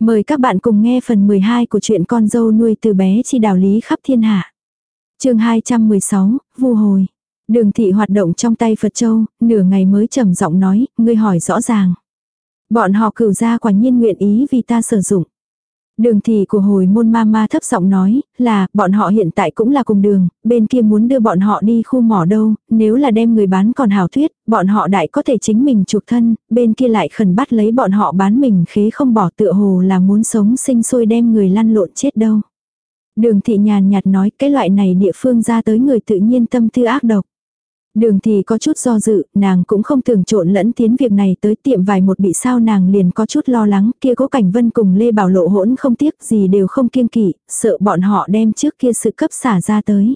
Mời các bạn cùng nghe phần 12 của truyện con dâu nuôi từ bé chi đạo lý khắp thiên hạ. chương 216, vu hồi. Đường thị hoạt động trong tay Phật Châu, nửa ngày mới trầm giọng nói, ngươi hỏi rõ ràng. Bọn họ cửu ra quả nhiên nguyện ý vì ta sử dụng. Đường thị của hồi môn ma ma thấp giọng nói, là, bọn họ hiện tại cũng là cùng đường, bên kia muốn đưa bọn họ đi khu mỏ đâu, nếu là đem người bán còn hảo thuyết, bọn họ đại có thể chính mình chuộc thân, bên kia lại khẩn bắt lấy bọn họ bán mình khế không bỏ tựa hồ là muốn sống sinh sôi đem người lăn lộn chết đâu. Đường thị nhàn nhạt nói cái loại này địa phương ra tới người tự nhiên tâm tư ác độc. Đường thì có chút do dự, nàng cũng không tưởng trộn lẫn tiến việc này tới tiệm vài một bị sao nàng liền có chút lo lắng, kia cố cảnh vân cùng Lê Bảo Lộ hỗn không tiếc gì đều không kiêng kỵ, sợ bọn họ đem trước kia sự cấp xả ra tới.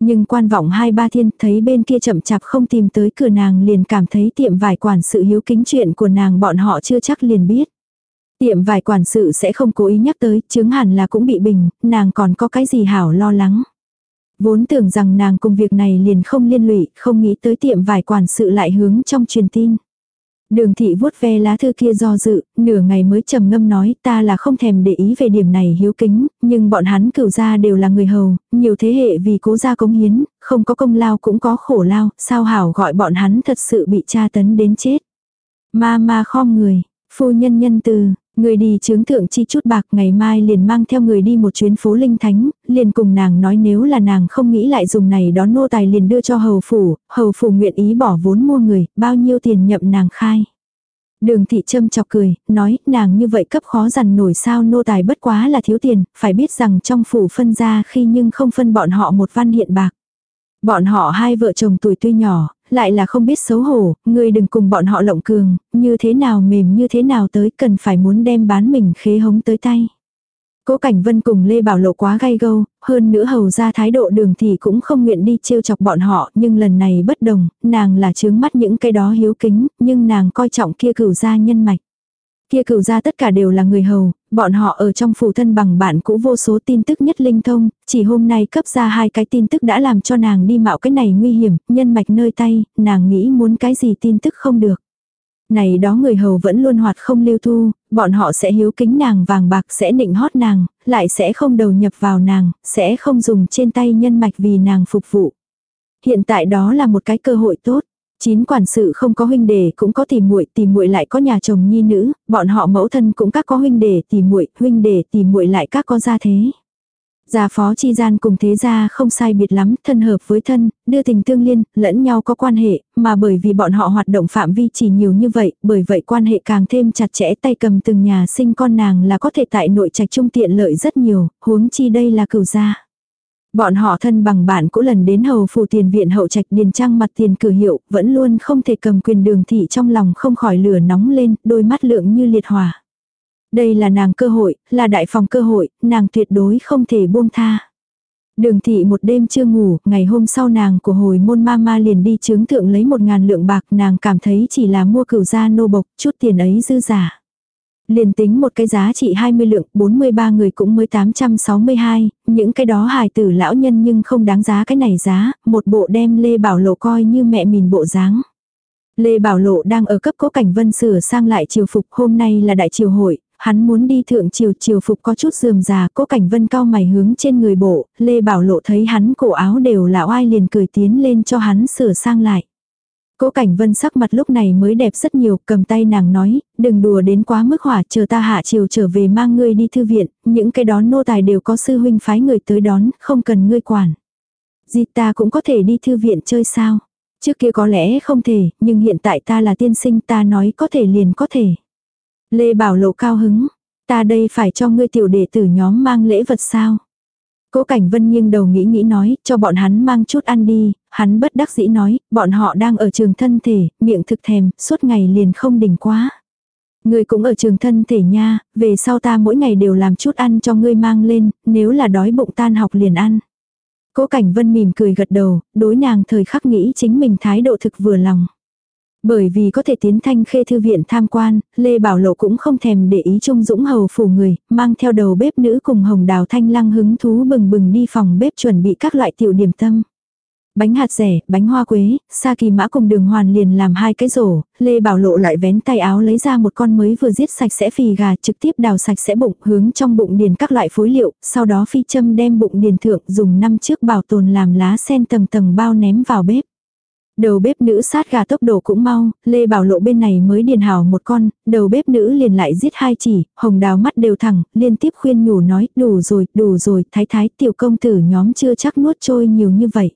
Nhưng quan vọng hai ba thiên thấy bên kia chậm chạp không tìm tới cửa nàng liền cảm thấy tiệm vài quản sự hiếu kính chuyện của nàng bọn họ chưa chắc liền biết. Tiệm vài quản sự sẽ không cố ý nhắc tới, chứng hẳn là cũng bị bình, nàng còn có cái gì hảo lo lắng. Vốn tưởng rằng nàng cùng việc này liền không liên lụy, không nghĩ tới tiệm vải quản sự lại hướng trong truyền tin. Đường thị vuốt ve lá thư kia do dự, nửa ngày mới trầm ngâm nói ta là không thèm để ý về điểm này hiếu kính, nhưng bọn hắn cửu gia đều là người hầu, nhiều thế hệ vì cố gia cống hiến, không có công lao cũng có khổ lao, sao hảo gọi bọn hắn thật sự bị tra tấn đến chết. Ma ma khom người, phu nhân nhân từ, Người đi chứng thượng chi chút bạc ngày mai liền mang theo người đi một chuyến phố linh thánh, liền cùng nàng nói nếu là nàng không nghĩ lại dùng này đón nô tài liền đưa cho hầu phủ, hầu phủ nguyện ý bỏ vốn mua người, bao nhiêu tiền nhậm nàng khai. Đường thị châm chọc cười, nói nàng như vậy cấp khó dằn nổi sao nô tài bất quá là thiếu tiền, phải biết rằng trong phủ phân ra khi nhưng không phân bọn họ một văn hiện bạc. Bọn họ hai vợ chồng tuổi tuy nhỏ, lại là không biết xấu hổ, ngươi đừng cùng bọn họ lộng cường, như thế nào mềm như thế nào tới cần phải muốn đem bán mình khế hống tới tay. Cố Cảnh Vân cùng Lê Bảo Lộ quá gay gâu, hơn nữa hầu ra thái độ đường thì cũng không nguyện đi trêu chọc bọn họ, nhưng lần này bất đồng, nàng là chướng mắt những cái đó hiếu kính, nhưng nàng coi trọng kia cửu gia nhân mạch. Kia cửu ra tất cả đều là người hầu, bọn họ ở trong phủ thân bằng bạn cũ vô số tin tức nhất linh thông, chỉ hôm nay cấp ra hai cái tin tức đã làm cho nàng đi mạo cái này nguy hiểm, nhân mạch nơi tay, nàng nghĩ muốn cái gì tin tức không được. Này đó người hầu vẫn luôn hoạt không lưu thu, bọn họ sẽ hiếu kính nàng vàng bạc sẽ nịnh hót nàng, lại sẽ không đầu nhập vào nàng, sẽ không dùng trên tay nhân mạch vì nàng phục vụ. Hiện tại đó là một cái cơ hội tốt. Chín quản sự không có huynh đệ cũng có tìm muội, tìm muội lại có nhà chồng nhi nữ, bọn họ mẫu thân cũng các có huynh đệ tìm muội, huynh đệ tìm muội lại các có gia thế. Gia phó chi gian cùng thế gia không sai biệt lắm, thân hợp với thân, đưa tình tương liên, lẫn nhau có quan hệ, mà bởi vì bọn họ hoạt động phạm vi chỉ nhiều như vậy, bởi vậy quan hệ càng thêm chặt chẽ tay cầm từng nhà sinh con nàng là có thể tại nội trạch trung tiện lợi rất nhiều, huống chi đây là cửu gia. Bọn họ thân bằng bạn cũ lần đến hầu phủ tiền viện hậu trạch điền trang mặt tiền cử hiệu, vẫn luôn không thể cầm quyền đường thị trong lòng không khỏi lửa nóng lên, đôi mắt lượng như liệt hỏa. Đây là nàng cơ hội, là đại phòng cơ hội, nàng tuyệt đối không thể buông tha. Đường thị một đêm chưa ngủ, ngày hôm sau nàng của hồi môn ma ma liền đi chứng thượng lấy một ngàn lượng bạc nàng cảm thấy chỉ là mua cửu gia nô bộc, chút tiền ấy dư giả. Liền tính một cái giá trị 20 lượng, 43 người cũng mới 862, những cái đó hài tử lão nhân nhưng không đáng giá cái này giá, một bộ đem Lê Bảo Lộ coi như mẹ mình bộ dáng. Lê Bảo Lộ đang ở cấp cố cảnh vân sửa sang lại triều phục hôm nay là đại triều hội, hắn muốn đi thượng triều triều phục có chút dườm già cố cảnh vân cao mày hướng trên người bộ, Lê Bảo Lộ thấy hắn cổ áo đều là oai liền cười tiến lên cho hắn sửa sang lại. Cố Cảnh Vân sắc mặt lúc này mới đẹp rất nhiều, cầm tay nàng nói, đừng đùa đến quá mức hỏa, chờ ta hạ chiều trở về mang ngươi đi thư viện, những cái đó nô tài đều có sư huynh phái người tới đón, không cần ngươi quản. Gì ta cũng có thể đi thư viện chơi sao? Trước kia có lẽ không thể, nhưng hiện tại ta là tiên sinh ta nói có thể liền có thể. Lê Bảo Lộ cao hứng, ta đây phải cho ngươi tiểu đệ tử nhóm mang lễ vật sao? Cố Cảnh Vân nghiêng đầu nghĩ nghĩ nói, cho bọn hắn mang chút ăn đi, hắn bất đắc dĩ nói, bọn họ đang ở trường thân thể, miệng thực thèm, suốt ngày liền không đỉnh quá. Ngươi cũng ở trường thân thể nha, về sau ta mỗi ngày đều làm chút ăn cho ngươi mang lên, nếu là đói bụng tan học liền ăn. Cố Cảnh Vân mỉm cười gật đầu, đối nàng thời khắc nghĩ chính mình thái độ thực vừa lòng. Bởi vì có thể tiến thanh khê thư viện tham quan, Lê Bảo Lộ cũng không thèm để ý Trung Dũng hầu phủ người, mang theo đầu bếp nữ cùng hồng đào thanh lăng hứng thú bừng bừng đi phòng bếp chuẩn bị các loại tiểu điểm tâm. Bánh hạt rẻ, bánh hoa quế, sa kỳ mã cùng đường hoàn liền làm hai cái rổ, Lê Bảo Lộ lại vén tay áo lấy ra một con mới vừa giết sạch sẽ phì gà trực tiếp đào sạch sẽ bụng hướng trong bụng điền các loại phối liệu, sau đó phi châm đem bụng điền thượng dùng năm chiếc bảo tồn làm lá sen tầng tầng bao ném vào bếp. Đầu bếp nữ sát gà tốc độ cũng mau, Lê Bảo Lộ bên này mới điền hảo một con, đầu bếp nữ liền lại giết hai chỉ, hồng đào mắt đều thẳng, liên tiếp khuyên nhủ nói, đủ rồi, đủ rồi, thái thái tiểu công tử nhóm chưa chắc nuốt trôi nhiều như vậy.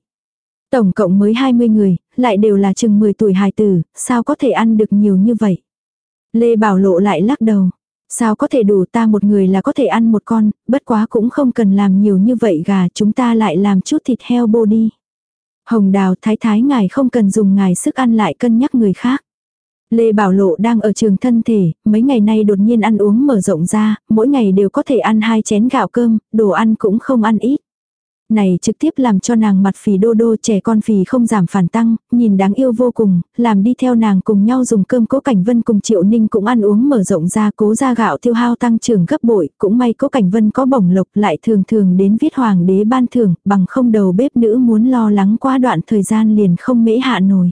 Tổng cộng mới 20 người, lại đều là chừng 10 tuổi hài tử, sao có thể ăn được nhiều như vậy. Lê Bảo Lộ lại lắc đầu. Sao có thể đủ ta một người là có thể ăn một con, bất quá cũng không cần làm nhiều như vậy gà chúng ta lại làm chút thịt heo bô đi. Hồng đào thái thái ngài không cần dùng ngài sức ăn lại cân nhắc người khác. Lê Bảo Lộ đang ở trường thân thể, mấy ngày nay đột nhiên ăn uống mở rộng ra, mỗi ngày đều có thể ăn hai chén gạo cơm, đồ ăn cũng không ăn ít. Này trực tiếp làm cho nàng mặt phì đô đô trẻ con phì không giảm phản tăng, nhìn đáng yêu vô cùng, làm đi theo nàng cùng nhau dùng cơm cố cảnh vân cùng triệu ninh cũng ăn uống mở rộng ra cố ra gạo tiêu hao tăng trưởng gấp bội, cũng may cố cảnh vân có bổng lộc lại thường thường đến viết hoàng đế ban thưởng, bằng không đầu bếp nữ muốn lo lắng qua đoạn thời gian liền không mễ hạ nổi.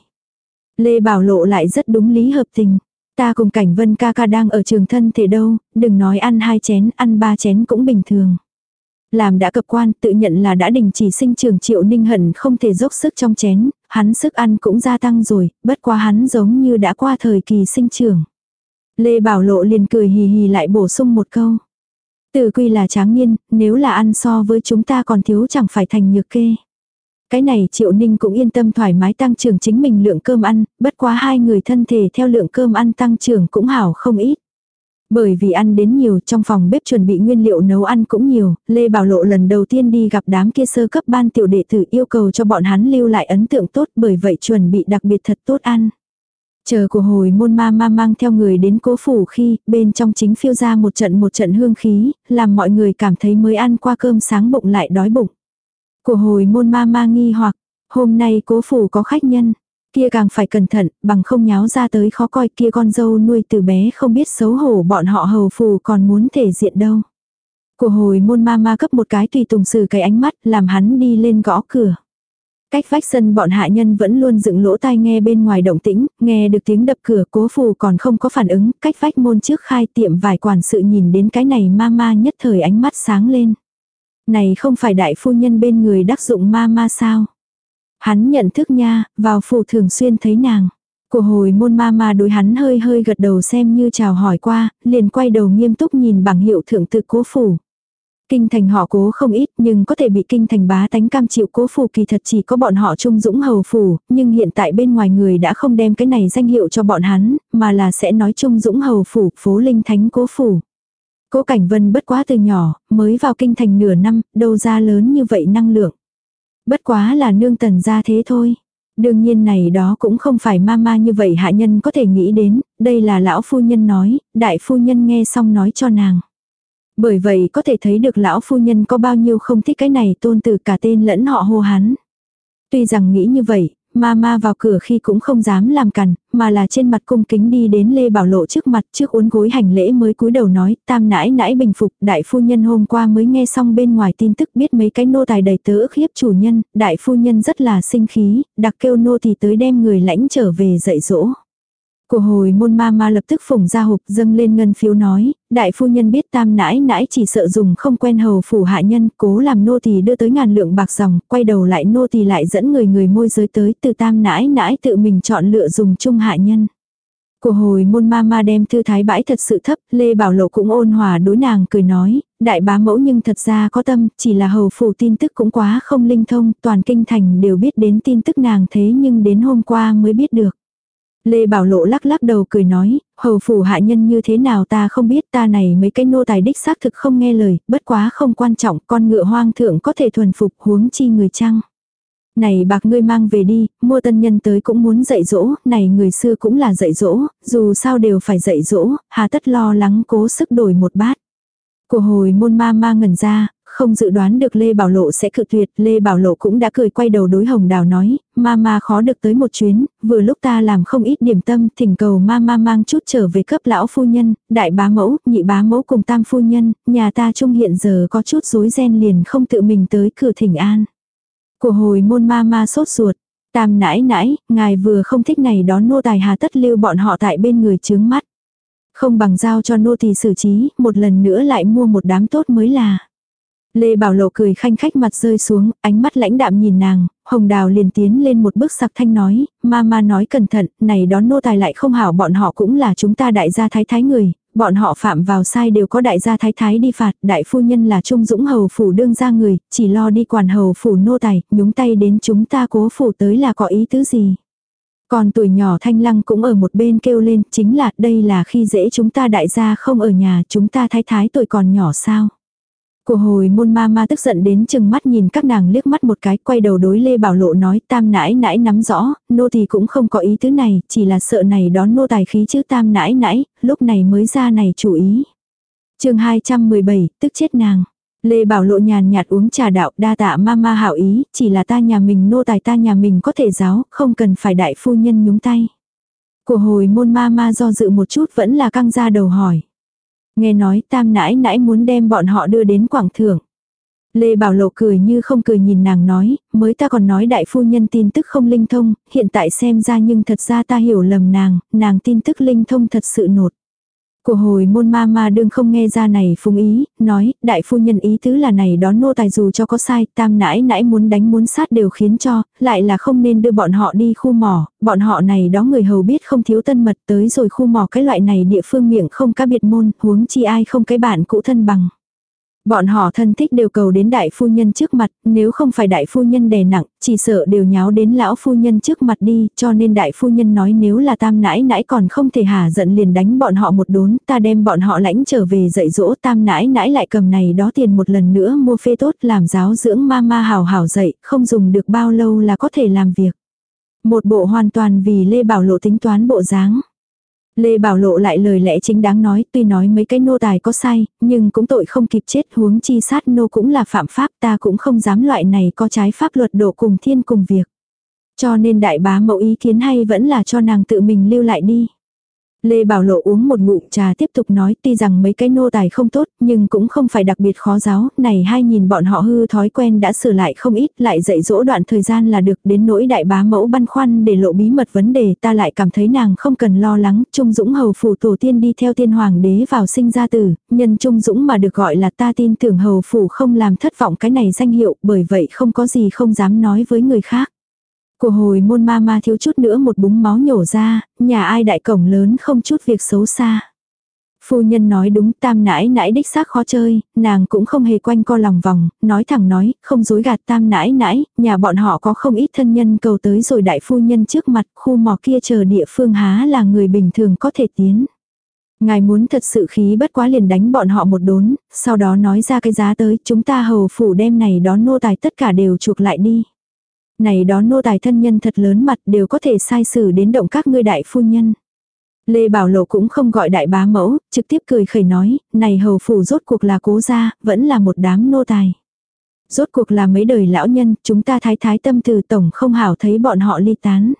Lê Bảo Lộ lại rất đúng lý hợp tình. Ta cùng cảnh vân ca ca đang ở trường thân thể đâu, đừng nói ăn hai chén, ăn ba chén cũng bình thường. Làm đã cập quan tự nhận là đã đình chỉ sinh trường triệu ninh hận không thể dốc sức trong chén, hắn sức ăn cũng gia tăng rồi, bất quá hắn giống như đã qua thời kỳ sinh trường. Lê Bảo Lộ liền cười hì hì lại bổ sung một câu. Tử quy là tráng niên, nếu là ăn so với chúng ta còn thiếu chẳng phải thành nhược kê. Cái này Triệu Ninh cũng yên tâm thoải mái tăng trưởng chính mình lượng cơm ăn, bất quá hai người thân thể theo lượng cơm ăn tăng trưởng cũng hảo không ít. Bởi vì ăn đến nhiều trong phòng bếp chuẩn bị nguyên liệu nấu ăn cũng nhiều, Lê Bảo Lộ lần đầu tiên đi gặp đám kia sơ cấp ban tiểu đệ tử yêu cầu cho bọn hắn lưu lại ấn tượng tốt bởi vậy chuẩn bị đặc biệt thật tốt ăn. Chờ của hồi môn ma ma mang theo người đến cố phủ khi bên trong chính phiêu ra một trận một trận hương khí, làm mọi người cảm thấy mới ăn qua cơm sáng bụng lại đói bụng. Của hồi môn ma ma nghi hoặc, hôm nay cố phủ có khách nhân, Kia càng phải cẩn thận, bằng không nháo ra tới khó coi kia con dâu nuôi từ bé không biết xấu hổ bọn họ hầu phù còn muốn thể diện đâu. Của hồi môn ma ma cấp một cái tùy tùng sử cái ánh mắt làm hắn đi lên gõ cửa. Cách vách sân bọn hạ nhân vẫn luôn dựng lỗ tai nghe bên ngoài động tĩnh, nghe được tiếng đập cửa cố phù còn không có phản ứng, cách vách môn trước khai tiệm vài quản sự nhìn đến cái này ma ma nhất thời ánh mắt sáng lên. Này không phải đại phu nhân bên người đắc dụng ma ma sao? Hắn nhận thức nha, vào phủ thường xuyên thấy nàng. Của hồi môn ma ma đối hắn hơi hơi gật đầu xem như chào hỏi qua, liền quay đầu nghiêm túc nhìn bằng hiệu thượng tự cố phủ. Kinh thành họ cố không ít nhưng có thể bị kinh thành bá tánh cam chịu cố phủ kỳ thật chỉ có bọn họ trung dũng hầu phủ, nhưng hiện tại bên ngoài người đã không đem cái này danh hiệu cho bọn hắn, mà là sẽ nói trung dũng hầu phủ, phố linh thánh cố phủ. Cố Cảnh Vân bất quá từ nhỏ, mới vào kinh thành nửa năm, đâu ra lớn như vậy năng lượng. Bất quá là nương tần ra thế thôi. Đương nhiên này đó cũng không phải ma ma như vậy hạ nhân có thể nghĩ đến, đây là lão phu nhân nói, đại phu nhân nghe xong nói cho nàng. Bởi vậy có thể thấy được lão phu nhân có bao nhiêu không thích cái này tôn từ cả tên lẫn họ hô hắn. Tuy rằng nghĩ như vậy, Mama vào cửa khi cũng không dám làm cằn, mà là trên mặt cung kính đi đến Lê Bảo Lộ trước mặt trước uốn gối hành lễ mới cúi đầu nói, tam nãi nãi bình phục, đại phu nhân hôm qua mới nghe xong bên ngoài tin tức biết mấy cái nô tài đầy tớ ức hiếp chủ nhân, đại phu nhân rất là sinh khí, đặc kêu nô thì tới đem người lãnh trở về dạy dỗ. Của hồi môn ma ma lập tức phủng ra hộp dâng lên ngân phiếu nói, đại phu nhân biết tam nãi nãi chỉ sợ dùng không quen hầu phủ hạ nhân, cố làm nô tỳ đưa tới ngàn lượng bạc dòng, quay đầu lại nô tỳ lại dẫn người người môi giới tới từ tam nãi nãi tự mình chọn lựa dùng chung hạ nhân. Của hồi môn ma ma đem thư thái bãi thật sự thấp, Lê Bảo Lộ cũng ôn hòa đối nàng cười nói, đại bá mẫu nhưng thật ra có tâm, chỉ là hầu phủ tin tức cũng quá không linh thông, toàn kinh thành đều biết đến tin tức nàng thế nhưng đến hôm qua mới biết được. Lê Bảo Lộ lắc lắc đầu cười nói, hầu phủ hạ nhân như thế nào ta không biết ta này mấy cái nô tài đích xác thực không nghe lời, bất quá không quan trọng, con ngựa hoang thượng có thể thuần phục huống chi người chăng. Này bạc ngươi mang về đi, mua tân nhân tới cũng muốn dạy dỗ, này người xưa cũng là dạy dỗ, dù sao đều phải dạy dỗ, hà tất lo lắng cố sức đổi một bát. Của hồi môn ma ma ngẩn ra, không dự đoán được Lê Bảo Lộ sẽ cự tuyệt, Lê Bảo Lộ cũng đã cười quay đầu đối Hồng Đào nói, mama khó được tới một chuyến, vừa lúc ta làm không ít điểm tâm, thỉnh cầu mama mang chút trở về cấp lão phu nhân, đại bá mẫu, nhị bá mẫu cùng tam phu nhân, nhà ta chung hiện giờ có chút rối ren liền không tự mình tới cửa thỉnh an. Của hồi môn ma ma sốt ruột. Tam nãi nãi, ngài vừa không thích này đó nô tài hà tất lưu bọn họ tại bên người chướng mắt. Không bằng giao cho nô tỳ xử trí, một lần nữa lại mua một đám tốt mới là. Lê Bảo Lộ cười khanh khách mặt rơi xuống, ánh mắt lãnh đạm nhìn nàng, Hồng Đào liền tiến lên một bước sặc thanh nói, ma ma nói cẩn thận, này đó nô tài lại không hảo bọn họ cũng là chúng ta đại gia thái thái người, bọn họ phạm vào sai đều có đại gia thái thái đi phạt, đại phu nhân là trung dũng hầu phủ đương ra người, chỉ lo đi quản hầu phủ nô tài, nhúng tay đến chúng ta cố phủ tới là có ý tứ gì. Còn tuổi nhỏ thanh lăng cũng ở một bên kêu lên, chính là đây là khi dễ chúng ta đại gia không ở nhà, chúng ta thái thái tuổi còn nhỏ sao. Của hồi môn ma ma tức giận đến chừng mắt nhìn các nàng liếc mắt một cái quay đầu đối Lê Bảo Lộ nói tam nãi nãi nắm rõ, nô thì cũng không có ý thứ này, chỉ là sợ này đón nô tài khí chứ tam nãi nãi, lúc này mới ra này chủ ý. chương 217, tức chết nàng. Lê Bảo Lộ nhàn nhạt uống trà đạo đa tạ ma ma hảo ý, chỉ là ta nhà mình nô tài ta nhà mình có thể giáo, không cần phải đại phu nhân nhúng tay. Của hồi môn ma ma do dự một chút vẫn là căng ra đầu hỏi. Nghe nói tam nãi nãi muốn đem bọn họ đưa đến quảng thưởng. Lê Bảo Lộ cười như không cười nhìn nàng nói, mới ta còn nói đại phu nhân tin tức không linh thông, hiện tại xem ra nhưng thật ra ta hiểu lầm nàng, nàng tin tức linh thông thật sự nột. Của hồi môn ma ma đương không nghe ra này phung ý, nói, đại phu nhân ý tứ là này đón nô tài dù cho có sai, tam nãi nãi muốn đánh muốn sát đều khiến cho, lại là không nên đưa bọn họ đi khu mỏ, bọn họ này đó người hầu biết không thiếu tân mật tới rồi khu mỏ cái loại này địa phương miệng không cá biệt môn, huống chi ai không cái bạn cũ thân bằng. Bọn họ thân thích đều cầu đến đại phu nhân trước mặt, nếu không phải đại phu nhân đè nặng, chỉ sợ đều nháo đến lão phu nhân trước mặt đi, cho nên đại phu nhân nói nếu là tam nãi nãi còn không thể hà giận liền đánh bọn họ một đốn, ta đem bọn họ lãnh trở về dạy dỗ tam nãi nãi lại cầm này đó tiền một lần nữa mua phê tốt làm giáo dưỡng ma ma hào hào dạy, không dùng được bao lâu là có thể làm việc. Một bộ hoàn toàn vì Lê Bảo Lộ tính toán bộ dáng. Lê Bảo Lộ lại lời lẽ chính đáng nói, tuy nói mấy cái nô tài có sai, nhưng cũng tội không kịp chết huống chi sát nô cũng là phạm pháp ta cũng không dám loại này có trái pháp luật độ cùng thiên cùng việc. Cho nên đại bá mẫu ý kiến hay vẫn là cho nàng tự mình lưu lại đi. Lê Bảo Lộ uống một ngụm trà tiếp tục nói tuy rằng mấy cái nô tài không tốt nhưng cũng không phải đặc biệt khó giáo, này hai nhìn bọn họ hư thói quen đã sửa lại không ít lại dạy dỗ đoạn thời gian là được đến nỗi đại bá mẫu băn khoăn để lộ bí mật vấn đề ta lại cảm thấy nàng không cần lo lắng, Trung Dũng hầu phủ tổ tiên đi theo tiên hoàng đế vào sinh ra tử, nhân Trung Dũng mà được gọi là ta tin tưởng hầu phủ không làm thất vọng cái này danh hiệu bởi vậy không có gì không dám nói với người khác. Của hồi môn ma ma thiếu chút nữa một búng máu nhổ ra, nhà ai đại cổng lớn không chút việc xấu xa. Phu nhân nói đúng tam nãi nãi đích xác khó chơi, nàng cũng không hề quanh co lòng vòng, nói thẳng nói, không dối gạt tam nãi nãi, nhà bọn họ có không ít thân nhân cầu tới rồi đại phu nhân trước mặt, khu mò kia chờ địa phương há là người bình thường có thể tiến. Ngài muốn thật sự khí bất quá liền đánh bọn họ một đốn, sau đó nói ra cái giá tới, chúng ta hầu phủ đem này đón nô tài tất cả đều chuộc lại đi. Này đó nô tài thân nhân thật lớn mặt đều có thể sai xử đến động các ngươi đại phu nhân. Lê Bảo Lộ cũng không gọi đại bá mẫu, trực tiếp cười khẩy nói, này hầu phủ rốt cuộc là cố gia, vẫn là một đám nô tài. Rốt cuộc là mấy đời lão nhân, chúng ta thái thái tâm từ tổng không hảo thấy bọn họ ly tán.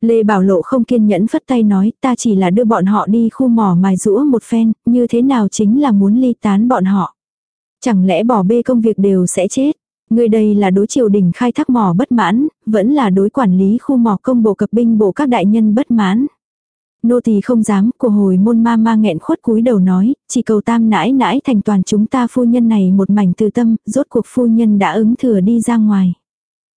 Lê Bảo Lộ không kiên nhẫn phất tay nói, ta chỉ là đưa bọn họ đi khu mỏ mài rũa một phen, như thế nào chính là muốn ly tán bọn họ. Chẳng lẽ bỏ bê công việc đều sẽ chết. Người đây là đối triều đình khai thác mỏ bất mãn, vẫn là đối quản lý khu mỏ công bộ cập binh bộ các đại nhân bất mãn. Nô tỳ không dám, của hồi môn ma ma nghẹn khuất cúi đầu nói, chỉ cầu tam nãi nãi thành toàn chúng ta phu nhân này một mảnh từ tâm, rốt cuộc phu nhân đã ứng thừa đi ra ngoài.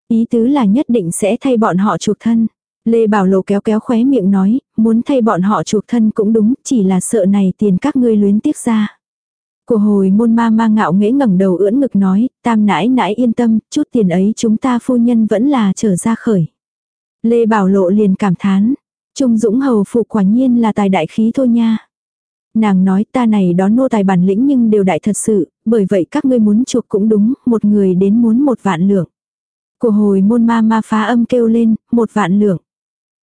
Ý tứ là nhất định sẽ thay bọn họ chuộc thân. Lê Bảo Lộ kéo kéo khóe miệng nói, muốn thay bọn họ chuộc thân cũng đúng, chỉ là sợ này tiền các ngươi luyến tiếc ra. Của hồi môn ma ma ngạo nghễ ngẩng đầu ưỡn ngực nói, tam nãi nãi yên tâm, chút tiền ấy chúng ta phu nhân vẫn là trở ra khởi. Lê Bảo Lộ liền cảm thán, Trung Dũng hầu phụ quả nhiên là tài đại khí thôi nha. Nàng nói ta này đó nô tài bản lĩnh nhưng đều đại thật sự, bởi vậy các ngươi muốn chuộc cũng đúng, một người đến muốn một vạn lượng. Của hồi môn ma ma phá âm kêu lên, một vạn lượng.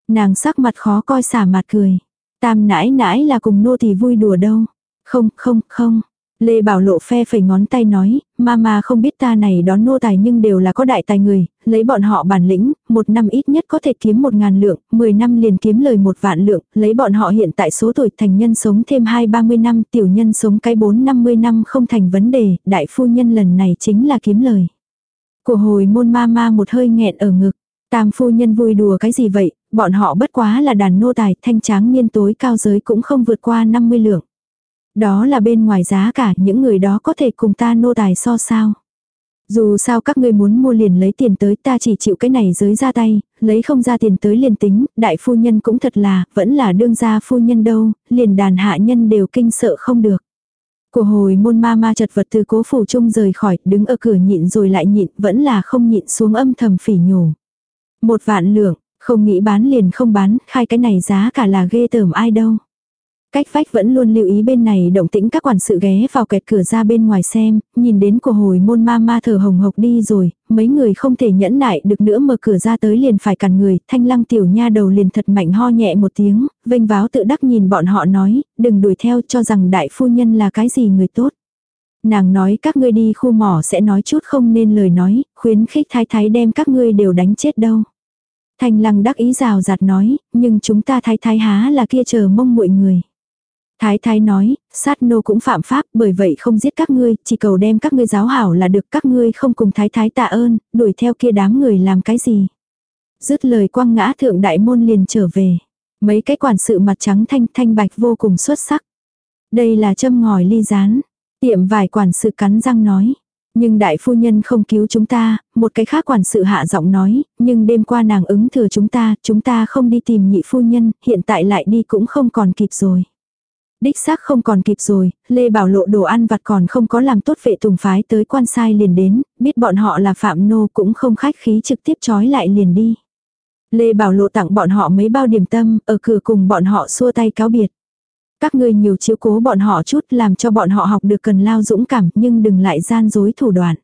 Nàng sắc mặt khó coi xả mặt cười. Tam nãi nãi là cùng nô thì vui đùa đâu. Không, không, không. Lê Bảo Lộ phe phẩy ngón tay nói, mama không biết ta này đón nô tài nhưng đều là có đại tài người, lấy bọn họ bản lĩnh, một năm ít nhất có thể kiếm một ngàn lượng, mười năm liền kiếm lời một vạn lượng, lấy bọn họ hiện tại số tuổi thành nhân sống thêm hai ba mươi năm, tiểu nhân sống cái bốn năm mươi năm không thành vấn đề, đại phu nhân lần này chính là kiếm lời. Của hồi môn ma ma một hơi nghẹn ở ngực. Tam phu nhân vui đùa cái gì vậy, bọn họ bất quá là đàn nô tài, thanh tráng niên tối cao giới cũng không vượt qua 50 lượng. Đó là bên ngoài giá cả, những người đó có thể cùng ta nô tài so sao. Dù sao các ngươi muốn mua liền lấy tiền tới ta chỉ chịu cái này giới ra tay, lấy không ra tiền tới liền tính, đại phu nhân cũng thật là, vẫn là đương gia phu nhân đâu, liền đàn hạ nhân đều kinh sợ không được. Của hồi môn ma ma chật vật từ cố phủ trung rời khỏi, đứng ở cửa nhịn rồi lại nhịn, vẫn là không nhịn xuống âm thầm phỉ nhổ. Một vạn lượng, không nghĩ bán liền không bán, khai cái này giá cả là ghê tởm ai đâu. Cách vách vẫn luôn lưu ý bên này động tĩnh các quản sự ghé vào kẹt cửa ra bên ngoài xem, nhìn đến của hồi môn ma ma thở hồng hộc đi rồi, mấy người không thể nhẫn nại được nữa mở cửa ra tới liền phải cản người, thanh lăng tiểu nha đầu liền thật mạnh ho nhẹ một tiếng, vênh váo tự đắc nhìn bọn họ nói, đừng đuổi theo cho rằng đại phu nhân là cái gì người tốt. Nàng nói các ngươi đi khu mỏ sẽ nói chút không nên lời nói, khuyến khích thái thái đem các ngươi đều đánh chết đâu. Thanh lăng đắc ý rào rạt nói, nhưng chúng ta thái thái há là kia chờ mong muội người. Thái thái nói, sát nô cũng phạm pháp, bởi vậy không giết các ngươi, chỉ cầu đem các ngươi giáo hảo là được các ngươi không cùng thái thái tạ ơn, đuổi theo kia đám người làm cái gì. Dứt lời quăng ngã thượng đại môn liền trở về. Mấy cái quản sự mặt trắng thanh thanh bạch vô cùng xuất sắc. Đây là châm ngòi ly rán. Tiệm vài quản sự cắn răng nói. Nhưng đại phu nhân không cứu chúng ta, một cái khác quản sự hạ giọng nói, nhưng đêm qua nàng ứng thừa chúng ta, chúng ta không đi tìm nhị phu nhân, hiện tại lại đi cũng không còn kịp rồi. Đích xác không còn kịp rồi, Lê Bảo Lộ đồ ăn vặt còn không có làm tốt vệ tùng phái tới quan sai liền đến, biết bọn họ là phạm nô cũng không khách khí trực tiếp trói lại liền đi. Lê Bảo Lộ tặng bọn họ mấy bao điểm tâm, ở cửa cùng bọn họ xua tay cáo biệt. Các ngươi nhiều chiếu cố bọn họ chút làm cho bọn họ học được cần lao dũng cảm nhưng đừng lại gian dối thủ đoạn.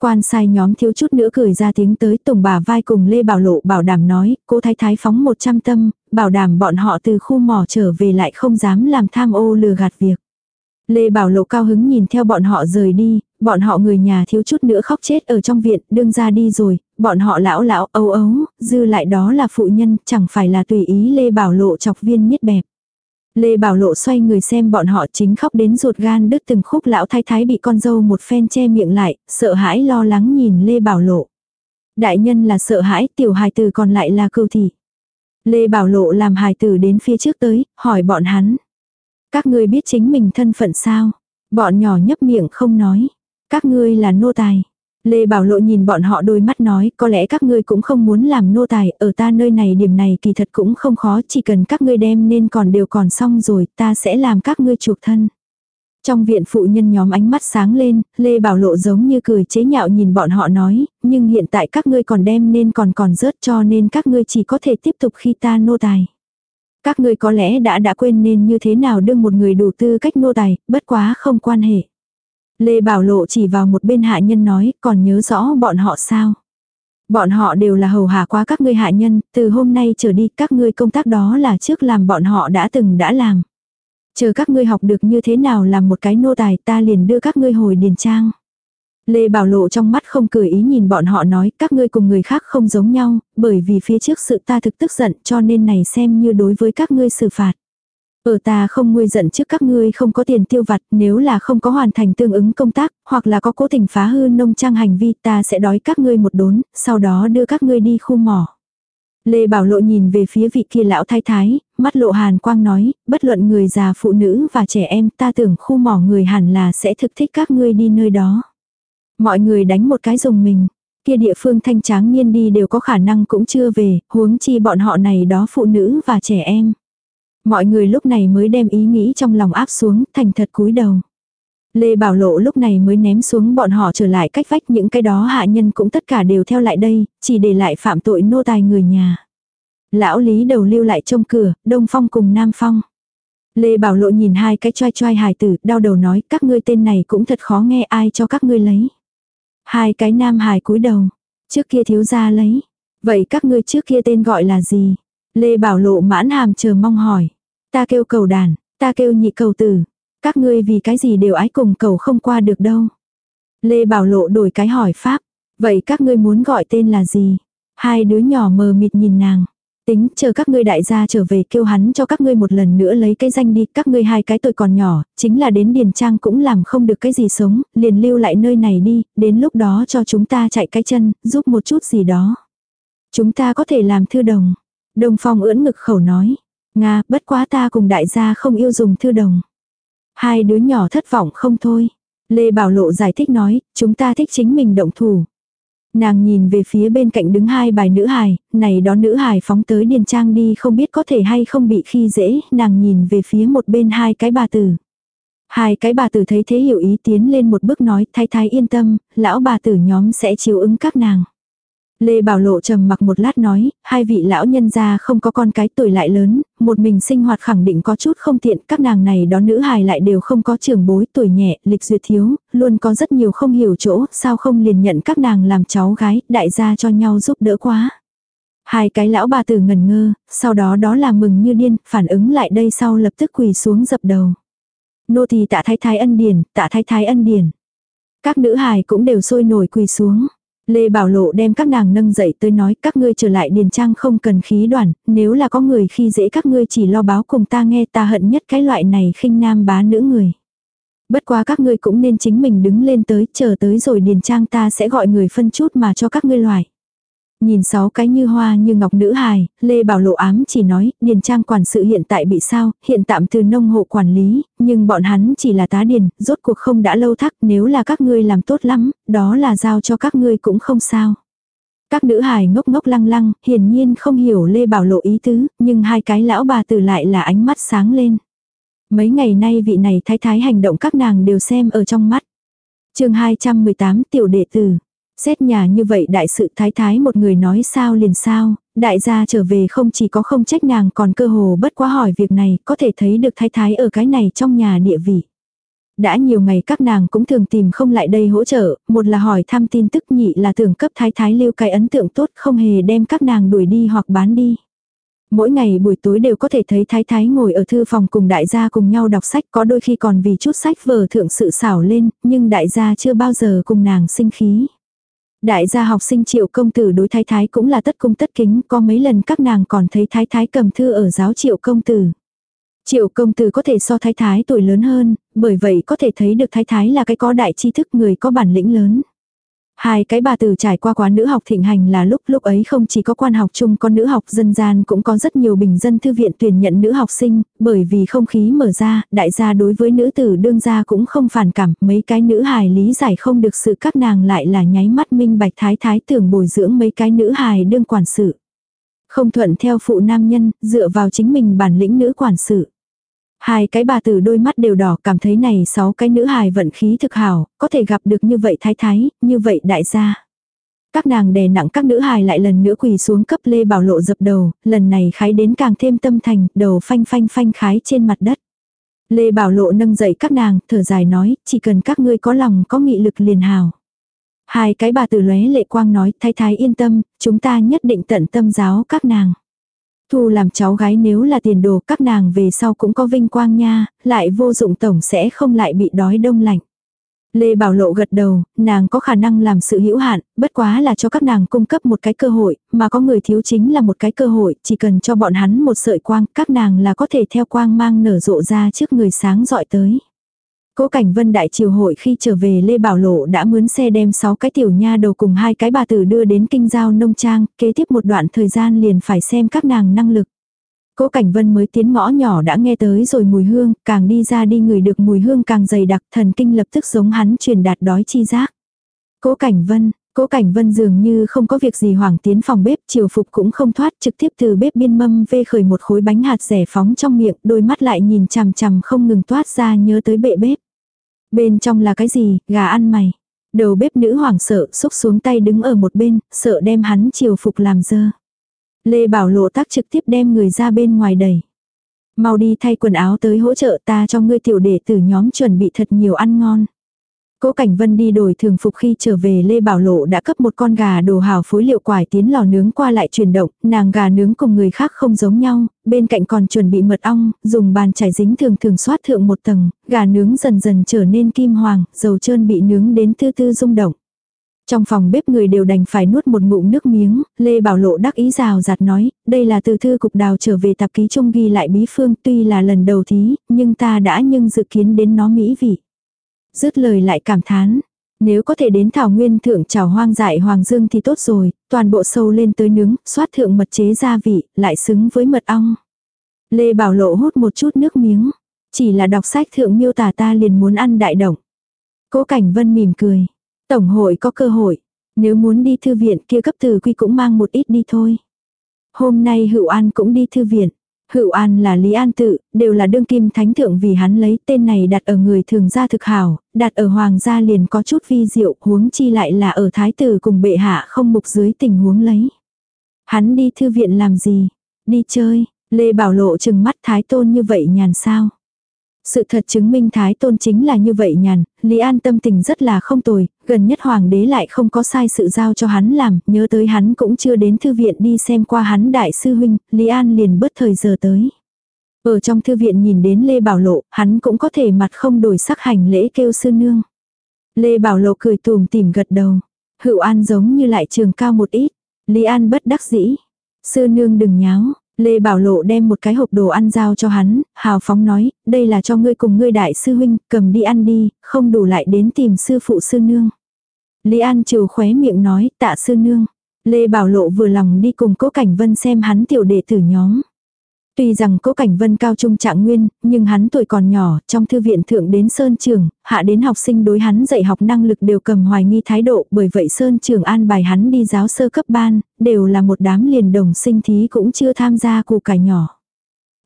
Quan sai nhóm thiếu chút nữa cười ra tiếng tới tùng bà vai cùng Lê Bảo Lộ bảo đảm nói, cô thái thái phóng 100 tâm, bảo đảm bọn họ từ khu mỏ trở về lại không dám làm tham ô lừa gạt việc. Lê Bảo Lộ cao hứng nhìn theo bọn họ rời đi, bọn họ người nhà thiếu chút nữa khóc chết ở trong viện, đương ra đi rồi, bọn họ lão lão âu ấu, dư lại đó là phụ nhân, chẳng phải là tùy ý Lê Bảo Lộ chọc viên miết bẹp. Lê Bảo Lộ xoay người xem bọn họ chính khóc đến ruột gan đứt từng khúc lão thái thái bị con dâu một phen che miệng lại, sợ hãi lo lắng nhìn Lê Bảo Lộ. Đại nhân là sợ hãi, tiểu hài tử còn lại là cưu thị. Lê Bảo Lộ làm hài tử đến phía trước tới, hỏi bọn hắn. Các ngươi biết chính mình thân phận sao? Bọn nhỏ nhấp miệng không nói. Các ngươi là nô tài. Lê Bảo Lộ nhìn bọn họ đôi mắt nói, có lẽ các ngươi cũng không muốn làm nô tài, ở ta nơi này điểm này kỳ thật cũng không khó, chỉ cần các ngươi đem nên còn đều còn xong rồi, ta sẽ làm các ngươi chuộc thân. Trong viện phụ nhân nhóm ánh mắt sáng lên, Lê Bảo Lộ giống như cười chế nhạo nhìn bọn họ nói, nhưng hiện tại các ngươi còn đem nên còn còn rớt cho nên các ngươi chỉ có thể tiếp tục khi ta nô tài. Các ngươi có lẽ đã đã quên nên như thế nào đương một người đủ tư cách nô tài, bất quá không quan hệ. Lê Bảo Lộ chỉ vào một bên hạ nhân nói, còn nhớ rõ bọn họ sao? Bọn họ đều là hầu hạ quá các ngươi hạ nhân, từ hôm nay trở đi các ngươi công tác đó là trước làm bọn họ đã từng đã làm. Chờ các ngươi học được như thế nào làm một cái nô tài ta liền đưa các ngươi hồi điền trang. Lê Bảo Lộ trong mắt không cười ý nhìn bọn họ nói các ngươi cùng người khác không giống nhau, bởi vì phía trước sự ta thực tức giận cho nên này xem như đối với các ngươi xử phạt. Ở ta không nguôi giận trước các ngươi không có tiền tiêu vặt, nếu là không có hoàn thành tương ứng công tác, hoặc là có cố tình phá hư nông trang hành vi ta sẽ đói các ngươi một đốn, sau đó đưa các ngươi đi khu mỏ. Lê Bảo Lộ nhìn về phía vị kia lão thái thái, mắt lộ hàn quang nói, bất luận người già phụ nữ và trẻ em ta tưởng khu mỏ người hẳn là sẽ thực thích các ngươi đi nơi đó. Mọi người đánh một cái dùng mình, kia địa phương thanh tráng niên đi đều có khả năng cũng chưa về, huống chi bọn họ này đó phụ nữ và trẻ em. Mọi người lúc này mới đem ý nghĩ trong lòng áp xuống, thành thật cúi đầu. Lê Bảo Lộ lúc này mới ném xuống bọn họ trở lại cách vách những cái đó hạ nhân cũng tất cả đều theo lại đây, chỉ để lại phạm tội nô tài người nhà. Lão Lý đầu lưu lại trông cửa, Đông Phong cùng Nam Phong. Lê Bảo Lộ nhìn hai cái choai choai hài tử, đau đầu nói các ngươi tên này cũng thật khó nghe ai cho các ngươi lấy. Hai cái nam hài cúi đầu, trước kia thiếu gia lấy. Vậy các ngươi trước kia tên gọi là gì? Lê Bảo Lộ mãn hàm chờ mong hỏi. Ta kêu cầu đàn, ta kêu nhị cầu tử. Các ngươi vì cái gì đều ái cùng cầu không qua được đâu. Lê Bảo Lộ đổi cái hỏi pháp. Vậy các ngươi muốn gọi tên là gì? Hai đứa nhỏ mờ mịt nhìn nàng. Tính chờ các ngươi đại gia trở về kêu hắn cho các ngươi một lần nữa lấy cái danh đi, các ngươi hai cái tuổi còn nhỏ, chính là đến Điền Trang cũng làm không được cái gì sống, liền lưu lại nơi này đi, đến lúc đó cho chúng ta chạy cái chân, giúp một chút gì đó. Chúng ta có thể làm thư đồng. Đông Phong ưỡn ngực khẩu nói. Nga, bất quá ta cùng đại gia không yêu dùng thư đồng. Hai đứa nhỏ thất vọng không thôi. Lê Bảo Lộ giải thích nói, chúng ta thích chính mình động thủ. Nàng nhìn về phía bên cạnh đứng hai bài nữ hài, này đó nữ hài phóng tới điền trang đi không biết có thể hay không bị khi dễ, nàng nhìn về phía một bên hai cái bà tử. Hai cái bà tử thấy thế hiểu ý tiến lên một bước nói thái thái yên tâm, lão bà tử nhóm sẽ chiều ứng các nàng. Lê Bảo Lộ trầm mặc một lát nói, hai vị lão nhân gia không có con cái tuổi lại lớn, một mình sinh hoạt khẳng định có chút không tiện, các nàng này đó nữ hài lại đều không có trưởng bối tuổi nhẹ, lịch duyệt thiếu, luôn có rất nhiều không hiểu chỗ, sao không liền nhận các nàng làm cháu gái, đại gia cho nhau giúp đỡ quá. Hai cái lão bà tử ngần ngơ, sau đó đó là mừng như điên, phản ứng lại đây sau lập tức quỳ xuống dập đầu. Nô thì tạ thái thái ân điển, tạ thái thái ân điển. Các nữ hài cũng đều sôi nổi quỳ xuống. Lê Bảo Lộ đem các nàng nâng dậy tới nói các ngươi trở lại điền trang không cần khí đoàn, nếu là có người khi dễ các ngươi chỉ lo báo cùng ta nghe ta hận nhất cái loại này khinh nam bá nữ người. Bất quá các ngươi cũng nên chính mình đứng lên tới, chờ tới rồi điền trang ta sẽ gọi người phân chút mà cho các ngươi loại. Nhìn sáu cái như hoa như ngọc nữ hài, Lê Bảo Lộ ám chỉ nói, điền trang quản sự hiện tại bị sao, hiện tạm từ nông hộ quản lý, nhưng bọn hắn chỉ là tá điền, rốt cuộc không đã lâu thắc, nếu là các ngươi làm tốt lắm, đó là giao cho các ngươi cũng không sao. Các nữ hài ngốc ngốc lăng lăng, hiển nhiên không hiểu Lê Bảo Lộ ý tứ, nhưng hai cái lão bà tử lại là ánh mắt sáng lên. Mấy ngày nay vị này thái thái hành động các nàng đều xem ở trong mắt. chương 218 tiểu đệ tử. Xét nhà như vậy đại sự thái thái một người nói sao liền sao, đại gia trở về không chỉ có không trách nàng còn cơ hồ bất quá hỏi việc này, có thể thấy được thái thái ở cái này trong nhà địa vị. Đã nhiều ngày các nàng cũng thường tìm không lại đây hỗ trợ, một là hỏi thăm tin tức nhị là tưởng cấp thái thái lưu cái ấn tượng tốt không hề đem các nàng đuổi đi hoặc bán đi. Mỗi ngày buổi tối đều có thể thấy thái thái ngồi ở thư phòng cùng đại gia cùng nhau đọc sách có đôi khi còn vì chút sách vở thượng sự xảo lên, nhưng đại gia chưa bao giờ cùng nàng sinh khí. Đại gia học sinh triệu công tử đối thái thái cũng là tất cung tất kính, có mấy lần các nàng còn thấy thái thái cầm thư ở giáo triệu công tử. Triệu công tử có thể so thái thái tuổi lớn hơn, bởi vậy có thể thấy được thái thái là cái có đại tri thức người có bản lĩnh lớn. Hai cái bà tử trải qua quá nữ học thịnh hành là lúc lúc ấy không chỉ có quan học chung con nữ học dân gian cũng có rất nhiều bình dân thư viện tuyển nhận nữ học sinh, bởi vì không khí mở ra, đại gia đối với nữ tử đương gia cũng không phản cảm, mấy cái nữ hài lý giải không được sự các nàng lại là nháy mắt minh bạch thái thái tưởng bồi dưỡng mấy cái nữ hài đương quản sự. Không thuận theo phụ nam nhân, dựa vào chính mình bản lĩnh nữ quản sự. Hai cái bà tử đôi mắt đều đỏ cảm thấy này sáu cái nữ hài vận khí thực hảo, có thể gặp được như vậy thái thái, như vậy đại gia. Các nàng đè nặng các nữ hài lại lần nữa quỳ xuống cấp lê bảo lộ dập đầu, lần này khái đến càng thêm tâm thành, đầu phanh phanh phanh khái trên mặt đất. Lê bảo lộ nâng dậy các nàng, thở dài nói, chỉ cần các ngươi có lòng có nghị lực liền hào. Hai cái bà tử lóe lệ quang nói, thái thái yên tâm, chúng ta nhất định tận tâm giáo các nàng. Thu làm cháu gái nếu là tiền đồ các nàng về sau cũng có vinh quang nha, lại vô dụng tổng sẽ không lại bị đói đông lạnh. Lê Bảo Lộ gật đầu, nàng có khả năng làm sự hữu hạn, bất quá là cho các nàng cung cấp một cái cơ hội, mà có người thiếu chính là một cái cơ hội, chỉ cần cho bọn hắn một sợi quang, các nàng là có thể theo quang mang nở rộ ra trước người sáng dọi tới. Cố Cảnh Vân đại triều hội khi trở về Lê Bảo Lộ đã mướn xe đem 6 cái tiểu nha đầu cùng hai cái bà tử đưa đến kinh giao nông trang, kế tiếp một đoạn thời gian liền phải xem các nàng năng lực. Cố Cảnh Vân mới tiến ngõ nhỏ đã nghe tới rồi mùi hương, càng đi ra đi người được mùi hương càng dày đặc, thần kinh lập tức giống hắn truyền đạt đói chi giác. Cố Cảnh Vân, Cố Cảnh Vân dường như không có việc gì hoảng tiến phòng bếp, chiều phục cũng không thoát, trực tiếp từ bếp biên mâm vê khởi một khối bánh hạt rẻ phóng trong miệng, đôi mắt lại nhìn chằm chằm không ngừng toát ra nhớ tới bệ bếp. Bên trong là cái gì, gà ăn mày. Đầu bếp nữ hoảng sợ, xúc xuống tay đứng ở một bên, sợ đem hắn chiều phục làm dơ. Lê Bảo Lộ tác trực tiếp đem người ra bên ngoài đẩy. Mau đi thay quần áo tới hỗ trợ ta cho ngươi tiểu đệ tử nhóm chuẩn bị thật nhiều ăn ngon. Cố Cảnh Vân đi đổi thường phục khi trở về Lê Bảo Lộ đã cấp một con gà đồ hào phối liệu quải tiến lò nướng qua lại chuyển động, nàng gà nướng cùng người khác không giống nhau, bên cạnh còn chuẩn bị mật ong, dùng bàn chải dính thường thường xoát thượng một tầng, gà nướng dần dần trở nên kim hoàng, dầu trơn bị nướng đến tư tư rung động. Trong phòng bếp người đều đành phải nuốt một ngụm nước miếng, Lê Bảo Lộ đắc ý rào rạt nói, đây là từ thư cục đào trở về tạp ký trung ghi lại bí phương tuy là lần đầu thí, nhưng ta đã nhưng dự kiến đến nó mỹ vị. Dứt lời lại cảm thán, nếu có thể đến thảo nguyên thượng trào hoang dại hoàng dương thì tốt rồi, toàn bộ sâu lên tới nướng, xoát thượng mật chế gia vị, lại xứng với mật ong. Lê Bảo Lộ hút một chút nước miếng, chỉ là đọc sách thượng miêu tả ta liền muốn ăn đại động. Cố Cảnh Vân mỉm cười, tổng hội có cơ hội, nếu muốn đi thư viện kia cấp từ quy cũng mang một ít đi thôi. Hôm nay Hữu An cũng đi thư viện, Hữu An là Lý An tự, đều là đương kim thánh thượng vì hắn lấy tên này đặt ở người thường gia thực hảo, đặt ở hoàng gia liền có chút vi diệu, huống chi lại là ở thái tử cùng bệ hạ không mục dưới tình huống lấy. Hắn đi thư viện làm gì? Đi chơi, Lê Bảo Lộ chừng mắt thái tôn như vậy nhàn sao? Sự thật chứng minh Thái Tôn chính là như vậy nhàn, Lý An tâm tình rất là không tồi, gần nhất Hoàng đế lại không có sai sự giao cho hắn làm, nhớ tới hắn cũng chưa đến thư viện đi xem qua hắn đại sư huynh, Lý An liền bớt thời giờ tới. Ở trong thư viện nhìn đến Lê Bảo Lộ, hắn cũng có thể mặt không đổi sắc hành lễ kêu sư nương. Lê Bảo Lộ cười tùm tìm gật đầu. Hữu An giống như lại trường cao một ít. Lý An bất đắc dĩ. Sư nương đừng nháo, Lê Bảo Lộ đem một cái hộp đồ ăn giao cho hắn, hào phóng nói, đây là cho ngươi cùng ngươi đại sư huynh, cầm đi ăn đi, không đủ lại đến tìm sư phụ sư nương. Lý An trừ khóe miệng nói, tạ sư nương. Lê Bảo Lộ vừa lòng đi cùng cố cảnh vân xem hắn tiểu đệ tử nhóm. Tuy rằng cố cảnh vân cao trung trạng nguyên, nhưng hắn tuổi còn nhỏ, trong thư viện thượng đến Sơn Trường, hạ đến học sinh đối hắn dạy học năng lực đều cầm hoài nghi thái độ, bởi vậy Sơn Trường an bài hắn đi giáo sơ cấp ban, đều là một đám liền đồng sinh thí cũng chưa tham gia cụ cải nhỏ.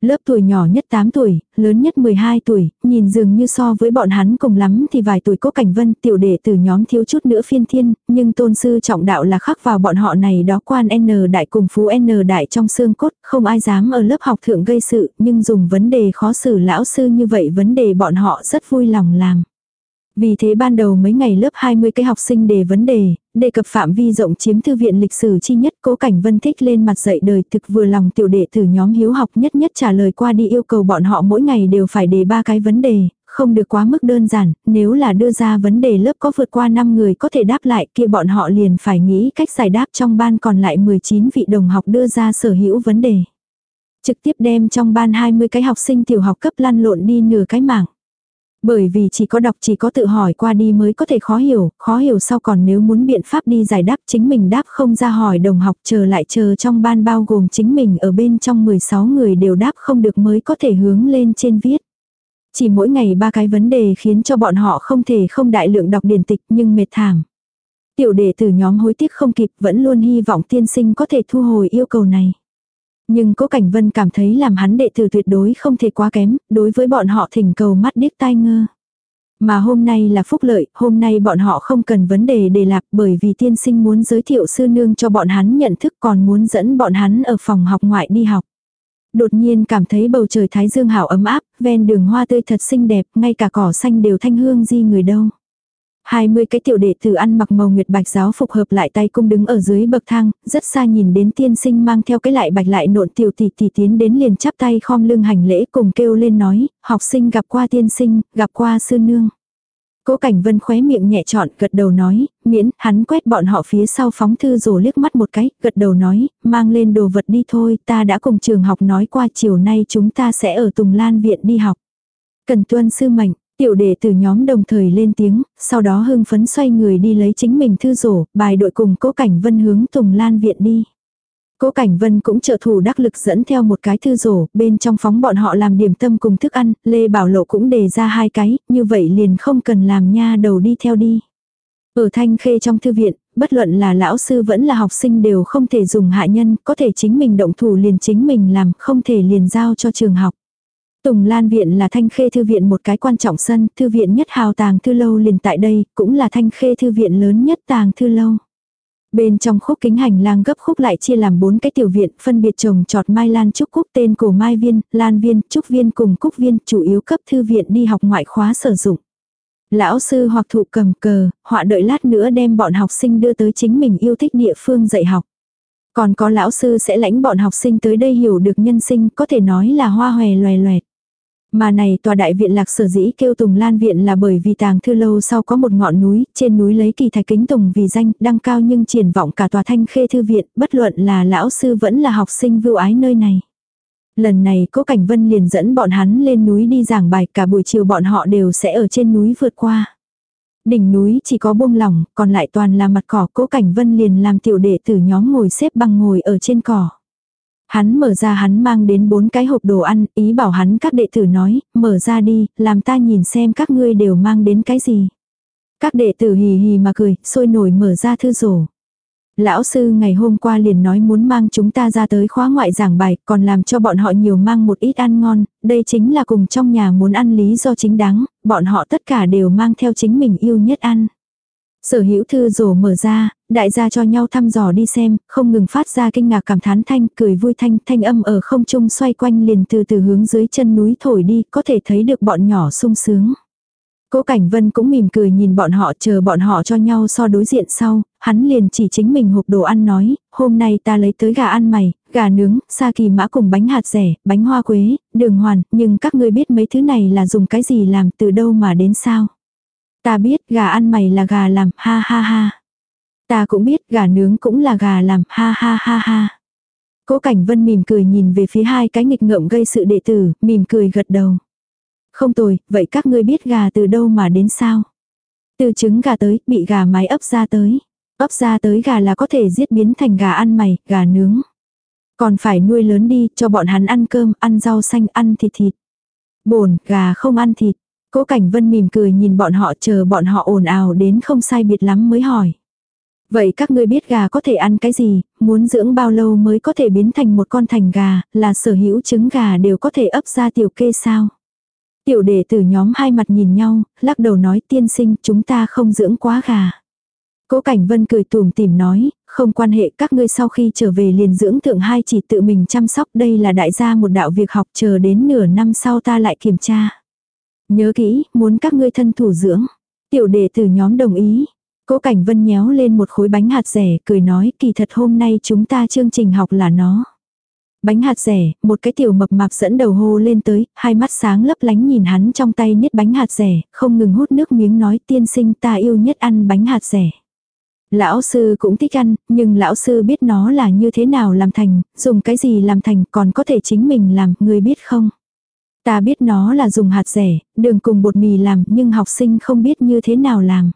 Lớp tuổi nhỏ nhất 8 tuổi, lớn nhất 12 tuổi, nhìn dường như so với bọn hắn cùng lắm thì vài tuổi cố cảnh vân tiểu đệ từ nhóm thiếu chút nữa phiên thiên, nhưng tôn sư trọng đạo là khắc vào bọn họ này đó quan N đại cùng phú N đại trong xương cốt, không ai dám ở lớp học thượng gây sự, nhưng dùng vấn đề khó xử lão sư như vậy vấn đề bọn họ rất vui lòng làm. Vì thế ban đầu mấy ngày lớp 20 cái học sinh đề vấn đề, đề cập phạm vi rộng chiếm thư viện lịch sử chi nhất cố cảnh vân thích lên mặt dạy đời thực vừa lòng tiểu đệ từ nhóm hiếu học nhất nhất trả lời qua đi yêu cầu bọn họ mỗi ngày đều phải đề ba cái vấn đề, không được quá mức đơn giản, nếu là đưa ra vấn đề lớp có vượt qua 5 người có thể đáp lại kia bọn họ liền phải nghĩ cách giải đáp trong ban còn lại 19 vị đồng học đưa ra sở hữu vấn đề. Trực tiếp đem trong ban 20 cái học sinh tiểu học cấp lăn lộn đi nửa cái mảng. Bởi vì chỉ có đọc chỉ có tự hỏi qua đi mới có thể khó hiểu, khó hiểu sau còn nếu muốn biện pháp đi giải đáp chính mình đáp không ra hỏi đồng học chờ lại chờ trong ban bao gồm chính mình ở bên trong 16 người đều đáp không được mới có thể hướng lên trên viết. Chỉ mỗi ngày ba cái vấn đề khiến cho bọn họ không thể không đại lượng đọc điển tịch nhưng mệt thảm. Tiểu đệ từ nhóm hối tiếc không kịp vẫn luôn hy vọng tiên sinh có thể thu hồi yêu cầu này. Nhưng Cố Cảnh Vân cảm thấy làm hắn đệ tử tuyệt đối không thể quá kém, đối với bọn họ thỉnh cầu mắt điếc tai ngơ. Mà hôm nay là phúc lợi, hôm nay bọn họ không cần vấn đề để lạc bởi vì tiên sinh muốn giới thiệu sư nương cho bọn hắn nhận thức còn muốn dẫn bọn hắn ở phòng học ngoại đi học. Đột nhiên cảm thấy bầu trời thái dương hảo ấm áp, ven đường hoa tươi thật xinh đẹp, ngay cả cỏ xanh đều thanh hương di người đâu. 20 cái tiểu đệ tử ăn mặc màu nguyệt bạch giáo phục hợp lại tay cung đứng ở dưới bậc thang, rất xa nhìn đến tiên sinh mang theo cái lại bạch lại nộn tiểu tỷ tỷ tiến đến liền chắp tay khom lưng hành lễ cùng kêu lên nói, học sinh gặp qua tiên sinh, gặp qua sư nương. Cố Cảnh Vân khóe miệng nhẹ trọn, gật đầu nói, miễn, hắn quét bọn họ phía sau phóng thư rồ liếc mắt một cái, gật đầu nói, mang lên đồ vật đi thôi, ta đã cùng trường học nói qua chiều nay chúng ta sẽ ở Tùng Lan Viện đi học. Cần tuân sư mệnh, Tiểu đệ từ nhóm đồng thời lên tiếng, sau đó hưng phấn xoay người đi lấy chính mình thư rổ, bài đội cùng cố cảnh vân hướng Tùng Lan viện đi. Cố Cảnh Vân cũng trợ thủ đắc lực dẫn theo một cái thư rổ, bên trong phóng bọn họ làm điểm tâm cùng thức ăn, Lê Bảo Lộ cũng đề ra hai cái, như vậy liền không cần làm nha đầu đi theo đi. Ở Thanh Khê trong thư viện, bất luận là lão sư vẫn là học sinh đều không thể dùng hạ nhân, có thể chính mình động thủ liền chính mình làm, không thể liền giao cho trường học. Tùng Lan Viện là thanh khê thư viện một cái quan trọng sân, thư viện nhất hào tàng thư lâu liền tại đây, cũng là thanh khê thư viện lớn nhất tàng thư lâu. Bên trong khúc kính hành lang gấp khúc lại chia làm bốn cái tiểu viện, phân biệt trồng trọt mai lan trúc cúc tên cổ mai viên, lan viên, trúc viên cùng cúc viên, chủ yếu cấp thư viện đi học ngoại khóa sử dụng. Lão sư hoặc thụ cầm cờ, họa đợi lát nữa đem bọn học sinh đưa tới chính mình yêu thích địa phương dạy học. Còn có lão sư sẽ lãnh bọn học sinh tới đây hiểu được nhân sinh, có thể nói là hoa hòe loè loẹt. Mà này tòa đại viện lạc sở dĩ kêu Tùng Lan Viện là bởi vì tàng thư lâu sau có một ngọn núi, trên núi lấy kỳ thạch kính Tùng vì danh, đăng cao nhưng triển vọng cả tòa thanh khê thư viện, bất luận là lão sư vẫn là học sinh vưu ái nơi này. Lần này cố Cảnh Vân liền dẫn bọn hắn lên núi đi giảng bài cả buổi chiều bọn họ đều sẽ ở trên núi vượt qua. Đỉnh núi chỉ có buông lỏng, còn lại toàn là mặt cỏ cố Cảnh Vân liền làm tiểu đệ tử nhóm ngồi xếp bằng ngồi ở trên cỏ. Hắn mở ra hắn mang đến bốn cái hộp đồ ăn, ý bảo hắn các đệ tử nói, mở ra đi, làm ta nhìn xem các ngươi đều mang đến cái gì. Các đệ tử hì hì mà cười, sôi nổi mở ra thư rổ. Lão sư ngày hôm qua liền nói muốn mang chúng ta ra tới khóa ngoại giảng bài, còn làm cho bọn họ nhiều mang một ít ăn ngon, đây chính là cùng trong nhà muốn ăn lý do chính đáng, bọn họ tất cả đều mang theo chính mình yêu nhất ăn. Sở hữu thư rổ mở ra, đại gia cho nhau thăm dò đi xem, không ngừng phát ra kinh ngạc cảm thán thanh, cười vui thanh, thanh âm ở không trung xoay quanh liền từ từ hướng dưới chân núi thổi đi, có thể thấy được bọn nhỏ sung sướng. Cố Cảnh Vân cũng mỉm cười nhìn bọn họ chờ bọn họ cho nhau so đối diện sau, hắn liền chỉ chính mình hộp đồ ăn nói, hôm nay ta lấy tới gà ăn mày, gà nướng, sa kỳ mã cùng bánh hạt rẻ, bánh hoa quế, đường hoàn, nhưng các ngươi biết mấy thứ này là dùng cái gì làm từ đâu mà đến sao. Ta biết gà ăn mày là gà làm, ha ha ha. Ta cũng biết gà nướng cũng là gà làm, ha ha ha ha. Cố Cảnh Vân mỉm cười nhìn về phía hai cái nghịch ngợm gây sự đệ tử, mỉm cười gật đầu. Không tồi, vậy các ngươi biết gà từ đâu mà đến sao? Từ trứng gà tới, bị gà mái ấp ra tới. Ấp ra tới gà là có thể giết biến thành gà ăn mày, gà nướng. Còn phải nuôi lớn đi, cho bọn hắn ăn cơm, ăn rau xanh, ăn thịt thịt. Bồn, gà không ăn thịt. Cố Cảnh Vân mỉm cười nhìn bọn họ chờ bọn họ ồn ào đến không sai biệt lắm mới hỏi. Vậy các ngươi biết gà có thể ăn cái gì, muốn dưỡng bao lâu mới có thể biến thành một con thành gà, là sở hữu trứng gà đều có thể ấp ra tiểu kê sao? Tiểu đệ tử nhóm hai mặt nhìn nhau, lắc đầu nói tiên sinh chúng ta không dưỡng quá gà. Cố Cảnh Vân cười tùm tìm nói, không quan hệ các ngươi sau khi trở về liền dưỡng thượng hai chỉ tự mình chăm sóc đây là đại gia một đạo việc học chờ đến nửa năm sau ta lại kiểm tra. Nhớ kỹ, muốn các ngươi thân thủ dưỡng. Tiểu đệ tử nhóm đồng ý. Cố Cảnh Vân nhéo lên một khối bánh hạt rẻ cười nói kỳ thật hôm nay chúng ta chương trình học là nó. Bánh hạt rẻ, một cái tiểu mập mạp dẫn đầu hô lên tới, hai mắt sáng lấp lánh nhìn hắn trong tay niết bánh hạt rẻ, không ngừng hút nước miếng nói tiên sinh ta yêu nhất ăn bánh hạt rẻ. Lão sư cũng thích ăn, nhưng lão sư biết nó là như thế nào làm thành, dùng cái gì làm thành còn có thể chính mình làm, người biết không? Ta biết nó là dùng hạt rẻ, đường cùng bột mì làm nhưng học sinh không biết như thế nào làm.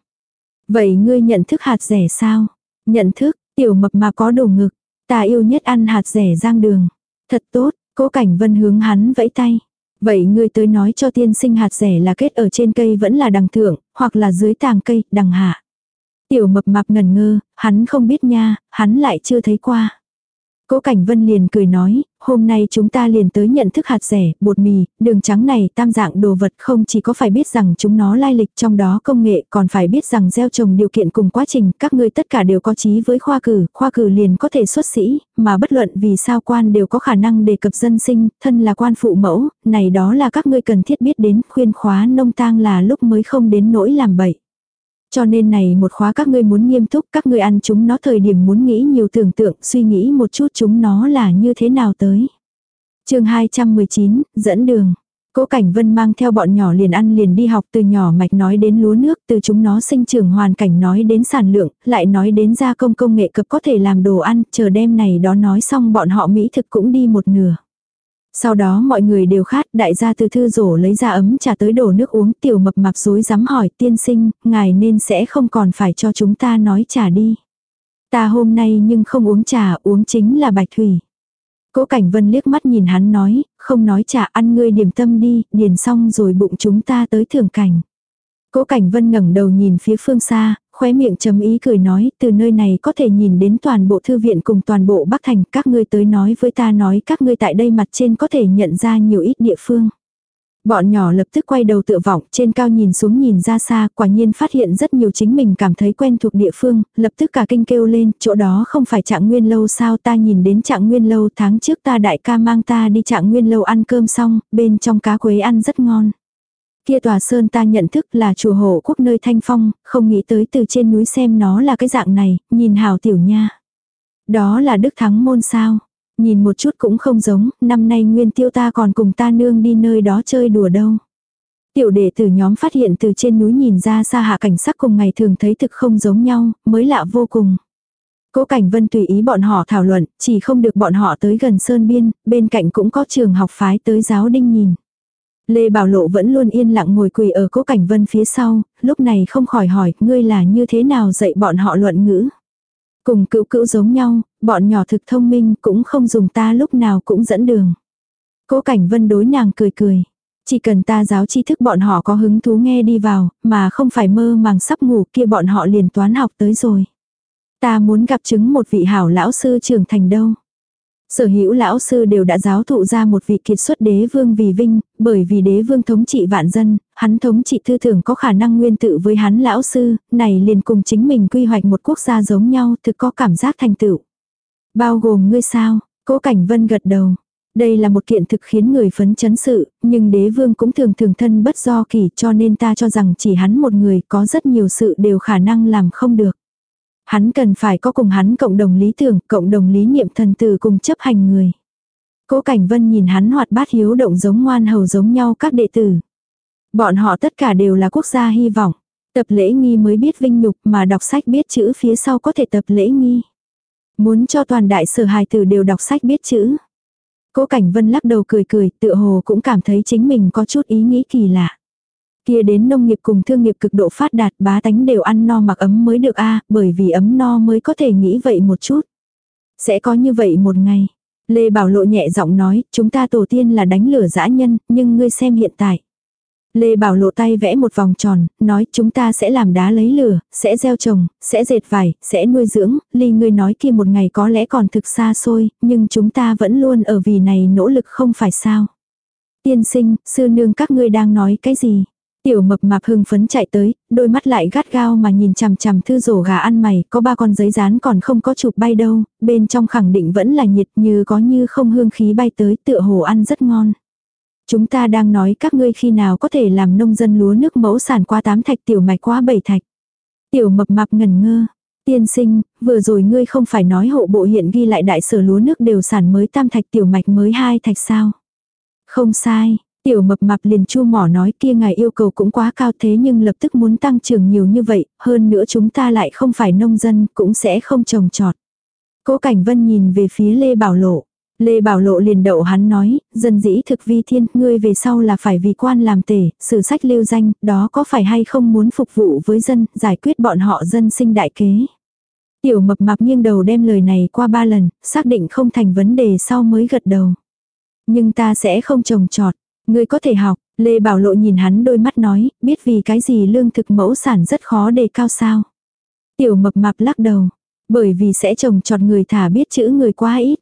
Vậy ngươi nhận thức hạt rẻ sao? Nhận thức, tiểu mập mà có đồ ngực. Ta yêu nhất ăn hạt rẻ rang đường. Thật tốt, cố cảnh vân hướng hắn vẫy tay. Vậy ngươi tới nói cho tiên sinh hạt rẻ là kết ở trên cây vẫn là đằng thượng, hoặc là dưới tàng cây, đằng hạ. Tiểu mập mạp ngần ngơ, hắn không biết nha, hắn lại chưa thấy qua. Cố Cảnh Vân liền cười nói, hôm nay chúng ta liền tới nhận thức hạt rẻ, bột mì, đường trắng này tam dạng đồ vật không chỉ có phải biết rằng chúng nó lai lịch trong đó công nghệ còn phải biết rằng gieo trồng điều kiện cùng quá trình các ngươi tất cả đều có trí với khoa cử, khoa cử liền có thể xuất sĩ, mà bất luận vì sao quan đều có khả năng đề cập dân sinh, thân là quan phụ mẫu, này đó là các ngươi cần thiết biết đến khuyên khóa nông tang là lúc mới không đến nỗi làm bậy. Cho nên này một khóa các ngươi muốn nghiêm túc, các ngươi ăn chúng nó thời điểm muốn nghĩ nhiều tưởng tượng, suy nghĩ một chút chúng nó là như thế nào tới. chương 219, dẫn đường. Cố Cảnh Vân mang theo bọn nhỏ liền ăn liền đi học từ nhỏ mạch nói đến lúa nước, từ chúng nó sinh trưởng hoàn cảnh nói đến sản lượng, lại nói đến gia công công nghệ cập có thể làm đồ ăn, chờ đêm này đó nói xong bọn họ mỹ thực cũng đi một nửa. Sau đó mọi người đều khát, đại gia từ thư rổ lấy ra ấm trà tới đổ nước uống, tiểu mập mạp dối dám hỏi tiên sinh, ngài nên sẽ không còn phải cho chúng ta nói trà đi. Ta hôm nay nhưng không uống trà, uống chính là bạch thủy. Cố Cảnh Vân liếc mắt nhìn hắn nói, không nói trà ăn ngươi điểm tâm đi, điền xong rồi bụng chúng ta tới thưởng cảnh. Cố Cảnh Vân ngẩng đầu nhìn phía phương xa, khóe miệng chấm ý cười nói, từ nơi này có thể nhìn đến toàn bộ thư viện cùng toàn bộ Bắc Thành, các ngươi tới nói với ta nói các ngươi tại đây mặt trên có thể nhận ra nhiều ít địa phương. Bọn nhỏ lập tức quay đầu tựa vọng, trên cao nhìn xuống nhìn ra xa, quả nhiên phát hiện rất nhiều chính mình cảm thấy quen thuộc địa phương, lập tức cả kinh kêu lên, chỗ đó không phải trạng nguyên lâu sao ta nhìn đến trạng nguyên lâu tháng trước ta đại ca mang ta đi trạng nguyên lâu ăn cơm xong, bên trong cá quế ăn rất ngon. Kia tòa sơn ta nhận thức là chùa hộ quốc nơi thanh phong, không nghĩ tới từ trên núi xem nó là cái dạng này, nhìn hào tiểu nha. Đó là đức thắng môn sao. Nhìn một chút cũng không giống, năm nay nguyên tiêu ta còn cùng ta nương đi nơi đó chơi đùa đâu. Tiểu đệ tử nhóm phát hiện từ trên núi nhìn ra xa hạ cảnh sắc cùng ngày thường thấy thực không giống nhau, mới lạ vô cùng. Cố Cảnh Vân tùy ý bọn họ thảo luận, chỉ không được bọn họ tới gần sơn biên, bên cạnh cũng có trường học phái tới giáo đinh nhìn. Lê Bảo Lộ vẫn luôn yên lặng ngồi quỳ ở Cố Cảnh Vân phía sau, lúc này không khỏi hỏi, ngươi là như thế nào dạy bọn họ luận ngữ. Cùng cữu cữu giống nhau, bọn nhỏ thực thông minh cũng không dùng ta lúc nào cũng dẫn đường. Cố Cảnh Vân đối nàng cười cười. Chỉ cần ta giáo tri thức bọn họ có hứng thú nghe đi vào, mà không phải mơ màng sắp ngủ kia bọn họ liền toán học tới rồi. Ta muốn gặp chứng một vị hảo lão sư trưởng thành đâu. Sở hữu lão sư đều đã giáo thụ ra một vị kiệt xuất đế vương vì vinh, bởi vì đế vương thống trị vạn dân, hắn thống trị thư thưởng có khả năng nguyên tự với hắn lão sư, này liền cùng chính mình quy hoạch một quốc gia giống nhau thực có cảm giác thành tựu. Bao gồm ngươi sao, cố cảnh vân gật đầu. Đây là một kiện thực khiến người phấn chấn sự, nhưng đế vương cũng thường thường thân bất do kỳ cho nên ta cho rằng chỉ hắn một người có rất nhiều sự đều khả năng làm không được. Hắn cần phải có cùng hắn cộng đồng lý tưởng, cộng đồng lý niệm thần tử cùng chấp hành người. Cố Cảnh Vân nhìn hắn hoạt bát hiếu động giống ngoan hầu giống nhau các đệ tử. Bọn họ tất cả đều là quốc gia hy vọng. Tập lễ nghi mới biết vinh nhục mà đọc sách biết chữ phía sau có thể tập lễ nghi. Muốn cho toàn đại sở hài tử đều đọc sách biết chữ. Cố Cảnh Vân lắc đầu cười cười, tựa hồ cũng cảm thấy chính mình có chút ý nghĩ kỳ lạ. Kia đến nông nghiệp cùng thương nghiệp cực độ phát đạt bá tánh đều ăn no mặc ấm mới được a bởi vì ấm no mới có thể nghĩ vậy một chút. Sẽ có như vậy một ngày. Lê Bảo Lộ nhẹ giọng nói, chúng ta tổ tiên là đánh lửa dã nhân, nhưng ngươi xem hiện tại. Lê Bảo lộ tay vẽ một vòng tròn, nói chúng ta sẽ làm đá lấy lửa, sẽ gieo trồng, sẽ dệt vải, sẽ nuôi dưỡng, ly ngươi nói kia một ngày có lẽ còn thực xa xôi, nhưng chúng ta vẫn luôn ở vì này nỗ lực không phải sao. Tiên sinh, sư nương các ngươi đang nói cái gì? Tiểu mập mạp hưng phấn chạy tới, đôi mắt lại gắt gao mà nhìn chằm chằm thư rổ gà ăn mày, có ba con giấy dán còn không có chụp bay đâu, bên trong khẳng định vẫn là nhiệt như có như không hương khí bay tới tựa hồ ăn rất ngon. Chúng ta đang nói các ngươi khi nào có thể làm nông dân lúa nước mẫu sản qua tám thạch tiểu mạch qua bảy thạch. Tiểu mập mạp ngần ngơ. Tiên sinh, vừa rồi ngươi không phải nói hộ bộ hiện ghi lại đại sở lúa nước đều sản mới tam thạch tiểu mạch mới hai thạch sao. Không sai, Tiểu mập mạp liền chua mỏ nói kia ngài yêu cầu cũng quá cao thế nhưng lập tức muốn tăng trưởng nhiều như vậy, hơn nữa chúng ta lại không phải nông dân, cũng sẽ không trồng trọt. Cố Cảnh Vân nhìn về phía Lê Bảo Lộ. Lê Bảo Lộ liền đậu hắn nói, dân dĩ thực vi thiên, ngươi về sau là phải vì quan làm tể, sử sách lưu danh, đó có phải hay không muốn phục vụ với dân, giải quyết bọn họ dân sinh đại kế. Tiểu mập mạp nghiêng đầu đem lời này qua ba lần, xác định không thành vấn đề sau mới gật đầu. Nhưng ta sẽ không trồng trọt, ngươi có thể học, Lê Bảo Lộ nhìn hắn đôi mắt nói, biết vì cái gì lương thực mẫu sản rất khó đề cao sao. Tiểu mập mạp lắc đầu, bởi vì sẽ trồng trọt người thả biết chữ người quá ít.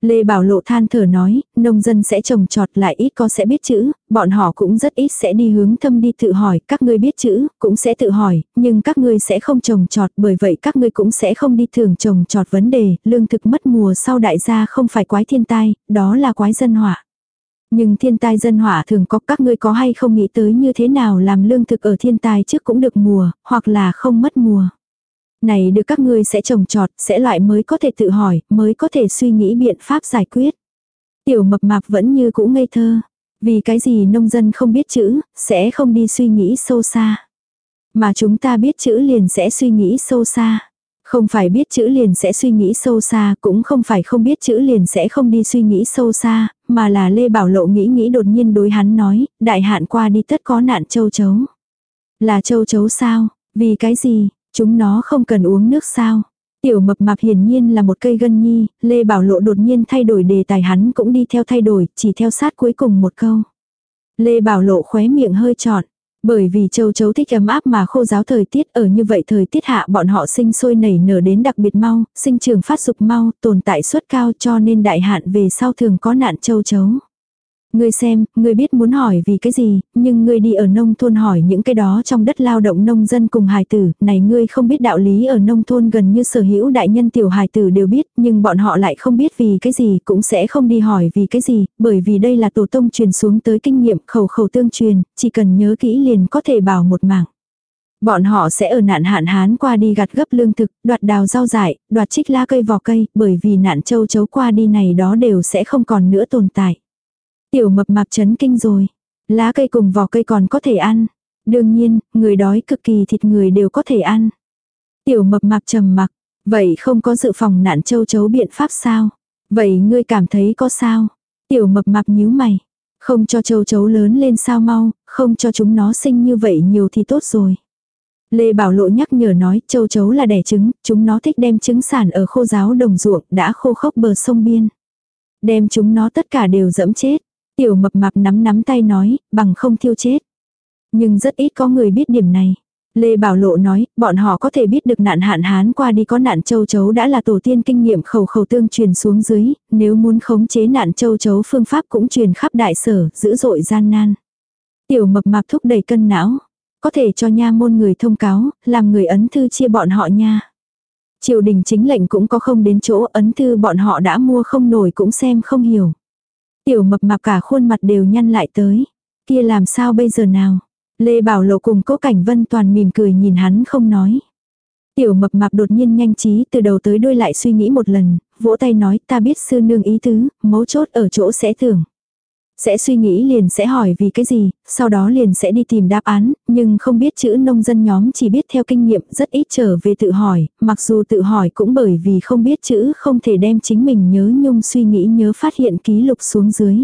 Lê Bảo Lộ than thở nói, nông dân sẽ trồng trọt lại ít có sẽ biết chữ, bọn họ cũng rất ít sẽ đi hướng thâm đi tự hỏi, các ngươi biết chữ, cũng sẽ tự hỏi, nhưng các ngươi sẽ không trồng trọt, bởi vậy các ngươi cũng sẽ không đi thường trồng trọt vấn đề, lương thực mất mùa sau đại gia không phải quái thiên tai, đó là quái dân họa. Nhưng thiên tai dân họa thường có các ngươi có hay không nghĩ tới như thế nào làm lương thực ở thiên tai trước cũng được mùa, hoặc là không mất mùa này được các ngươi sẽ trồng trọt, sẽ loại mới có thể tự hỏi, mới có thể suy nghĩ biện pháp giải quyết. Tiểu mập mạp vẫn như cũ ngây thơ. Vì cái gì nông dân không biết chữ, sẽ không đi suy nghĩ sâu xa. Mà chúng ta biết chữ liền sẽ suy nghĩ sâu xa. Không phải biết chữ liền sẽ suy nghĩ sâu xa, cũng không phải không biết chữ liền sẽ không đi suy nghĩ sâu xa, mà là Lê Bảo Lộ nghĩ nghĩ đột nhiên đối hắn nói, đại hạn qua đi tất có nạn châu chấu. Là châu chấu sao? Vì cái gì? Chúng nó không cần uống nước sao. Tiểu mập mạp hiển nhiên là một cây gân nhi, Lê Bảo Lộ đột nhiên thay đổi đề tài hắn cũng đi theo thay đổi, chỉ theo sát cuối cùng một câu. Lê Bảo Lộ khóe miệng hơi trọn. Bởi vì châu chấu thích ấm áp mà khô giáo thời tiết ở như vậy thời tiết hạ bọn họ sinh sôi nảy nở đến đặc biệt mau, sinh trường phát dục mau, tồn tại suất cao cho nên đại hạn về sau thường có nạn châu chấu. Ngươi xem, ngươi biết muốn hỏi vì cái gì, nhưng ngươi đi ở nông thôn hỏi những cái đó trong đất lao động nông dân cùng hài tử, này ngươi không biết đạo lý ở nông thôn gần như sở hữu đại nhân tiểu hài tử đều biết, nhưng bọn họ lại không biết vì cái gì, cũng sẽ không đi hỏi vì cái gì, bởi vì đây là tổ tông truyền xuống tới kinh nghiệm khẩu khẩu tương truyền, chỉ cần nhớ kỹ liền có thể bảo một mạng. Bọn họ sẽ ở nạn hạn hán qua đi gặt gấp lương thực, đoạt đào rau dại, đoạt trích lá cây vỏ cây, bởi vì nạn châu chấu qua đi này đó đều sẽ không còn nữa tồn tại. Tiểu mập mạp chấn kinh rồi. Lá cây cùng vỏ cây còn có thể ăn. Đương nhiên, người đói cực kỳ thịt người đều có thể ăn. Tiểu mập mạp trầm mặc. Vậy không có dự phòng nạn châu chấu biện pháp sao? Vậy ngươi cảm thấy có sao? Tiểu mập mạp nhíu mày. Không cho châu chấu lớn lên sao mau, không cho chúng nó sinh như vậy nhiều thì tốt rồi. Lê Bảo Lộ nhắc nhở nói châu chấu là đẻ trứng, chúng nó thích đem trứng sản ở khô giáo đồng ruộng đã khô khốc bờ sông biên. Đem chúng nó tất cả đều dẫm chết. Tiểu mập mạp nắm nắm tay nói, bằng không thiêu chết. Nhưng rất ít có người biết điểm này. Lê Bảo Lộ nói, bọn họ có thể biết được nạn hạn hán qua đi có nạn châu chấu đã là tổ tiên kinh nghiệm khẩu khẩu tương truyền xuống dưới, nếu muốn khống chế nạn châu chấu phương pháp cũng truyền khắp đại sở, dữ dội gian nan. Tiểu mập mạp thúc đẩy cân não, có thể cho nha môn người thông cáo, làm người ấn thư chia bọn họ nha. Triều đình chính lệnh cũng có không đến chỗ ấn thư bọn họ đã mua không nổi cũng xem không hiểu. Tiểu mập mạp cả khuôn mặt đều nhăn lại tới. Kia làm sao bây giờ nào? Lê Bảo Lộ cùng Cố Cảnh Vân toàn mỉm cười nhìn hắn không nói. Tiểu mập mạp đột nhiên nhanh trí từ đầu tới đuôi lại suy nghĩ một lần, vỗ tay nói ta biết sư nương ý tứ, mấu chốt ở chỗ sẽ tưởng. Sẽ suy nghĩ liền sẽ hỏi vì cái gì, sau đó liền sẽ đi tìm đáp án, nhưng không biết chữ nông dân nhóm chỉ biết theo kinh nghiệm rất ít trở về tự hỏi, mặc dù tự hỏi cũng bởi vì không biết chữ không thể đem chính mình nhớ nhung suy nghĩ nhớ phát hiện ký lục xuống dưới.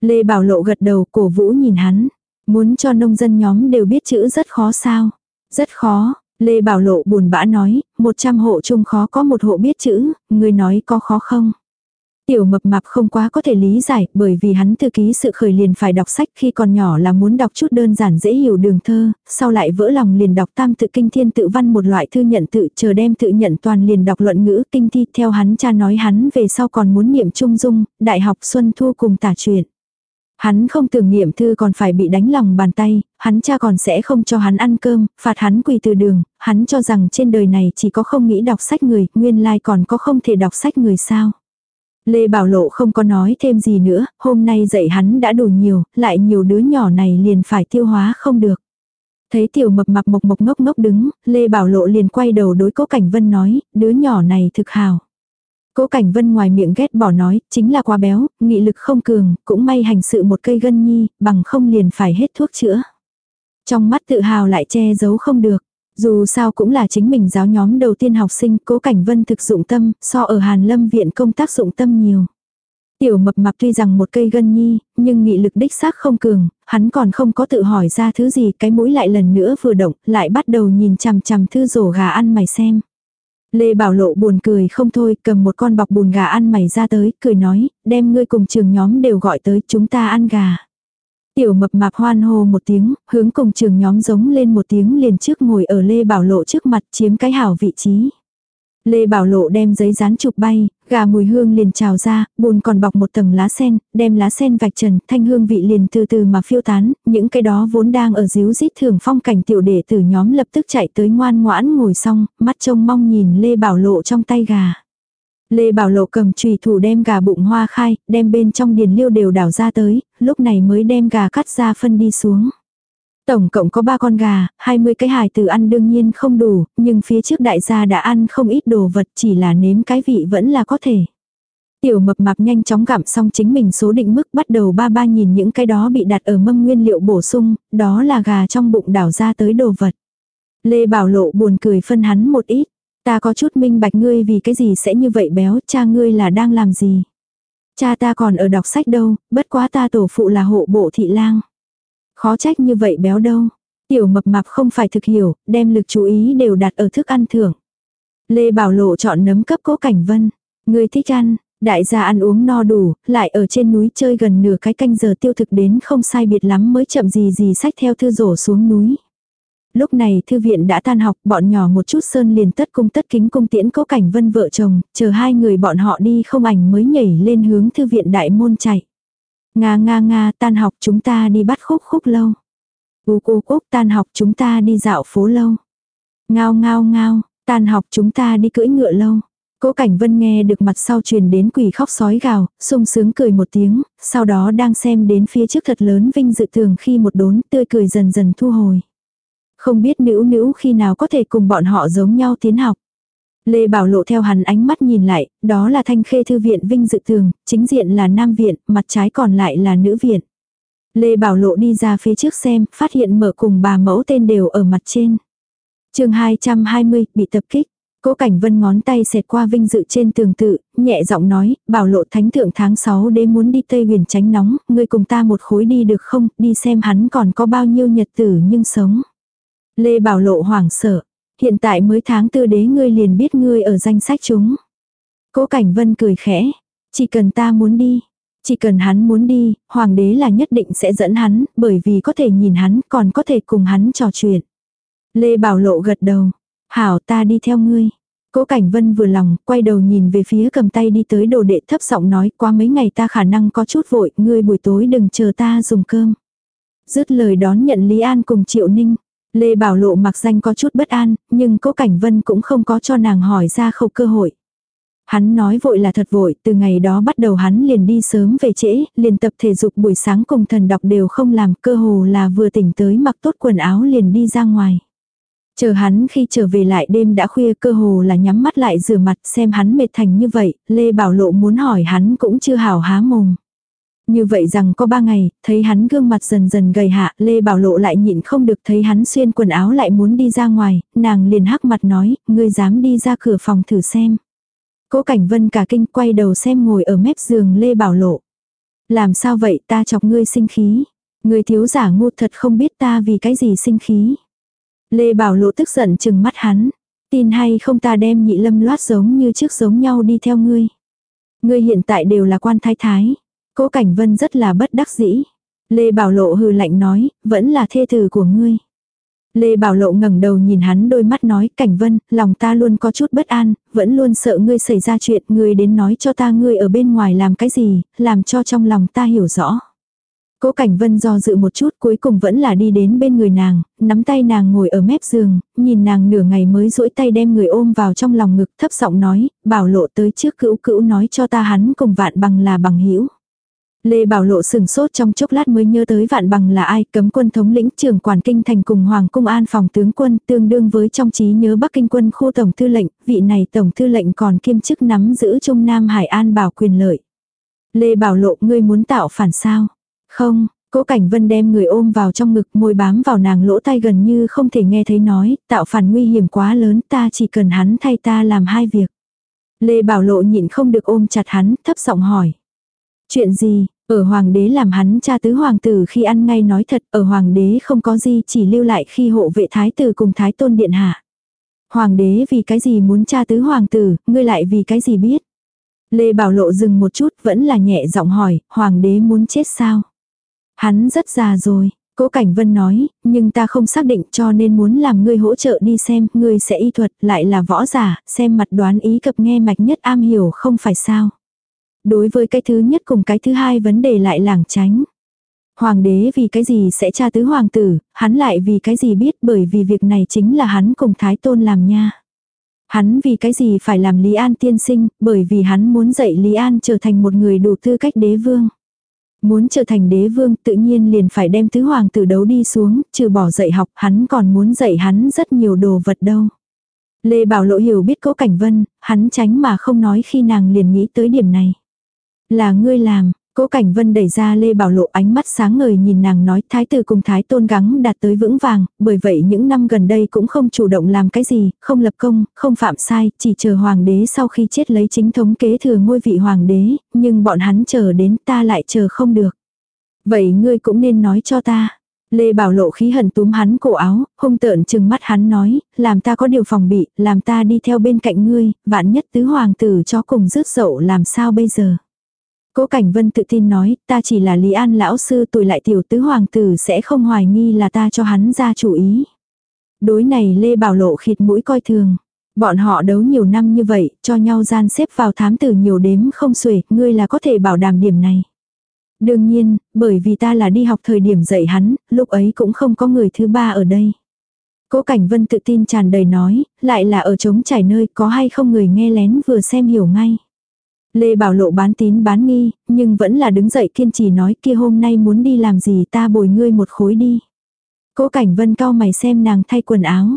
Lê Bảo Lộ gật đầu cổ vũ nhìn hắn, muốn cho nông dân nhóm đều biết chữ rất khó sao. Rất khó, Lê Bảo Lộ buồn bã nói, 100 hộ chung khó có một hộ biết chữ, người nói có khó không? Tiểu mập mạp không quá có thể lý giải bởi vì hắn thư ký sự khởi liền phải đọc sách khi còn nhỏ là muốn đọc chút đơn giản dễ hiểu đường thơ, sau lại vỡ lòng liền đọc tam tự kinh thiên tự văn một loại thư nhận tự chờ đem tự nhận toàn liền đọc luận ngữ kinh thi theo hắn cha nói hắn về sau còn muốn niệm trung dung, đại học xuân thu cùng tả truyện. Hắn không tưởng niệm thư còn phải bị đánh lòng bàn tay, hắn cha còn sẽ không cho hắn ăn cơm, phạt hắn quỳ từ đường, hắn cho rằng trên đời này chỉ có không nghĩ đọc sách người, nguyên lai còn có không thể đọc sách người sao. Lê Bảo Lộ không có nói thêm gì nữa, hôm nay dạy hắn đã đủ nhiều, lại nhiều đứa nhỏ này liền phải tiêu hóa không được. Thấy tiểu mập mập mộc mộc ngốc ngốc đứng, Lê Bảo Lộ liền quay đầu đối cố Cảnh Vân nói, đứa nhỏ này thực hào. Cố Cảnh Vân ngoài miệng ghét bỏ nói, chính là quá béo, nghị lực không cường, cũng may hành sự một cây gân nhi, bằng không liền phải hết thuốc chữa. Trong mắt tự hào lại che giấu không được. Dù sao cũng là chính mình giáo nhóm đầu tiên học sinh, cố cảnh vân thực dụng tâm, so ở Hàn Lâm viện công tác dụng tâm nhiều. Tiểu mập mạp tuy rằng một cây gân nhi, nhưng nghị lực đích xác không cường, hắn còn không có tự hỏi ra thứ gì, cái mũi lại lần nữa vừa động, lại bắt đầu nhìn chằm chằm thư rổ gà ăn mày xem. Lê Bảo Lộ buồn cười không thôi, cầm một con bọc bùn gà ăn mày ra tới, cười nói, đem ngươi cùng trường nhóm đều gọi tới, chúng ta ăn gà. Tiểu mập mạp hoan hô một tiếng, hướng cùng trường nhóm giống lên một tiếng liền trước ngồi ở Lê Bảo Lộ trước mặt chiếm cái hảo vị trí. Lê Bảo Lộ đem giấy dán chụp bay, gà mùi hương liền trào ra, bùn còn bọc một tầng lá sen, đem lá sen vạch trần, thanh hương vị liền từ từ mà phiêu tán, những cái đó vốn đang ở díu dít thường phong cảnh tiểu đệ tử nhóm lập tức chạy tới ngoan ngoãn ngồi xong, mắt trông mong nhìn Lê Bảo Lộ trong tay gà. Lê Bảo Lộ cầm chùy thủ đem gà bụng hoa khai, đem bên trong điền liêu đều đảo ra tới, lúc này mới đem gà cắt ra phân đi xuống. Tổng cộng có 3 con gà, 20 cái hài từ ăn đương nhiên không đủ, nhưng phía trước đại gia đã ăn không ít đồ vật chỉ là nếm cái vị vẫn là có thể. Tiểu mập mạp nhanh chóng gặm xong chính mình số định mức bắt đầu ba ba nhìn những cái đó bị đặt ở mâm nguyên liệu bổ sung, đó là gà trong bụng đảo ra tới đồ vật. Lê Bảo Lộ buồn cười phân hắn một ít. Ta có chút minh bạch ngươi vì cái gì sẽ như vậy béo, cha ngươi là đang làm gì. Cha ta còn ở đọc sách đâu, bất quá ta tổ phụ là hộ bộ thị lang. Khó trách như vậy béo đâu. Tiểu mập mạp không phải thực hiểu, đem lực chú ý đều đặt ở thức ăn thưởng. Lê Bảo Lộ chọn nấm cấp cố cảnh vân. Người thích ăn, đại gia ăn uống no đủ, lại ở trên núi chơi gần nửa cái canh giờ tiêu thực đến không sai biệt lắm mới chậm gì gì sách theo thư rổ xuống núi. Lúc này thư viện đã tan học, bọn nhỏ một chút sơn liền tất cung tất kính cung tiễn cố cảnh vân vợ chồng, chờ hai người bọn họ đi không ảnh mới nhảy lên hướng thư viện đại môn chạy. Nga nga nga tan học chúng ta đi bắt khúc khúc lâu. U cu cúc tan học chúng ta đi dạo phố lâu. Ngao ngao ngao, tan học chúng ta đi cưỡi ngựa lâu. Cố Cảnh Vân nghe được mặt sau truyền đến quỷ khóc sói gào, sung sướng cười một tiếng, sau đó đang xem đến phía trước thật lớn vinh dự thường khi một đốn tươi cười dần dần thu hồi. Không biết nữ nữ khi nào có thể cùng bọn họ giống nhau tiến học. Lê Bảo Lộ theo hắn ánh mắt nhìn lại, đó là thanh khê thư viện vinh dự tường, chính diện là nam viện, mặt trái còn lại là nữ viện. Lê Bảo Lộ đi ra phía trước xem, phát hiện mở cùng bà mẫu tên đều ở mặt trên. chương 220, bị tập kích. Cố Cảnh Vân ngón tay xẹt qua vinh dự trên tường tự, nhẹ giọng nói, bảo lộ thánh thượng tháng 6 đế muốn đi Tây Huyền tránh nóng, ngươi cùng ta một khối đi được không, đi xem hắn còn có bao nhiêu nhật tử nhưng sống. Lê Bảo Lộ hoảng sợ, hiện tại mới tháng tư đế ngươi liền biết ngươi ở danh sách chúng. Cố Cảnh Vân cười khẽ, chỉ cần ta muốn đi, chỉ cần hắn muốn đi, hoàng đế là nhất định sẽ dẫn hắn, bởi vì có thể nhìn hắn, còn có thể cùng hắn trò chuyện. Lê Bảo Lộ gật đầu, hảo ta đi theo ngươi. Cố Cảnh Vân vừa lòng, quay đầu nhìn về phía cầm tay đi tới đồ đệ thấp giọng nói qua mấy ngày ta khả năng có chút vội, ngươi buổi tối đừng chờ ta dùng cơm. Dứt lời đón nhận Lý An cùng Triệu Ninh. Lê Bảo Lộ mặc danh có chút bất an, nhưng Cố Cảnh Vân cũng không có cho nàng hỏi ra khâu cơ hội. Hắn nói vội là thật vội, từ ngày đó bắt đầu hắn liền đi sớm về trễ, liền tập thể dục buổi sáng cùng thần đọc đều không làm, cơ hồ là vừa tỉnh tới mặc tốt quần áo liền đi ra ngoài. Chờ hắn khi trở về lại đêm đã khuya cơ hồ là nhắm mắt lại rửa mặt xem hắn mệt thành như vậy, Lê Bảo Lộ muốn hỏi hắn cũng chưa hảo há mồm. Như vậy rằng có ba ngày, thấy hắn gương mặt dần dần gầy hạ, Lê Bảo Lộ lại nhịn không được thấy hắn xuyên quần áo lại muốn đi ra ngoài, nàng liền hắc mặt nói, ngươi dám đi ra cửa phòng thử xem. Cố Cảnh Vân cả kinh quay đầu xem ngồi ở mép giường Lê Bảo Lộ. Làm sao vậy ta chọc ngươi sinh khí. Ngươi thiếu giả ngu thật không biết ta vì cái gì sinh khí. Lê Bảo Lộ tức giận chừng mắt hắn. Tin hay không ta đem nhị lâm loát giống như trước giống nhau đi theo ngươi. Ngươi hiện tại đều là quan thái thái. Cố Cảnh Vân rất là bất đắc dĩ. Lê Bảo Lộ hừ lạnh nói, vẫn là thê tử của ngươi. Lê Bảo Lộ ngẩng đầu nhìn hắn đôi mắt nói, Cảnh Vân, lòng ta luôn có chút bất an, vẫn luôn sợ ngươi xảy ra chuyện, ngươi đến nói cho ta ngươi ở bên ngoài làm cái gì, làm cho trong lòng ta hiểu rõ. Cố Cảnh Vân do dự một chút cuối cùng vẫn là đi đến bên người nàng, nắm tay nàng ngồi ở mép giường, nhìn nàng nửa ngày mới duỗi tay đem người ôm vào trong lòng ngực thấp giọng nói, bảo lộ tới trước cữu cữu nói cho ta hắn cùng vạn bằng là bằng hữu Lê Bảo Lộ sừng sốt trong chốc lát mới nhớ tới vạn bằng là ai, cấm quân thống lĩnh trưởng quản kinh thành cùng Hoàng cung an phòng tướng quân tương đương với trong trí nhớ Bắc Kinh quân khu tổng thư lệnh, vị này tổng thư lệnh còn kiêm chức nắm giữ Trung Nam Hải An bảo quyền lợi. Lê Bảo Lộ ngươi muốn tạo phản sao? Không, Cố Cảnh Vân đem người ôm vào trong ngực môi bám vào nàng lỗ tai gần như không thể nghe thấy nói, tạo phản nguy hiểm quá lớn ta chỉ cần hắn thay ta làm hai việc. Lê Bảo Lộ nhịn không được ôm chặt hắn, thấp giọng hỏi. Chuyện gì, ở hoàng đế làm hắn cha tứ hoàng tử khi ăn ngay nói thật, ở hoàng đế không có gì chỉ lưu lại khi hộ vệ thái tử cùng thái tôn điện hạ. Hoàng đế vì cái gì muốn cha tứ hoàng tử, ngươi lại vì cái gì biết. Lê Bảo Lộ dừng một chút vẫn là nhẹ giọng hỏi, hoàng đế muốn chết sao? Hắn rất già rồi, Cố Cảnh Vân nói, nhưng ta không xác định cho nên muốn làm ngươi hỗ trợ đi xem, ngươi sẽ y thuật, lại là võ giả, xem mặt đoán ý cập nghe mạch nhất am hiểu không phải sao. Đối với cái thứ nhất cùng cái thứ hai vấn đề lại lảng tránh. Hoàng đế vì cái gì sẽ tra tứ hoàng tử, hắn lại vì cái gì biết bởi vì việc này chính là hắn cùng Thái Tôn làm nha. Hắn vì cái gì phải làm Lý An tiên sinh, bởi vì hắn muốn dạy Lý An trở thành một người đủ tư cách đế vương. Muốn trở thành đế vương tự nhiên liền phải đem tứ hoàng tử đấu đi xuống, trừ bỏ dạy học hắn còn muốn dạy hắn rất nhiều đồ vật đâu. Lê Bảo Lộ hiểu biết cố cảnh vân, hắn tránh mà không nói khi nàng liền nghĩ tới điểm này. Là ngươi làm, Cố Cảnh Vân đẩy ra Lê Bảo Lộ ánh mắt sáng ngời nhìn nàng nói thái tử cùng thái tôn gắng đạt tới vững vàng, bởi vậy những năm gần đây cũng không chủ động làm cái gì, không lập công, không phạm sai, chỉ chờ hoàng đế sau khi chết lấy chính thống kế thừa ngôi vị hoàng đế, nhưng bọn hắn chờ đến ta lại chờ không được. Vậy ngươi cũng nên nói cho ta. Lê Bảo Lộ khí hận túm hắn cổ áo, hung tợn chừng mắt hắn nói, làm ta có điều phòng bị, làm ta đi theo bên cạnh ngươi, vạn nhất tứ hoàng tử cho cùng rước dậu làm sao bây giờ. Cố Cảnh Vân tự tin nói, ta chỉ là Lý An lão sư tuổi lại tiểu tứ hoàng tử sẽ không hoài nghi là ta cho hắn ra chủ ý. Đối này Lê Bảo Lộ khịt mũi coi thường. Bọn họ đấu nhiều năm như vậy, cho nhau gian xếp vào thám tử nhiều đếm không xuể, ngươi là có thể bảo đảm điểm này. Đương nhiên, bởi vì ta là đi học thời điểm dạy hắn, lúc ấy cũng không có người thứ ba ở đây. Cố Cảnh Vân tự tin tràn đầy nói, lại là ở trống trải nơi có hay không người nghe lén vừa xem hiểu ngay. Lê Bảo Lộ bán tín bán nghi, nhưng vẫn là đứng dậy kiên trì nói kia hôm nay muốn đi làm gì ta bồi ngươi một khối đi. Cố Cảnh Vân cao mày xem nàng thay quần áo.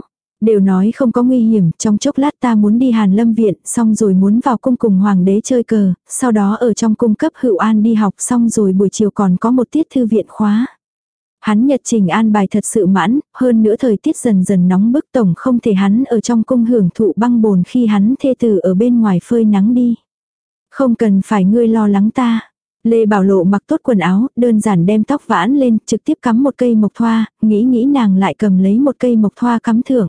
Đều nói không có nguy hiểm, trong chốc lát ta muốn đi Hàn Lâm Viện, xong rồi muốn vào cung cùng Hoàng đế chơi cờ, sau đó ở trong cung cấp hữu an đi học xong rồi buổi chiều còn có một tiết thư viện khóa. Hắn nhật trình an bài thật sự mãn, hơn nữa thời tiết dần dần nóng bức tổng không thể hắn ở trong cung hưởng thụ băng bồn khi hắn thê tử ở bên ngoài phơi nắng đi. Không cần phải ngươi lo lắng ta. Lê Bảo Lộ mặc tốt quần áo, đơn giản đem tóc vãn lên, trực tiếp cắm một cây mộc thoa, nghĩ nghĩ nàng lại cầm lấy một cây mộc thoa cắm thưởng.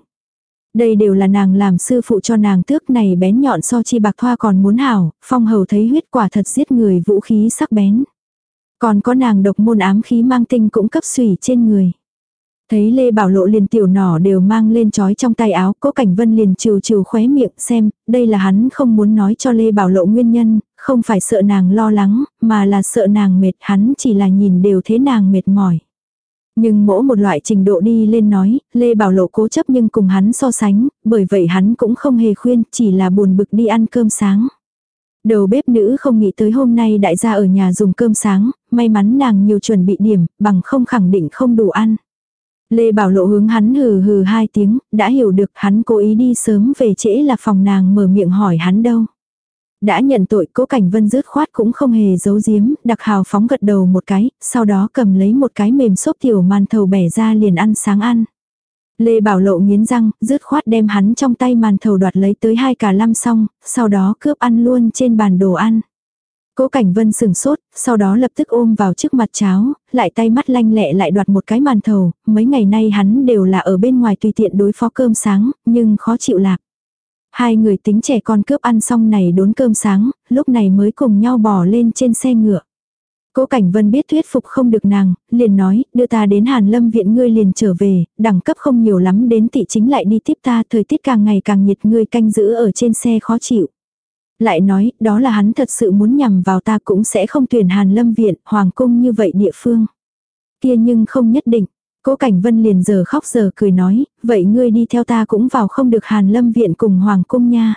Đây đều là nàng làm sư phụ cho nàng tước này bén nhọn so chi bạc thoa còn muốn hảo, phong hầu thấy huyết quả thật giết người vũ khí sắc bén. Còn có nàng độc môn ám khí mang tinh cũng cấp sủy trên người. Thấy Lê Bảo Lộ liền tiểu nỏ đều mang lên trói trong tay áo, cố Cảnh Vân liền trừ trừ khóe miệng xem, đây là hắn không muốn nói cho Lê Bảo Lộ nguyên nhân, không phải sợ nàng lo lắng, mà là sợ nàng mệt hắn chỉ là nhìn đều thế nàng mệt mỏi. Nhưng mỗi một loại trình độ đi lên nói, Lê Bảo Lộ cố chấp nhưng cùng hắn so sánh, bởi vậy hắn cũng không hề khuyên, chỉ là buồn bực đi ăn cơm sáng. Đầu bếp nữ không nghĩ tới hôm nay đại gia ở nhà dùng cơm sáng, may mắn nàng nhiều chuẩn bị điểm, bằng không khẳng định không đủ ăn. Lê Bảo Lộ hướng hắn hừ hừ hai tiếng, đã hiểu được hắn cố ý đi sớm về trễ là phòng nàng mở miệng hỏi hắn đâu. Đã nhận tội cố cảnh vân rớt khoát cũng không hề giấu giếm, đặc hào phóng gật đầu một cái, sau đó cầm lấy một cái mềm xốp tiểu màn thầu bẻ ra liền ăn sáng ăn. Lê Bảo Lộ nghiến răng, rứt khoát đem hắn trong tay màn thầu đoạt lấy tới hai cả lăm xong, sau đó cướp ăn luôn trên bàn đồ ăn. Cố Cảnh Vân sừng sốt, sau đó lập tức ôm vào trước mặt cháo, lại tay mắt lanh lẹ lại đoạt một cái màn thầu, mấy ngày nay hắn đều là ở bên ngoài tùy tiện đối phó cơm sáng, nhưng khó chịu lạc. Hai người tính trẻ con cướp ăn xong này đốn cơm sáng, lúc này mới cùng nhau bò lên trên xe ngựa. Cố Cảnh Vân biết thuyết phục không được nàng, liền nói, đưa ta đến Hàn Lâm viện ngươi liền trở về, đẳng cấp không nhiều lắm đến tỷ chính lại đi tiếp ta, thời tiết càng ngày càng nhiệt ngươi canh giữ ở trên xe khó chịu. Lại nói, đó là hắn thật sự muốn nhằm vào ta cũng sẽ không tuyển Hàn Lâm viện, hoàng cung như vậy địa phương. Kia nhưng không nhất định. Cố Cảnh Vân liền giờ khóc giờ cười nói, vậy ngươi đi theo ta cũng vào không được Hàn Lâm viện cùng hoàng cung nha.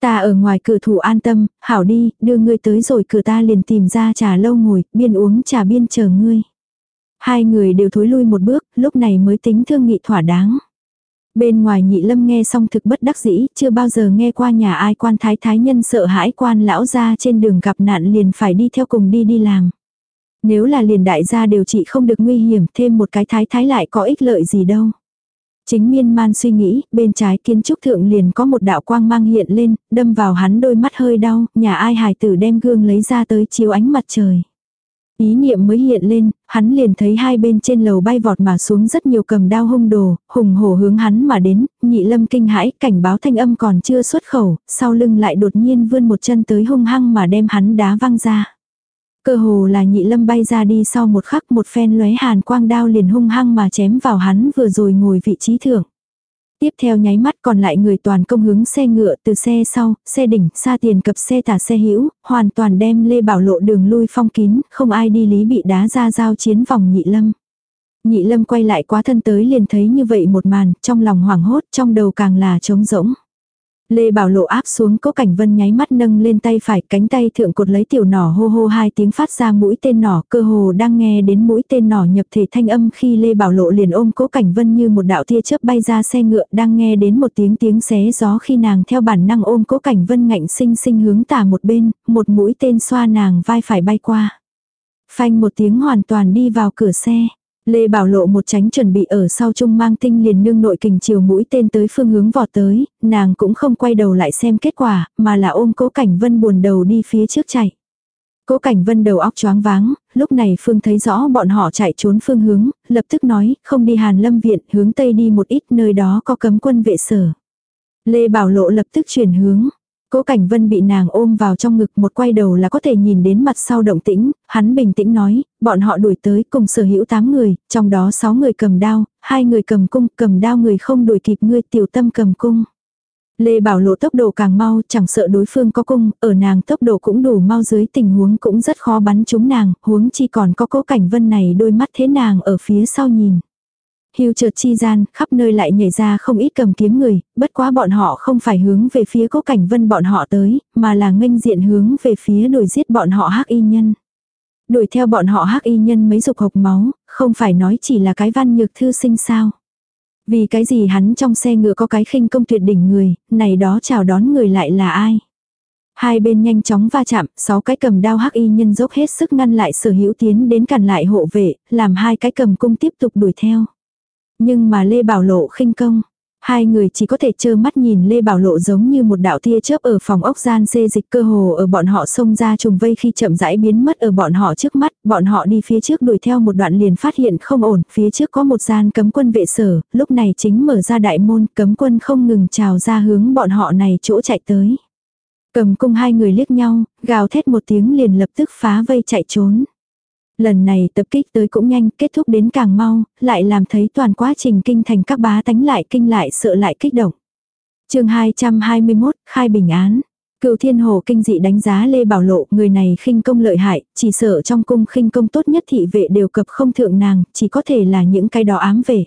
Ta ở ngoài cửa thủ an tâm, hảo đi, đưa ngươi tới rồi cửa ta liền tìm ra trà lâu ngồi, biên uống trà biên chờ ngươi. Hai người đều thối lui một bước, lúc này mới tính thương nghị thỏa đáng. Bên ngoài nhị lâm nghe xong thực bất đắc dĩ, chưa bao giờ nghe qua nhà ai quan thái thái nhân sợ hãi quan lão ra trên đường gặp nạn liền phải đi theo cùng đi đi làm. Nếu là liền đại gia điều trị không được nguy hiểm thêm một cái thái thái lại có ích lợi gì đâu. Chính miên man suy nghĩ, bên trái kiến trúc thượng liền có một đạo quang mang hiện lên, đâm vào hắn đôi mắt hơi đau, nhà ai hài tử đem gương lấy ra tới chiếu ánh mặt trời. Ý niệm mới hiện lên, hắn liền thấy hai bên trên lầu bay vọt mà xuống rất nhiều cầm đao hung đồ, hùng hổ hướng hắn mà đến, nhị lâm kinh hãi, cảnh báo thanh âm còn chưa xuất khẩu, sau lưng lại đột nhiên vươn một chân tới hung hăng mà đem hắn đá văng ra. Cơ hồ là nhị lâm bay ra đi sau một khắc một phen lóe hàn quang đao liền hung hăng mà chém vào hắn vừa rồi ngồi vị trí thượng. Tiếp theo nháy mắt còn lại người toàn công hướng xe ngựa từ xe sau, xe đỉnh, xa tiền cập xe tả xe hữu hoàn toàn đem Lê Bảo Lộ đường lui phong kín, không ai đi lý bị đá ra giao chiến vòng nhị lâm. Nhị lâm quay lại quá thân tới liền thấy như vậy một màn, trong lòng hoảng hốt, trong đầu càng là trống rỗng. Lê Bảo Lộ áp xuống cố cảnh vân nháy mắt nâng lên tay phải cánh tay thượng cột lấy tiểu nỏ hô hô hai tiếng phát ra mũi tên nỏ cơ hồ đang nghe đến mũi tên nỏ nhập thể thanh âm khi Lê Bảo Lộ liền ôm cố cảnh vân như một đạo tia chớp bay ra xe ngựa đang nghe đến một tiếng tiếng xé gió khi nàng theo bản năng ôm cố cảnh vân ngạnh sinh sinh hướng tả một bên, một mũi tên xoa nàng vai phải bay qua. Phanh một tiếng hoàn toàn đi vào cửa xe. Lê Bảo Lộ một tránh chuẩn bị ở sau trung mang tinh liền nương nội kình chiều mũi tên tới phương hướng vọt tới, nàng cũng không quay đầu lại xem kết quả, mà là ôm cố cảnh vân buồn đầu đi phía trước chạy. Cố cảnh vân đầu óc choáng váng, lúc này Phương thấy rõ bọn họ chạy trốn phương hướng, lập tức nói, không đi Hàn Lâm Viện, hướng Tây đi một ít nơi đó có cấm quân vệ sở. Lê Bảo Lộ lập tức chuyển hướng, Cố Cảnh Vân bị nàng ôm vào trong ngực một quay đầu là có thể nhìn đến mặt sau động tĩnh, hắn bình tĩnh nói, bọn họ đuổi tới cùng sở hữu 8 người, trong đó 6 người cầm đao, hai người cầm cung, cầm đao người không đuổi kịp ngươi tiểu tâm cầm cung. Lê Bảo Lộ tốc độ càng mau, chẳng sợ đối phương có cung, ở nàng tốc độ cũng đủ mau dưới tình huống cũng rất khó bắn trúng nàng, huống chi còn có cố cảnh vân này đôi mắt thế nàng ở phía sau nhìn. Hưu chợt chi gian, khắp nơi lại nhảy ra không ít cầm kiếm người, bất quá bọn họ không phải hướng về phía cố cảnh vân bọn họ tới, mà là nghênh diện hướng về phía đuổi giết bọn họ hắc y nhân. Đuổi theo bọn họ hắc y nhân mấy dục hộc máu, không phải nói chỉ là cái văn nhược thư sinh sao. Vì cái gì hắn trong xe ngựa có cái khinh công tuyệt đỉnh người, này đó chào đón người lại là ai. Hai bên nhanh chóng va chạm, sáu cái cầm đao hắc y nhân dốc hết sức ngăn lại sở hữu tiến đến cản lại hộ vệ, làm hai cái cầm cung tiếp tục đuổi theo. Nhưng mà Lê Bảo Lộ khinh công. Hai người chỉ có thể trơ mắt nhìn Lê Bảo Lộ giống như một đạo tia chớp ở phòng ốc gian xê dịch cơ hồ ở bọn họ xông ra trùng vây khi chậm rãi biến mất ở bọn họ trước mắt, bọn họ đi phía trước đuổi theo một đoạn liền phát hiện không ổn, phía trước có một gian cấm quân vệ sở, lúc này chính mở ra đại môn, cấm quân không ngừng trào ra hướng bọn họ này chỗ chạy tới. Cầm cung hai người liếc nhau, gào thét một tiếng liền lập tức phá vây chạy trốn. Lần này tập kích tới cũng nhanh, kết thúc đến càng mau, lại làm thấy toàn quá trình kinh thành các bá tánh lại kinh lại sợ lại kích động. chương 221, khai bình án. Cựu thiên hồ kinh dị đánh giá Lê Bảo Lộ, người này khinh công lợi hại, chỉ sợ trong cung khinh công tốt nhất thị vệ đều cập không thượng nàng, chỉ có thể là những cái đó ám về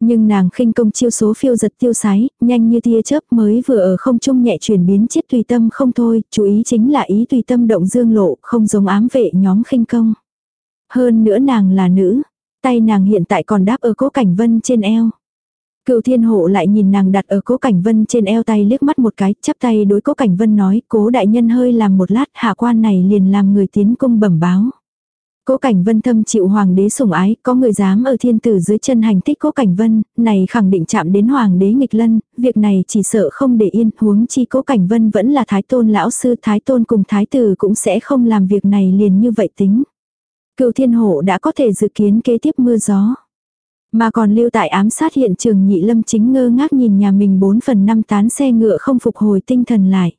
Nhưng nàng khinh công chiêu số phiêu giật tiêu sái, nhanh như tia chớp mới vừa ở không trung nhẹ chuyển biến chết tùy tâm không thôi, chú ý chính là ý tùy tâm động dương lộ, không giống ám vệ nhóm khinh công. Hơn nữa nàng là nữ, tay nàng hiện tại còn đáp ở cố cảnh vân trên eo. Cựu thiên hộ lại nhìn nàng đặt ở cố cảnh vân trên eo tay liếc mắt một cái, chắp tay đối cố cảnh vân nói, cố đại nhân hơi làm một lát hạ quan này liền làm người tiến cung bẩm báo. Cố Cảnh Vân thâm chịu hoàng đế sủng ái, có người dám ở thiên tử dưới chân hành thích Cố Cảnh Vân, này khẳng định chạm đến hoàng đế nghịch lân, việc này chỉ sợ không để yên, huống chi Cố Cảnh Vân vẫn là thái tôn lão sư, thái tôn cùng thái tử cũng sẽ không làm việc này liền như vậy tính. Cựu thiên hộ đã có thể dự kiến kế tiếp mưa gió. Mà còn lưu tại ám sát hiện trường nhị lâm chính ngơ ngác nhìn nhà mình 4 phần 5 tán xe ngựa không phục hồi tinh thần lại.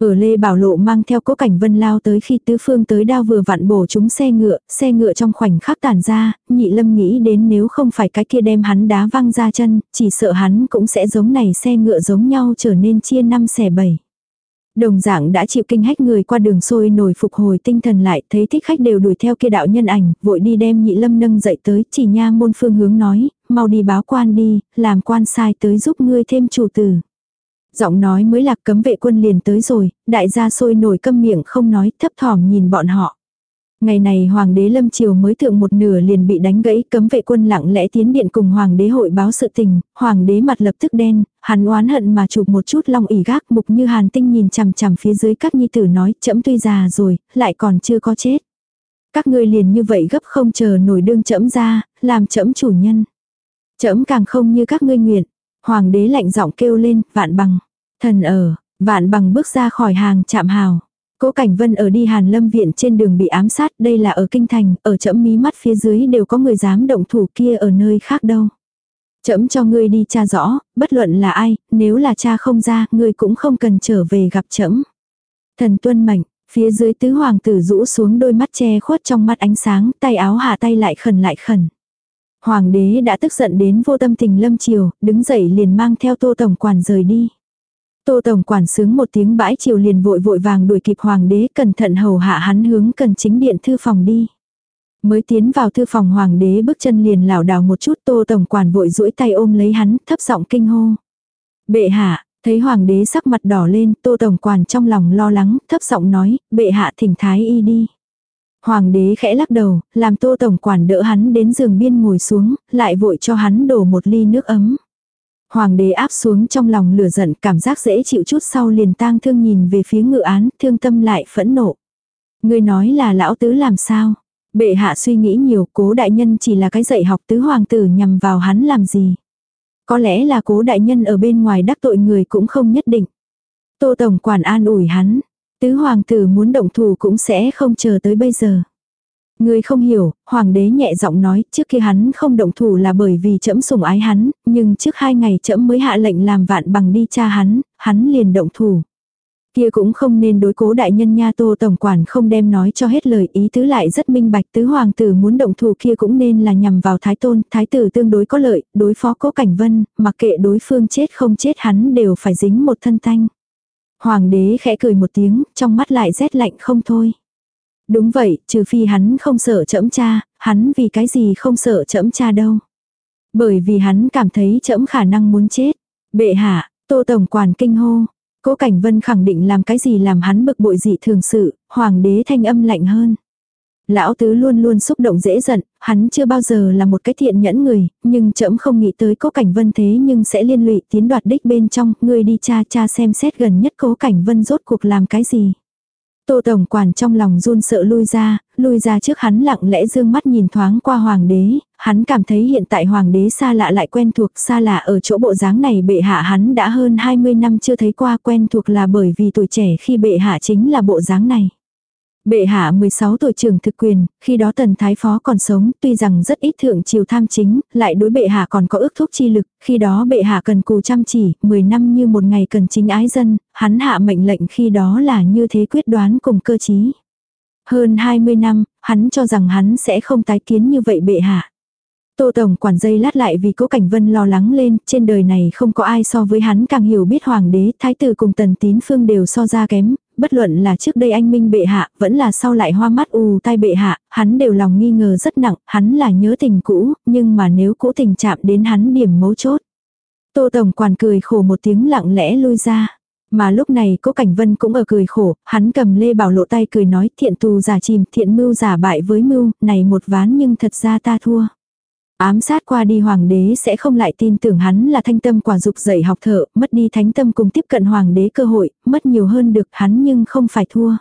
Ở Lê Bảo Lộ mang theo cố cảnh vân lao tới khi tứ phương tới đao vừa vặn bổ chúng xe ngựa, xe ngựa trong khoảnh khắc tản ra, nhị lâm nghĩ đến nếu không phải cái kia đem hắn đá văng ra chân, chỉ sợ hắn cũng sẽ giống này xe ngựa giống nhau trở nên chia năm xẻ bảy. Đồng dạng đã chịu kinh hách người qua đường sôi nổi phục hồi tinh thần lại, thấy thích khách đều đuổi theo kia đạo nhân ảnh, vội đi đem nhị lâm nâng dậy tới, chỉ nha môn phương hướng nói, mau đi báo quan đi, làm quan sai tới giúp ngươi thêm chủ tử. Giọng nói mới lạc cấm vệ quân liền tới rồi, đại gia sôi nổi câm miệng không nói, thấp thỏm nhìn bọn họ. Ngày này hoàng đế lâm triều mới thượng một nửa liền bị đánh gãy cấm vệ quân lặng lẽ tiến điện cùng hoàng đế hội báo sự tình, hoàng đế mặt lập tức đen, hắn oán hận mà chụp một chút long ỉ gác mục như hàn tinh nhìn chằm chằm phía dưới các nhi tử nói chẫm tuy già rồi, lại còn chưa có chết. Các ngươi liền như vậy gấp không chờ nổi đương chẫm ra, làm chẫm chủ nhân. Chẫm càng không như các ngươi nguyện. Hoàng đế lạnh giọng kêu lên, vạn bằng. Thần ở, vạn bằng bước ra khỏi hàng chạm hào. Cố Cảnh Vân ở đi Hàn Lâm viện trên đường bị ám sát, đây là ở kinh thành, ở chẫm mí mắt phía dưới đều có người dám động thủ kia ở nơi khác đâu. Chẫm cho ngươi đi tra rõ, bất luận là ai, nếu là cha không ra, ngươi cũng không cần trở về gặp chẫm. Thần tuân mệnh, phía dưới tứ hoàng tử rũ xuống đôi mắt che khuất trong mắt ánh sáng, tay áo hạ tay lại khẩn lại khẩn. Hoàng đế đã tức giận đến vô tâm tình lâm chiều, đứng dậy liền mang theo tô tổng quản rời đi. Tô Tổng quản sướng một tiếng bãi chiều liền vội vội vàng đuổi kịp hoàng đế cẩn thận hầu hạ hắn hướng cần chính điện thư phòng đi. Mới tiến vào thư phòng hoàng đế bước chân liền lảo đảo một chút tô tổng quản vội duỗi tay ôm lấy hắn thấp giọng kinh hô. Bệ hạ, thấy hoàng đế sắc mặt đỏ lên tô tổng quản trong lòng lo lắng thấp giọng nói bệ hạ thỉnh thái y đi. Hoàng đế khẽ lắc đầu, làm tô tổng quản đỡ hắn đến giường biên ngồi xuống, lại vội cho hắn đổ một ly nước ấm. Hoàng đế áp xuống trong lòng lửa giận cảm giác dễ chịu chút sau liền tang thương nhìn về phía ngự án, thương tâm lại phẫn nộ. Người nói là lão tứ làm sao? Bệ hạ suy nghĩ nhiều, cố đại nhân chỉ là cái dạy học tứ hoàng tử nhằm vào hắn làm gì? Có lẽ là cố đại nhân ở bên ngoài đắc tội người cũng không nhất định. Tô Tổng quản an ủi hắn, tứ hoàng tử muốn động thủ cũng sẽ không chờ tới bây giờ. Người không hiểu, hoàng đế nhẹ giọng nói, trước kia hắn không động thủ là bởi vì trẫm sủng ái hắn, nhưng trước hai ngày trẫm mới hạ lệnh làm vạn bằng đi cha hắn, hắn liền động thủ. Kia cũng không nên đối cố đại nhân nha tô tổng quản không đem nói cho hết lời ý tứ lại rất minh bạch tứ hoàng tử muốn động thủ kia cũng nên là nhằm vào thái tôn, thái tử tương đối có lợi, đối phó cố cảnh vân, mặc kệ đối phương chết không chết hắn đều phải dính một thân tanh. Hoàng đế khẽ cười một tiếng, trong mắt lại rét lạnh không thôi. Đúng vậy, trừ phi hắn không sợ chẫm cha, hắn vì cái gì không sợ chẫm cha đâu. Bởi vì hắn cảm thấy chẫm khả năng muốn chết. Bệ hạ, tô tổng quản kinh hô. Cố Cảnh Vân khẳng định làm cái gì làm hắn bực bội dị thường sự, hoàng đế thanh âm lạnh hơn. Lão tứ luôn luôn xúc động dễ giận, hắn chưa bao giờ là một cái thiện nhẫn người, nhưng trẫm không nghĩ tới cố cảnh vân thế nhưng sẽ liên lụy tiến đoạt đích bên trong, người đi cha cha xem xét gần nhất cố cảnh vân rốt cuộc làm cái gì. Tô Tổng Quản trong lòng run sợ lui ra, lui ra trước hắn lặng lẽ dương mắt nhìn thoáng qua hoàng đế, hắn cảm thấy hiện tại hoàng đế xa lạ lại quen thuộc xa lạ ở chỗ bộ dáng này bệ hạ hắn đã hơn 20 năm chưa thấy qua quen thuộc là bởi vì tuổi trẻ khi bệ hạ chính là bộ dáng này. Bệ hạ 16 tuổi trưởng thực quyền, khi đó tần thái phó còn sống, tuy rằng rất ít thượng triều tham chính, lại đối bệ hạ còn có ước thúc chi lực, khi đó bệ hạ cần cù chăm chỉ, 10 năm như một ngày cần chính ái dân, hắn hạ mệnh lệnh khi đó là như thế quyết đoán cùng cơ chí. Hơn 20 năm, hắn cho rằng hắn sẽ không tái kiến như vậy bệ hạ. Tô Tổng quản dây lát lại vì cố Cảnh Vân lo lắng lên, trên đời này không có ai so với hắn càng hiểu biết hoàng đế, thái tử cùng tần tín phương đều so ra kém, bất luận là trước đây anh minh bệ hạ, vẫn là sau lại hoa mắt ù tai bệ hạ, hắn đều lòng nghi ngờ rất nặng, hắn là nhớ tình cũ, nhưng mà nếu cũ tình chạm đến hắn điểm mấu chốt. Tô Tổng quản cười khổ một tiếng lặng lẽ lui ra. Mà lúc này cố Cảnh Vân cũng ở cười khổ, hắn cầm Lê Bảo lộ tay cười nói thiện tù giả chìm, thiện mưu giả bại với mưu, này một ván nhưng thật ra ta thua. Ám sát qua đi hoàng đế sẽ không lại tin tưởng hắn là thanh tâm quả dục dạy học thợ, mất đi thánh tâm cùng tiếp cận hoàng đế cơ hội, mất nhiều hơn được hắn nhưng không phải thua.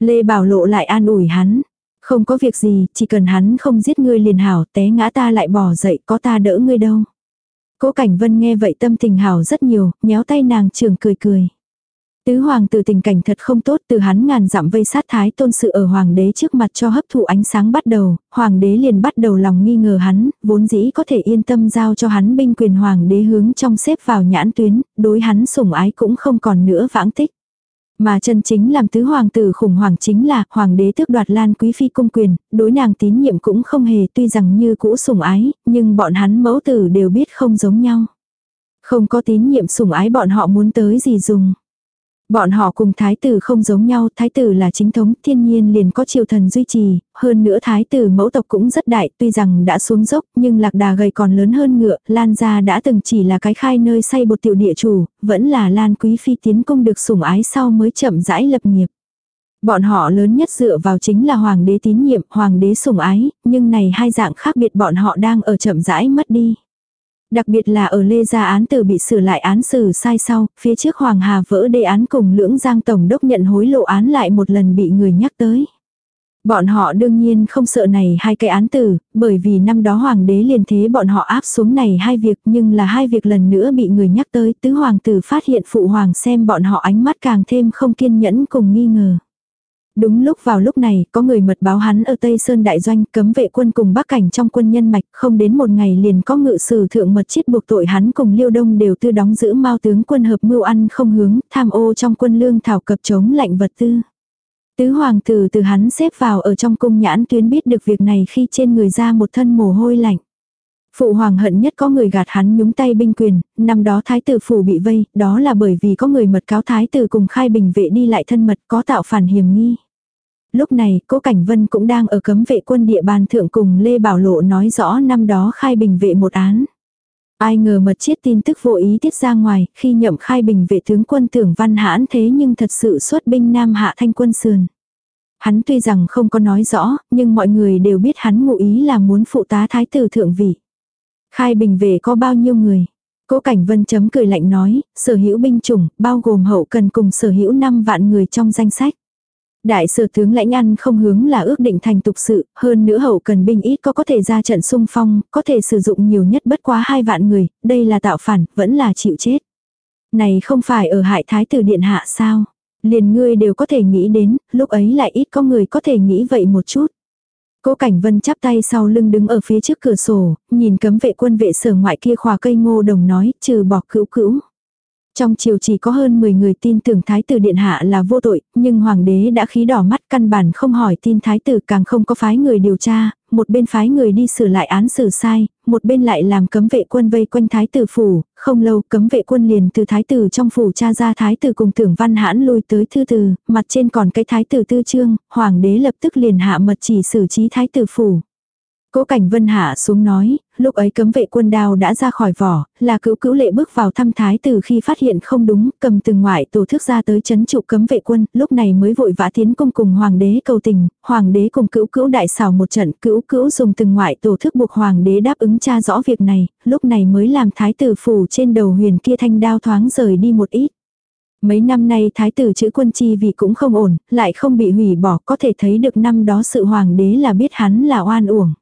Lê Bảo Lộ lại an ủi hắn. Không có việc gì, chỉ cần hắn không giết ngươi liền hảo, té ngã ta lại bỏ dậy, có ta đỡ ngươi đâu. Cố Cảnh Vân nghe vậy tâm tình hảo rất nhiều, nhéo tay nàng trưởng cười cười. Tứ hoàng tử tình cảnh thật không tốt từ hắn ngàn dặm vây sát thái tôn sự ở hoàng đế trước mặt cho hấp thụ ánh sáng bắt đầu, hoàng đế liền bắt đầu lòng nghi ngờ hắn, vốn dĩ có thể yên tâm giao cho hắn binh quyền hoàng đế hướng trong xếp vào nhãn tuyến, đối hắn sủng ái cũng không còn nữa vãng tích. Mà chân chính làm tứ hoàng tử khủng hoảng chính là hoàng đế tước đoạt lan quý phi cung quyền, đối nàng tín nhiệm cũng không hề tuy rằng như cũ sủng ái, nhưng bọn hắn mẫu tử đều biết không giống nhau. Không có tín nhiệm sủng ái bọn họ muốn tới gì dùng. Bọn họ cùng thái tử không giống nhau, thái tử là chính thống, thiên nhiên liền có triều thần duy trì, hơn nữa thái tử mẫu tộc cũng rất đại, tuy rằng đã xuống dốc, nhưng lạc đà gầy còn lớn hơn ngựa, Lan gia đã từng chỉ là cái khai nơi xây bột tiểu địa chủ, vẫn là Lan quý phi tiến công được sủng ái sau mới chậm rãi lập nghiệp. Bọn họ lớn nhất dựa vào chính là hoàng đế tín nhiệm, hoàng đế sủng ái, nhưng này hai dạng khác biệt bọn họ đang ở chậm rãi mất đi. Đặc biệt là ở Lê Gia án từ bị sửa lại án xử sai sau, phía trước Hoàng Hà vỡ đề án cùng lưỡng giang tổng đốc nhận hối lộ án lại một lần bị người nhắc tới. Bọn họ đương nhiên không sợ này hai cái án tử, bởi vì năm đó hoàng đế liền thế bọn họ áp xuống này hai việc nhưng là hai việc lần nữa bị người nhắc tới tứ hoàng tử phát hiện phụ hoàng xem bọn họ ánh mắt càng thêm không kiên nhẫn cùng nghi ngờ. Đúng lúc vào lúc này, có người mật báo hắn ở Tây Sơn Đại Doanh cấm vệ quân cùng bắc cảnh trong quân nhân mạch, không đến một ngày liền có ngự sử thượng mật chiết buộc tội hắn cùng Liêu Đông đều tư đóng giữ mao tướng quân hợp mưu ăn không hướng, tham ô trong quân lương thảo cập chống lạnh vật tư. Tứ hoàng tử từ hắn xếp vào ở trong cung nhãn tuyến biết được việc này khi trên người ra một thân mồ hôi lạnh. Phụ hoàng hận nhất có người gạt hắn nhúng tay binh quyền, năm đó thái tử phủ bị vây, đó là bởi vì có người mật cáo thái tử cùng khai bình vệ đi lại thân mật có tạo phản hiểm nghi. Lúc này, cố Cảnh Vân cũng đang ở cấm vệ quân địa bàn thượng cùng Lê Bảo Lộ nói rõ năm đó khai bình vệ một án. Ai ngờ mật chiết tin tức vô ý tiết ra ngoài, khi nhậm khai bình vệ tướng quân tưởng văn hãn thế nhưng thật sự xuất binh Nam Hạ Thanh quân sườn. Hắn tuy rằng không có nói rõ, nhưng mọi người đều biết hắn ngụ ý là muốn phụ tá thái tử thượng vị. Khai bình vệ có bao nhiêu người? Cố Cảnh Vân chấm cười lạnh nói, sở hữu binh chủng, bao gồm hậu cần cùng sở hữu 5 vạn người trong danh sách. Đại sở tướng lãnh ăn không hướng là ước định thành tục sự, hơn nữa hậu cần binh ít có có thể ra trận xung phong, có thể sử dụng nhiều nhất bất quá hai vạn người, đây là tạo phản, vẫn là chịu chết. Này không phải ở hại thái tử điện hạ sao? Liền ngươi đều có thể nghĩ đến, lúc ấy lại ít có người có thể nghĩ vậy một chút. Cố Cảnh Vân chắp tay sau lưng đứng ở phía trước cửa sổ, nhìn cấm vệ quân vệ sở ngoại kia khỏa cây ngô đồng nói, trừ bỏ cữu cữu. Trong triều chỉ có hơn 10 người tin tưởng thái tử điện hạ là vô tội, nhưng hoàng đế đã khí đỏ mắt căn bản không hỏi tin thái tử càng không có phái người điều tra, một bên phái người đi sửa lại án xử sai, một bên lại làm cấm vệ quân vây quanh thái tử phủ, không lâu cấm vệ quân liền từ thái tử trong phủ cha ra thái tử cùng tưởng văn hãn lui tới thư từ, mặt trên còn cái thái tử tư trương, hoàng đế lập tức liền hạ mật chỉ xử trí thái tử phủ. Cố Cảnh Vân hạ xuống nói, lúc ấy cấm vệ quân đao đã ra khỏi vỏ, là cữu cữu lệ bước vào thăm thái tử khi phát hiện không đúng, cầm từng ngoại tổ thức ra tới chấn trụ cấm vệ quân, lúc này mới vội vã tiến công cùng hoàng đế cầu tình, hoàng đế cùng cữu cữu đại xảo một trận, cữu cữu dùng từng ngoại tổ thức buộc hoàng đế đáp ứng tra rõ việc này, lúc này mới làm thái tử phủ trên đầu huyền kia thanh đao thoáng rời đi một ít. Mấy năm nay thái tử chữ quân chi vì cũng không ổn, lại không bị hủy bỏ, có thể thấy được năm đó sự hoàng đế là biết hắn là oan uổng.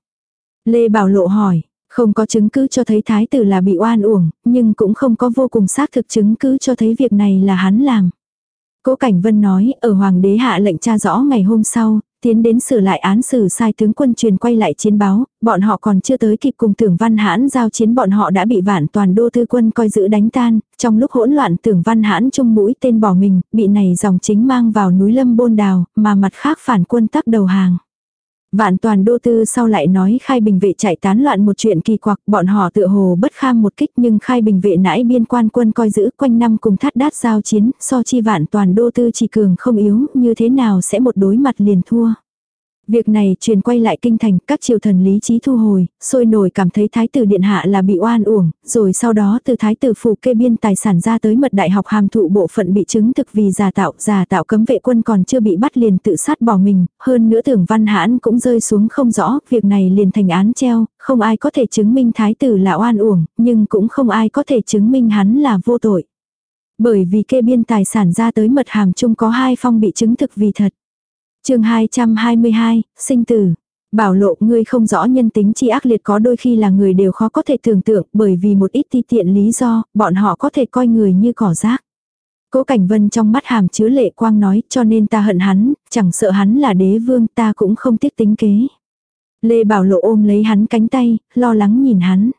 Lê Bảo Lộ hỏi, không có chứng cứ cho thấy thái tử là bị oan uổng, nhưng cũng không có vô cùng xác thực chứng cứ cho thấy việc này là hắn làm. Cố Cảnh Vân nói, ở Hoàng đế hạ lệnh tra rõ ngày hôm sau, tiến đến sửa lại án xử sai tướng quân truyền quay lại chiến báo, bọn họ còn chưa tới kịp cùng tưởng văn hãn giao chiến bọn họ đã bị vạn toàn đô thư quân coi giữ đánh tan, trong lúc hỗn loạn tưởng văn hãn chung mũi tên bỏ mình, bị này dòng chính mang vào núi lâm bôn đào, mà mặt khác phản quân tắc đầu hàng. Vạn toàn đô tư sau lại nói khai bình vệ chạy tán loạn một chuyện kỳ quặc, bọn họ tựa hồ bất kham một kích nhưng khai bình vệ nãi biên quan quân coi giữ quanh năm cùng thắt đát giao chiến, so chi vạn toàn đô tư chỉ cường không yếu, như thế nào sẽ một đối mặt liền thua. Việc này truyền quay lại kinh thành, các triều thần lý trí thu hồi, sôi nổi cảm thấy thái tử điện hạ là bị oan uổng, rồi sau đó từ thái tử phủ kê biên tài sản ra tới mật đại học hàm thụ bộ phận bị chứng thực vì giả tạo, giả tạo cấm vệ quân còn chưa bị bắt liền tự sát bỏ mình, hơn nữa tưởng văn hãn cũng rơi xuống không rõ, việc này liền thành án treo, không ai có thể chứng minh thái tử là oan uổng, nhưng cũng không ai có thể chứng minh hắn là vô tội. Bởi vì kê biên tài sản ra tới mật hàm chung có hai phong bị chứng thực vì thật chương 222, sinh tử. Bảo lộ ngươi không rõ nhân tính chi ác liệt có đôi khi là người đều khó có thể tưởng tượng bởi vì một ít ti tiện lý do, bọn họ có thể coi người như cỏ rác. Cố Cảnh Vân trong mắt hàm chứa lệ quang nói cho nên ta hận hắn, chẳng sợ hắn là đế vương ta cũng không tiếc tính kế. Lê Bảo Lộ ôm lấy hắn cánh tay, lo lắng nhìn hắn.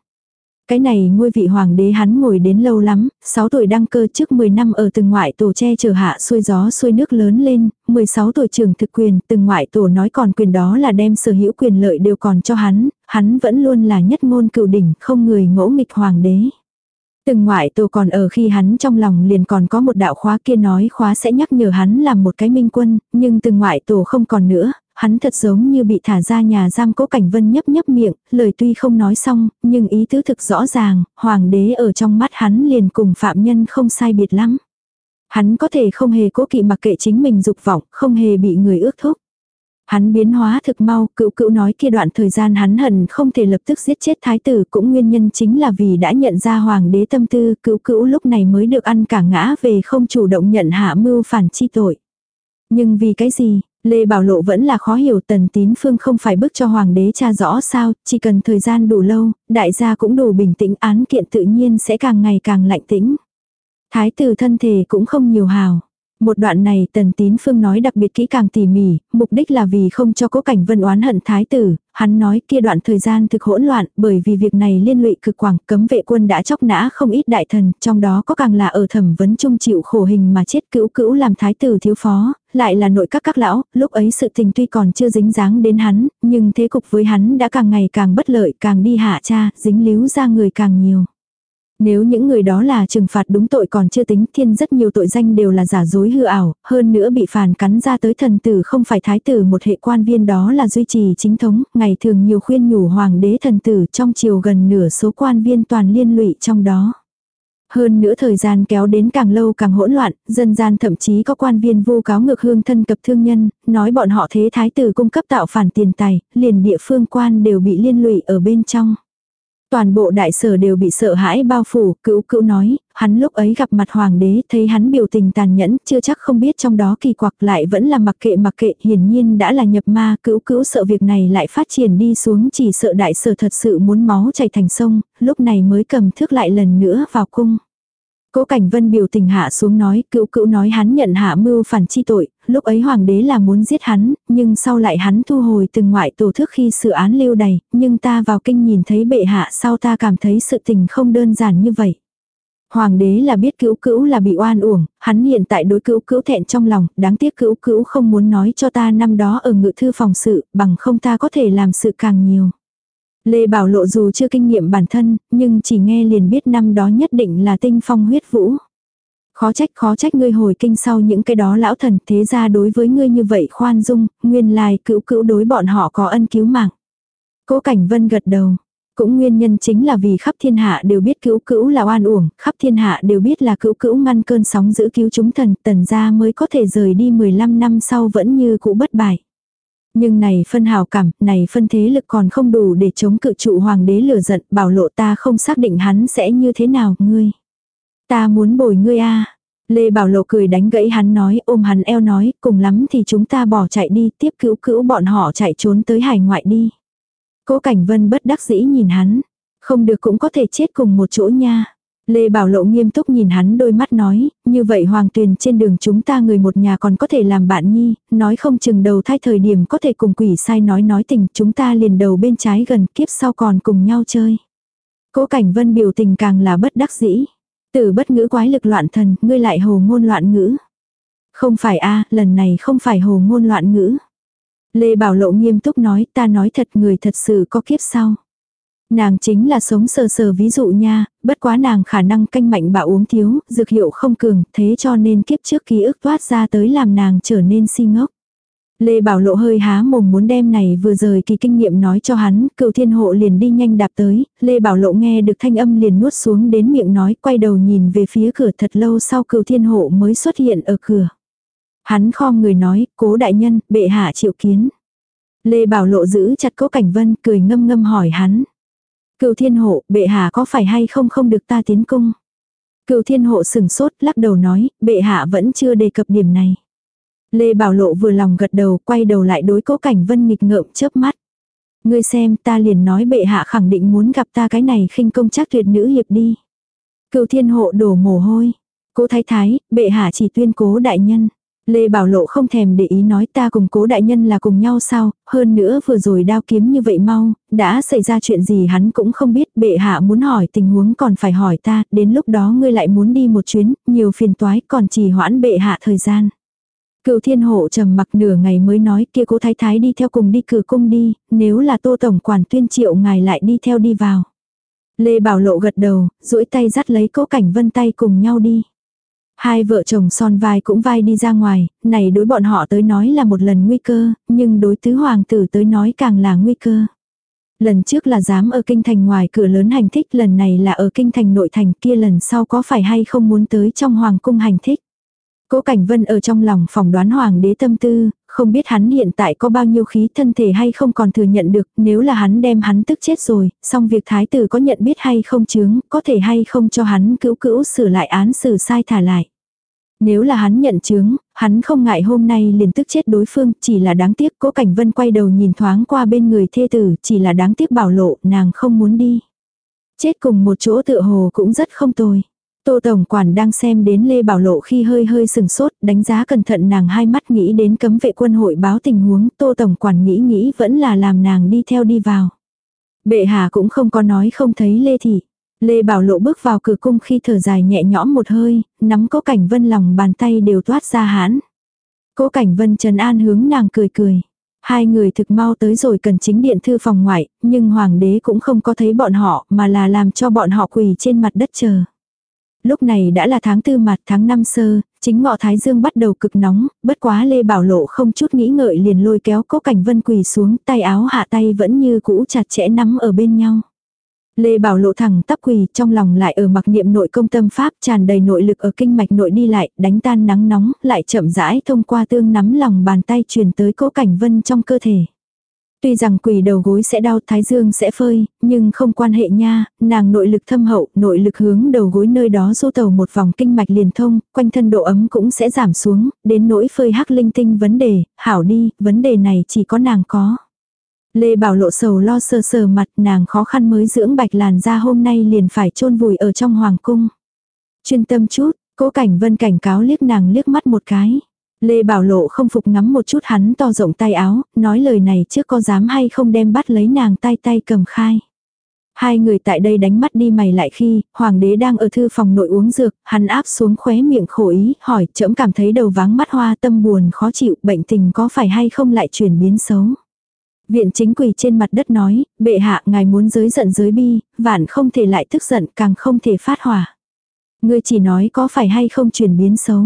Cái này ngôi vị hoàng đế hắn ngồi đến lâu lắm, 6 tuổi đăng cơ trước 10 năm ở từng ngoại tổ che chở hạ xuôi gió xuôi nước lớn lên, 16 tuổi trưởng thực quyền, từng ngoại tổ nói còn quyền đó là đem sở hữu quyền lợi đều còn cho hắn, hắn vẫn luôn là nhất ngôn cựu đỉnh, không người ngỗ nghịch hoàng đế. Từng ngoại tổ còn ở khi hắn trong lòng liền còn có một đạo khóa kia nói khóa sẽ nhắc nhở hắn làm một cái minh quân, nhưng từng ngoại tổ không còn nữa, hắn thật giống như bị thả ra nhà giam cố cảnh vân nhấp nhấp miệng, lời tuy không nói xong, nhưng ý tứ thực rõ ràng, hoàng đế ở trong mắt hắn liền cùng phạm nhân không sai biệt lắm. Hắn có thể không hề cố kỵ mặc kệ chính mình dục vọng, không hề bị người ước thúc. Hắn biến hóa thực mau, cựu cựu nói kia đoạn thời gian hắn hận không thể lập tức giết chết thái tử cũng nguyên nhân chính là vì đã nhận ra hoàng đế tâm tư, cựu cựu lúc này mới được ăn cả ngã về không chủ động nhận hạ mưu phản chi tội. Nhưng vì cái gì, Lê Bảo Lộ vẫn là khó hiểu tần tín phương không phải bức cho hoàng đế cha rõ sao, chỉ cần thời gian đủ lâu, đại gia cũng đủ bình tĩnh án kiện tự nhiên sẽ càng ngày càng lạnh tĩnh. Thái tử thân thể cũng không nhiều hào. Một đoạn này tần tín phương nói đặc biệt kỹ càng tỉ mỉ, mục đích là vì không cho cố cảnh vân oán hận thái tử, hắn nói kia đoạn thời gian thực hỗn loạn bởi vì việc này liên lụy cực quảng cấm vệ quân đã chóc nã không ít đại thần, trong đó có càng là ở thẩm vấn trung chịu khổ hình mà chết cữu cữu làm thái tử thiếu phó, lại là nội các các lão, lúc ấy sự tình tuy còn chưa dính dáng đến hắn, nhưng thế cục với hắn đã càng ngày càng bất lợi càng đi hạ cha, dính líu ra người càng nhiều. Nếu những người đó là trừng phạt đúng tội còn chưa tính thiên rất nhiều tội danh đều là giả dối hư ảo, hơn nữa bị phản cắn ra tới thần tử không phải thái tử một hệ quan viên đó là duy trì chính thống, ngày thường nhiều khuyên nhủ hoàng đế thần tử trong chiều gần nửa số quan viên toàn liên lụy trong đó. Hơn nữa thời gian kéo đến càng lâu càng hỗn loạn, dân gian thậm chí có quan viên vu cáo ngược hương thân cập thương nhân, nói bọn họ thế thái tử cung cấp tạo phản tiền tài, liền địa phương quan đều bị liên lụy ở bên trong. Toàn bộ đại sở đều bị sợ hãi bao phủ, cữu cữu nói, hắn lúc ấy gặp mặt hoàng đế thấy hắn biểu tình tàn nhẫn, chưa chắc không biết trong đó kỳ quặc lại vẫn là mặc kệ mặc kệ, hiển nhiên đã là nhập ma, cữu cữu sợ việc này lại phát triển đi xuống chỉ sợ đại sở thật sự muốn máu chảy thành sông, lúc này mới cầm thước lại lần nữa vào cung. Cố Cảnh Vân biểu tình hạ xuống nói, cựu cựu nói hắn nhận hạ mưu phản chi tội, lúc ấy hoàng đế là muốn giết hắn, nhưng sau lại hắn thu hồi từng ngoại tổ thức khi sự án lưu đầy, nhưng ta vào kinh nhìn thấy bệ hạ sau ta cảm thấy sự tình không đơn giản như vậy. Hoàng đế là biết cữu cữu là bị oan uổng, hắn hiện tại đối cữu cữu thẹn trong lòng, đáng tiếc cữu cữu không muốn nói cho ta năm đó ở ngự thư phòng sự, bằng không ta có thể làm sự càng nhiều. Lê Bảo Lộ dù chưa kinh nghiệm bản thân, nhưng chỉ nghe liền biết năm đó nhất định là tinh phong huyết vũ. Khó trách khó trách ngươi hồi kinh sau những cái đó lão thần thế ra đối với ngươi như vậy khoan dung, nguyên lai cữu cữu đối bọn họ có ân cứu mạng. Cố Cảnh Vân gật đầu. Cũng nguyên nhân chính là vì khắp thiên hạ đều biết cữu cữu là oan uổng, khắp thiên hạ đều biết là cữu cữu ngăn cơn sóng giữ cứu chúng thần, tần gia mới có thể rời đi 15 năm sau vẫn như cũ bất bại. Nhưng này phân hào cảm, này phân thế lực còn không đủ để chống cự trụ hoàng đế lửa giận, bảo lộ ta không xác định hắn sẽ như thế nào, ngươi. Ta muốn bồi ngươi a Lê Bảo Lộ cười đánh gãy hắn nói, ôm hắn eo nói, cùng lắm thì chúng ta bỏ chạy đi, tiếp cứu cứu bọn họ chạy trốn tới hải ngoại đi. Cố Cảnh Vân bất đắc dĩ nhìn hắn, không được cũng có thể chết cùng một chỗ nha. Lê Bảo Lộ nghiêm túc nhìn hắn đôi mắt nói, như vậy Hoàng Tuyền trên đường chúng ta người một nhà còn có thể làm bạn nhi, nói không chừng đầu thai thời điểm có thể cùng quỷ sai nói nói tình chúng ta liền đầu bên trái gần kiếp sau còn cùng nhau chơi. Cố Cảnh Vân biểu tình càng là bất đắc dĩ. Tử bất ngữ quái lực loạn thần, ngươi lại hồ ngôn loạn ngữ. Không phải a lần này không phải hồ ngôn loạn ngữ. Lê Bảo Lộ nghiêm túc nói ta nói thật người thật sự có kiếp sau. Nàng chính là sống sờ sờ ví dụ nha, bất quá nàng khả năng canh mạnh bà uống thiếu, dược hiệu không cường, thế cho nên kiếp trước ký ức toát ra tới làm nàng trở nên si ngốc. Lê Bảo Lộ hơi há mồm muốn đem này vừa rời kỳ kinh nghiệm nói cho hắn, cựu thiên hộ liền đi nhanh đạp tới, Lê Bảo Lộ nghe được thanh âm liền nuốt xuống đến miệng nói, quay đầu nhìn về phía cửa thật lâu sau cựu thiên hộ mới xuất hiện ở cửa. Hắn khom người nói, cố đại nhân, bệ hạ triệu kiến. Lê Bảo Lộ giữ chặt cố cảnh vân, cười ngâm ngâm hỏi hắn. Cựu thiên hộ, bệ hạ có phải hay không không được ta tiến cung? Cựu thiên hộ sừng sốt, lắc đầu nói, bệ hạ vẫn chưa đề cập điểm này. Lê Bảo Lộ vừa lòng gật đầu, quay đầu lại đối cố cảnh vân nghịch ngợm chớp mắt. Ngươi xem ta liền nói bệ hạ khẳng định muốn gặp ta cái này khinh công chắc tuyệt nữ hiệp đi. Cựu thiên hộ đổ mồ hôi. Cố thái thái, bệ hạ chỉ tuyên cố đại nhân. Lê Bảo Lộ không thèm để ý nói ta cùng cố đại nhân là cùng nhau sao, hơn nữa vừa rồi đao kiếm như vậy mau, đã xảy ra chuyện gì hắn cũng không biết, bệ hạ muốn hỏi tình huống còn phải hỏi ta, đến lúc đó ngươi lại muốn đi một chuyến, nhiều phiền toái còn chỉ hoãn bệ hạ thời gian. Cựu thiên hộ trầm mặc nửa ngày mới nói kia cố thái thái đi theo cùng đi cử cung đi, nếu là tô tổng quản tuyên triệu ngài lại đi theo đi vào. Lê Bảo Lộ gật đầu, duỗi tay dắt lấy cố cảnh vân tay cùng nhau đi. Hai vợ chồng son vai cũng vai đi ra ngoài, này đối bọn họ tới nói là một lần nguy cơ, nhưng đối tứ hoàng tử tới nói càng là nguy cơ. Lần trước là dám ở kinh thành ngoài cửa lớn hành thích, lần này là ở kinh thành nội thành kia lần sau có phải hay không muốn tới trong hoàng cung hành thích. Cố Cảnh Vân ở trong lòng phỏng đoán hoàng đế tâm tư, không biết hắn hiện tại có bao nhiêu khí thân thể hay không còn thừa nhận được, nếu là hắn đem hắn tức chết rồi, xong việc thái tử có nhận biết hay không chướng, có thể hay không cho hắn cứu cữu sửa lại án xử sai thả lại. Nếu là hắn nhận chứng, hắn không ngại hôm nay liền tức chết đối phương, chỉ là đáng tiếc cố cảnh vân quay đầu nhìn thoáng qua bên người thê tử, chỉ là đáng tiếc bảo lộ, nàng không muốn đi. Chết cùng một chỗ tựa hồ cũng rất không tồi. Tô Tổng Quản đang xem đến Lê Bảo Lộ khi hơi hơi sừng sốt, đánh giá cẩn thận nàng hai mắt nghĩ đến cấm vệ quân hội báo tình huống, Tô Tổng Quản nghĩ nghĩ vẫn là làm nàng đi theo đi vào. Bệ hạ cũng không có nói không thấy Lê Thị. Lê Bảo Lộ bước vào cửa cung khi thở dài nhẹ nhõm một hơi, nắm cố cảnh vân lòng bàn tay đều toát ra hãn. Cố cảnh vân trần an hướng nàng cười cười. Hai người thực mau tới rồi cần chính điện thư phòng ngoại, nhưng hoàng đế cũng không có thấy bọn họ mà là làm cho bọn họ quỳ trên mặt đất chờ. Lúc này đã là tháng tư mặt tháng năm sơ, chính ngọ thái dương bắt đầu cực nóng, bất quá Lê Bảo Lộ không chút nghĩ ngợi liền lôi kéo cố cảnh vân quỳ xuống, tay áo hạ tay vẫn như cũ chặt chẽ nắm ở bên nhau. Lê Bảo Lộ thẳng tắp quỳ trong lòng lại ở mặc niệm nội công tâm pháp tràn đầy nội lực ở kinh mạch nội đi lại, đánh tan nắng nóng, lại chậm rãi thông qua tương nắm lòng bàn tay truyền tới cố cảnh vân trong cơ thể. Tuy rằng quỳ đầu gối sẽ đau thái dương sẽ phơi, nhưng không quan hệ nha, nàng nội lực thâm hậu, nội lực hướng đầu gối nơi đó du tàu một vòng kinh mạch liền thông, quanh thân độ ấm cũng sẽ giảm xuống, đến nỗi phơi hắc linh tinh vấn đề, hảo đi, vấn đề này chỉ có nàng có. Lê Bảo lộ sầu lo sờ sờ mặt nàng khó khăn mới dưỡng bạch làn da hôm nay liền phải chôn vùi ở trong hoàng cung. Chuyên tâm chút, cố cảnh vân cảnh cáo liếc nàng liếc mắt một cái. Lê Bảo Lộ không phục ngắm một chút hắn to rộng tay áo, nói lời này trước có dám hay không đem bắt lấy nàng tay tay cầm khai. Hai người tại đây đánh mắt đi mày lại khi, hoàng đế đang ở thư phòng nội uống dược, hắn áp xuống khóe miệng khổ ý, hỏi, trẫm cảm thấy đầu váng mắt hoa tâm buồn khó chịu, bệnh tình có phải hay không lại chuyển biến xấu. Viện chính quỳ trên mặt đất nói, bệ hạ ngài muốn giới giận giới bi, vạn không thể lại tức giận càng không thể phát hỏa. Ngươi chỉ nói có phải hay không chuyển biến xấu.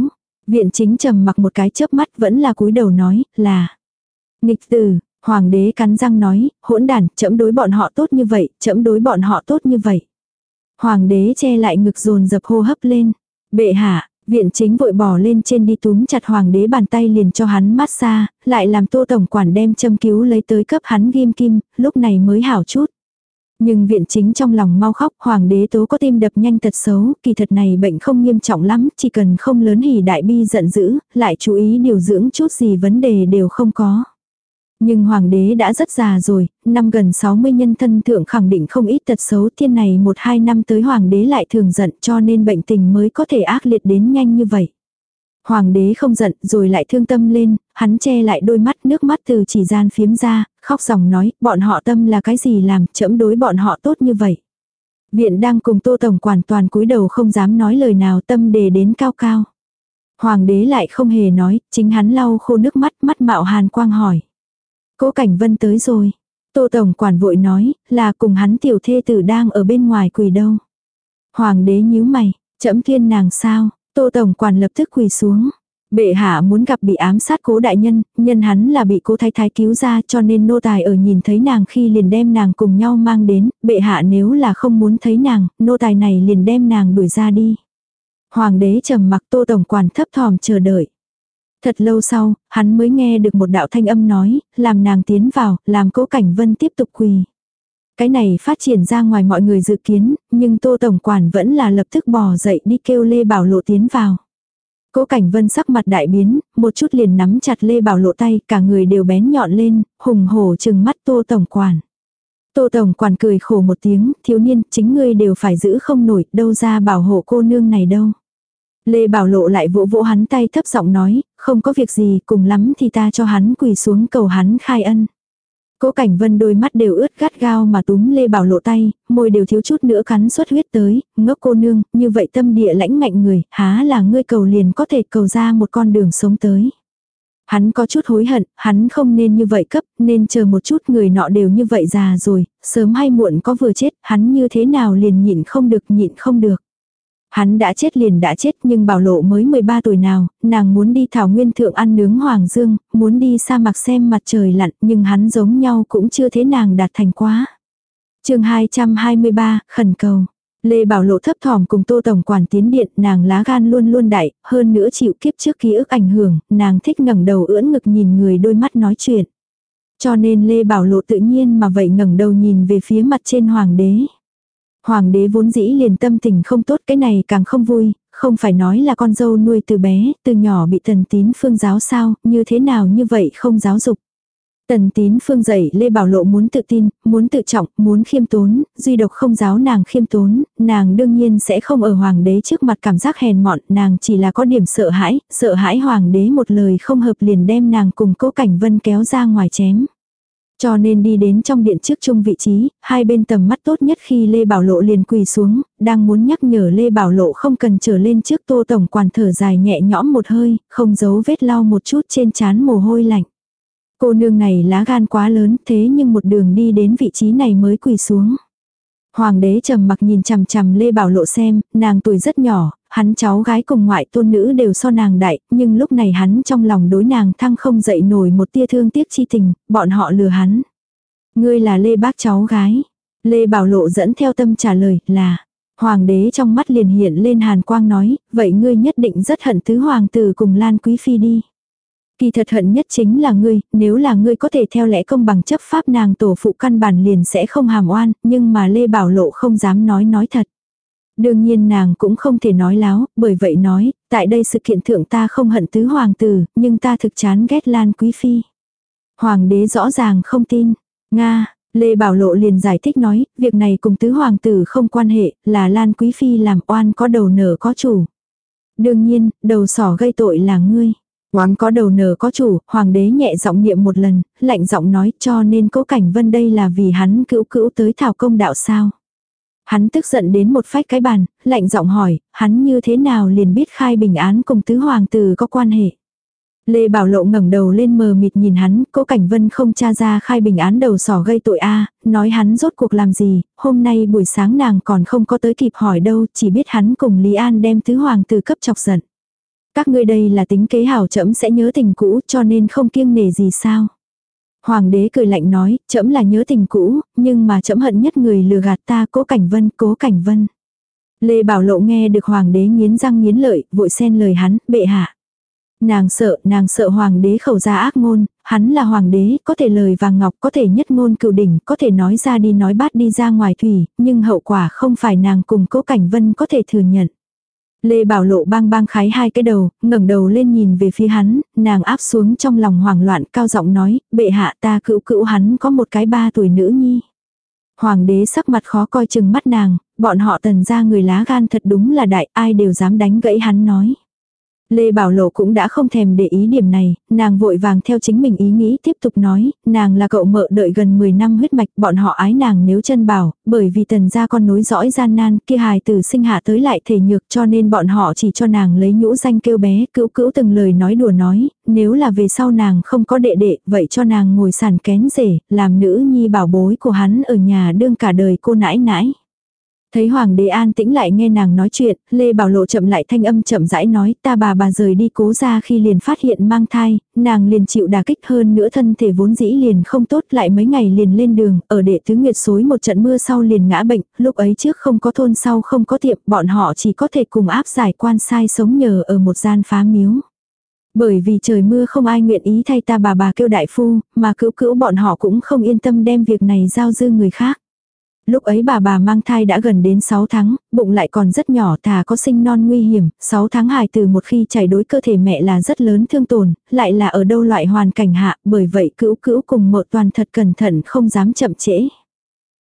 Viện chính trầm mặc một cái chớp mắt vẫn là cúi đầu nói, là. Nghịch tử, Hoàng đế cắn răng nói, hỗn đàn, chậm đối bọn họ tốt như vậy, chậm đối bọn họ tốt như vậy. Hoàng đế che lại ngực dồn dập hô hấp lên. Bệ hạ, viện chính vội bỏ lên trên đi túm chặt hoàng đế bàn tay liền cho hắn mát xa, lại làm tô tổng quản đem châm cứu lấy tới cấp hắn ghim kim, lúc này mới hảo chút. Nhưng viện chính trong lòng mau khóc, hoàng đế tố có tim đập nhanh tật xấu, kỳ thật này bệnh không nghiêm trọng lắm, chỉ cần không lớn hỉ đại bi giận dữ, lại chú ý điều dưỡng chút gì vấn đề đều không có. Nhưng hoàng đế đã rất già rồi, năm gần 60 nhân thân thượng khẳng định không ít tật xấu thiên này một hai năm tới hoàng đế lại thường giận cho nên bệnh tình mới có thể ác liệt đến nhanh như vậy. Hoàng đế không giận rồi lại thương tâm lên, hắn che lại đôi mắt nước mắt từ chỉ gian phiếm ra, khóc dòng nói, bọn họ tâm là cái gì làm, chẫm đối bọn họ tốt như vậy. Viện đang cùng tô tổng quản toàn cúi đầu không dám nói lời nào tâm đề đến cao cao. Hoàng đế lại không hề nói, chính hắn lau khô nước mắt, mắt mạo hàn quang hỏi. Cố Cảnh Vân tới rồi. Tô Tổng quản vội nói, là cùng hắn tiểu thê tử đang ở bên ngoài quỳ đâu. Hoàng đế nhíu mày, chẫm thiên nàng sao, Tô Tổng quản lập tức quỳ xuống. Bệ hạ muốn gặp bị ám sát cố đại nhân, nhân hắn là bị cố thái thái cứu ra cho nên nô tài ở nhìn thấy nàng khi liền đem nàng cùng nhau mang đến, bệ hạ nếu là không muốn thấy nàng, nô tài này liền đem nàng đuổi ra đi. Hoàng đế trầm mặc tô tổng quản thấp thỏm chờ đợi. Thật lâu sau, hắn mới nghe được một đạo thanh âm nói, làm nàng tiến vào, làm cố cảnh vân tiếp tục quỳ. Cái này phát triển ra ngoài mọi người dự kiến, nhưng tô tổng quản vẫn là lập tức bò dậy đi kêu Lê Bảo Lộ tiến vào. Cố Cảnh Vân sắc mặt đại biến, một chút liền nắm chặt Lê Bảo Lộ tay, cả người đều bén nhọn lên, hùng hổ chừng mắt Tô Tổng Quản. Tô Tổng Quản cười khổ một tiếng, thiếu niên, chính ngươi đều phải giữ không nổi, đâu ra bảo hộ cô nương này đâu. Lê Bảo Lộ lại vỗ vỗ hắn tay thấp giọng nói, không có việc gì, cùng lắm thì ta cho hắn quỳ xuống cầu hắn khai ân. Cố Cảnh Vân đôi mắt đều ướt gắt gao mà túm Lê Bảo Lộ tay, môi đều thiếu chút nữa cắn xuất huyết tới, ngốc cô nương, như vậy tâm địa lãnh ngạnh người, há là ngươi cầu liền có thể cầu ra một con đường sống tới. Hắn có chút hối hận, hắn không nên như vậy cấp, nên chờ một chút người nọ đều như vậy già rồi, sớm hay muộn có vừa chết, hắn như thế nào liền nhịn không được nhịn không được. Hắn đã chết liền đã chết nhưng bảo lộ mới 13 tuổi nào, nàng muốn đi thảo nguyên thượng ăn nướng hoàng dương, muốn đi sa mạc xem mặt trời lặn nhưng hắn giống nhau cũng chưa thế nàng đạt thành quá. chương 223, khẩn cầu. Lê Bảo Lộ thấp thỏm cùng Tô Tổng Quản tiến điện, nàng lá gan luôn luôn đại, hơn nữa chịu kiếp trước ký ức ảnh hưởng, nàng thích ngẩng đầu ưỡn ngực nhìn người đôi mắt nói chuyện. Cho nên Lê Bảo Lộ tự nhiên mà vậy ngẩng đầu nhìn về phía mặt trên hoàng đế. Hoàng đế vốn dĩ liền tâm tình không tốt cái này càng không vui, không phải nói là con dâu nuôi từ bé, từ nhỏ bị tần tín phương giáo sao, như thế nào như vậy không giáo dục. Tần tín phương dạy Lê Bảo Lộ muốn tự tin, muốn tự trọng, muốn khiêm tốn, duy độc không giáo nàng khiêm tốn, nàng đương nhiên sẽ không ở hoàng đế trước mặt cảm giác hèn mọn, nàng chỉ là có điểm sợ hãi, sợ hãi hoàng đế một lời không hợp liền đem nàng cùng cố cảnh vân kéo ra ngoài chém. Cho nên đi đến trong điện trước chung vị trí, hai bên tầm mắt tốt nhất khi Lê Bảo Lộ liền quỳ xuống, đang muốn nhắc nhở Lê Bảo Lộ không cần trở lên trước tô tổng quản thở dài nhẹ nhõm một hơi, không giấu vết lau một chút trên chán mồ hôi lạnh. Cô nương này lá gan quá lớn thế nhưng một đường đi đến vị trí này mới quỳ xuống. Hoàng đế trầm mặc nhìn chằm chằm Lê Bảo Lộ xem, nàng tuổi rất nhỏ, hắn cháu gái cùng ngoại tôn nữ đều so nàng đại, nhưng lúc này hắn trong lòng đối nàng thăng không dậy nổi một tia thương tiếc chi tình, bọn họ lừa hắn. Ngươi là Lê bác cháu gái. Lê Bảo Lộ dẫn theo tâm trả lời là. Hoàng đế trong mắt liền hiện lên hàn quang nói, vậy ngươi nhất định rất hận tứ hoàng tử cùng Lan Quý Phi đi. Kỳ thật hận nhất chính là ngươi, nếu là ngươi có thể theo lẽ công bằng chấp pháp nàng tổ phụ căn bản liền sẽ không hàm oan, nhưng mà Lê Bảo Lộ không dám nói nói thật. Đương nhiên nàng cũng không thể nói láo, bởi vậy nói, tại đây sự kiện thượng ta không hận tứ hoàng tử, nhưng ta thực chán ghét Lan Quý Phi. Hoàng đế rõ ràng không tin. Nga, Lê Bảo Lộ liền giải thích nói, việc này cùng tứ hoàng tử không quan hệ, là Lan Quý Phi làm oan có đầu nở có chủ. Đương nhiên, đầu sỏ gây tội là ngươi. Oán có đầu nở có chủ, hoàng đế nhẹ giọng niệm một lần, lạnh giọng nói cho nên cố cảnh vân đây là vì hắn cữu cữu tới thảo công đạo sao. Hắn tức giận đến một phách cái bàn, lạnh giọng hỏi, hắn như thế nào liền biết khai bình án cùng tứ hoàng tử có quan hệ. Lê Bảo Lộ ngẩng đầu lên mờ mịt nhìn hắn, cố Cảnh Vân không tra ra khai bình án đầu sỏ gây tội a, nói hắn rốt cuộc làm gì, hôm nay buổi sáng nàng còn không có tới kịp hỏi đâu, chỉ biết hắn cùng Lý An đem tứ hoàng tử cấp chọc giận. Các ngươi đây là tính kế hảo chấm sẽ nhớ tình cũ cho nên không kiêng nể gì sao. Hoàng đế cười lạnh nói, chấm là nhớ tình cũ, nhưng mà chấm hận nhất người lừa gạt ta, cố cảnh vân, cố cảnh vân. Lê Bảo Lộ nghe được hoàng đế nghiến răng nghiến lợi, vội xen lời hắn, bệ hạ. Nàng sợ, nàng sợ hoàng đế khẩu ra ác ngôn, hắn là hoàng đế, có thể lời vàng ngọc, có thể nhất ngôn cựu đỉnh, có thể nói ra đi nói bát đi ra ngoài thủy, nhưng hậu quả không phải nàng cùng cố cảnh vân có thể thừa nhận. Lê Bảo Lộ bang bang khái hai cái đầu, ngẩng đầu lên nhìn về phía hắn, nàng áp xuống trong lòng hoảng loạn cao giọng nói, bệ hạ ta cữu cữu hắn có một cái ba tuổi nữ nhi. Hoàng đế sắc mặt khó coi chừng mắt nàng, bọn họ tần ra người lá gan thật đúng là đại, ai đều dám đánh gãy hắn nói. Lê Bảo Lộ cũng đã không thèm để ý điểm này, nàng vội vàng theo chính mình ý nghĩ tiếp tục nói, nàng là cậu mợ đợi gần 10 năm huyết mạch, bọn họ ái nàng nếu chân bảo, bởi vì tần gia con nối dõi gian nan, kia hài tử sinh hạ tới lại thể nhược cho nên bọn họ chỉ cho nàng lấy nhũ danh kêu bé, cữu cữu từng lời nói đùa nói, nếu là về sau nàng không có đệ đệ, vậy cho nàng ngồi sàn kén rể, làm nữ nhi bảo bối của hắn ở nhà đương cả đời cô nãi nãi. Thấy hoàng đế an tĩnh lại nghe nàng nói chuyện, Lê Bảo Lộ chậm lại thanh âm chậm rãi nói ta bà bà rời đi cố ra khi liền phát hiện mang thai, nàng liền chịu đả kích hơn nữa thân thể vốn dĩ liền không tốt lại mấy ngày liền lên đường, ở đệ tứ nguyệt xối một trận mưa sau liền ngã bệnh, lúc ấy trước không có thôn sau không có tiệm, bọn họ chỉ có thể cùng áp giải quan sai sống nhờ ở một gian phá miếu. Bởi vì trời mưa không ai nguyện ý thay ta bà bà kêu đại phu, mà cữu cữu bọn họ cũng không yên tâm đem việc này giao dư người khác. Lúc ấy bà bà mang thai đã gần đến 6 tháng, bụng lại còn rất nhỏ thà có sinh non nguy hiểm, 6 tháng hài từ một khi chảy đối cơ thể mẹ là rất lớn thương tổn, lại là ở đâu loại hoàn cảnh hạ, bởi vậy cữu cữu cùng mộ toàn thật cẩn thận không dám chậm trễ.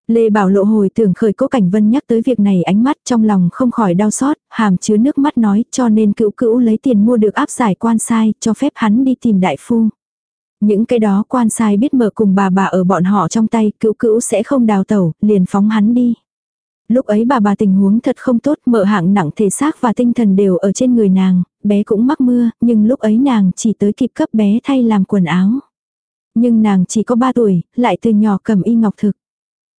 Lê Bảo lộ hồi tưởng khởi cố cảnh vân nhắc tới việc này ánh mắt trong lòng không khỏi đau xót, hàm chứa nước mắt nói cho nên cữu cữu lấy tiền mua được áp giải quan sai, cho phép hắn đi tìm đại phu. Những cái đó quan sai biết mở cùng bà bà ở bọn họ trong tay, cữu cữu sẽ không đào tẩu, liền phóng hắn đi. Lúc ấy bà bà tình huống thật không tốt, mở hạng nặng thể xác và tinh thần đều ở trên người nàng, bé cũng mắc mưa, nhưng lúc ấy nàng chỉ tới kịp cấp bé thay làm quần áo. Nhưng nàng chỉ có 3 tuổi, lại từ nhỏ cầm y ngọc thực.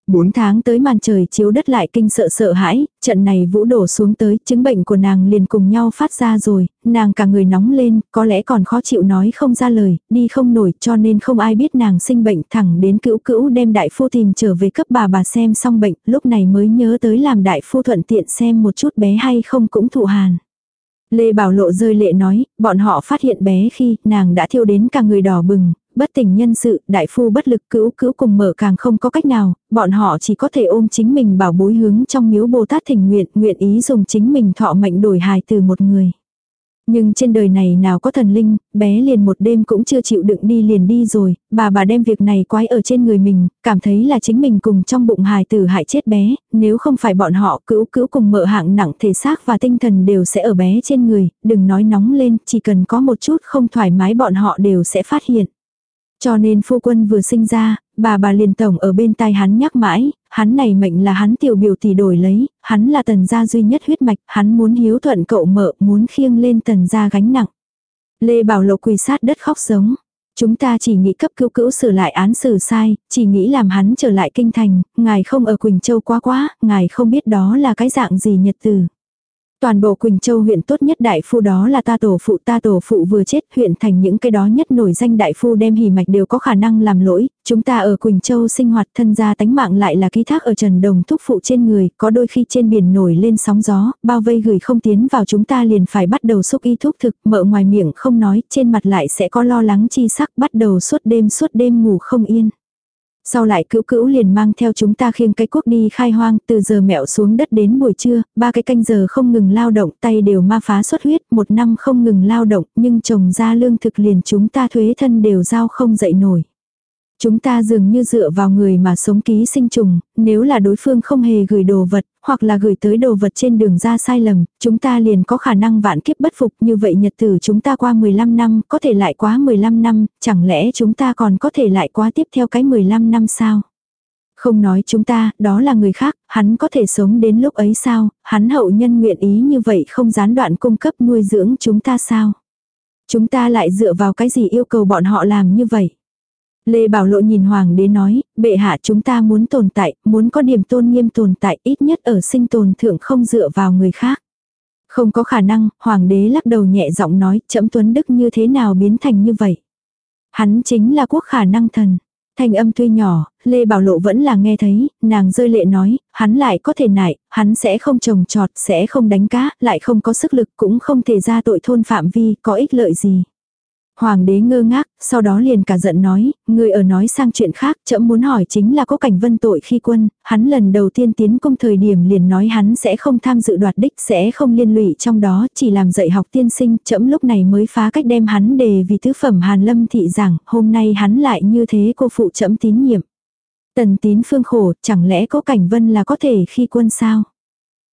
Bốn tháng tới màn trời chiếu đất lại kinh sợ sợ hãi, trận này vũ đổ xuống tới, chứng bệnh của nàng liền cùng nhau phát ra rồi, nàng cả người nóng lên, có lẽ còn khó chịu nói không ra lời, đi không nổi cho nên không ai biết nàng sinh bệnh thẳng đến cữu cữu đem đại phu tìm trở về cấp bà bà xem xong bệnh, lúc này mới nhớ tới làm đại phu thuận tiện xem một chút bé hay không cũng thụ hàn. Lê Bảo Lộ rơi lệ nói, bọn họ phát hiện bé khi nàng đã thiêu đến cả người đỏ bừng, bất tỉnh nhân sự, đại phu bất lực cứu cứu cùng mở càng không có cách nào, bọn họ chỉ có thể ôm chính mình bảo bối hướng trong miếu Bồ Tát thỉnh nguyện, nguyện ý dùng chính mình thọ mệnh đổi hài từ một người. Nhưng trên đời này nào có thần linh, bé liền một đêm cũng chưa chịu đựng đi liền đi rồi, bà bà đem việc này quái ở trên người mình, cảm thấy là chính mình cùng trong bụng hài tử hại chết bé, nếu không phải bọn họ cứu cứu cùng mợ hạng nặng thể xác và tinh thần đều sẽ ở bé trên người, đừng nói nóng lên, chỉ cần có một chút không thoải mái bọn họ đều sẽ phát hiện. Cho nên phu quân vừa sinh ra, bà bà liền tổng ở bên tai hắn nhắc mãi, hắn này mệnh là hắn tiểu biểu tỷ đổi lấy, hắn là tần gia duy nhất huyết mạch, hắn muốn hiếu thuận cậu mợ, muốn khiêng lên tần gia gánh nặng. Lê Bảo Lộ quỳ sát đất khóc giống. Chúng ta chỉ nghĩ cấp cứu cữu sửa lại án xử sai, chỉ nghĩ làm hắn trở lại kinh thành, ngài không ở Quỳnh Châu quá quá, ngài không biết đó là cái dạng gì nhật từ. Toàn bộ Quỳnh Châu huyện tốt nhất đại phu đó là ta tổ phụ ta tổ phụ vừa chết huyện thành những cái đó nhất nổi danh đại phu đem hỉ mạch đều có khả năng làm lỗi. Chúng ta ở Quỳnh Châu sinh hoạt thân gia tánh mạng lại là ký thác ở trần đồng thúc phụ trên người, có đôi khi trên biển nổi lên sóng gió, bao vây gửi không tiến vào chúng ta liền phải bắt đầu xúc y thuốc thực, mợ ngoài miệng không nói, trên mặt lại sẽ có lo lắng chi sắc bắt đầu suốt đêm suốt đêm ngủ không yên. Sau lại cữu cữu liền mang theo chúng ta khiêng cái cuốc đi khai hoang, từ giờ mẹo xuống đất đến buổi trưa, ba cái canh giờ không ngừng lao động, tay đều ma phá xuất huyết, một năm không ngừng lao động, nhưng trồng ra lương thực liền chúng ta thuế thân đều giao không dậy nổi. Chúng ta dường như dựa vào người mà sống ký sinh trùng, nếu là đối phương không hề gửi đồ vật, hoặc là gửi tới đồ vật trên đường ra sai lầm, chúng ta liền có khả năng vạn kiếp bất phục như vậy nhật tử chúng ta qua 15 năm, có thể lại quá 15 năm, chẳng lẽ chúng ta còn có thể lại quá tiếp theo cái 15 năm sao? Không nói chúng ta, đó là người khác, hắn có thể sống đến lúc ấy sao, hắn hậu nhân nguyện ý như vậy không gián đoạn cung cấp nuôi dưỡng chúng ta sao? Chúng ta lại dựa vào cái gì yêu cầu bọn họ làm như vậy? Lê Bảo Lộ nhìn Hoàng đế nói, bệ hạ chúng ta muốn tồn tại, muốn có điểm tôn nghiêm tồn tại ít nhất ở sinh tồn thượng không dựa vào người khác. Không có khả năng, Hoàng đế lắc đầu nhẹ giọng nói, chậm tuấn đức như thế nào biến thành như vậy. Hắn chính là quốc khả năng thần. Thanh âm tuy nhỏ, Lê Bảo Lộ vẫn là nghe thấy, nàng rơi lệ nói, hắn lại có thể nại, hắn sẽ không trồng trọt, sẽ không đánh cá, lại không có sức lực cũng không thể ra tội thôn phạm vi, có ích lợi gì. Hoàng đế ngơ ngác, sau đó liền cả giận nói, người ở nói sang chuyện khác, chậm muốn hỏi chính là có cảnh vân tội khi quân, hắn lần đầu tiên tiến công thời điểm liền nói hắn sẽ không tham dự đoạt đích, sẽ không liên lụy trong đó, chỉ làm dạy học tiên sinh, chậm lúc này mới phá cách đem hắn đề vì tứ phẩm Hàn Lâm thị giảng, hôm nay hắn lại như thế cô phụ chậm tín nhiệm. Tần tín phương khổ, chẳng lẽ có cảnh vân là có thể khi quân sao?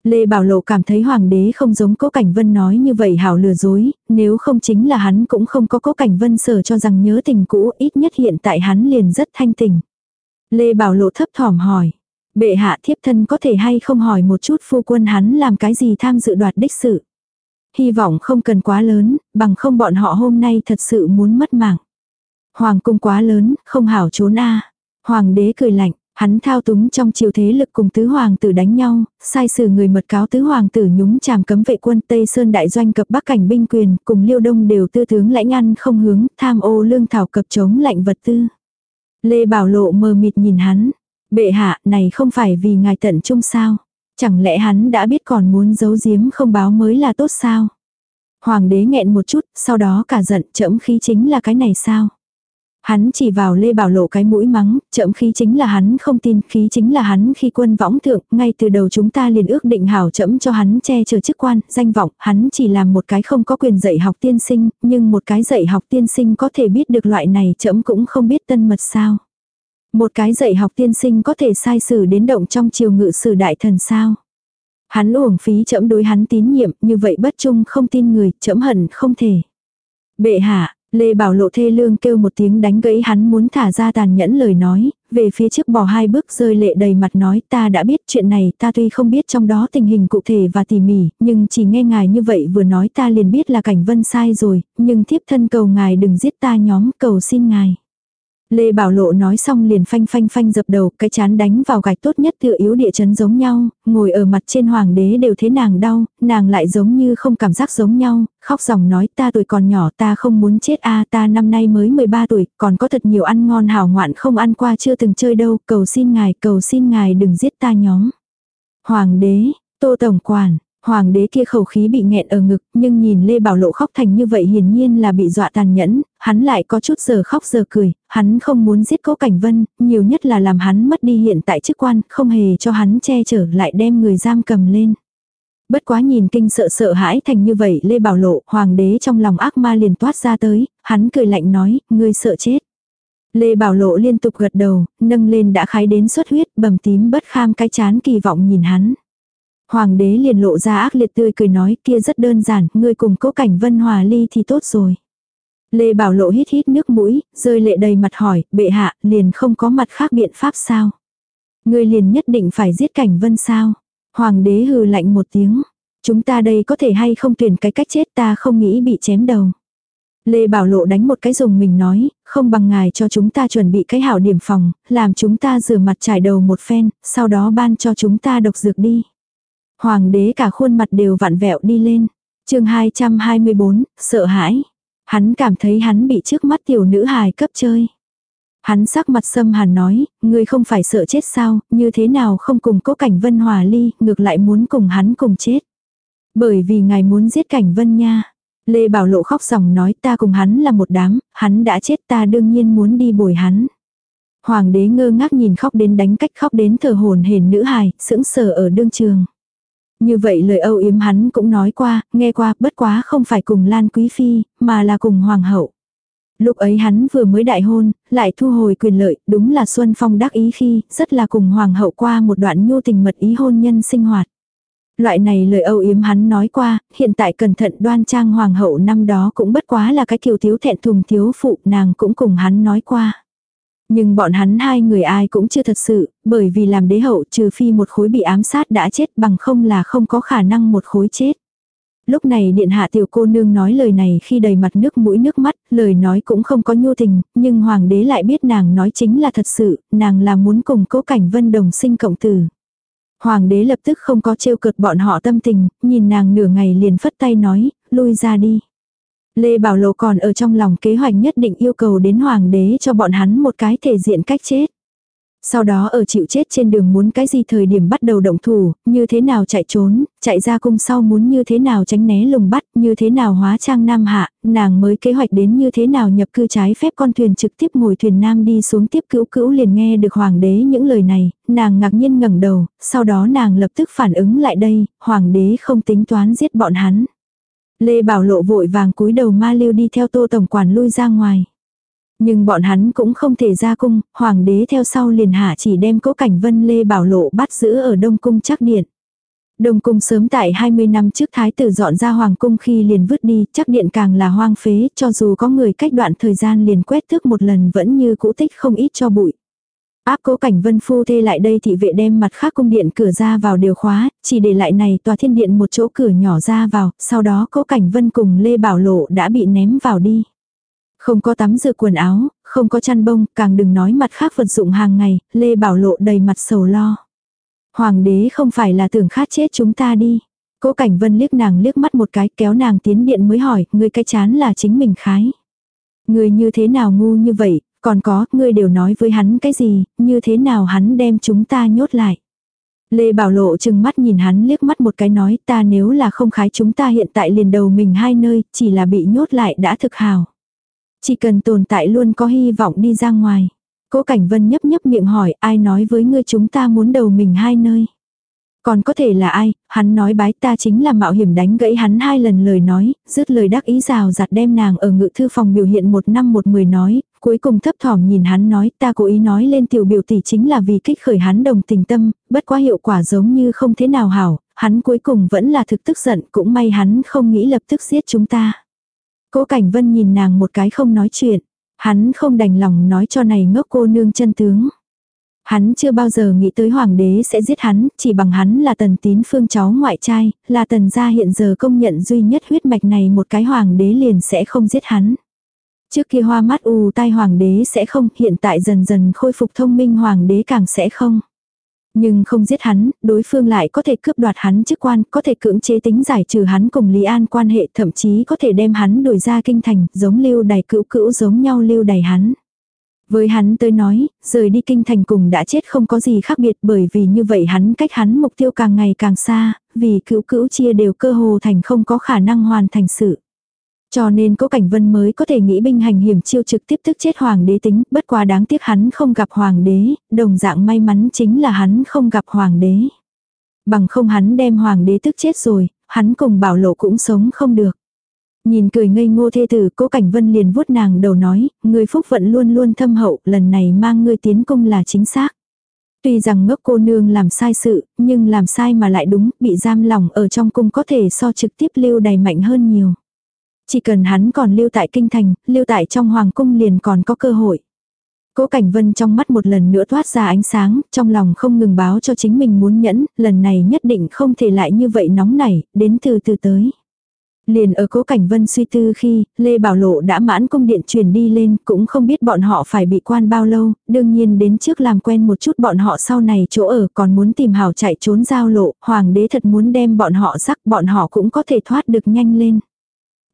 Lê Bảo Lộ cảm thấy hoàng đế không giống Cố Cảnh Vân nói như vậy hảo lừa dối, nếu không chính là hắn cũng không có Cố Cảnh Vân sở cho rằng nhớ tình cũ, ít nhất hiện tại hắn liền rất thanh tình. Lê Bảo Lộ thấp thỏm hỏi, bệ hạ thiếp thân có thể hay không hỏi một chút phu quân hắn làm cái gì tham dự đoạt đích sự. Hy vọng không cần quá lớn, bằng không bọn họ hôm nay thật sự muốn mất mạng. Hoàng cung quá lớn, không hảo trốn a Hoàng đế cười lạnh, Hắn thao túng trong chiều thế lực cùng tứ hoàng tử đánh nhau, sai sử người mật cáo tứ hoàng tử nhúng chàm cấm vệ quân Tây Sơn đại doanh cập bắc cảnh binh quyền, cùng liêu đông đều tư tướng lãnh ăn không hướng, tham ô lương thảo cập chống lạnh vật tư. Lê Bảo Lộ mờ mịt nhìn hắn, bệ hạ này không phải vì ngài tận trung sao, chẳng lẽ hắn đã biết còn muốn giấu giếm không báo mới là tốt sao. Hoàng đế nghẹn một chút, sau đó cả giận chẫm khí chính là cái này sao. Hắn chỉ vào Lê Bảo Lộ cái mũi mắng, chậm khí chính là hắn không tin, khí chính là hắn khi quân võng thượng, ngay từ đầu chúng ta liền ước định hảo chậm cho hắn che chở chức quan, danh vọng, hắn chỉ làm một cái không có quyền dạy học tiên sinh, nhưng một cái dạy học tiên sinh có thể biết được loại này chậm cũng không biết tân mật sao. Một cái dạy học tiên sinh có thể sai sử đến động trong triều ngự sử đại thần sao. Hắn uổng phí chậm đối hắn tín nhiệm, như vậy bất trung không tin người, chậm hận không thể. Bệ hạ, Lê Bảo Lộ thê lương kêu một tiếng đánh gãy hắn muốn thả ra tàn nhẫn lời nói, về phía trước bỏ hai bước rơi lệ đầy mặt nói ta đã biết chuyện này ta tuy không biết trong đó tình hình cụ thể và tỉ mỉ, nhưng chỉ nghe ngài như vậy vừa nói ta liền biết là cảnh vân sai rồi, nhưng thiếp thân cầu ngài đừng giết ta nhóm cầu xin ngài. Lê Bảo Lộ nói xong liền phanh phanh phanh dập đầu, cái chán đánh vào gạch tốt nhất tựa yếu địa chấn giống nhau, ngồi ở mặt trên hoàng đế đều thấy nàng đau, nàng lại giống như không cảm giác giống nhau, khóc dòng nói ta tuổi còn nhỏ ta không muốn chết a ta năm nay mới 13 tuổi, còn có thật nhiều ăn ngon hảo ngoạn không ăn qua chưa từng chơi đâu, cầu xin ngài, cầu xin ngài đừng giết ta nhóm. Hoàng đế, tô tổng quản, Hoàng đế kia khẩu khí bị nghẹn ở ngực, nhưng nhìn Lê Bảo Lộ khóc thành như vậy hiển nhiên là bị dọa tàn nhẫn, hắn lại có chút giờ khóc giờ cười, hắn không muốn giết cố cảnh vân, nhiều nhất là làm hắn mất đi hiện tại chức quan, không hề cho hắn che chở lại đem người giam cầm lên. Bất quá nhìn kinh sợ sợ hãi thành như vậy Lê Bảo Lộ, hoàng đế trong lòng ác ma liền toát ra tới, hắn cười lạnh nói, ngươi sợ chết. Lê Bảo Lộ liên tục gật đầu, nâng lên đã khái đến xuất huyết, bầm tím bất kham cái chán kỳ vọng nhìn hắn. Hoàng đế liền lộ ra ác liệt tươi cười nói kia rất đơn giản, ngươi cùng cố cảnh vân hòa ly thì tốt rồi. Lê Bảo Lộ hít hít nước mũi, rơi lệ đầy mặt hỏi, bệ hạ, liền không có mặt khác biện pháp sao? Ngươi liền nhất định phải giết cảnh vân sao? Hoàng đế hừ lạnh một tiếng. Chúng ta đây có thể hay không tuyển cái cách chết ta không nghĩ bị chém đầu. Lê Bảo Lộ đánh một cái dùng mình nói, không bằng ngài cho chúng ta chuẩn bị cái hảo điểm phòng, làm chúng ta rửa mặt trải đầu một phen, sau đó ban cho chúng ta độc dược đi. Hoàng đế cả khuôn mặt đều vặn vẹo đi lên. chương 224, sợ hãi. Hắn cảm thấy hắn bị trước mắt tiểu nữ hài cấp chơi. Hắn sắc mặt sâm hàn nói, ngươi không phải sợ chết sao, như thế nào không cùng cố cảnh vân hòa ly, ngược lại muốn cùng hắn cùng chết. Bởi vì ngài muốn giết cảnh vân nha. Lê Bảo Lộ khóc ròng nói ta cùng hắn là một đám, hắn đã chết ta đương nhiên muốn đi bồi hắn. Hoàng đế ngơ ngác nhìn khóc đến đánh cách khóc đến thờ hồn hển nữ hài, sững sờ ở đương trường. Như vậy lời âu yếm hắn cũng nói qua, nghe qua, bất quá không phải cùng Lan Quý Phi, mà là cùng Hoàng hậu. Lúc ấy hắn vừa mới đại hôn, lại thu hồi quyền lợi, đúng là Xuân Phong đắc ý khi, rất là cùng Hoàng hậu qua một đoạn nhu tình mật ý hôn nhân sinh hoạt. Loại này lời âu yếm hắn nói qua, hiện tại cẩn thận đoan trang Hoàng hậu năm đó cũng bất quá là cái kiều thiếu thẹn thùng thiếu phụ nàng cũng cùng hắn nói qua. Nhưng bọn hắn hai người ai cũng chưa thật sự, bởi vì làm đế hậu trừ phi một khối bị ám sát đã chết bằng không là không có khả năng một khối chết. Lúc này điện hạ tiểu cô nương nói lời này khi đầy mặt nước mũi nước mắt, lời nói cũng không có nhu tình, nhưng hoàng đế lại biết nàng nói chính là thật sự, nàng là muốn cùng cố cảnh vân đồng sinh cộng tử. Hoàng đế lập tức không có trêu cợt bọn họ tâm tình, nhìn nàng nửa ngày liền phất tay nói, lui ra đi. Lê Bảo Lộ còn ở trong lòng kế hoạch nhất định yêu cầu đến hoàng đế cho bọn hắn một cái thể diện cách chết. Sau đó ở chịu chết trên đường muốn cái gì thời điểm bắt đầu động thủ, như thế nào chạy trốn, chạy ra cung sau muốn như thế nào tránh né lùng bắt, như thế nào hóa trang nam hạ, nàng mới kế hoạch đến như thế nào nhập cư trái phép con thuyền trực tiếp ngồi thuyền nam đi xuống tiếp cữu cữu liền nghe được hoàng đế những lời này, nàng ngạc nhiên ngẩng đầu, sau đó nàng lập tức phản ứng lại đây, hoàng đế không tính toán giết bọn hắn. Lê Bảo Lộ vội vàng cúi đầu ma lưu đi theo tô tổng quản lui ra ngoài. Nhưng bọn hắn cũng không thể ra cung, hoàng đế theo sau liền hạ chỉ đem cố cảnh vân Lê Bảo Lộ bắt giữ ở Đông Cung chắc điện. Đông cung sớm tại 20 năm trước thái tử dọn ra hoàng cung khi liền vứt đi, chắc điện càng là hoang phế, cho dù có người cách đoạn thời gian liền quét tước một lần vẫn như cũ tích không ít cho bụi. Áp cố cảnh vân phu thê lại đây thị vệ đem mặt khác cung điện cửa ra vào đều khóa, chỉ để lại này tòa thiên điện một chỗ cửa nhỏ ra vào, sau đó cố cảnh vân cùng Lê Bảo Lộ đã bị ném vào đi. Không có tắm rửa quần áo, không có chăn bông, càng đừng nói mặt khác vật dụng hàng ngày, Lê Bảo Lộ đầy mặt sầu lo. Hoàng đế không phải là tưởng khát chết chúng ta đi. Cố Cảnh Vân liếc nàng liếc mắt một cái kéo nàng tiến điện mới hỏi, người cái chán là chính mình khái. Người như thế nào ngu như vậy, còn có, ngươi đều nói với hắn cái gì, như thế nào hắn đem chúng ta nhốt lại. Lê Bảo Lộ chừng mắt nhìn hắn liếc mắt một cái nói ta nếu là không khái chúng ta hiện tại liền đầu mình hai nơi, chỉ là bị nhốt lại đã thực hào. Chỉ cần tồn tại luôn có hy vọng đi ra ngoài. Cố Cảnh Vân nhấp nhấp miệng hỏi ai nói với ngươi chúng ta muốn đầu mình hai nơi. Còn có thể là ai, hắn nói bái ta chính là mạo hiểm đánh gãy hắn hai lần lời nói, dứt lời đắc ý rào giặt đem nàng ở ngự thư phòng biểu hiện một năm một mười nói, cuối cùng thấp thỏm nhìn hắn nói ta cố ý nói lên tiểu biểu tỷ chính là vì kích khởi hắn đồng tình tâm, bất quá hiệu quả giống như không thế nào hảo, hắn cuối cùng vẫn là thực tức giận cũng may hắn không nghĩ lập tức giết chúng ta. Cố Cảnh Vân nhìn nàng một cái không nói chuyện. Hắn không đành lòng nói cho này ngốc cô nương chân tướng. Hắn chưa bao giờ nghĩ tới hoàng đế sẽ giết hắn, chỉ bằng hắn là tần tín phương cháu ngoại trai, là tần gia hiện giờ công nhận duy nhất huyết mạch này một cái hoàng đế liền sẽ không giết hắn. Trước kia hoa mắt u tai hoàng đế sẽ không, hiện tại dần dần khôi phục thông minh hoàng đế càng sẽ không. Nhưng không giết hắn, đối phương lại có thể cướp đoạt hắn chức quan, có thể cưỡng chế tính giải trừ hắn cùng Lý An quan hệ, thậm chí có thể đem hắn đuổi ra kinh thành, giống lưu đày cữu cữu giống nhau lưu đày hắn. Với hắn tới nói, rời đi kinh thành cùng đã chết không có gì khác biệt bởi vì như vậy hắn cách hắn mục tiêu càng ngày càng xa, vì cữu cữu chia đều cơ hồ thành không có khả năng hoàn thành sự. Cho nên cố cảnh vân mới có thể nghĩ binh hành hiểm chiêu trực tiếp tức chết hoàng đế tính, bất quá đáng tiếc hắn không gặp hoàng đế, đồng dạng may mắn chính là hắn không gặp hoàng đế. Bằng không hắn đem hoàng đế tức chết rồi, hắn cùng bảo lộ cũng sống không được. Nhìn cười ngây ngô thê tử, cố cảnh vân liền vuốt nàng đầu nói, người phúc vận luôn luôn thâm hậu, lần này mang ngươi tiến cung là chính xác. Tuy rằng ngốc cô nương làm sai sự, nhưng làm sai mà lại đúng, bị giam lòng ở trong cung có thể so trực tiếp lưu đầy mạnh hơn nhiều. Chỉ cần hắn còn lưu tại kinh thành, lưu tại trong hoàng cung liền còn có cơ hội. Cố Cảnh Vân trong mắt một lần nữa thoát ra ánh sáng, trong lòng không ngừng báo cho chính mình muốn nhẫn, lần này nhất định không thể lại như vậy nóng nảy, đến từ từ tới. Liền ở cố cảnh vân suy tư khi, Lê Bảo Lộ đã mãn cung điện truyền đi lên, cũng không biết bọn họ phải bị quan bao lâu, đương nhiên đến trước làm quen một chút bọn họ sau này chỗ ở còn muốn tìm hảo chạy trốn giao lộ, hoàng đế thật muốn đem bọn họ rắc bọn họ cũng có thể thoát được nhanh lên.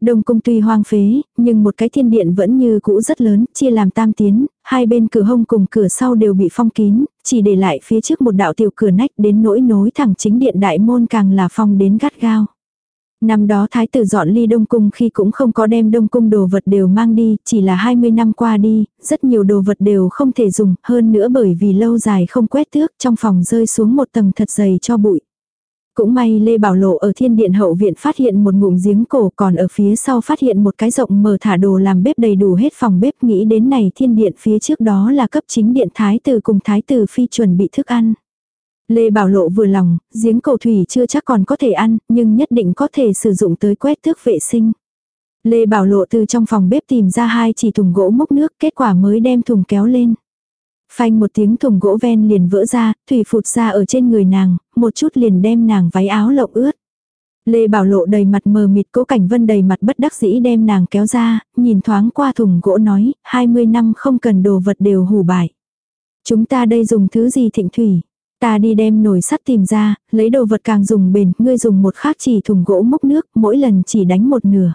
Đông cung tuy hoang phế, nhưng một cái thiên điện vẫn như cũ rất lớn, chia làm tam tiến, hai bên cửa hông cùng cửa sau đều bị phong kín, chỉ để lại phía trước một đạo tiểu cửa nách đến nỗi nối thẳng chính điện đại môn càng là phong đến gắt gao. Năm đó thái tử dọn ly đông cung khi cũng không có đem đông cung đồ vật đều mang đi, chỉ là 20 năm qua đi, rất nhiều đồ vật đều không thể dùng, hơn nữa bởi vì lâu dài không quét tước trong phòng rơi xuống một tầng thật dày cho bụi. Cũng may Lê Bảo Lộ ở thiên điện hậu viện phát hiện một ngụm giếng cổ còn ở phía sau phát hiện một cái rộng mở thả đồ làm bếp đầy đủ hết phòng bếp nghĩ đến này thiên điện phía trước đó là cấp chính điện thái tử cùng thái tử phi chuẩn bị thức ăn. Lê Bảo Lộ vừa lòng, giếng cổ thủy chưa chắc còn có thể ăn, nhưng nhất định có thể sử dụng tới quét thước vệ sinh. Lê Bảo Lộ từ trong phòng bếp tìm ra hai chỉ thùng gỗ múc nước, kết quả mới đem thùng kéo lên. Phanh một tiếng thùng gỗ ven liền vỡ ra, thủy phụt ra ở trên người nàng, một chút liền đem nàng váy áo lộng ướt. Lê Bảo Lộ đầy mặt mờ mịt cố cảnh vân đầy mặt bất đắc dĩ đem nàng kéo ra, nhìn thoáng qua thùng gỗ nói, 20 năm không cần đồ vật đều hủ bại. Chúng ta đây dùng thứ gì thịnh thủy? Ta đi đem nồi sắt tìm ra, lấy đồ vật càng dùng bền, ngươi dùng một khác chỉ thùng gỗ múc nước, mỗi lần chỉ đánh một nửa.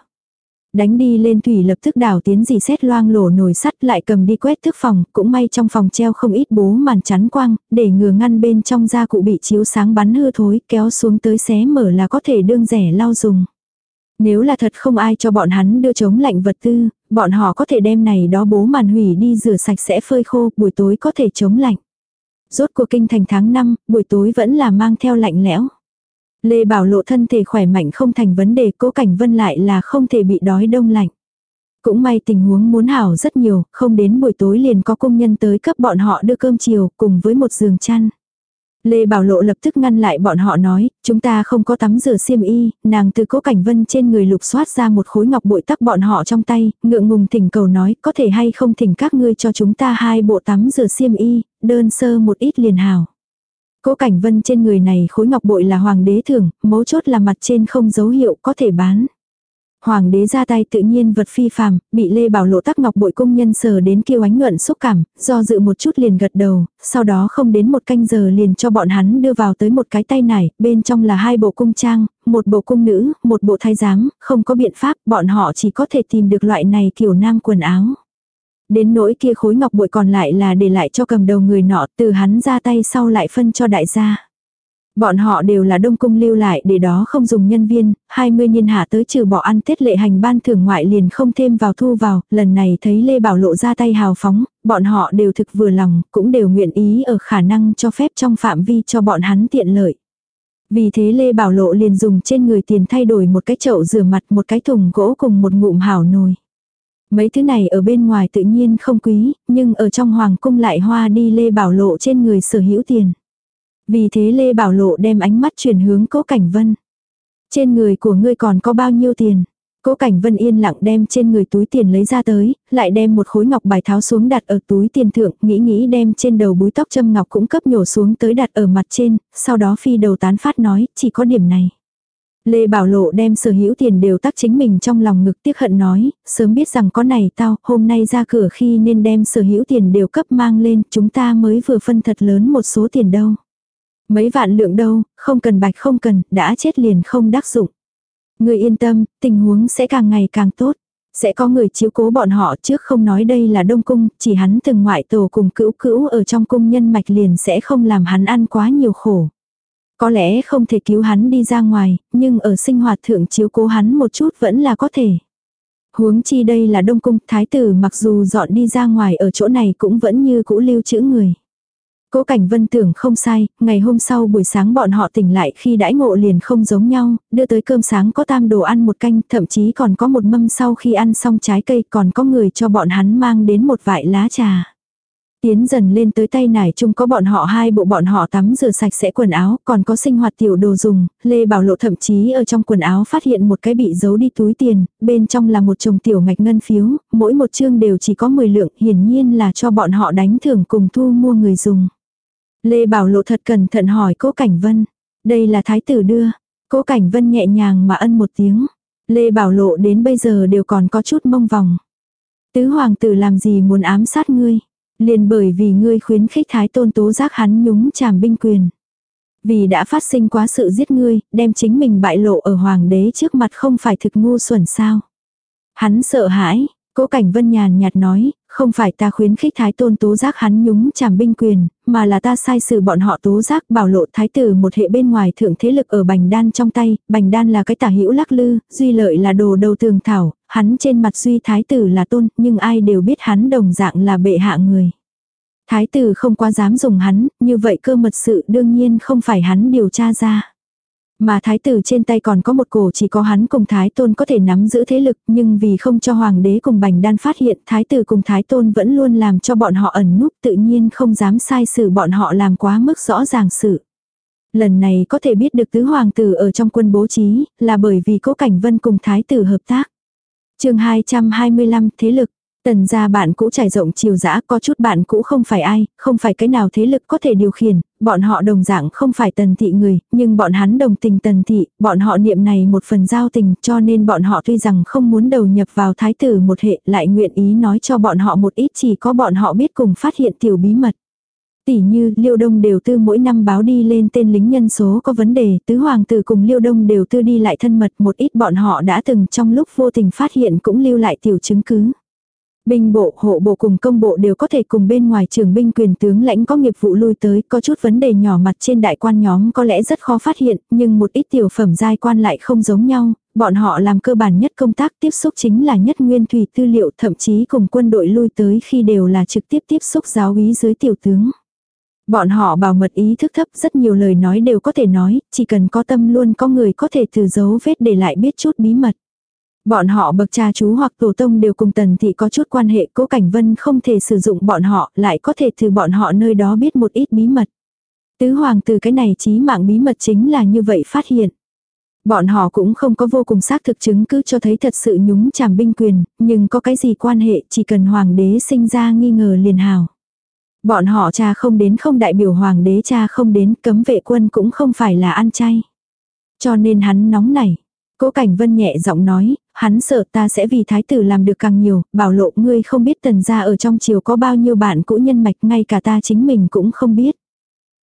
Đánh đi lên thủy lập tức đảo tiến dì xét loang lổ nồi sắt lại cầm đi quét thức phòng, cũng may trong phòng treo không ít bố màn chắn quang, để ngừa ngăn bên trong da cụ bị chiếu sáng bắn hư thối, kéo xuống tới xé mở là có thể đương rẻ lau dùng. Nếu là thật không ai cho bọn hắn đưa chống lạnh vật tư, bọn họ có thể đem này đó bố màn hủy đi rửa sạch sẽ phơi khô, buổi tối có thể chống lạnh. Rốt cuộc kinh thành tháng 5, buổi tối vẫn là mang theo lạnh lẽo. Lê Bảo Lộ thân thể khỏe mạnh không thành vấn đề, cố cảnh vân lại là không thể bị đói đông lạnh. Cũng may tình huống muốn hảo rất nhiều, không đến buổi tối liền có công nhân tới cấp bọn họ đưa cơm chiều cùng với một giường chăn. Lê Bảo Lộ lập tức ngăn lại bọn họ nói, chúng ta không có tắm rửa xiêm y, nàng từ cố cảnh vân trên người lục xoát ra một khối ngọc bội tắc bọn họ trong tay, ngượng ngùng thỉnh cầu nói, có thể hay không thỉnh các ngươi cho chúng ta hai bộ tắm rửa xiêm y, đơn sơ một ít liền hảo. Cố cảnh vân trên người này khối ngọc bội là hoàng đế thưởng, mấu chốt là mặt trên không dấu hiệu có thể bán. Hoàng đế ra tay tự nhiên vật phi phàm, bị Lê Bảo Lộ tắc ngọc bội công nhân sờ đến kêu ánh nhuận xúc cảm, do dự một chút liền gật đầu, sau đó không đến một canh giờ liền cho bọn hắn đưa vào tới một cái tay nải, bên trong là hai bộ cung trang, một bộ cung nữ, một bộ thái giám, không có biện pháp, bọn họ chỉ có thể tìm được loại này kiểu nam quần áo. Đến nỗi kia khối ngọc bội còn lại là để lại cho cầm đầu người nọ, từ hắn ra tay sau lại phân cho đại gia. Bọn họ đều là đông cung lưu lại để đó không dùng nhân viên, 20 niên hạ tới trừ bỏ ăn tiết lệ hành ban thưởng ngoại liền không thêm vào thu vào, lần này thấy Lê Bảo Lộ ra tay hào phóng, bọn họ đều thực vừa lòng, cũng đều nguyện ý ở khả năng cho phép trong phạm vi cho bọn hắn tiện lợi. Vì thế Lê Bảo Lộ liền dùng trên người tiền thay đổi một cái chậu rửa mặt một cái thùng gỗ cùng một ngụm hảo nồi. Mấy thứ này ở bên ngoài tự nhiên không quý, nhưng ở trong hoàng cung lại hoa đi Lê Bảo Lộ trên người sở hữu tiền. Vì thế Lê Bảo Lộ đem ánh mắt chuyển hướng Cố Cảnh Vân. Trên người của ngươi còn có bao nhiêu tiền? Cố Cảnh Vân yên lặng đem trên người túi tiền lấy ra tới, lại đem một khối ngọc bài tháo xuống đặt ở túi tiền thượng, nghĩ nghĩ đem trên đầu búi tóc châm ngọc cũng cấp nhổ xuống tới đặt ở mặt trên, sau đó phi đầu tán phát nói, chỉ có điểm này. Lê Bảo Lộ đem sở hữu tiền đều tắc chính mình trong lòng ngực tiếc hận nói, sớm biết rằng có này tao, hôm nay ra cửa khi nên đem sở hữu tiền đều cấp mang lên, chúng ta mới vừa phân thật lớn một số tiền đâu. Mấy vạn lượng đâu, không cần bạch không cần, đã chết liền không đắc dụng. Người yên tâm, tình huống sẽ càng ngày càng tốt. Sẽ có người chiếu cố bọn họ trước không nói đây là đông cung, chỉ hắn từng ngoại tổ cùng cữu cữu ở trong cung nhân mạch liền sẽ không làm hắn ăn quá nhiều khổ. Có lẽ không thể cứu hắn đi ra ngoài, nhưng ở sinh hoạt thượng chiếu cố hắn một chút vẫn là có thể. Huống chi đây là đông cung, thái tử mặc dù dọn đi ra ngoài ở chỗ này cũng vẫn như cũ lưu trữ người. Cố Cảnh Vân tưởng không sai, ngày hôm sau buổi sáng bọn họ tỉnh lại khi đãi ngộ liền không giống nhau, đưa tới cơm sáng có tam đồ ăn một canh, thậm chí còn có một mâm sau khi ăn xong trái cây còn có người cho bọn hắn mang đến một vại lá trà. Tiến dần lên tới tay nải chung có bọn họ hai bộ bọn họ tắm rửa sạch sẽ quần áo, còn có sinh hoạt tiểu đồ dùng, Lê Bảo Lộ thậm chí ở trong quần áo phát hiện một cái bị giấu đi túi tiền, bên trong là một chồng tiểu ngạch ngân phiếu, mỗi một chương đều chỉ có 10 lượng, hiển nhiên là cho bọn họ đánh thưởng cùng thu mua người dùng. Lê Bảo Lộ thật cẩn thận hỏi Cố Cảnh Vân. Đây là thái tử đưa. Cố Cảnh Vân nhẹ nhàng mà ân một tiếng. Lê Bảo Lộ đến bây giờ đều còn có chút mông vòng. Tứ hoàng tử làm gì muốn ám sát ngươi? Liền bởi vì ngươi khuyến khích thái tôn tố giác hắn nhúng chàm binh quyền. Vì đã phát sinh quá sự giết ngươi, đem chính mình bại lộ ở hoàng đế trước mặt không phải thực ngu xuẩn sao. Hắn sợ hãi, Cố Cảnh Vân nhàn nhạt nói, không phải ta khuyến khích thái tôn tố giác hắn nhúng chàm binh quyền, mà là ta sai sự bọn họ tố giác bảo lộ thái tử một hệ bên ngoài thượng thế lực ở bành đan trong tay, bành đan là cái tả hữu lắc lư, duy lợi là đồ đầu tường thảo, hắn trên mặt duy thái tử là tôn, nhưng ai đều biết hắn đồng dạng là bệ hạ người. Thái tử không quá dám dùng hắn, như vậy cơ mật sự đương nhiên không phải hắn điều tra ra. Mà thái tử trên tay còn có một cổ chỉ có hắn cùng thái tôn có thể nắm giữ thế lực, nhưng vì không cho hoàng đế cùng bành đan phát hiện, thái tử cùng thái tôn vẫn luôn làm cho bọn họ ẩn núp, tự nhiên không dám sai xử bọn họ làm quá mức rõ ràng sự. Lần này có thể biết được tứ hoàng tử ở trong quân bố trí, là bởi vì cố cảnh vân cùng thái tử hợp tác. chương 225 thế lực Tần gia bạn cũ trải rộng chiều dã có chút bạn cũ không phải ai, không phải cái nào thế lực có thể điều khiển, bọn họ đồng dạng không phải tần thị người, nhưng bọn hắn đồng tình tần thị, bọn họ niệm này một phần giao tình cho nên bọn họ tuy rằng không muốn đầu nhập vào thái tử một hệ lại nguyện ý nói cho bọn họ một ít chỉ có bọn họ biết cùng phát hiện tiểu bí mật. Tỷ như, Liêu Đông đều tư mỗi năm báo đi lên tên lính nhân số có vấn đề, tứ hoàng tử cùng Liêu Đông đều tư đi lại thân mật, một ít bọn họ đã từng trong lúc vô tình phát hiện cũng lưu lại tiểu chứng cứ. Binh bộ, hộ bộ cùng công bộ đều có thể cùng bên ngoài trường binh quyền tướng lãnh có nghiệp vụ lui tới, có chút vấn đề nhỏ mặt trên đại quan nhóm có lẽ rất khó phát hiện, nhưng một ít tiểu phẩm giai quan lại không giống nhau, bọn họ làm cơ bản nhất công tác tiếp xúc chính là nhất nguyên thủy tư liệu thậm chí cùng quân đội lui tới khi đều là trực tiếp tiếp xúc giáo úy dưới tiểu tướng. Bọn họ bảo mật ý thức thấp rất nhiều lời nói đều có thể nói, chỉ cần có tâm luôn có người có thể từ dấu vết để lại biết chút bí mật. Bọn họ bậc cha chú hoặc tổ tông đều cùng tần thị có chút quan hệ cố cảnh vân không thể sử dụng bọn họ lại có thể từ bọn họ nơi đó biết một ít bí mật. Tứ hoàng từ cái này chí mạng bí mật chính là như vậy phát hiện. Bọn họ cũng không có vô cùng xác thực chứng cứ cho thấy thật sự nhúng chàm binh quyền, nhưng có cái gì quan hệ chỉ cần hoàng đế sinh ra nghi ngờ liền hào. Bọn họ cha không đến không đại biểu hoàng đế cha không đến cấm vệ quân cũng không phải là ăn chay. Cho nên hắn nóng nảy. Cố Cảnh Vân nhẹ giọng nói, hắn sợ ta sẽ vì thái tử làm được càng nhiều, bảo lộ ngươi không biết tần gia ở trong triều có bao nhiêu bạn cũ nhân mạch ngay cả ta chính mình cũng không biết.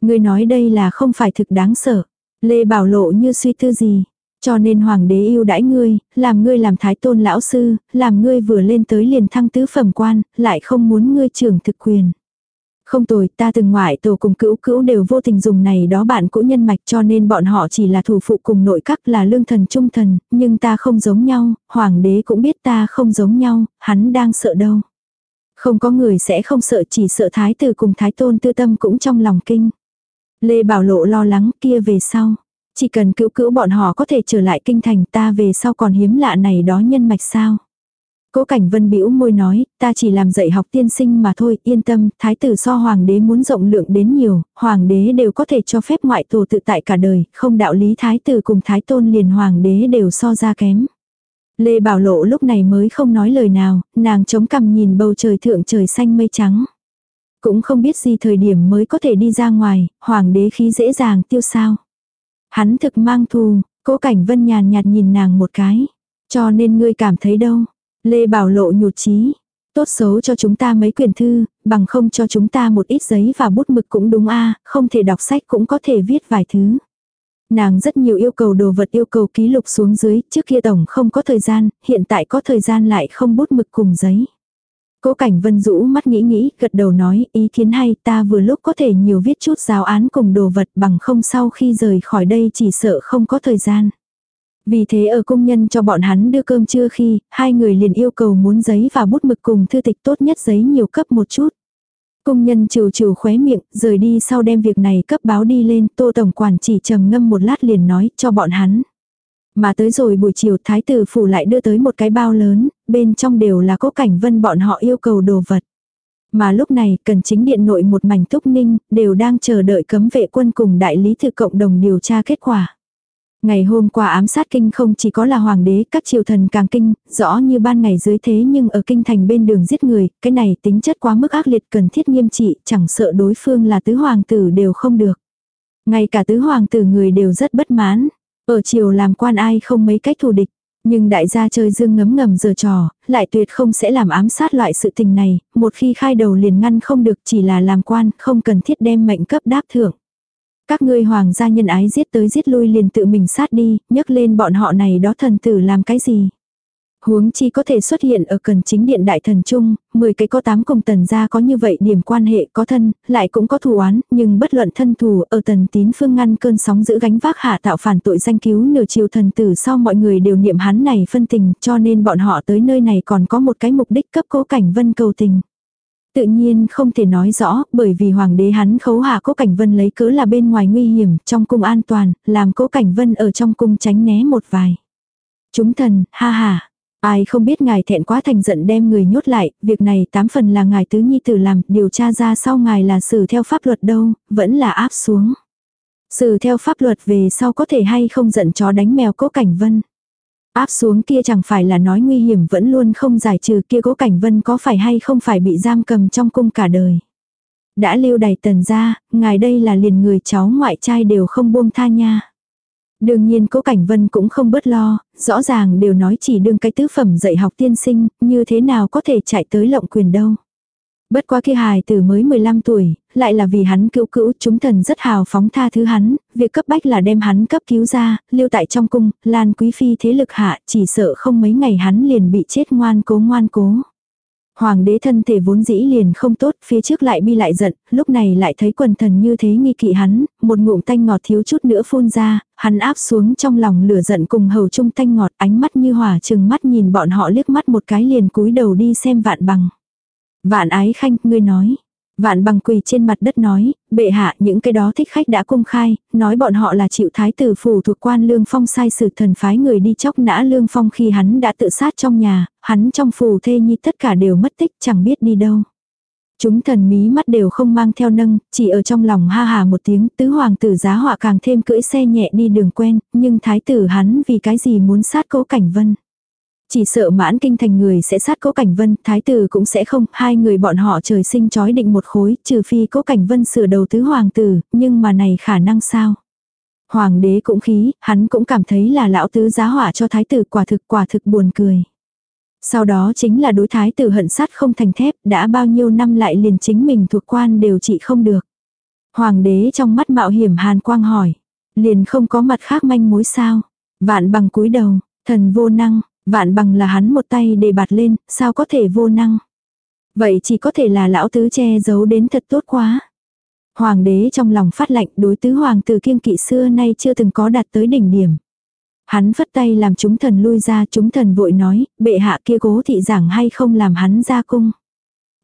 Ngươi nói đây là không phải thực đáng sợ. Lê bảo lộ như suy tư gì. Cho nên hoàng đế yêu đãi ngươi, làm ngươi làm thái tôn lão sư, làm ngươi vừa lên tới liền thăng tứ phẩm quan, lại không muốn ngươi trưởng thực quyền. Không tồi, ta từng ngoại tổ cùng cữu cữu đều vô tình dùng này đó bạn cũ nhân mạch cho nên bọn họ chỉ là thủ phụ cùng nội các là lương thần trung thần, nhưng ta không giống nhau, hoàng đế cũng biết ta không giống nhau, hắn đang sợ đâu. Không có người sẽ không sợ chỉ sợ thái tử cùng thái tôn tư tâm cũng trong lòng kinh. Lê Bảo Lộ lo lắng kia về sau. Chỉ cần cữu cữu bọn họ có thể trở lại kinh thành ta về sau còn hiếm lạ này đó nhân mạch sao. Cố Cảnh Vân bĩu môi nói, ta chỉ làm dạy học tiên sinh mà thôi, yên tâm, thái tử so hoàng đế muốn rộng lượng đến nhiều, hoàng đế đều có thể cho phép ngoại tổ tự tại cả đời, không đạo lý thái tử cùng thái tôn liền hoàng đế đều so ra kém. Lê Bảo Lộ lúc này mới không nói lời nào, nàng chống cằm nhìn bầu trời thượng trời xanh mây trắng. Cũng không biết gì thời điểm mới có thể đi ra ngoài, hoàng đế khí dễ dàng tiêu sao. Hắn thực mang thù, cố cảnh vân nhàn nhạt nhìn nàng một cái. Cho nên ngươi cảm thấy đâu. Lê Bảo Lộ nhụt chí Tốt xấu cho chúng ta mấy quyển thư, bằng không cho chúng ta một ít giấy và bút mực cũng đúng a không thể đọc sách cũng có thể viết vài thứ. Nàng rất nhiều yêu cầu đồ vật yêu cầu ký lục xuống dưới, trước kia tổng không có thời gian, hiện tại có thời gian lại không bút mực cùng giấy. Cố cảnh vân rũ mắt nghĩ nghĩ, gật đầu nói, ý kiến hay, ta vừa lúc có thể nhiều viết chút giáo án cùng đồ vật bằng không sau khi rời khỏi đây chỉ sợ không có thời gian. Vì thế ở công nhân cho bọn hắn đưa cơm trưa khi, hai người liền yêu cầu muốn giấy và bút mực cùng thư tịch tốt nhất giấy nhiều cấp một chút. Công nhân trừ trừ khóe miệng, rời đi sau đem việc này cấp báo đi lên, tô tổng quản chỉ trầm ngâm một lát liền nói cho bọn hắn. Mà tới rồi buổi chiều thái tử phủ lại đưa tới một cái bao lớn, bên trong đều là cố cảnh vân bọn họ yêu cầu đồ vật. Mà lúc này cần chính điện nội một mảnh túc ninh, đều đang chờ đợi cấm vệ quân cùng đại lý thư cộng đồng điều tra kết quả. Ngày hôm qua ám sát kinh không chỉ có là hoàng đế, các triều thần càng kinh, rõ như ban ngày dưới thế nhưng ở kinh thành bên đường giết người, cái này tính chất quá mức ác liệt cần thiết nghiêm trị, chẳng sợ đối phương là tứ hoàng tử đều không được. Ngay cả tứ hoàng tử người đều rất bất mãn, ở triều làm quan ai không mấy cách thù địch. Nhưng đại gia chơi dương ngấm ngầm giờ trò, lại tuyệt không sẽ làm ám sát loại sự tình này, một khi khai đầu liền ngăn không được chỉ là làm quan, không cần thiết đem mệnh cấp đáp thưởng. Các ngươi hoàng gia nhân ái giết tới giết lui liền tự mình sát đi, nhấc lên bọn họ này đó thần tử làm cái gì. Huống chi có thể xuất hiện ở cần chính điện đại thần trung, 10 cái có 8 cùng tần gia có như vậy điểm quan hệ có thân, lại cũng có thù oán, nhưng bất luận thân thù ở tần tín phương ngăn cơn sóng giữ gánh vác hạ tạo phản tội danh cứu nửa chiều thần tử sau mọi người đều niệm hắn này phân tình cho nên bọn họ tới nơi này còn có một cái mục đích cấp cố cảnh vân cầu tình. Tự nhiên không thể nói rõ, bởi vì hoàng đế hắn khấu hạ cố cảnh vân lấy cớ là bên ngoài nguy hiểm, trong cung an toàn, làm cố cảnh vân ở trong cung tránh né một vài. Chúng thần, ha ha. Ai không biết ngài thẹn quá thành giận đem người nhốt lại, việc này tám phần là ngài tứ nhi tử làm, điều tra ra sau ngài là xử theo pháp luật đâu, vẫn là áp xuống. Xử theo pháp luật về sau có thể hay không giận chó đánh mèo cố cảnh vân. Áp xuống kia chẳng phải là nói nguy hiểm vẫn luôn không giải trừ kia cố cảnh vân có phải hay không phải bị giam cầm trong cung cả đời. Đã lưu đày tần ra, ngài đây là liền người cháu ngoại trai đều không buông tha nha. Đương nhiên cố cảnh vân cũng không bớt lo, rõ ràng đều nói chỉ đương cái tứ phẩm dạy học tiên sinh, như thế nào có thể chạy tới lộng quyền đâu. Bất quá kia hài tử mới 15 tuổi, lại là vì hắn cứu cữu chúng thần rất hào phóng tha thứ hắn, việc cấp bách là đem hắn cấp cứu ra, lưu tại trong cung, lan quý phi thế lực hạ, chỉ sợ không mấy ngày hắn liền bị chết ngoan cố ngoan cố. Hoàng đế thân thể vốn dĩ liền không tốt, phía trước lại bi lại giận, lúc này lại thấy quần thần như thế nghi kỵ hắn, một ngụm tanh ngọt thiếu chút nữa phun ra, hắn áp xuống trong lòng lửa giận cùng hầu trung tanh ngọt ánh mắt như hỏa chừng mắt nhìn bọn họ liếc mắt một cái liền cúi đầu đi xem vạn bằng. Vạn ái khanh, ngươi nói. Vạn bằng quỳ trên mặt đất nói, bệ hạ những cái đó thích khách đã công khai, nói bọn họ là chịu thái tử phủ thuộc quan lương phong sai sự thần phái người đi chóc nã lương phong khi hắn đã tự sát trong nhà, hắn trong phủ thê nhi tất cả đều mất tích chẳng biết đi đâu. Chúng thần mí mắt đều không mang theo nâng, chỉ ở trong lòng ha hà một tiếng, tứ hoàng tử giá họa càng thêm cưỡi xe nhẹ đi đường quen, nhưng thái tử hắn vì cái gì muốn sát cố cảnh vân. Chỉ sợ mãn kinh thành người sẽ sát cố cảnh vân, thái tử cũng sẽ không, hai người bọn họ trời sinh chói định một khối, trừ phi cố cảnh vân sửa đầu tứ hoàng tử, nhưng mà này khả năng sao? Hoàng đế cũng khí, hắn cũng cảm thấy là lão tứ giá hỏa cho thái tử quả thực quả thực buồn cười. Sau đó chính là đối thái tử hận sát không thành thép, đã bao nhiêu năm lại liền chính mình thuộc quan đều trị không được. Hoàng đế trong mắt mạo hiểm hàn quang hỏi, liền không có mặt khác manh mối sao. Vạn bằng cúi đầu, thần vô năng, Vạn bằng là hắn một tay để bạt lên, sao có thể vô năng. Vậy chỉ có thể là lão tứ che giấu đến thật tốt quá. Hoàng đế trong lòng phát lạnh đối tứ hoàng tử kiêng kỵ xưa nay chưa từng có đạt tới đỉnh điểm. Hắn phất tay làm chúng thần lui ra chúng thần vội nói, bệ hạ kia cố thị giảng hay không làm hắn ra cung.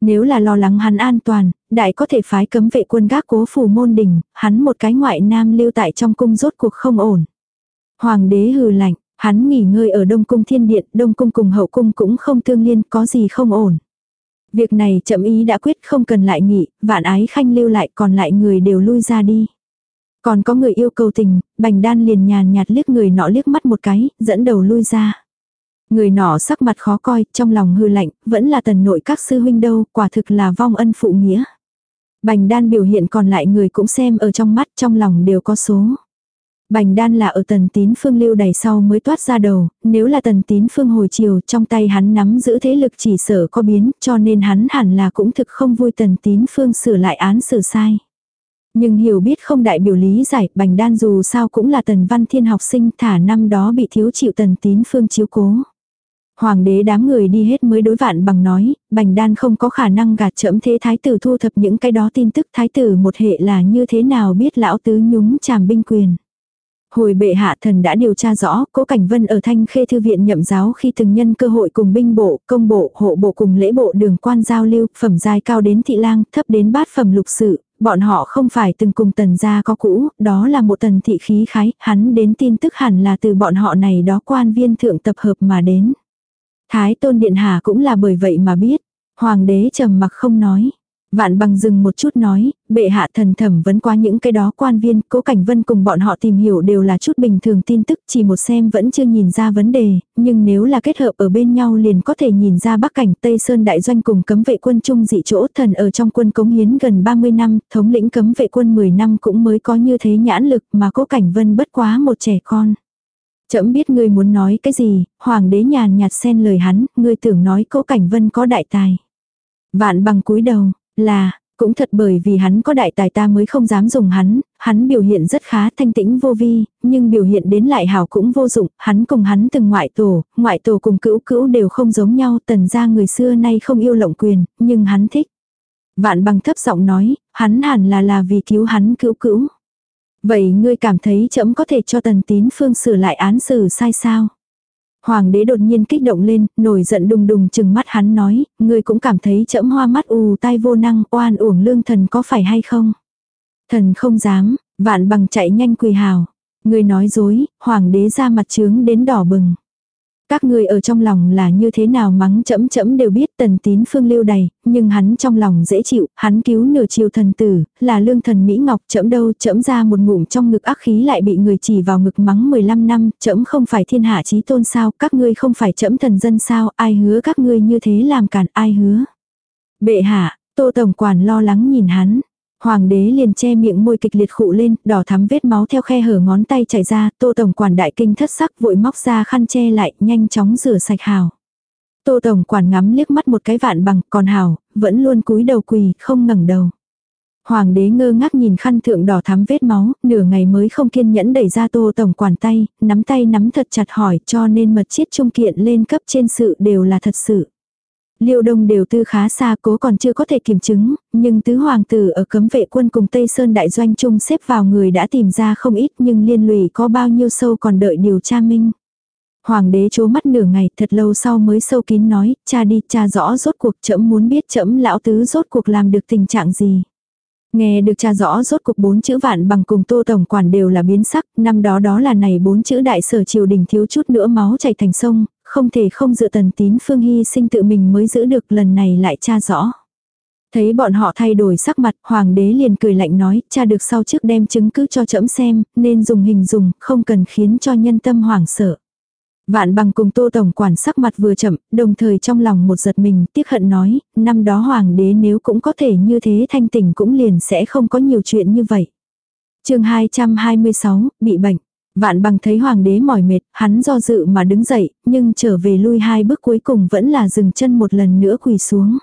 Nếu là lo lắng hắn an toàn, đại có thể phái cấm vệ quân gác cố phủ môn đình, hắn một cái ngoại nam lưu tại trong cung rốt cuộc không ổn. Hoàng đế hừ lạnh, Hắn nghỉ ngơi ở Đông Cung Thiên Điện, Đông Cung cùng Hậu Cung cũng không tương liên, có gì không ổn. Việc này chậm ý đã quyết không cần lại nghỉ, vạn ái khanh lưu lại còn lại người đều lui ra đi. Còn có người yêu cầu tình, bành đan liền nhàn nhạt liếc người nọ liếc mắt một cái, dẫn đầu lui ra. Người nọ sắc mặt khó coi, trong lòng hư lạnh, vẫn là tần nội các sư huynh đâu, quả thực là vong ân phụ nghĩa. Bành đan biểu hiện còn lại người cũng xem ở trong mắt trong lòng đều có số. Bành đan là ở tần tín phương lưu đầy sau mới toát ra đầu, nếu là tần tín phương hồi chiều trong tay hắn nắm giữ thế lực chỉ sở có biến cho nên hắn hẳn là cũng thực không vui tần tín phương sửa lại án xử sai. Nhưng hiểu biết không đại biểu lý giải, bành đan dù sao cũng là tần văn thiên học sinh thả năm đó bị thiếu chịu tần tín phương chiếu cố. Hoàng đế đám người đi hết mới đối vạn bằng nói, bành đan không có khả năng gạt chậm thế thái tử thu thập những cái đó tin tức thái tử một hệ là như thế nào biết lão tứ nhúng chàm binh quyền. Hồi bệ hạ thần đã điều tra rõ, cố Cảnh Vân ở Thanh Khê Thư viện nhậm giáo khi từng nhân cơ hội cùng binh bộ, công bộ, hộ bộ cùng lễ bộ đường quan giao lưu, phẩm giai cao đến thị lang, thấp đến bát phẩm lục sự, bọn họ không phải từng cùng tần gia có cũ, đó là một tần thị khí khái, hắn đến tin tức hẳn là từ bọn họ này đó quan viên thượng tập hợp mà đến. Thái tôn điện hạ cũng là bởi vậy mà biết, hoàng đế trầm mặc không nói. Vạn bằng dừng một chút nói, bệ hạ thần thẩm vấn qua những cái đó quan viên, cố cảnh vân cùng bọn họ tìm hiểu đều là chút bình thường tin tức, chỉ một xem vẫn chưa nhìn ra vấn đề, nhưng nếu là kết hợp ở bên nhau liền có thể nhìn ra bắc cảnh Tây Sơn đại doanh cùng cấm vệ quân chung dị chỗ thần ở trong quân cống hiến gần 30 năm, thống lĩnh cấm vệ quân 10 năm cũng mới có như thế nhãn lực mà cố cảnh vân bất quá một trẻ con. Chậm biết ngươi muốn nói cái gì, hoàng đế nhàn nhạt xen lời hắn, ngươi tưởng nói cố cảnh vân có đại tài. Vạn bằng cúi đầu, là, cũng thật bởi vì hắn có đại tài ta mới không dám dùng hắn, hắn biểu hiện rất khá thanh tĩnh vô vi, nhưng biểu hiện đến lại hảo cũng vô dụng, hắn cùng hắn từng ngoại tổ, ngoại tổ cùng cữu cữu đều không giống nhau, tần gia người xưa nay không yêu lộng quyền, nhưng hắn thích. Vạn bằng thấp giọng nói, hắn hẳn là là vì cứu hắn cữu cữu. Vậy ngươi cảm thấy chấm có thể cho tần tín phương sửa lại án xử sai sao? Hoàng đế đột nhiên kích động lên, nổi giận đùng đùng chừng mắt hắn nói, ngươi cũng cảm thấy chẫm hoa mắt ù tai vô năng, oan uổng lương thần có phải hay không? Thần không dám, vạn bằng chạy nhanh quỳ hào. Ngươi nói dối, hoàng đế ra mặt trướng đến đỏ bừng. Các người ở trong lòng là như thế nào mắng chẫm chẫm đều biết tần tín phương lưu đầy, nhưng hắn trong lòng dễ chịu, hắn cứu nửa chiều thần tử, là lương thần Mỹ Ngọc chẫm đâu chẫm ra một ngụm trong ngực ác khí lại bị người chỉ vào ngực mắng 15 năm, chẫm không phải thiên hạ chí tôn sao, các ngươi không phải chẫm thần dân sao, ai hứa các ngươi như thế làm cản ai hứa. Bệ hạ, tô tổng quản lo lắng nhìn hắn. Hoàng đế liền che miệng môi kịch liệt khụ lên, đỏ thắm vết máu theo khe hở ngón tay chảy ra, tô tổng quản đại kinh thất sắc vội móc ra khăn che lại, nhanh chóng rửa sạch hào. Tô Tổng quản ngắm liếc mắt một cái vạn bằng, còn hào, vẫn luôn cúi đầu quỳ, không ngẩng đầu. Hoàng đế ngơ ngác nhìn khăn thượng đỏ thắm vết máu, nửa ngày mới không kiên nhẫn đẩy ra tô tổng quản tay, nắm tay nắm thật chặt hỏi cho nên mật chiết trung kiện lên cấp trên sự đều là thật sự. Liêu đông đều tư khá xa cố còn chưa có thể kiểm chứng, nhưng tứ hoàng tử ở cấm vệ quân cùng Tây Sơn đại doanh trung xếp vào người đã tìm ra không ít nhưng liên lụy có bao nhiêu sâu còn đợi điều tra minh. Hoàng đế chố mắt nửa ngày thật lâu sau mới sâu kín nói, cha đi cha rõ rốt cuộc trẫm muốn biết trẫm lão tứ rốt cuộc làm được tình trạng gì. Nghe được cha rõ rốt cuộc bốn chữ vạn bằng cùng tô tổng quản đều là biến sắc, năm đó đó là này bốn chữ đại sở triều đình thiếu chút nữa máu chảy thành sông, không thể không dựa tần tín phương hy sinh tự mình mới giữ được lần này lại cha rõ. Thấy bọn họ thay đổi sắc mặt, hoàng đế liền cười lạnh nói, cha được sau trước đem chứng cứ cho trẫm xem, nên dùng hình dùng, không cần khiến cho nhân tâm hoảng sợ. Vạn bằng cùng tô tổng quản sắc mặt vừa chậm, đồng thời trong lòng một giật mình, tiếc hận nói, năm đó hoàng đế nếu cũng có thể như thế thanh tỉnh cũng liền sẽ không có nhiều chuyện như vậy. chương 226, bị bệnh. Vạn bằng thấy hoàng đế mỏi mệt, hắn do dự mà đứng dậy, nhưng trở về lui hai bước cuối cùng vẫn là dừng chân một lần nữa quỳ xuống.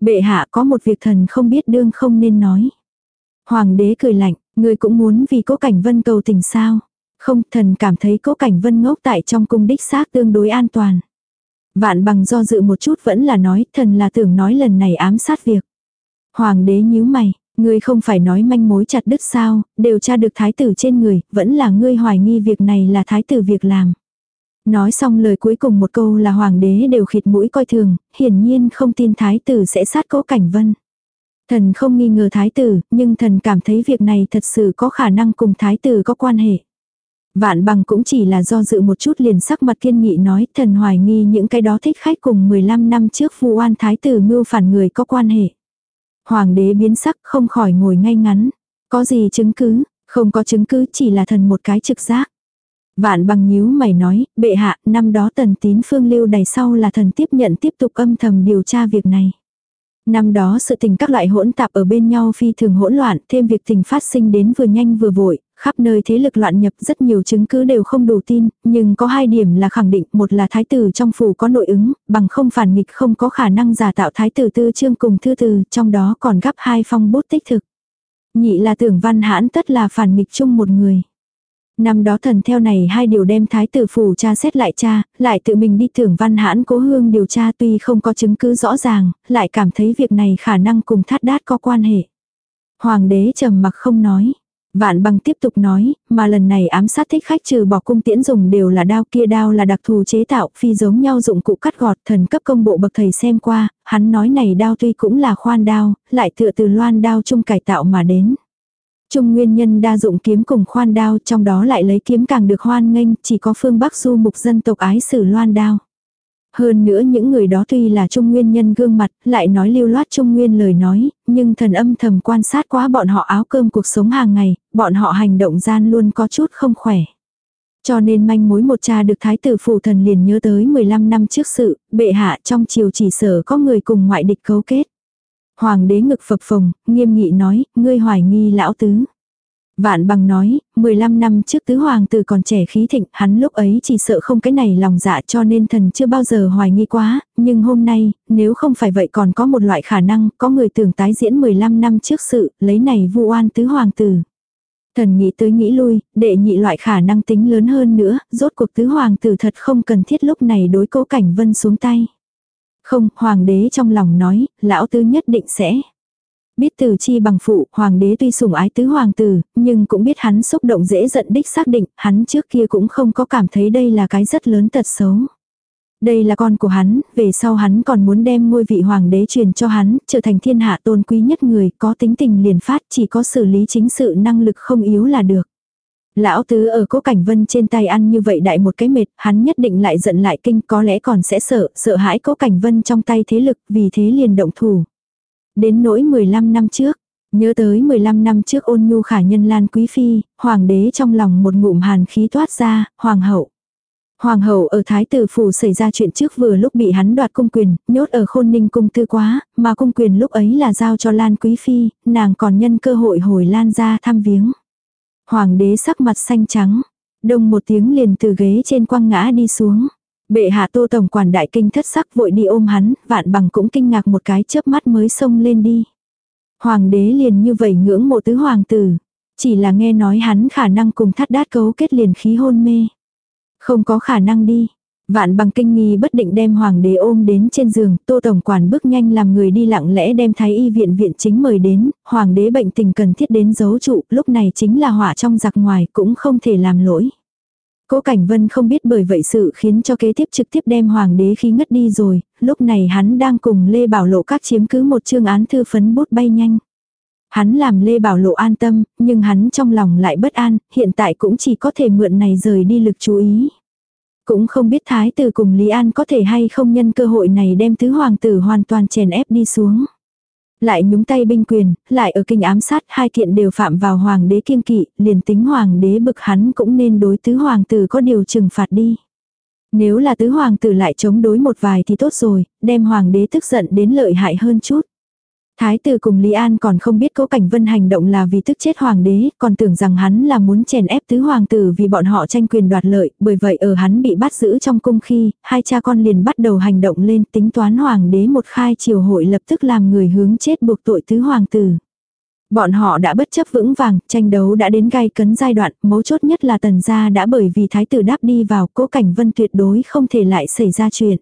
Bệ hạ có một việc thần không biết đương không nên nói. Hoàng đế cười lạnh, người cũng muốn vì cố cảnh vân cầu tình sao. Không, thần cảm thấy cố cảnh vân ngốc tại trong cung đích xác tương đối an toàn. Vạn bằng do dự một chút vẫn là nói, thần là tưởng nói lần này ám sát việc. Hoàng đế nhíu mày, ngươi không phải nói manh mối chặt đứt sao, đều tra được thái tử trên người, vẫn là ngươi hoài nghi việc này là thái tử việc làm. Nói xong lời cuối cùng một câu là hoàng đế đều khịt mũi coi thường, hiển nhiên không tin thái tử sẽ sát cố cảnh vân. Thần không nghi ngờ thái tử, nhưng thần cảm thấy việc này thật sự có khả năng cùng thái tử có quan hệ. Vạn bằng cũng chỉ là do dự một chút liền sắc mặt kiên nghị nói thần hoài nghi những cái đó thích khách cùng 15 năm trước phu oan thái tử mưu phản người có quan hệ. Hoàng đế biến sắc không khỏi ngồi ngay ngắn. Có gì chứng cứ, không có chứng cứ chỉ là thần một cái trực giác. Vạn bằng nhíu mày nói, bệ hạ, năm đó tần tín phương lưu đầy sau là thần tiếp nhận tiếp tục âm thầm điều tra việc này. Năm đó sự tình các loại hỗn tạp ở bên nhau phi thường hỗn loạn, thêm việc tình phát sinh đến vừa nhanh vừa vội, khắp nơi thế lực loạn nhập rất nhiều chứng cứ đều không đủ tin, nhưng có hai điểm là khẳng định, một là thái tử trong phủ có nội ứng, bằng không phản nghịch không có khả năng giả tạo thái tử tư chương cùng thư từ, trong đó còn gấp hai phong bút tích thực. Nhị là tưởng văn hãn tất là phản nghịch chung một người. Năm đó thần theo này hai điều đem thái tử phủ cha xét lại cha, lại tự mình đi thưởng văn hãn cố hương điều tra tuy không có chứng cứ rõ ràng, lại cảm thấy việc này khả năng cùng thát đát có quan hệ. Hoàng đế trầm mặc không nói. Vạn bằng tiếp tục nói, mà lần này ám sát thích khách trừ bỏ cung tiễn dùng đều là đao kia đao là đặc thù chế tạo, phi giống nhau dụng cụ cắt gọt, thần cấp công bộ bậc thầy xem qua, hắn nói này đao tuy cũng là khoan đao, lại tựa từ loan đao chung cải tạo mà đến. Trung nguyên nhân đa dụng kiếm cùng khoan đao trong đó lại lấy kiếm càng được hoan nghênh, chỉ có phương Bắc du mục dân tộc ái sử loan đao. Hơn nữa những người đó tuy là trung nguyên nhân gương mặt, lại nói lưu loát trung nguyên lời nói, nhưng thần âm thầm quan sát quá bọn họ áo cơm cuộc sống hàng ngày, bọn họ hành động gian luôn có chút không khỏe. Cho nên manh mối một cha được thái tử phủ thần liền nhớ tới 15 năm trước sự, bệ hạ trong triều chỉ sở có người cùng ngoại địch cấu kết. Hoàng đế ngực phập phồng, nghiêm nghị nói, ngươi hoài nghi lão tứ. Vạn bằng nói, 15 năm trước tứ hoàng tử còn trẻ khí thịnh, hắn lúc ấy chỉ sợ không cái này lòng dạ cho nên thần chưa bao giờ hoài nghi quá, nhưng hôm nay, nếu không phải vậy còn có một loại khả năng, có người tưởng tái diễn 15 năm trước sự, lấy này vu oan tứ hoàng tử. Thần nghĩ tới nghĩ lui, đệ nhị loại khả năng tính lớn hơn nữa, rốt cuộc tứ hoàng tử thật không cần thiết lúc này đối cố cảnh vân xuống tay. Không, hoàng đế trong lòng nói, lão tứ nhất định sẽ. Biết từ chi bằng phụ, hoàng đế tuy sủng ái tứ hoàng tử, nhưng cũng biết hắn xúc động dễ giận đích xác định, hắn trước kia cũng không có cảm thấy đây là cái rất lớn tật xấu. Đây là con của hắn, về sau hắn còn muốn đem ngôi vị hoàng đế truyền cho hắn, trở thành thiên hạ tôn quý nhất người, có tính tình liền phát, chỉ có xử lý chính sự năng lực không yếu là được. Lão tứ ở cố cảnh vân trên tay ăn như vậy đại một cái mệt, hắn nhất định lại giận lại kinh có lẽ còn sẽ sợ, sợ hãi cố cảnh vân trong tay thế lực, vì thế liền động thủ. Đến nỗi 15 năm trước, nhớ tới 15 năm trước ôn nhu khả nhân lan quý phi, hoàng đế trong lòng một ngụm hàn khí thoát ra, hoàng hậu. Hoàng hậu ở Thái tử phủ xảy ra chuyện trước vừa lúc bị hắn đoạt cung quyền, nhốt ở khôn ninh cung tư quá, mà cung quyền lúc ấy là giao cho Lan Quý Phi, nàng còn nhân cơ hội hồi Lan ra thăm viếng. Hoàng đế sắc mặt xanh trắng, đông một tiếng liền từ ghế trên quăng ngã đi xuống. Bệ hạ tô tổng quản đại kinh thất sắc vội đi ôm hắn, vạn bằng cũng kinh ngạc một cái chớp mắt mới xông lên đi. Hoàng đế liền như vậy ngưỡng mộ tứ hoàng tử. Chỉ là nghe nói hắn khả năng cùng thắt đát cấu kết liền khí hôn mê. Không có khả năng đi. Vạn bằng kinh nghi bất định đem hoàng đế ôm đến trên giường, tô tổng quản bước nhanh làm người đi lặng lẽ đem thái y viện viện chính mời đến, hoàng đế bệnh tình cần thiết đến giấu trụ, lúc này chính là họa trong giặc ngoài cũng không thể làm lỗi. Cố Cảnh Vân không biết bởi vậy sự khiến cho kế tiếp trực tiếp đem hoàng đế khí ngất đi rồi, lúc này hắn đang cùng Lê Bảo Lộ các chiếm cứ một chương án thư phấn bút bay nhanh. Hắn làm Lê Bảo Lộ an tâm, nhưng hắn trong lòng lại bất an, hiện tại cũng chỉ có thể mượn này rời đi lực chú ý. Cũng không biết Thái tử cùng Lý An có thể hay không nhân cơ hội này đem tứ hoàng tử hoàn toàn chèn ép đi xuống. Lại nhúng tay binh quyền, lại ở kinh ám sát hai kiện đều phạm vào hoàng đế kiêng kỵ, liền tính hoàng đế bực hắn cũng nên đối tứ hoàng tử có điều trừng phạt đi. Nếu là tứ hoàng tử lại chống đối một vài thì tốt rồi, đem hoàng đế tức giận đến lợi hại hơn chút. Thái tử cùng Lý An còn không biết cố cảnh vân hành động là vì tức chết hoàng đế, còn tưởng rằng hắn là muốn chèn ép tứ hoàng tử vì bọn họ tranh quyền đoạt lợi, bởi vậy ở hắn bị bắt giữ trong cung khi, hai cha con liền bắt đầu hành động lên tính toán hoàng đế một khai triều hội lập tức làm người hướng chết buộc tội tứ hoàng tử. Bọn họ đã bất chấp vững vàng, tranh đấu đã đến gai cấn giai đoạn, mấu chốt nhất là tần gia đã bởi vì thái tử đáp đi vào cố cảnh vân tuyệt đối không thể lại xảy ra chuyện.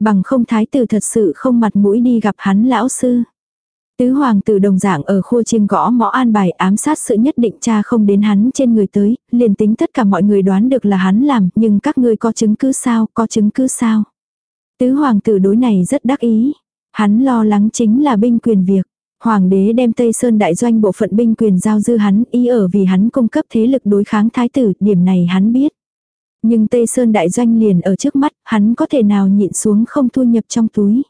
Bằng không thái tử thật sự không mặt mũi đi gặp hắn lão sư. Tứ hoàng tử đồng dạng ở khu chiêng gõ mõ an bài ám sát sự nhất định cha không đến hắn trên người tới, liền tính tất cả mọi người đoán được là hắn làm, nhưng các ngươi có chứng cứ sao, có chứng cứ sao. Tứ hoàng tử đối này rất đắc ý. Hắn lo lắng chính là binh quyền việc. Hoàng đế đem Tây Sơn đại doanh bộ phận binh quyền giao dư hắn ý ở vì hắn cung cấp thế lực đối kháng thái tử, điểm này hắn biết. Nhưng Tây Sơn đại doanh liền ở trước mắt, hắn có thể nào nhịn xuống không thu nhập trong túi.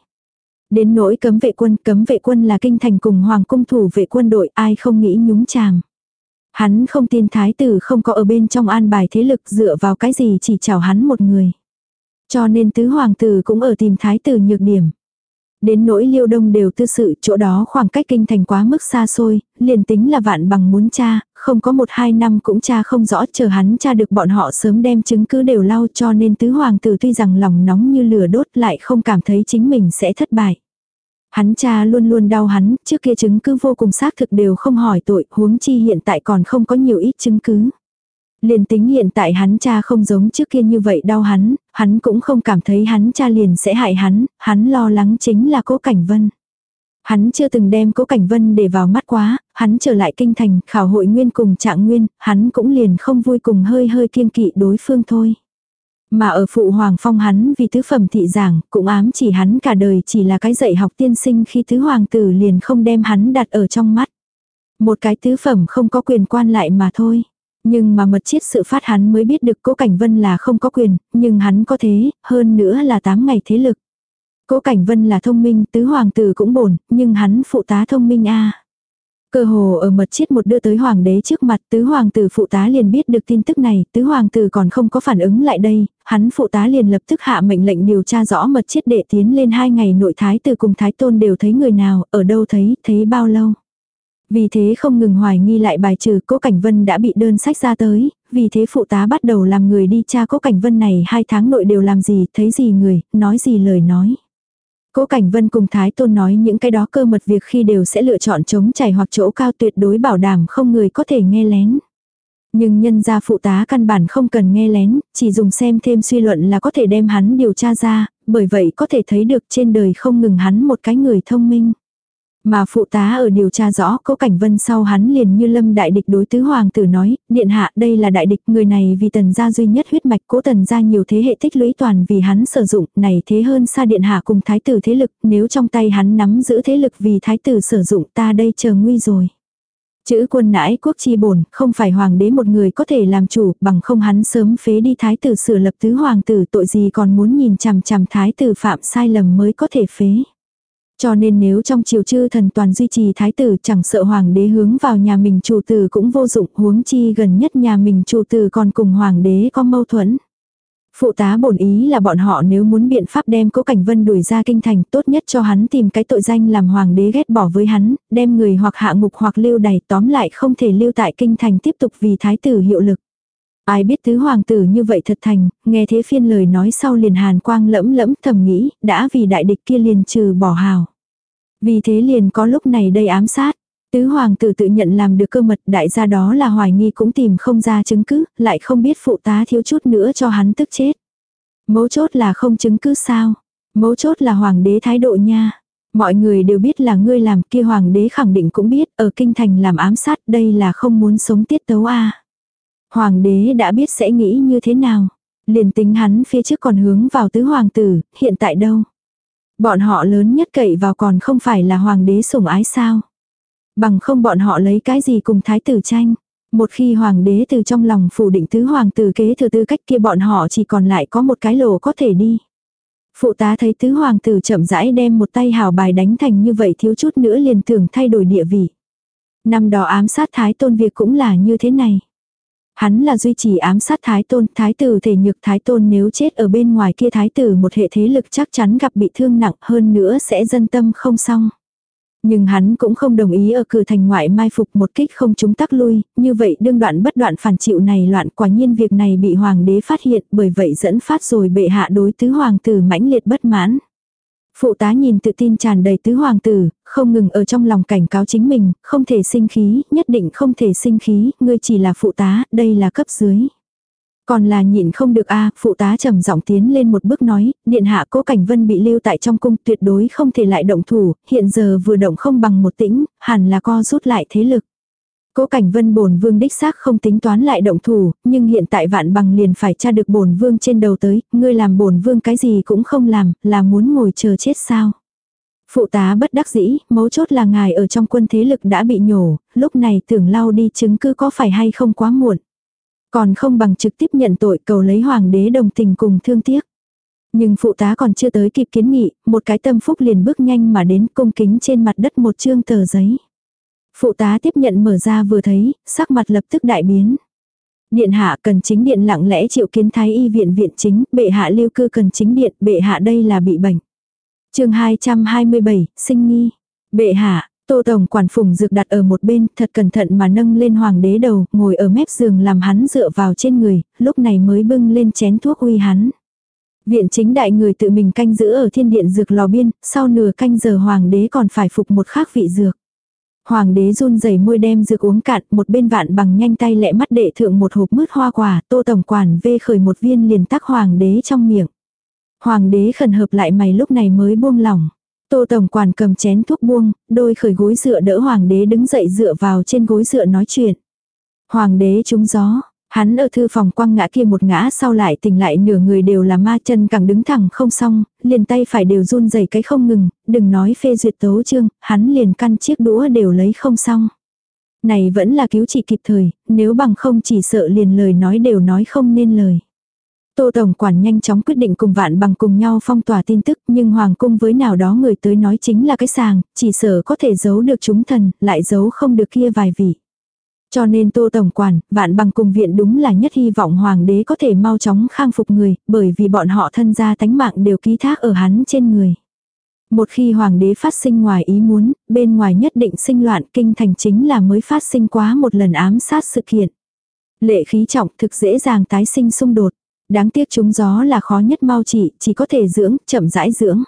Đến nỗi cấm vệ quân, cấm vệ quân là kinh thành cùng hoàng cung thủ vệ quân đội, ai không nghĩ nhúng chàng. Hắn không tin thái tử không có ở bên trong an bài thế lực dựa vào cái gì chỉ chào hắn một người. Cho nên tứ hoàng tử cũng ở tìm thái tử nhược điểm. Đến nỗi liêu đông đều tư sự chỗ đó khoảng cách kinh thành quá mức xa xôi, liền tính là vạn bằng muốn cha, không có một hai năm cũng cha không rõ chờ hắn cha được bọn họ sớm đem chứng cứ đều lau cho nên tứ hoàng tử tuy rằng lòng nóng như lửa đốt lại không cảm thấy chính mình sẽ thất bại. Hắn cha luôn luôn đau hắn, trước kia chứng cứ vô cùng xác thực đều không hỏi tội, huống chi hiện tại còn không có nhiều ít chứng cứ. Liền tính hiện tại hắn cha không giống trước kia như vậy đau hắn, hắn cũng không cảm thấy hắn cha liền sẽ hại hắn, hắn lo lắng chính là cố cảnh vân. Hắn chưa từng đem cố cảnh vân để vào mắt quá, hắn trở lại kinh thành, khảo hội nguyên cùng trạng nguyên, hắn cũng liền không vui cùng hơi hơi kiên kỵ đối phương thôi. Mà ở phụ hoàng phong hắn vì tứ phẩm thị giảng, cũng ám chỉ hắn cả đời chỉ là cái dạy học tiên sinh khi tứ hoàng tử liền không đem hắn đặt ở trong mắt. Một cái tứ phẩm không có quyền quan lại mà thôi. Nhưng mà mật chiết sự phát hắn mới biết được cố cảnh vân là không có quyền, nhưng hắn có thế, hơn nữa là 8 ngày thế lực. Cố cảnh vân là thông minh, tứ hoàng tử cũng bổn, nhưng hắn phụ tá thông minh a Cơ hồ ở mật chiết một đưa tới hoàng đế trước mặt, tứ hoàng tử phụ tá liền biết được tin tức này, tứ hoàng tử còn không có phản ứng lại đây, hắn phụ tá liền lập tức hạ mệnh lệnh điều tra rõ mật chiết đệ tiến lên hai ngày nội thái tử cùng thái tôn đều thấy người nào, ở đâu thấy, thấy bao lâu. Vì thế không ngừng hoài nghi lại bài trừ cố cảnh vân đã bị đơn sách ra tới, vì thế phụ tá bắt đầu làm người đi tra cố cảnh vân này hai tháng nội đều làm gì, thấy gì người, nói gì lời nói. Cố Cảnh Vân cùng Thái Tôn nói những cái đó cơ mật việc khi đều sẽ lựa chọn chống chảy hoặc chỗ cao tuyệt đối bảo đảm không người có thể nghe lén. Nhưng nhân gia phụ tá căn bản không cần nghe lén, chỉ dùng xem thêm suy luận là có thể đem hắn điều tra ra, bởi vậy có thể thấy được trên đời không ngừng hắn một cái người thông minh. Mà phụ tá ở điều tra rõ cố cảnh vân sau hắn liền như lâm đại địch đối tứ hoàng tử nói, điện hạ đây là đại địch, người này vì tần gia duy nhất huyết mạch cố tần gia nhiều thế hệ tích lũy toàn vì hắn sử dụng, này thế hơn xa điện hạ cùng thái tử thế lực, nếu trong tay hắn nắm giữ thế lực vì thái tử sử dụng ta đây chờ nguy rồi. Chữ quân nãi quốc chi bổn, không phải hoàng đế một người có thể làm chủ, bằng không hắn sớm phế đi thái tử sửa lập tứ hoàng tử tội gì còn muốn nhìn chằm chằm thái tử phạm sai lầm mới có thể phế. Cho nên nếu trong triều chư thần toàn duy trì thái tử chẳng sợ hoàng đế hướng vào nhà mình chủ tử cũng vô dụng huống chi gần nhất nhà mình chủ tử còn cùng hoàng đế có mâu thuẫn. Phụ tá bổn ý là bọn họ nếu muốn biện pháp đem cố cảnh vân đuổi ra kinh thành tốt nhất cho hắn tìm cái tội danh làm hoàng đế ghét bỏ với hắn, đem người hoặc hạ ngục hoặc lưu đày tóm lại không thể lưu tại kinh thành tiếp tục vì thái tử hiệu lực. Ai biết tứ hoàng tử như vậy thật thành, nghe thế phiên lời nói sau liền hàn quang lẫm lẫm thầm nghĩ, đã vì đại địch kia liền trừ bỏ hào. Vì thế liền có lúc này đây ám sát. Tứ hoàng tử tự nhận làm được cơ mật đại gia đó là hoài nghi cũng tìm không ra chứng cứ, lại không biết phụ tá thiếu chút nữa cho hắn tức chết. Mấu chốt là không chứng cứ sao. Mấu chốt là hoàng đế thái độ nha. Mọi người đều biết là ngươi làm kia hoàng đế khẳng định cũng biết ở kinh thành làm ám sát đây là không muốn sống tiết tấu a Hoàng đế đã biết sẽ nghĩ như thế nào. Liền tính hắn phía trước còn hướng vào tứ hoàng tử, hiện tại đâu. Bọn họ lớn nhất cậy vào còn không phải là hoàng đế sủng ái sao. Bằng không bọn họ lấy cái gì cùng thái tử tranh. Một khi hoàng đế từ trong lòng phủ định tứ hoàng tử kế thừa tư cách kia bọn họ chỉ còn lại có một cái lỗ có thể đi. Phụ tá thấy tứ hoàng tử chậm rãi đem một tay hào bài đánh thành như vậy thiếu chút nữa liền tưởng thay đổi địa vị. Năm đó ám sát thái tôn việc cũng là như thế này. Hắn là duy trì ám sát thái tôn, thái tử thể nhược thái tôn nếu chết ở bên ngoài kia thái tử một hệ thế lực chắc chắn gặp bị thương nặng hơn nữa sẽ dân tâm không xong. Nhưng hắn cũng không đồng ý ở cửa thành ngoại mai phục một kích không chúng tắc lui, như vậy đương đoạn bất đoạn phản chịu này loạn quả nhiên việc này bị hoàng đế phát hiện bởi vậy dẫn phát rồi bệ hạ đối tứ hoàng tử mãnh liệt bất mãn. Phụ tá nhìn tự tin tràn đầy tứ hoàng tử, không ngừng ở trong lòng cảnh cáo chính mình, không thể sinh khí, nhất định không thể sinh khí, ngươi chỉ là phụ tá, đây là cấp dưới. Còn là nhịn không được a phụ tá trầm giọng tiến lên một bước nói, điện hạ cố cảnh vân bị lưu tại trong cung tuyệt đối không thể lại động thủ, hiện giờ vừa động không bằng một tĩnh, hẳn là co rút lại thế lực. Cố Cảnh Vân bổn vương đích xác không tính toán lại động thủ, nhưng hiện tại vạn bằng liền phải tra được bổn vương trên đầu tới, ngươi làm bổn vương cái gì cũng không làm, là muốn ngồi chờ chết sao? Phụ tá bất đắc dĩ, mấu chốt là ngài ở trong quân thế lực đã bị nhổ, lúc này tưởng lau đi chứng cứ có phải hay không quá muộn. Còn không bằng trực tiếp nhận tội cầu lấy hoàng đế đồng tình cùng thương tiếc. Nhưng phụ tá còn chưa tới kịp kiến nghị, một cái tâm phúc liền bước nhanh mà đến cung kính trên mặt đất một chương tờ giấy. Phụ tá tiếp nhận mở ra vừa thấy, sắc mặt lập tức đại biến. Điện hạ cần chính điện lặng lẽ triệu kiến thái y viện viện chính, bệ hạ lưu cư cần chính điện, bệ hạ đây là bị bệnh. chương 227, sinh nghi. Bệ hạ, Tô Tổng quản phùng dược đặt ở một bên, thật cẩn thận mà nâng lên hoàng đế đầu, ngồi ở mép giường làm hắn dựa vào trên người, lúc này mới bưng lên chén thuốc uy hắn. Viện chính đại người tự mình canh giữ ở thiên điện dược lò biên, sau nửa canh giờ hoàng đế còn phải phục một khác vị dược. Hoàng đế run rẩy môi đem dược uống cạn, một bên vạn bằng nhanh tay lẹ mắt đệ thượng một hộp mứt hoa quả, tô tổng quản vê khởi một viên liền tắc hoàng đế trong miệng. Hoàng đế khẩn hợp lại mày lúc này mới buông lỏng. Tô tổng quản cầm chén thuốc buông, đôi khởi gối dựa đỡ hoàng đế đứng dậy dựa vào trên gối dựa nói chuyện. Hoàng đế trúng gió, Hắn ở thư phòng quăng ngã kia một ngã sau lại tỉnh lại nửa người đều là ma chân càng đứng thẳng không xong, liền tay phải đều run rẩy cái không ngừng, đừng nói phê duyệt tấu chương, hắn liền căn chiếc đũa đều lấy không xong. Này vẫn là cứu trị kịp thời, nếu bằng không chỉ sợ liền lời nói đều nói không nên lời. Tô Tổng Quản nhanh chóng quyết định cùng vạn bằng cùng nhau phong tỏa tin tức nhưng Hoàng cung với nào đó người tới nói chính là cái sàng, chỉ sợ có thể giấu được chúng thần, lại giấu không được kia vài vị. Cho nên tô tổng quản, vạn bằng cùng viện đúng là nhất hy vọng hoàng đế có thể mau chóng khang phục người, bởi vì bọn họ thân gia tánh mạng đều ký thác ở hắn trên người. Một khi hoàng đế phát sinh ngoài ý muốn, bên ngoài nhất định sinh loạn kinh thành chính là mới phát sinh quá một lần ám sát sự kiện. Lệ khí trọng thực dễ dàng tái sinh xung đột. Đáng tiếc chúng gió là khó nhất mau trị, chỉ có thể dưỡng, chậm rãi dưỡng.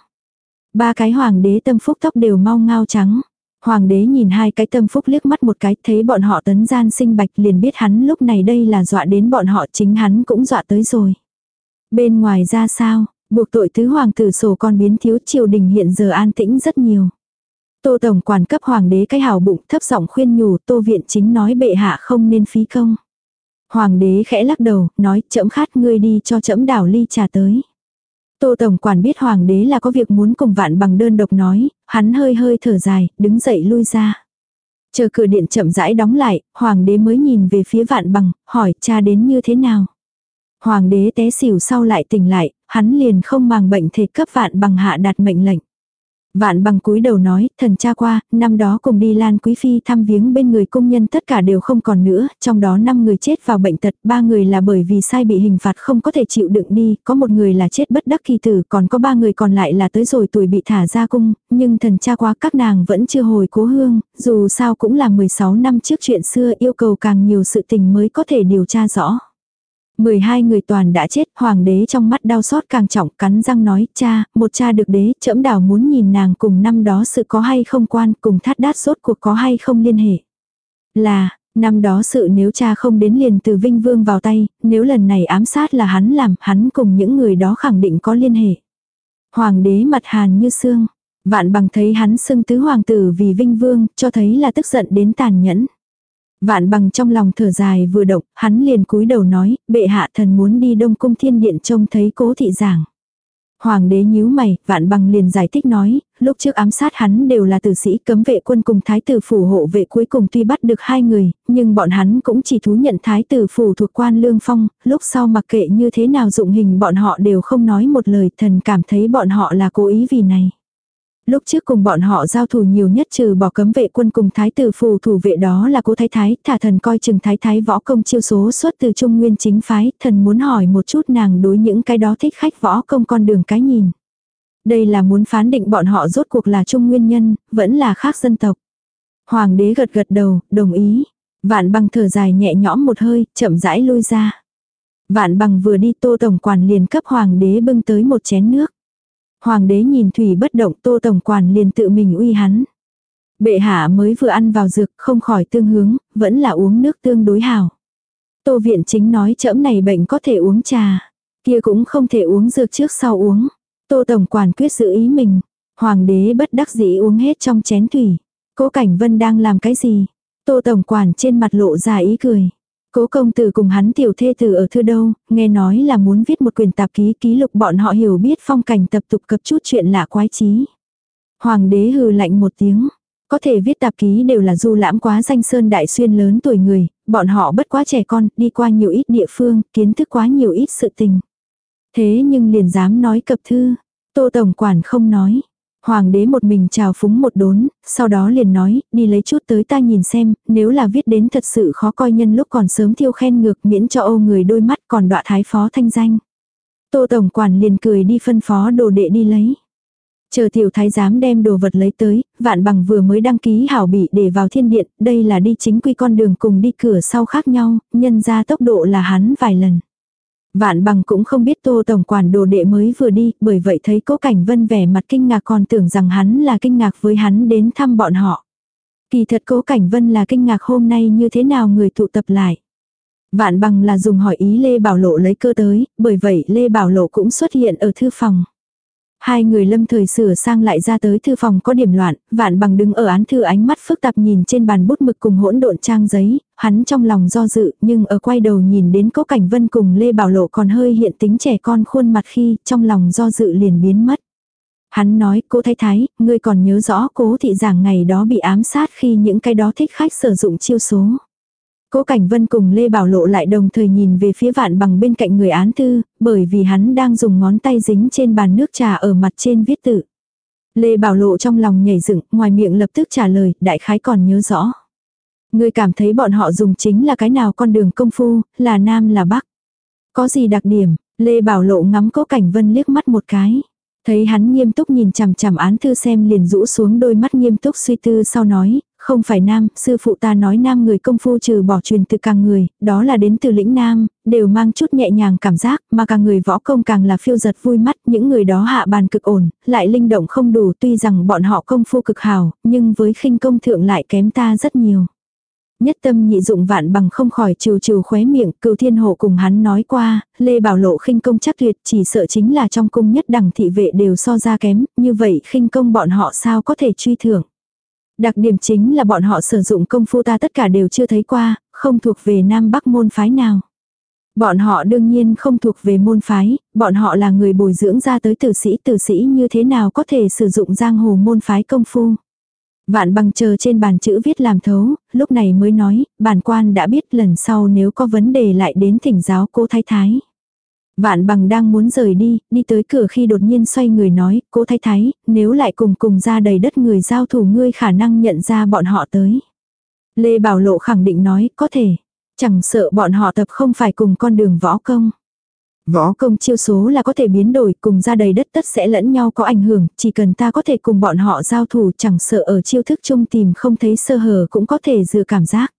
Ba cái hoàng đế tâm phúc tóc đều mau ngao trắng. Hoàng đế nhìn hai cái tâm phúc liếc mắt một cái, thấy bọn họ tấn gian sinh bạch liền biết hắn lúc này đây là dọa đến bọn họ chính hắn cũng dọa tới rồi. Bên ngoài ra sao, buộc tội tứ hoàng tử sổ con biến thiếu triều đình hiện giờ an tĩnh rất nhiều. Tô Tổng quản cấp hoàng đế cái hào bụng thấp giọng khuyên nhủ tô viện chính nói bệ hạ không nên phí công. Hoàng đế khẽ lắc đầu, nói chậm khát ngươi đi cho chậm đảo ly trà tới. Tô Tổng Quản biết Hoàng đế là có việc muốn cùng vạn bằng đơn độc nói, hắn hơi hơi thở dài, đứng dậy lui ra. Chờ cửa điện chậm rãi đóng lại, Hoàng đế mới nhìn về phía vạn bằng, hỏi cha đến như thế nào. Hoàng đế té xỉu sau lại tỉnh lại, hắn liền không màng bệnh thể cấp vạn bằng hạ đặt mệnh lệnh. Vạn bằng cúi đầu nói, thần cha qua, năm đó cùng đi Lan Quý Phi thăm viếng bên người công nhân tất cả đều không còn nữa, trong đó 5 người chết vào bệnh tật, ba người là bởi vì sai bị hình phạt không có thể chịu đựng đi, có một người là chết bất đắc kỳ tử, còn có ba người còn lại là tới rồi tuổi bị thả ra cung, nhưng thần cha qua các nàng vẫn chưa hồi cố hương, dù sao cũng là 16 năm trước chuyện xưa yêu cầu càng nhiều sự tình mới có thể điều tra rõ. 12 người toàn đã chết, hoàng đế trong mắt đau xót càng trọng, cắn răng nói, cha, một cha được đế, trẫm đảo muốn nhìn nàng cùng năm đó sự có hay không quan, cùng thắt đát sốt cuộc có hay không liên hệ. Là, năm đó sự nếu cha không đến liền từ Vinh Vương vào tay, nếu lần này ám sát là hắn làm, hắn cùng những người đó khẳng định có liên hệ. Hoàng đế mặt hàn như xương, vạn bằng thấy hắn xưng tứ hoàng tử vì Vinh Vương, cho thấy là tức giận đến tàn nhẫn. Vạn bằng trong lòng thở dài vừa động, hắn liền cúi đầu nói, bệ hạ thần muốn đi đông cung thiên điện trông thấy cố thị giảng. Hoàng đế nhíu mày, vạn bằng liền giải thích nói, lúc trước ám sát hắn đều là tử sĩ cấm vệ quân cùng thái tử phủ hộ vệ cuối cùng tuy bắt được hai người, nhưng bọn hắn cũng chỉ thú nhận thái tử phủ thuộc quan lương phong, lúc sau mặc kệ như thế nào dụng hình bọn họ đều không nói một lời thần cảm thấy bọn họ là cố ý vì này. Lúc trước cùng bọn họ giao thủ nhiều nhất trừ bỏ cấm vệ quân cùng thái tử phù thủ vệ đó là cố thái thái, thả thần coi chừng thái thái võ công chiêu số xuất từ trung nguyên chính phái, thần muốn hỏi một chút nàng đối những cái đó thích khách võ công con đường cái nhìn. Đây là muốn phán định bọn họ rốt cuộc là trung nguyên nhân, vẫn là khác dân tộc. Hoàng đế gật gật đầu, đồng ý. Vạn bằng thở dài nhẹ nhõm một hơi, chậm rãi lui ra. Vạn bằng vừa đi tô tổng quản liền cấp hoàng đế bưng tới một chén nước. Hoàng đế nhìn Thủy bất động tô tổng quản liền tự mình uy hắn. Bệ hạ mới vừa ăn vào dược không khỏi tương hướng, vẫn là uống nước tương đối hảo. Tô viện chính nói chẫm này bệnh có thể uống trà, kia cũng không thể uống dược trước sau uống. Tô tổng quản quyết giữ ý mình. Hoàng đế bất đắc dĩ uống hết trong chén thủy. Cố Cảnh Vân đang làm cái gì? Tô tổng quản trên mặt lộ ra ý cười. Cố công tử cùng hắn tiểu thê tử ở thư đâu, nghe nói là muốn viết một quyển tạp ký ký lục bọn họ hiểu biết phong cảnh tập tục cập chút chuyện lạ quái trí. Hoàng đế hừ lạnh một tiếng. Có thể viết tạp ký đều là du lãm quá danh sơn đại xuyên lớn tuổi người, bọn họ bất quá trẻ con, đi qua nhiều ít địa phương, kiến thức quá nhiều ít sự tình. Thế nhưng liền dám nói cập thư, tô tổng quản không nói. Hoàng đế một mình chào phúng một đốn, sau đó liền nói, đi lấy chút tới ta nhìn xem, nếu là viết đến thật sự khó coi nhân lúc còn sớm thiêu khen ngược miễn cho ô người đôi mắt còn đọa thái phó thanh danh. Tô Tổng Quản liền cười đi phân phó đồ đệ đi lấy. Chờ tiểu thái giám đem đồ vật lấy tới, vạn bằng vừa mới đăng ký hảo bị để vào thiên điện, đây là đi chính quy con đường cùng đi cửa sau khác nhau, nhân ra tốc độ là hắn vài lần. Vạn bằng cũng không biết tô tổng quản đồ đệ mới vừa đi, bởi vậy thấy cố cảnh vân vẻ mặt kinh ngạc còn tưởng rằng hắn là kinh ngạc với hắn đến thăm bọn họ. Kỳ thật cố cảnh vân là kinh ngạc hôm nay như thế nào người tụ tập lại. Vạn bằng là dùng hỏi ý Lê Bảo Lộ lấy cơ tới, bởi vậy Lê Bảo Lộ cũng xuất hiện ở thư phòng. Hai người lâm thời sửa sang lại ra tới thư phòng có điểm loạn, vạn bằng đứng ở án thư ánh mắt phức tạp nhìn trên bàn bút mực cùng hỗn độn trang giấy, hắn trong lòng do dự, nhưng ở quay đầu nhìn đến cố cảnh vân cùng Lê Bảo Lộ còn hơi hiện tính trẻ con khuôn mặt khi trong lòng do dự liền biến mất. Hắn nói, cô thái thái, ngươi còn nhớ rõ cố thị giảng ngày đó bị ám sát khi những cái đó thích khách sử dụng chiêu số. Cố Cảnh Vân cùng Lê Bảo Lộ lại đồng thời nhìn về phía vạn bằng bên cạnh người án thư, bởi vì hắn đang dùng ngón tay dính trên bàn nước trà ở mặt trên viết tự. Lê Bảo Lộ trong lòng nhảy dựng, ngoài miệng lập tức trả lời, đại khái còn nhớ rõ. Người cảm thấy bọn họ dùng chính là cái nào con đường công phu, là nam là bắc. Có gì đặc điểm, Lê Bảo Lộ ngắm Cố Cảnh Vân liếc mắt một cái. Thấy hắn nghiêm túc nhìn chằm chằm án thư xem liền rũ xuống đôi mắt nghiêm túc suy tư sau nói, không phải nam, sư phụ ta nói nam người công phu trừ bỏ truyền từ càng người, đó là đến từ lĩnh nam, đều mang chút nhẹ nhàng cảm giác, mà càng người võ công càng là phiêu giật vui mắt, những người đó hạ bàn cực ổn, lại linh động không đủ tuy rằng bọn họ công phu cực hào, nhưng với khinh công thượng lại kém ta rất nhiều. Nhất tâm nhị dụng vạn bằng không khỏi trừ trừ khóe miệng, cựu thiên hộ cùng hắn nói qua, Lê Bảo Lộ khinh công chắc tuyệt chỉ sợ chính là trong cung nhất đẳng thị vệ đều so ra kém, như vậy khinh công bọn họ sao có thể truy thưởng. Đặc điểm chính là bọn họ sử dụng công phu ta tất cả đều chưa thấy qua, không thuộc về Nam Bắc môn phái nào. Bọn họ đương nhiên không thuộc về môn phái, bọn họ là người bồi dưỡng ra tới tử sĩ tử sĩ như thế nào có thể sử dụng giang hồ môn phái công phu. Vạn bằng chờ trên bàn chữ viết làm thấu, lúc này mới nói, bản quan đã biết lần sau nếu có vấn đề lại đến thỉnh giáo cô thái thái. Vạn bằng đang muốn rời đi, đi tới cửa khi đột nhiên xoay người nói, "Cố thái thái, nếu lại cùng cùng ra đầy đất người giao thủ ngươi khả năng nhận ra bọn họ tới. Lê Bảo Lộ khẳng định nói, có thể. Chẳng sợ bọn họ tập không phải cùng con đường võ công. Võ công chiêu số là có thể biến đổi, cùng ra đầy đất tất sẽ lẫn nhau có ảnh hưởng, chỉ cần ta có thể cùng bọn họ giao thủ chẳng sợ ở chiêu thức chung tìm không thấy sơ hở cũng có thể dựa cảm giác.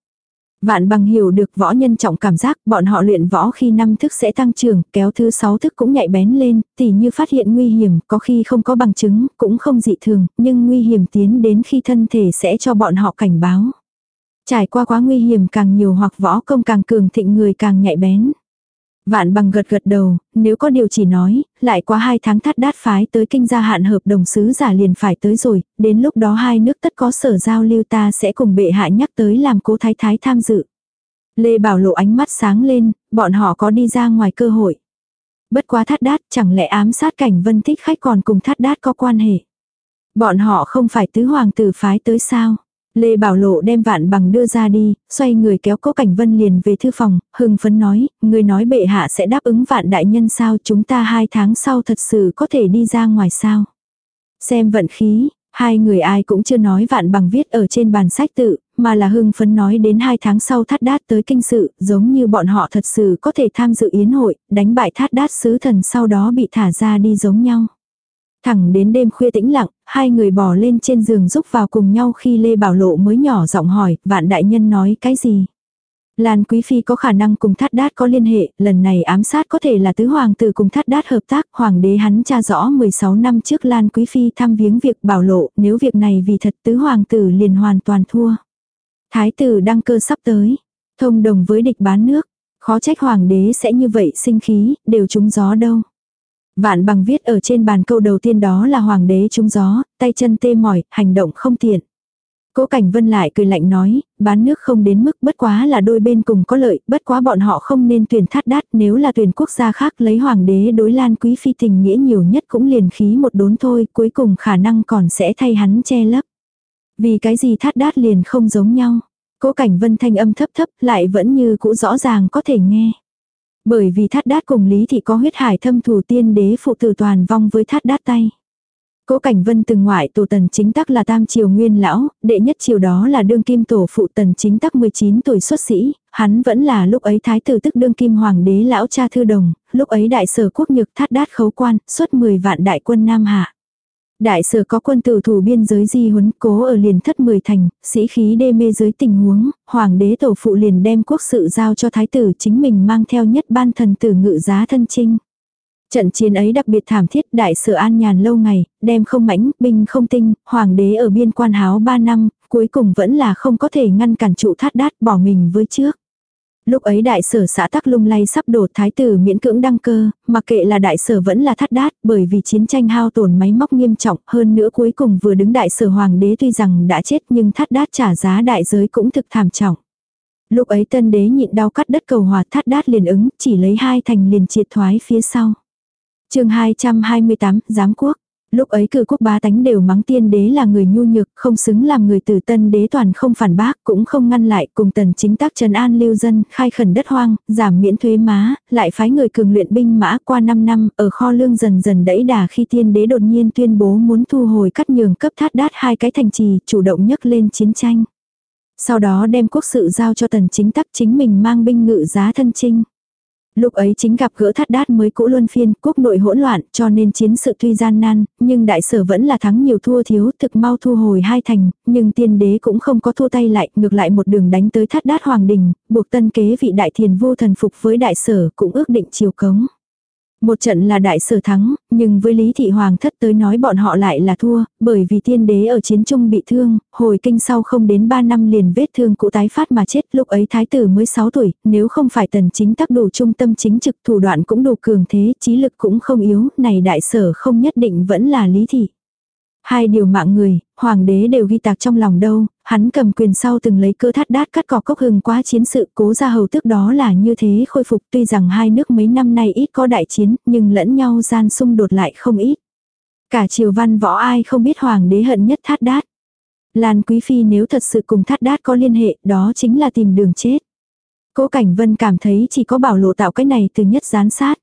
Vạn bằng hiểu được võ nhân trọng cảm giác, bọn họ luyện võ khi năm thức sẽ tăng trưởng, kéo thứ sáu thức cũng nhạy bén lên, tỉ như phát hiện nguy hiểm, có khi không có bằng chứng, cũng không dị thường, nhưng nguy hiểm tiến đến khi thân thể sẽ cho bọn họ cảnh báo. Trải qua quá nguy hiểm càng nhiều hoặc võ công càng cường thịnh người càng nhạy bén. Vạn bằng gật gật đầu, nếu có điều chỉ nói, lại qua hai tháng thắt đát phái tới kinh gia hạn hợp đồng sứ giả liền phải tới rồi, đến lúc đó hai nước tất có sở giao lưu ta sẽ cùng bệ hạ nhắc tới làm cố thái thái tham dự. Lê Bảo lộ ánh mắt sáng lên, bọn họ có đi ra ngoài cơ hội. Bất quá thắt đát chẳng lẽ ám sát cảnh vân thích khách còn cùng thắt đát có quan hệ. Bọn họ không phải tứ hoàng tử phái tới sao. Lê Bảo Lộ đem vạn bằng đưa ra đi, xoay người kéo cố cảnh vân liền về thư phòng, hưng phấn nói, người nói bệ hạ sẽ đáp ứng vạn đại nhân sao chúng ta hai tháng sau thật sự có thể đi ra ngoài sao. Xem vận khí, hai người ai cũng chưa nói vạn bằng viết ở trên bàn sách tự, mà là hưng phấn nói đến hai tháng sau thắt đát tới kinh sự, giống như bọn họ thật sự có thể tham dự yến hội, đánh bại thắt đát sứ thần sau đó bị thả ra đi giống nhau. Thẳng đến đêm khuya tĩnh lặng, hai người bò lên trên giường giúp vào cùng nhau khi Lê Bảo Lộ mới nhỏ giọng hỏi, vạn đại nhân nói cái gì? Lan Quý Phi có khả năng cùng thát đát có liên hệ, lần này ám sát có thể là tứ hoàng tử cùng thát đát hợp tác, hoàng đế hắn tra rõ 16 năm trước Lan Quý Phi thăm viếng việc bảo lộ, nếu việc này vì thật tứ hoàng tử liền hoàn toàn thua. Thái tử đăng cơ sắp tới, thông đồng với địch bán nước, khó trách hoàng đế sẽ như vậy sinh khí, đều trúng gió đâu. Vạn bằng viết ở trên bàn câu đầu tiên đó là hoàng đế trúng gió, tay chân tê mỏi, hành động không tiện. Cố Cảnh Vân lại cười lạnh nói, bán nước không đến mức bất quá là đôi bên cùng có lợi, bất quá bọn họ không nên tuyển thắt đát, nếu là tuyển quốc gia khác lấy hoàng đế đối lan quý phi tình nghĩa nhiều nhất cũng liền khí một đốn thôi, cuối cùng khả năng còn sẽ thay hắn che lấp. Vì cái gì thắt đát liền không giống nhau. Cố Cảnh Vân thanh âm thấp thấp lại vẫn như cũ rõ ràng có thể nghe. Bởi vì thát đát cùng Lý Thị có huyết hải thâm thù tiên đế phụ tử toàn vong với thát đát tay. Cố Cảnh Vân từng ngoại tổ tần chính tắc là tam triều nguyên lão, đệ nhất triều đó là đương kim tổ phụ tần chính tắc 19 tuổi xuất sĩ, hắn vẫn là lúc ấy thái tử tức đương kim hoàng đế lão cha thư đồng, lúc ấy đại sở quốc nhược thát đát khấu quan, xuất 10 vạn đại quân Nam Hạ. Đại sở có quân tử thủ biên giới di huấn cố ở liền thất mười thành, sĩ khí đê mê dưới tình huống, hoàng đế tổ phụ liền đem quốc sự giao cho thái tử chính mình mang theo nhất ban thần tử ngự giá thân trinh. Trận chiến ấy đặc biệt thảm thiết đại sở an nhàn lâu ngày, đem không mãnh, binh không tinh, hoàng đế ở biên quan háo ba năm, cuối cùng vẫn là không có thể ngăn cản trụ thát đát bỏ mình với trước. Lúc ấy đại sở xã tắc lung lay sắp đổ thái tử miễn cưỡng đăng cơ, mặc kệ là đại sở vẫn là thắt đát, bởi vì chiến tranh hao tổn máy móc nghiêm trọng, hơn nữa cuối cùng vừa đứng đại sở hoàng đế tuy rằng đã chết nhưng thắt đát trả giá đại giới cũng thực thảm trọng. Lúc ấy tân đế nhịn đau cắt đất cầu hòa thắt đát liền ứng, chỉ lấy hai thành liền triệt thoái phía sau. chương 228, Giám quốc. Lúc ấy cử quốc bá tánh đều mắng tiên đế là người nhu nhược, không xứng làm người tử tân đế toàn không phản bác, cũng không ngăn lại, cùng tần chính tác trần an lưu dân, khai khẩn đất hoang, giảm miễn thuế má, lại phái người cường luyện binh mã qua 5 năm, ở kho lương dần dần đẩy đà khi tiên đế đột nhiên tuyên bố muốn thu hồi cắt nhường cấp thát đát hai cái thành trì, chủ động nhấc lên chiến tranh. Sau đó đem quốc sự giao cho tần chính tắc chính mình mang binh ngự giá thân trinh. Lúc ấy chính gặp gỡ thắt đát mới cũ luân phiên, quốc nội hỗn loạn, cho nên chiến sự tuy gian nan, nhưng đại sở vẫn là thắng nhiều thua thiếu, thực mau thu hồi hai thành, nhưng tiên đế cũng không có thua tay lại, ngược lại một đường đánh tới thắt đát hoàng đình, buộc tân kế vị đại thiền vô thần phục với đại sở, cũng ước định chiều cống. Một trận là đại sở thắng, nhưng với Lý Thị Hoàng thất tới nói bọn họ lại là thua, bởi vì tiên đế ở chiến trung bị thương, hồi kinh sau không đến 3 năm liền vết thương cũ tái phát mà chết, lúc ấy thái tử mới 6 tuổi, nếu không phải tần chính tác đủ trung tâm chính trực thủ đoạn cũng đủ cường thế, trí lực cũng không yếu, này đại sở không nhất định vẫn là Lý Thị. Hai điều mạng người, hoàng đế đều ghi tạc trong lòng đâu, hắn cầm quyền sau từng lấy cơ thắt đát cắt cỏ cốc hừng quá chiến sự, cố ra hầu tức đó là như thế khôi phục tuy rằng hai nước mấy năm nay ít có đại chiến, nhưng lẫn nhau gian xung đột lại không ít. Cả triều văn võ ai không biết hoàng đế hận nhất thắt đát. Lan Quý Phi nếu thật sự cùng thắt đát có liên hệ, đó chính là tìm đường chết. Cố Cảnh Vân cảm thấy chỉ có bảo lộ tạo cái này từ nhất gián sát.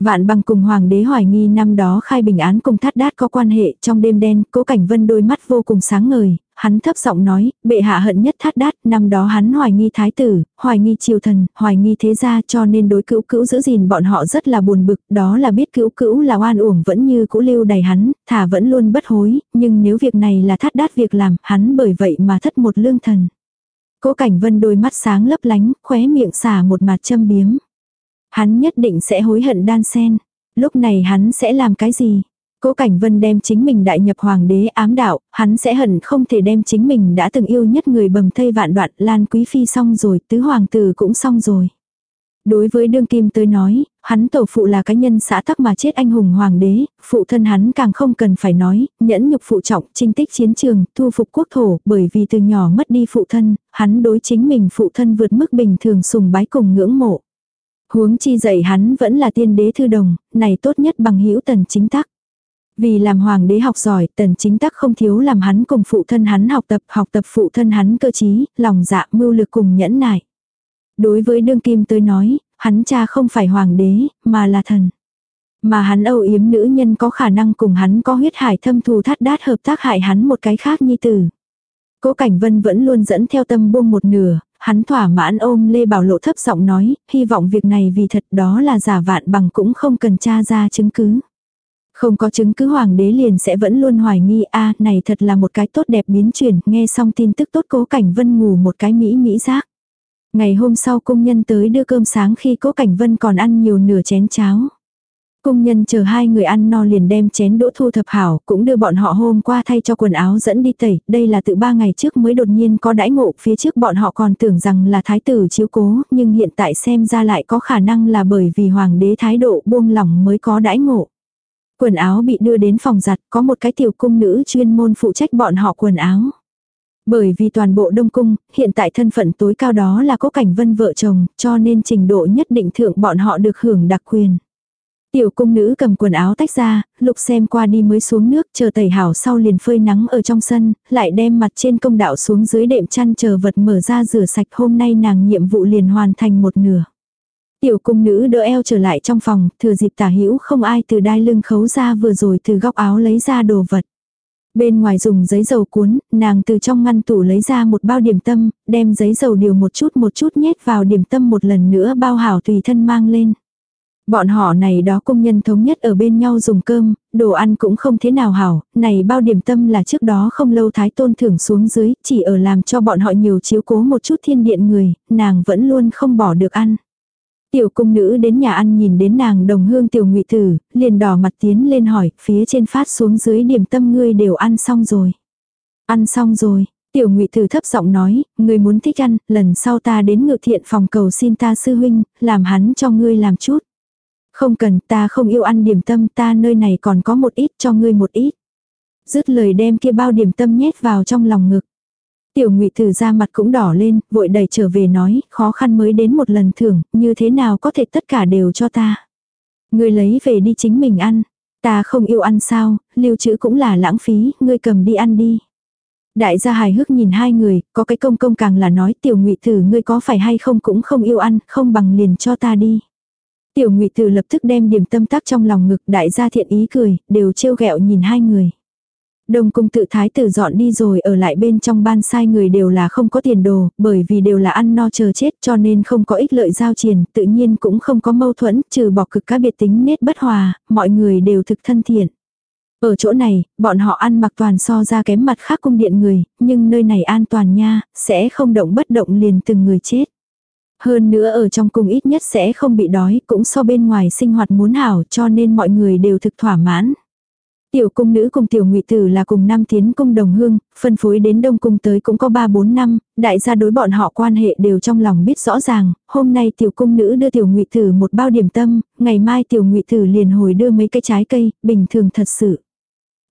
Vạn bằng cùng hoàng đế hoài nghi năm đó khai bình án cùng thắt đát có quan hệ trong đêm đen, cố cảnh vân đôi mắt vô cùng sáng ngời, hắn thấp giọng nói, bệ hạ hận nhất thắt đát, năm đó hắn hoài nghi thái tử, hoài nghi triều thần, hoài nghi thế gia cho nên đối cữu cữu giữ gìn bọn họ rất là buồn bực, đó là biết cữu cữu là oan uổng vẫn như cũ lưu đầy hắn, thả vẫn luôn bất hối, nhưng nếu việc này là thắt đát việc làm, hắn bởi vậy mà thất một lương thần. Cố Cảnh Vân đôi mắt sáng lấp lánh, khóe miệng xả một mặt châm biếm. Hắn nhất định sẽ hối hận đan sen. Lúc này hắn sẽ làm cái gì? Cố Cảnh Vân đem chính mình đại nhập hoàng đế ám đạo, hắn sẽ hận không thể đem chính mình đã từng yêu nhất người bầm thây vạn đoạn, Lan Quý Phi xong rồi, tứ hoàng tử cũng xong rồi. Đối với đương kim tới nói, hắn tổ phụ là cá nhân xã tắc mà chết anh hùng hoàng đế, phụ thân hắn càng không cần phải nói, nhẫn nhục phụ trọng, chinh tích chiến trường, thu phục quốc thổ, bởi vì từ nhỏ mất đi phụ thân, hắn đối chính mình phụ thân vượt mức bình thường sùng bái cùng ngưỡng mộ. Huống chi dạy hắn vẫn là tiên đế thư đồng, này tốt nhất bằng hữu tần chính tắc. Vì làm hoàng đế học giỏi, tần chính tắc không thiếu làm hắn cùng phụ thân hắn học tập, học tập phụ thân hắn cơ trí, lòng dạ mưu lực cùng nhẫn nại. Đối với đương kim tới nói, hắn cha không phải hoàng đế, mà là thần. Mà hắn âu yếm nữ nhân có khả năng cùng hắn có huyết hải thâm thù thắt đát hợp tác hại hắn một cái khác nhi tử. Cố Cảnh Vân vẫn luôn dẫn theo tâm buông một nửa, hắn thỏa mãn ôm Lê Bảo Lộ thấp giọng nói, hy vọng việc này vì thật đó là giả vạn bằng cũng không cần tra ra chứng cứ. Không có chứng cứ hoàng đế liền sẽ vẫn luôn hoài nghi a này thật là một cái tốt đẹp biến chuyển, nghe xong tin tức tốt cố cảnh vân ngủ một cái mỹ mỹ giác. Ngày hôm sau công nhân tới đưa cơm sáng khi cố cảnh vân còn ăn nhiều nửa chén cháo. Công nhân chờ hai người ăn no liền đem chén đỗ thu thập hảo, cũng đưa bọn họ hôm qua thay cho quần áo dẫn đi tẩy, đây là từ ba ngày trước mới đột nhiên có đãi ngộ, phía trước bọn họ còn tưởng rằng là thái tử chiếu cố, nhưng hiện tại xem ra lại có khả năng là bởi vì hoàng đế thái độ buông lỏng mới có đãi ngộ. Quần áo bị đưa đến phòng giặt, có một cái tiểu cung nữ chuyên môn phụ trách bọn họ quần áo. Bởi vì toàn bộ Đông Cung, hiện tại thân phận tối cao đó là có cảnh vân vợ chồng, cho nên trình độ nhất định thượng bọn họ được hưởng đặc quyền. Tiểu cung nữ cầm quần áo tách ra, lục xem qua đi mới xuống nước chờ tẩy hảo sau liền phơi nắng ở trong sân, lại đem mặt trên công đạo xuống dưới đệm chăn chờ vật mở ra rửa sạch hôm nay nàng nhiệm vụ liền hoàn thành một nửa. Tiểu cung nữ đỡ eo trở lại trong phòng, thừa dịp tả hữu không ai từ đai lưng khấu ra vừa rồi từ góc áo lấy ra đồ vật. Bên ngoài dùng giấy dầu cuốn, nàng từ trong ngăn tủ lấy ra một bao điểm tâm, đem giấy dầu điều một chút một chút nhét vào điểm tâm một lần nữa bao hảo tùy thân mang lên. Bọn họ này đó công nhân thống nhất ở bên nhau dùng cơm, đồ ăn cũng không thế nào hảo, này bao điểm tâm là trước đó không lâu thái tôn thưởng xuống dưới, chỉ ở làm cho bọn họ nhiều chiếu cố một chút thiên điện người, nàng vẫn luôn không bỏ được ăn. Tiểu cung nữ đến nhà ăn nhìn đến nàng đồng hương tiểu ngụy tử, liền đỏ mặt tiến lên hỏi, phía trên phát xuống dưới điểm tâm ngươi đều ăn xong rồi. Ăn xong rồi, tiểu ngụy tử thấp giọng nói, ngươi muốn thích ăn, lần sau ta đến ngự thiện phòng cầu xin ta sư huynh, làm hắn cho ngươi làm chút. Không cần, ta không yêu ăn điểm tâm, ta nơi này còn có một ít cho ngươi một ít. Dứt lời đem kia bao điểm tâm nhét vào trong lòng ngực. Tiểu ngụy Tử ra mặt cũng đỏ lên, vội đẩy trở về nói, khó khăn mới đến một lần thưởng, như thế nào có thể tất cả đều cho ta. Ngươi lấy về đi chính mình ăn. Ta không yêu ăn sao, lưu trữ cũng là lãng phí, ngươi cầm đi ăn đi. Đại gia hài hước nhìn hai người, có cái công công càng là nói tiểu ngụy tử ngươi có phải hay không cũng không yêu ăn, không bằng liền cho ta đi. Tiểu ngụy tử lập tức đem điểm tâm tác trong lòng ngực đại gia thiện ý cười, đều trêu ghẹo nhìn hai người. Đông cung tự thái tử dọn đi rồi ở lại bên trong ban sai người đều là không có tiền đồ, bởi vì đều là ăn no chờ chết cho nên không có ích lợi giao triền, tự nhiên cũng không có mâu thuẫn, trừ bỏ cực các biệt tính nết bất hòa, mọi người đều thực thân thiện. Ở chỗ này, bọn họ ăn mặc toàn so ra kém mặt khác cung điện người, nhưng nơi này an toàn nha, sẽ không động bất động liền từng người chết. Hơn nữa ở trong cung ít nhất sẽ không bị đói, cũng so bên ngoài sinh hoạt muốn hảo cho nên mọi người đều thực thỏa mãn. Tiểu cung nữ cùng tiểu ngụy tử là cùng năm tiến cung đồng hương, phân phối đến đông cung tới cũng có 3-4 năm, đại gia đối bọn họ quan hệ đều trong lòng biết rõ ràng, hôm nay tiểu cung nữ đưa tiểu ngụy tử một bao điểm tâm, ngày mai tiểu ngụy tử liền hồi đưa mấy cái trái cây, bình thường thật sự.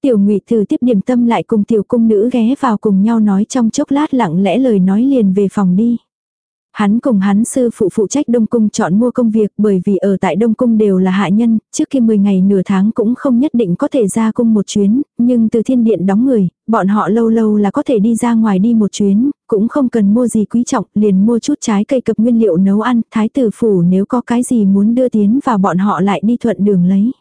Tiểu ngụy tử tiếp điểm tâm lại cùng tiểu cung nữ ghé vào cùng nhau nói trong chốc lát lặng lẽ lời nói liền về phòng đi. Hắn cùng hắn sư phụ phụ trách Đông Cung chọn mua công việc bởi vì ở tại Đông Cung đều là hạ nhân, trước khi 10 ngày nửa tháng cũng không nhất định có thể ra cung một chuyến, nhưng từ thiên điện đóng người, bọn họ lâu lâu là có thể đi ra ngoài đi một chuyến, cũng không cần mua gì quý trọng, liền mua chút trái cây cập nguyên liệu nấu ăn, thái tử phủ nếu có cái gì muốn đưa tiến vào bọn họ lại đi thuận đường lấy.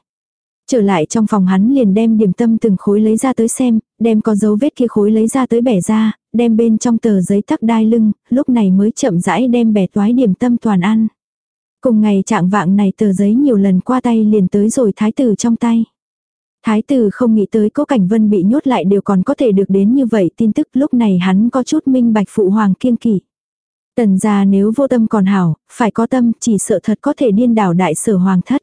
Trở lại trong phòng hắn liền đem điểm tâm từng khối lấy ra tới xem, đem có dấu vết kia khối lấy ra tới bẻ ra, đem bên trong tờ giấy tắc đai lưng, lúc này mới chậm rãi đem bẻ toái điểm tâm toàn ăn. Cùng ngày trạng vạng này tờ giấy nhiều lần qua tay liền tới rồi thái tử trong tay. Thái tử không nghĩ tới cố cảnh vân bị nhốt lại đều còn có thể được đến như vậy tin tức lúc này hắn có chút minh bạch phụ hoàng kiêng kỵ. Tần gia nếu vô tâm còn hảo, phải có tâm, chỉ sợ thật có thể điên đảo đại sở hoàng thất.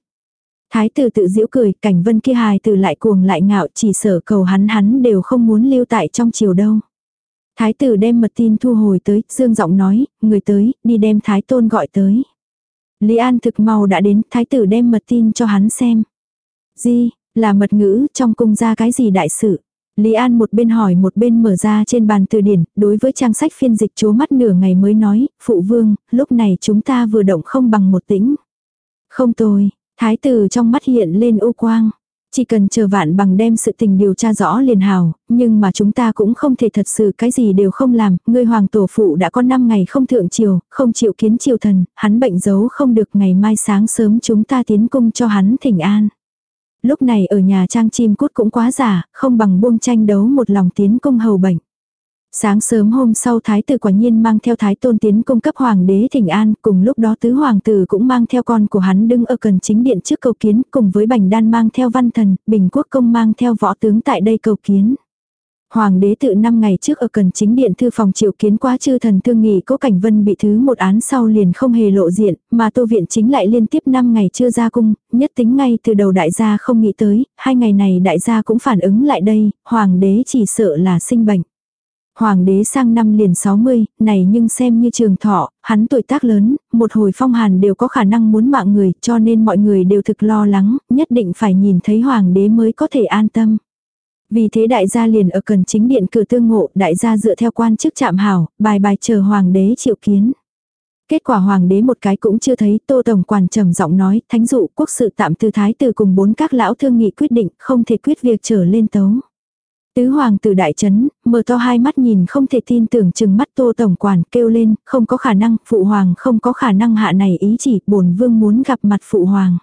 Thái tử tự giễu cười, cảnh vân kia hài tử lại cuồng lại ngạo, chỉ sở cầu hắn hắn đều không muốn lưu tại trong chiều đâu. Thái tử đem mật tin thu hồi tới, dương giọng nói, người tới, đi đem thái tôn gọi tới. Lý An thực mau đã đến, thái tử đem mật tin cho hắn xem. Di, là mật ngữ, trong cung ra cái gì đại sự. Lý An một bên hỏi một bên mở ra trên bàn từ điển, đối với trang sách phiên dịch chố mắt nửa ngày mới nói, phụ vương, lúc này chúng ta vừa động không bằng một tĩnh. Không tồi, thái tử trong mắt hiện lên u quang. Chỉ cần chờ vạn bằng đem sự tình điều tra rõ liền hào, nhưng mà chúng ta cũng không thể thật sự cái gì đều không làm, ngươi hoàng tổ phụ đã có 5 ngày không thượng triều, không chịu kiến triều thần, hắn bệnh giấu không được ngày mai sáng sớm chúng ta tiến cung cho hắn thỉnh an. Lúc này ở nhà trang chim cút cũng quá giả, không bằng buông tranh đấu một lòng tiến cung hầu bệnh. Sáng sớm hôm sau thái tử quả nhiên mang theo thái tôn tiến cung cấp hoàng đế thỉnh an, cùng lúc đó tứ hoàng tử cũng mang theo con của hắn đứng ở cần chính điện trước cầu kiến, cùng với bành đan mang theo văn thần, bình quốc công mang theo võ tướng tại đây cầu kiến. Hoàng đế tự năm ngày trước ở cần chính điện thư phòng triệu kiến quá chư thần thương nghị cố cảnh vân bị thứ một án sau liền không hề lộ diện, mà tô viện chính lại liên tiếp năm ngày chưa ra cung, nhất tính ngay từ đầu đại gia không nghĩ tới, hai ngày này đại gia cũng phản ứng lại đây, hoàng đế chỉ sợ là sinh bệnh. Hoàng đế sang năm liền 60, này nhưng xem như trường thọ, hắn tuổi tác lớn, một hồi phong hàn đều có khả năng muốn mạng người, cho nên mọi người đều thực lo lắng, nhất định phải nhìn thấy hoàng đế mới có thể an tâm. Vì thế đại gia liền ở cần chính điện cử tương ngộ, đại gia dựa theo quan chức chạm hảo, bài bài chờ hoàng đế triệu kiến. Kết quả hoàng đế một cái cũng chưa thấy, tô tổng quản trầm giọng nói, thánh dụ quốc sự tạm từ thái từ cùng bốn các lão thương nghị quyết định, không thể quyết việc trở lên tấu. Tứ hoàng tử đại chấn, mở to hai mắt nhìn không thể tin tưởng chừng mắt tô tổng quản kêu lên, không có khả năng, phụ hoàng không có khả năng hạ này ý chỉ, bổn vương muốn gặp mặt phụ hoàng.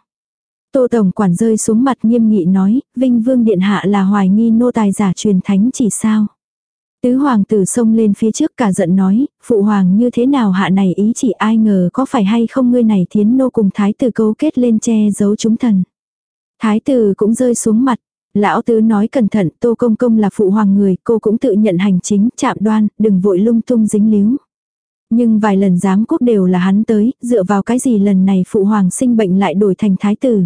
Tô tổng quản rơi xuống mặt nghiêm nghị nói, vinh vương điện hạ là hoài nghi nô tài giả truyền thánh chỉ sao. Tứ hoàng tử xông lên phía trước cả giận nói, phụ hoàng như thế nào hạ này ý chỉ ai ngờ có phải hay không ngươi này thiến nô cùng thái tử cấu kết lên che giấu chúng thần. Thái tử cũng rơi xuống mặt, Lão tứ nói cẩn thận, tô công công là phụ hoàng người, cô cũng tự nhận hành chính, chạm đoan, đừng vội lung tung dính líu. Nhưng vài lần giám quốc đều là hắn tới, dựa vào cái gì lần này phụ hoàng sinh bệnh lại đổi thành thái tử.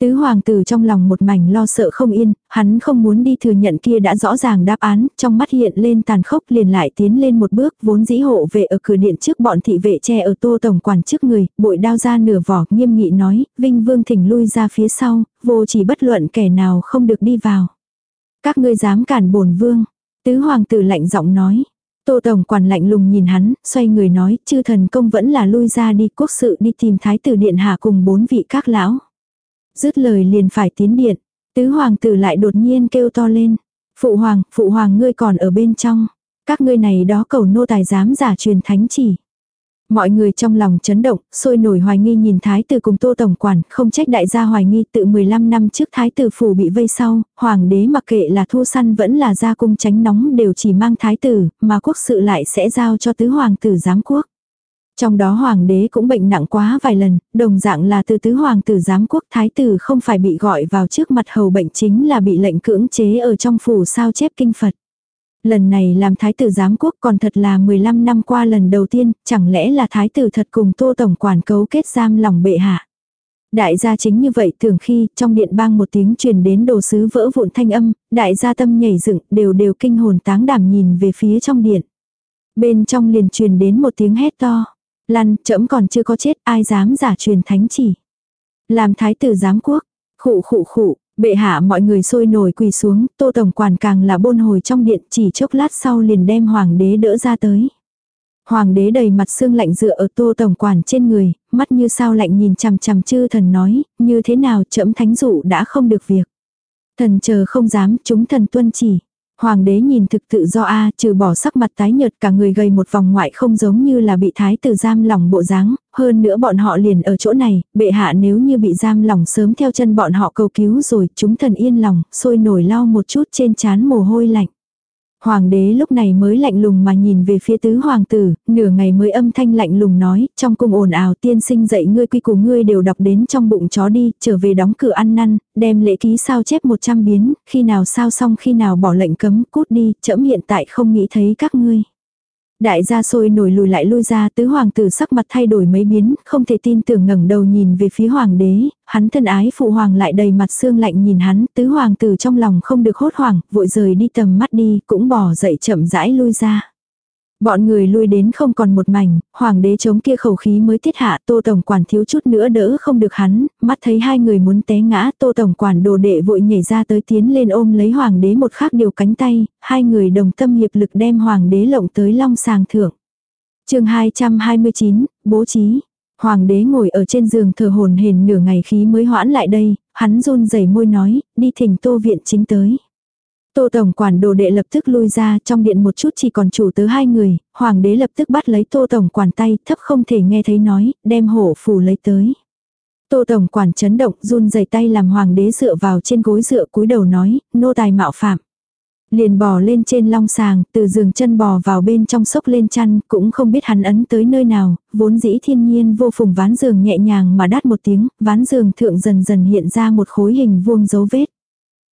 Tứ hoàng tử trong lòng một mảnh lo sợ không yên, hắn không muốn đi thừa nhận kia đã rõ ràng đáp án, trong mắt hiện lên tàn khốc liền lại tiến lên một bước vốn dĩ hộ vệ ở cửa điện trước bọn thị vệ che ở tô tổng quản trước người, bội đao ra nửa vỏ nghiêm nghị nói, vinh vương thỉnh lui ra phía sau, vô chỉ bất luận kẻ nào không được đi vào. Các ngươi dám cản bổn vương, tứ hoàng tử lạnh giọng nói. Tô Tổng quản lạnh lùng nhìn hắn, xoay người nói, chư thần công vẫn là lui ra đi quốc sự đi tìm thái tử điện hạ cùng bốn vị các lão. Dứt lời liền phải tiến điện. Tứ hoàng tử lại đột nhiên kêu to lên. Phụ hoàng, phụ hoàng ngươi còn ở bên trong. Các ngươi này đó cầu nô tài dám giả truyền thánh chỉ. Mọi người trong lòng chấn động, sôi nổi hoài nghi nhìn thái tử cùng tô tổng quản, không trách đại gia hoài nghi tự 15 năm trước thái tử phủ bị vây sau, hoàng đế mặc kệ là thu săn vẫn là gia cung tránh nóng đều chỉ mang thái tử, mà quốc sự lại sẽ giao cho tứ hoàng tử giám quốc. Trong đó hoàng đế cũng bệnh nặng quá vài lần, đồng dạng là từ tứ hoàng tử giám quốc thái tử không phải bị gọi vào trước mặt hầu bệnh chính là bị lệnh cưỡng chế ở trong phủ sao chép kinh Phật. Lần này làm thái tử giám quốc còn thật là 15 năm qua lần đầu tiên, chẳng lẽ là thái tử thật cùng tô tổng quản cấu kết giam lòng bệ hạ. Đại gia chính như vậy thường khi trong điện bang một tiếng truyền đến đồ sứ vỡ vụn thanh âm, đại gia tâm nhảy dựng đều đều kinh hồn táng đảm nhìn về phía trong điện. Bên trong liền truyền đến một tiếng hét to. Lăn, trẫm còn chưa có chết, ai dám giả truyền thánh chỉ. Làm thái tử giám quốc, khụ khụ khụ, bệ hạ mọi người sôi nổi quỳ xuống, tô tổng quản càng là bôn hồi trong điện chỉ chốc lát sau liền đem hoàng đế đỡ ra tới. Hoàng đế đầy mặt xương lạnh dựa ở tô tổng quản trên người, mắt như sao lạnh nhìn chằm chằm chư thần nói, như thế nào trẫm thánh dụ đã không được việc. Thần chờ không dám, chúng thần tuân chỉ. Hoàng đế nhìn thực tự do a trừ bỏ sắc mặt tái nhợt cả người gầy một vòng ngoại không giống như là bị thái tử giam lỏng bộ dáng, hơn nữa bọn họ liền ở chỗ này, bệ hạ nếu như bị giam lỏng sớm theo chân bọn họ cầu cứu rồi, chúng thần yên lòng, sôi nổi lau một chút trên chán mồ hôi lạnh. Hoàng đế lúc này mới lạnh lùng mà nhìn về phía tứ hoàng tử, nửa ngày mới âm thanh lạnh lùng nói, trong cung ồn ào tiên sinh dạy ngươi quy củ ngươi đều đọc đến trong bụng chó đi, trở về đóng cửa ăn năn, đem lễ ký sao chép 100 biến, khi nào sao xong khi nào bỏ lệnh cấm cút đi, trẫm hiện tại không nghĩ thấy các ngươi. Đại gia sôi nổi lùi lại lui ra tứ hoàng tử sắc mặt thay đổi mấy biến, không thể tin tưởng ngẩng đầu nhìn về phía hoàng đế, hắn thân ái phụ hoàng lại đầy mặt xương lạnh nhìn hắn, tứ hoàng tử trong lòng không được hốt hoảng, vội rời đi tầm mắt đi, cũng bỏ dậy chậm rãi lui ra. Bọn người lui đến không còn một mảnh, hoàng đế chống kia khẩu khí mới tiết hạ tô tổng quản thiếu chút nữa đỡ không được hắn, mắt thấy hai người muốn té ngã tô tổng quản đồ đệ vội nhảy ra tới tiến lên ôm lấy hoàng đế một khắc điều cánh tay, hai người đồng tâm hiệp lực đem hoàng đế lộng tới long sàng thượng. chương 229, bố trí. Hoàng đế ngồi ở trên giường thờ hồn hền nửa ngày khí mới hoãn lại đây, hắn run rẩy môi nói, đi thỉnh tô viện chính tới. Tô Tổng quản đồ đệ lập tức lui ra trong điện một chút chỉ còn chủ tớ hai người, hoàng đế lập tức bắt lấy Tô Tổng quản tay thấp không thể nghe thấy nói, đem hổ phù lấy tới. Tô Tổng quản chấn động run rẩy tay làm hoàng đế dựa vào trên gối dựa cúi đầu nói, nô tài mạo phạm. Liền bò lên trên long sàng, từ giường chân bò vào bên trong sốc lên chăn, cũng không biết hắn ấn tới nơi nào, vốn dĩ thiên nhiên vô phùng ván giường nhẹ nhàng mà đát một tiếng, ván giường thượng dần dần hiện ra một khối hình vuông dấu vết.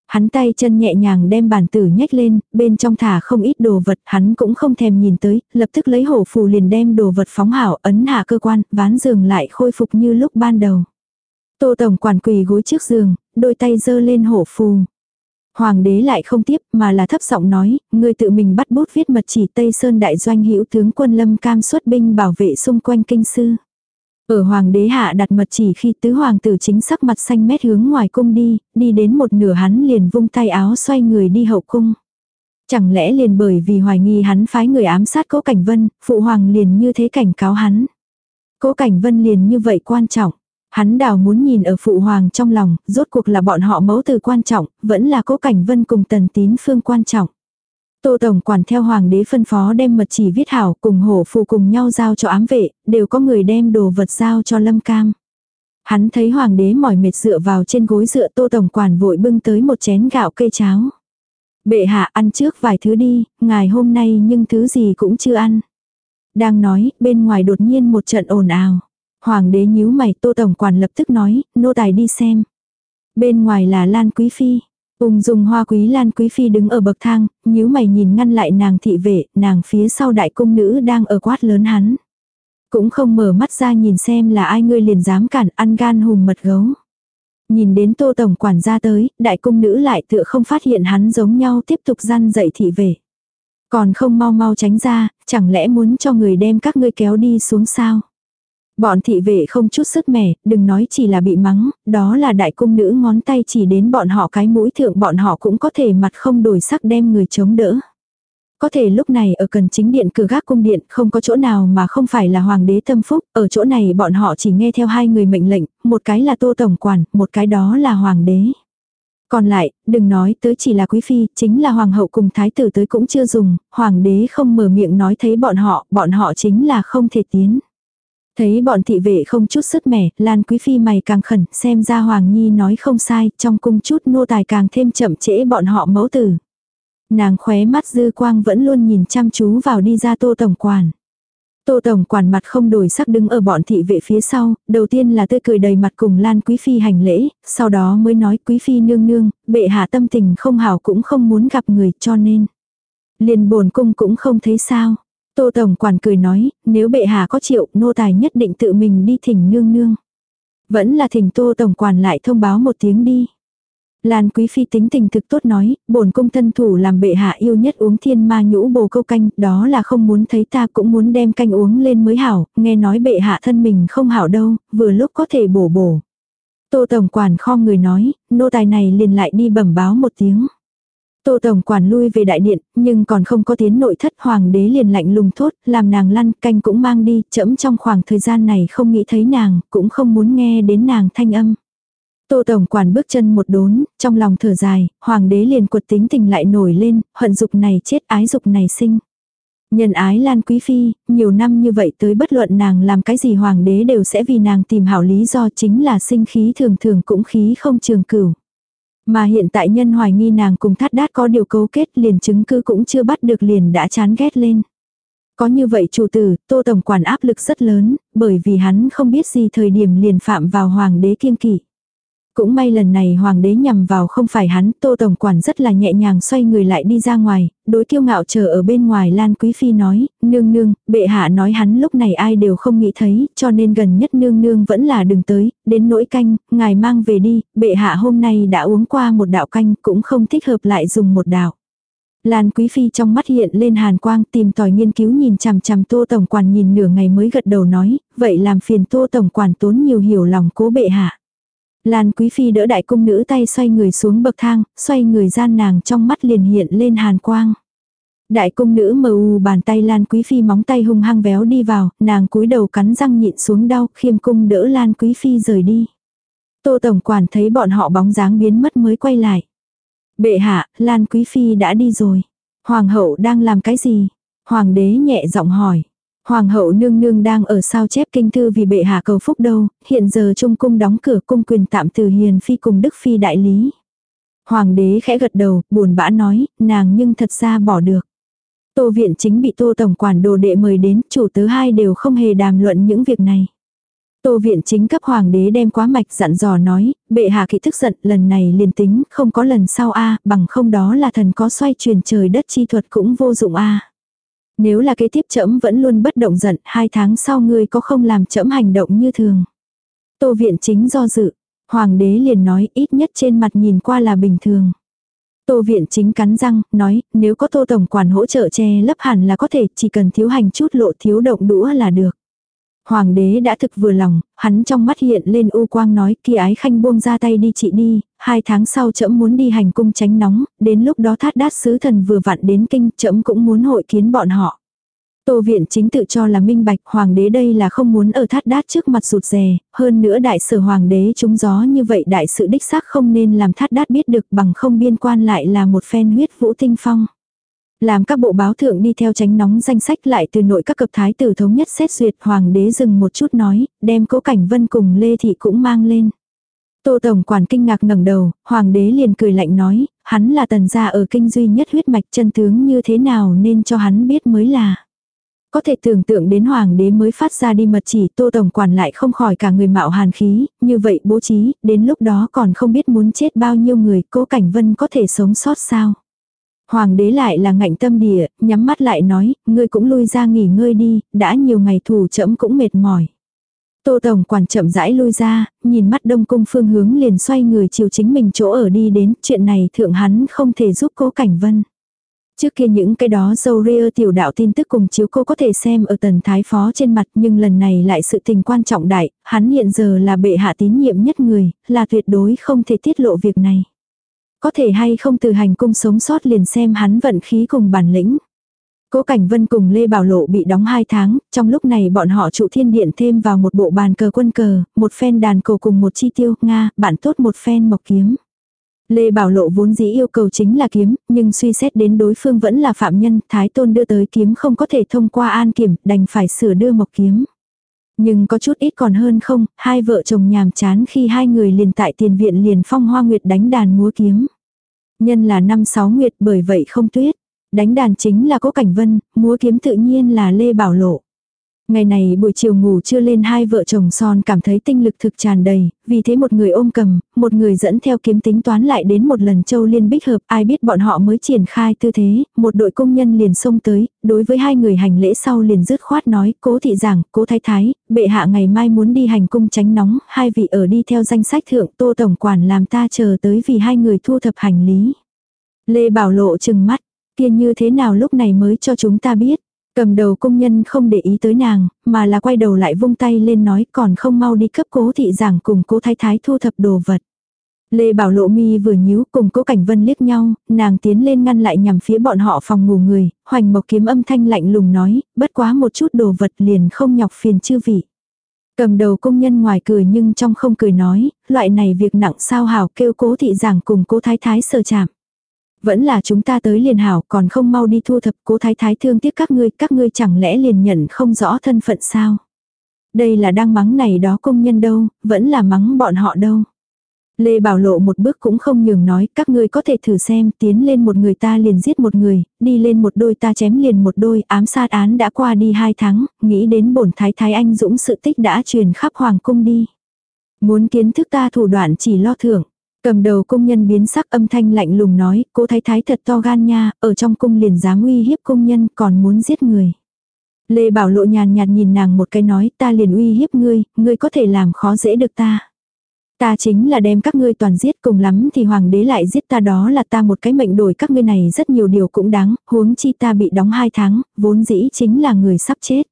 Hắn tay chân nhẹ nhàng đem bản tử nhách lên, bên trong thả không ít đồ vật, hắn cũng không thèm nhìn tới, lập tức lấy hổ phù liền đem đồ vật phóng hảo, ấn hạ cơ quan, ván giường lại khôi phục như lúc ban đầu. Tô Tổng quản quỳ gối trước giường, đôi tay giơ lên hổ phù. Hoàng đế lại không tiếp mà là thấp giọng nói, người tự mình bắt bút viết mật chỉ Tây Sơn đại doanh hữu tướng quân lâm cam xuất binh bảo vệ xung quanh kinh sư. Ở hoàng đế hạ đặt mật chỉ khi tứ hoàng tử chính sắc mặt xanh mét hướng ngoài cung đi, đi đến một nửa hắn liền vung tay áo xoay người đi hậu cung. Chẳng lẽ liền bởi vì hoài nghi hắn phái người ám sát cố cảnh vân, phụ hoàng liền như thế cảnh cáo hắn. Cố cảnh vân liền như vậy quan trọng. Hắn đào muốn nhìn ở phụ hoàng trong lòng, rốt cuộc là bọn họ mẫu từ quan trọng, vẫn là cố cảnh vân cùng tần tín phương quan trọng. Tô Tổng quản theo hoàng đế phân phó đem mật chỉ viết hảo cùng hổ phù cùng nhau giao cho ám vệ, đều có người đem đồ vật giao cho lâm cam. Hắn thấy hoàng đế mỏi mệt dựa vào trên gối dựa tô tổng quản vội bưng tới một chén gạo cây cháo. Bệ hạ ăn trước vài thứ đi, ngài hôm nay nhưng thứ gì cũng chưa ăn. Đang nói, bên ngoài đột nhiên một trận ồn ào. Hoàng đế nhíu mày tô tổng quản lập tức nói, nô tài đi xem. Bên ngoài là Lan Quý Phi. Ung dung hoa quý lan quý phi đứng ở bậc thang, nhíu mày nhìn ngăn lại nàng thị vệ, nàng phía sau đại cung nữ đang ở quát lớn hắn. Cũng không mở mắt ra nhìn xem là ai ngươi liền dám cản ăn gan hùm mật gấu. Nhìn đến tô tổng quản gia tới, đại cung nữ lại tựa không phát hiện hắn giống nhau tiếp tục gian dậy thị vệ. Còn không mau mau tránh ra, chẳng lẽ muốn cho người đem các ngươi kéo đi xuống sao? Bọn thị vệ không chút sức mẻ, đừng nói chỉ là bị mắng, đó là đại cung nữ ngón tay chỉ đến bọn họ cái mũi thượng bọn họ cũng có thể mặt không đổi sắc đem người chống đỡ. Có thể lúc này ở cần chính điện cửa gác cung điện không có chỗ nào mà không phải là hoàng đế tâm phúc, ở chỗ này bọn họ chỉ nghe theo hai người mệnh lệnh, một cái là tô tổng quản, một cái đó là hoàng đế. Còn lại, đừng nói tới chỉ là quý phi, chính là hoàng hậu cùng thái tử tới cũng chưa dùng, hoàng đế không mở miệng nói thấy bọn họ, bọn họ chính là không thể tiến. Thấy bọn thị vệ không chút sức mẻ, Lan Quý Phi mày càng khẩn, xem ra Hoàng Nhi nói không sai, trong cung chút nô tài càng thêm chậm trễ bọn họ mẫu tử. Nàng khóe mắt dư quang vẫn luôn nhìn chăm chú vào đi ra tô tổng quản. Tô Tổng quản mặt không đổi sắc đứng ở bọn thị vệ phía sau, đầu tiên là tươi cười đầy mặt cùng Lan Quý Phi hành lễ, sau đó mới nói Quý Phi nương nương, bệ hạ tâm tình không hảo cũng không muốn gặp người cho nên. Liền bổn cung cũng không thấy sao. Tô Tổng quản cười nói, nếu bệ hạ có triệu, nô tài nhất định tự mình đi thỉnh nương nương. Vẫn là thỉnh Tô Tổng quản lại thông báo một tiếng đi. Lan Quý Phi tính tình thực tốt nói, bổn cung thân thủ làm bệ hạ yêu nhất uống thiên ma nhũ bồ câu canh, đó là không muốn thấy ta cũng muốn đem canh uống lên mới hảo, nghe nói bệ hạ thân mình không hảo đâu, vừa lúc có thể bổ bổ. Tô Tổng quản kho người nói, nô tài này liền lại đi bẩm báo một tiếng. Tô Tổng quản lui về đại điện, nhưng còn không có tiến nội thất hoàng đế liền lạnh lùng thốt, làm nàng lăn canh cũng mang đi, chẫm trong khoảng thời gian này không nghĩ thấy nàng, cũng không muốn nghe đến nàng thanh âm. Tô Tổng quản bước chân một đốn, trong lòng thở dài, hoàng đế liền cuột tính tình lại nổi lên, hận dục này chết ái dục này sinh. Nhân ái Lan Quý Phi, nhiều năm như vậy tới bất luận nàng làm cái gì hoàng đế đều sẽ vì nàng tìm hảo lý do chính là sinh khí thường thường cũng khí không trường cửu. Mà hiện tại nhân hoài nghi nàng cùng thắt đát có điều cấu kết liền chứng cứ cũng chưa bắt được liền đã chán ghét lên. Có như vậy chủ tử, tô tổng quản áp lực rất lớn, bởi vì hắn không biết gì thời điểm liền phạm vào hoàng đế kiêng kỵ. Cũng may lần này hoàng đế nhằm vào không phải hắn, tô tổng quản rất là nhẹ nhàng xoay người lại đi ra ngoài, đối kiêu ngạo chờ ở bên ngoài Lan Quý Phi nói, nương nương, bệ hạ nói hắn lúc này ai đều không nghĩ thấy, cho nên gần nhất nương nương vẫn là đừng tới, đến nỗi canh, ngài mang về đi, bệ hạ hôm nay đã uống qua một đạo canh, cũng không thích hợp lại dùng một đạo. Lan Quý Phi trong mắt hiện lên hàn quang tìm tòi nghiên cứu nhìn chằm chằm Tô Tổng Quản nhìn nửa ngày mới gật đầu nói, vậy làm phiền Tô Tổng Quản tốn nhiều hiểu lòng cố bệ hạ. Lan Quý Phi đỡ đại cung nữ tay xoay người xuống bậc thang, xoay người gian nàng trong mắt liền hiện lên hàn quang. Đại cung nữ mờ u bàn tay Lan Quý Phi móng tay hung hăng véo đi vào, nàng cúi đầu cắn răng nhịn xuống đau, khiêm cung đỡ Lan Quý Phi rời đi. Tô Tổng Quản thấy bọn họ bóng dáng biến mất mới quay lại. Bệ hạ, Lan Quý Phi đã đi rồi. Hoàng hậu đang làm cái gì? Hoàng đế nhẹ giọng hỏi. Hoàng hậu nương nương đang ở sao chép kinh thư vì bệ hạ cầu phúc đâu, hiện giờ trung cung đóng cửa cung quyền tạm từ hiền phi cùng đức phi đại lý. Hoàng đế khẽ gật đầu, buồn bã nói, nàng nhưng thật ra bỏ được. Tô viện chính bị tô tổng quản đồ đệ mời đến, chủ tứ hai đều không hề đàm luận những việc này. Tô viện chính cấp hoàng đế đem quá mạch dặn dò nói, bệ hạ kỵ tức giận lần này liền tính, không có lần sau a bằng không đó là thần có xoay truyền trời đất chi thuật cũng vô dụng a nếu là kế tiếp trẫm vẫn luôn bất động giận, hai tháng sau ngươi có không làm trẫm hành động như thường. Tô viện chính do dự, hoàng đế liền nói ít nhất trên mặt nhìn qua là bình thường. Tô viện chính cắn răng, nói, nếu có tô tổng quản hỗ trợ che lấp hẳn là có thể, chỉ cần thiếu hành chút lộ thiếu động đũa là được. Hoàng đế đã thực vừa lòng, hắn trong mắt hiện lên u quang nói kia ái khanh buông ra tay đi chị đi, hai tháng sau trẫm muốn đi hành cung tránh nóng, đến lúc đó thát đát sứ thần vừa vặn đến kinh trẫm cũng muốn hội kiến bọn họ. Tô viện chính tự cho là minh bạch hoàng đế đây là không muốn ở thát đát trước mặt rụt rè, hơn nữa đại sở hoàng đế trúng gió như vậy đại sự đích xác không nên làm thát đát biết được bằng không biên quan lại là một phen huyết vũ tinh phong. Làm các bộ báo thượng đi theo tránh nóng danh sách lại từ nội các cập thái tử thống nhất xét duyệt hoàng đế dừng một chút nói, đem cố cảnh vân cùng Lê Thị cũng mang lên. Tô Tổng quản kinh ngạc ngẩng đầu, hoàng đế liền cười lạnh nói, hắn là tần gia ở kinh duy nhất huyết mạch chân tướng như thế nào nên cho hắn biết mới là. Có thể tưởng tượng đến hoàng đế mới phát ra đi mật chỉ tô tổng quản lại không khỏi cả người mạo hàn khí, như vậy bố trí, đến lúc đó còn không biết muốn chết bao nhiêu người, cố cảnh vân có thể sống sót sao. Hoàng đế lại là ngạnh tâm địa, nhắm mắt lại nói, ngươi cũng lui ra nghỉ ngơi đi, đã nhiều ngày thủ chậm cũng mệt mỏi. Tô Tổng quản chậm rãi lui ra, nhìn mắt đông cung phương hướng liền xoay người chiều chính mình chỗ ở đi đến, chuyện này thượng hắn không thể giúp cố cảnh vân. Trước kia những cái đó dâu ria tiểu đạo tin tức cùng chiếu cô có thể xem ở tần thái phó trên mặt nhưng lần này lại sự tình quan trọng đại, hắn hiện giờ là bệ hạ tín nhiệm nhất người, là tuyệt đối không thể tiết lộ việc này. Có thể hay không từ hành cung sống sót liền xem hắn vận khí cùng bản lĩnh. Cố Cảnh Vân cùng Lê Bảo Lộ bị đóng 2 tháng, trong lúc này bọn họ trụ thiên điện thêm vào một bộ bàn cờ quân cờ, một phen đàn cổ cùng một chi tiêu, Nga, bạn tốt một phen mộc kiếm. Lê Bảo Lộ vốn dĩ yêu cầu chính là kiếm, nhưng suy xét đến đối phương vẫn là phạm nhân, Thái Tôn đưa tới kiếm không có thể thông qua an kiểm, đành phải sửa đưa mộc kiếm. Nhưng có chút ít còn hơn không, hai vợ chồng nhàm chán khi hai người liền tại tiền viện liền phong hoa nguyệt đánh đàn múa kiếm. Nhân là năm sáu nguyệt bởi vậy không tuyết. Đánh đàn chính là cố cảnh vân, múa kiếm tự nhiên là Lê Bảo Lộ. Ngày này buổi chiều ngủ chưa lên hai vợ chồng son cảm thấy tinh lực thực tràn đầy, vì thế một người ôm cầm, một người dẫn theo kiếm tính toán lại đến một lần châu liên bích hợp, ai biết bọn họ mới triển khai tư thế, một đội công nhân liền xông tới, đối với hai người hành lễ sau liền dứt khoát nói, cố thị giảng, cố thái thái, bệ hạ ngày mai muốn đi hành cung tránh nóng, hai vị ở đi theo danh sách thượng tô tổng quản làm ta chờ tới vì hai người thu thập hành lý. Lê Bảo Lộ chừng mắt, kia như thế nào lúc này mới cho chúng ta biết. Cầm đầu công nhân không để ý tới nàng, mà là quay đầu lại vung tay lên nói còn không mau đi cấp cố thị giảng cùng cố thái thái thu thập đồ vật. Lê Bảo Lộ mi vừa nhíu cùng cố Cảnh Vân liếc nhau, nàng tiến lên ngăn lại nhằm phía bọn họ phòng ngủ người, hoành mộc kiếm âm thanh lạnh lùng nói, bất quá một chút đồ vật liền không nhọc phiền chư vị. Cầm đầu công nhân ngoài cười nhưng trong không cười nói, loại này việc nặng sao hảo kêu cố thị giảng cùng cố thái thái sơ chạm. Vẫn là chúng ta tới liền hảo còn không mau đi thu thập cố thái thái thương tiếc các ngươi, các ngươi chẳng lẽ liền nhận không rõ thân phận sao. Đây là đang mắng này đó công nhân đâu, vẫn là mắng bọn họ đâu. Lê Bảo Lộ một bước cũng không nhường nói, các ngươi có thể thử xem, tiến lên một người ta liền giết một người, đi lên một đôi ta chém liền một đôi, ám sát án đã qua đi hai tháng, nghĩ đến bổn thái thái anh dũng sự tích đã truyền khắp hoàng cung đi. Muốn kiến thức ta thủ đoạn chỉ lo thưởng. Cầm đầu công nhân biến sắc âm thanh lạnh lùng nói, cô thái thái thật to gan nha, ở trong cung liền dám uy hiếp công nhân còn muốn giết người. Lê Bảo Lộ nhàn nhạt nhìn nàng một cái nói ta liền uy hiếp ngươi, ngươi có thể làm khó dễ được ta. Ta chính là đem các ngươi toàn giết cùng lắm thì hoàng đế lại giết ta đó là ta một cái mệnh đổi các ngươi này rất nhiều điều cũng đáng, huống chi ta bị đóng hai tháng, vốn dĩ chính là người sắp chết.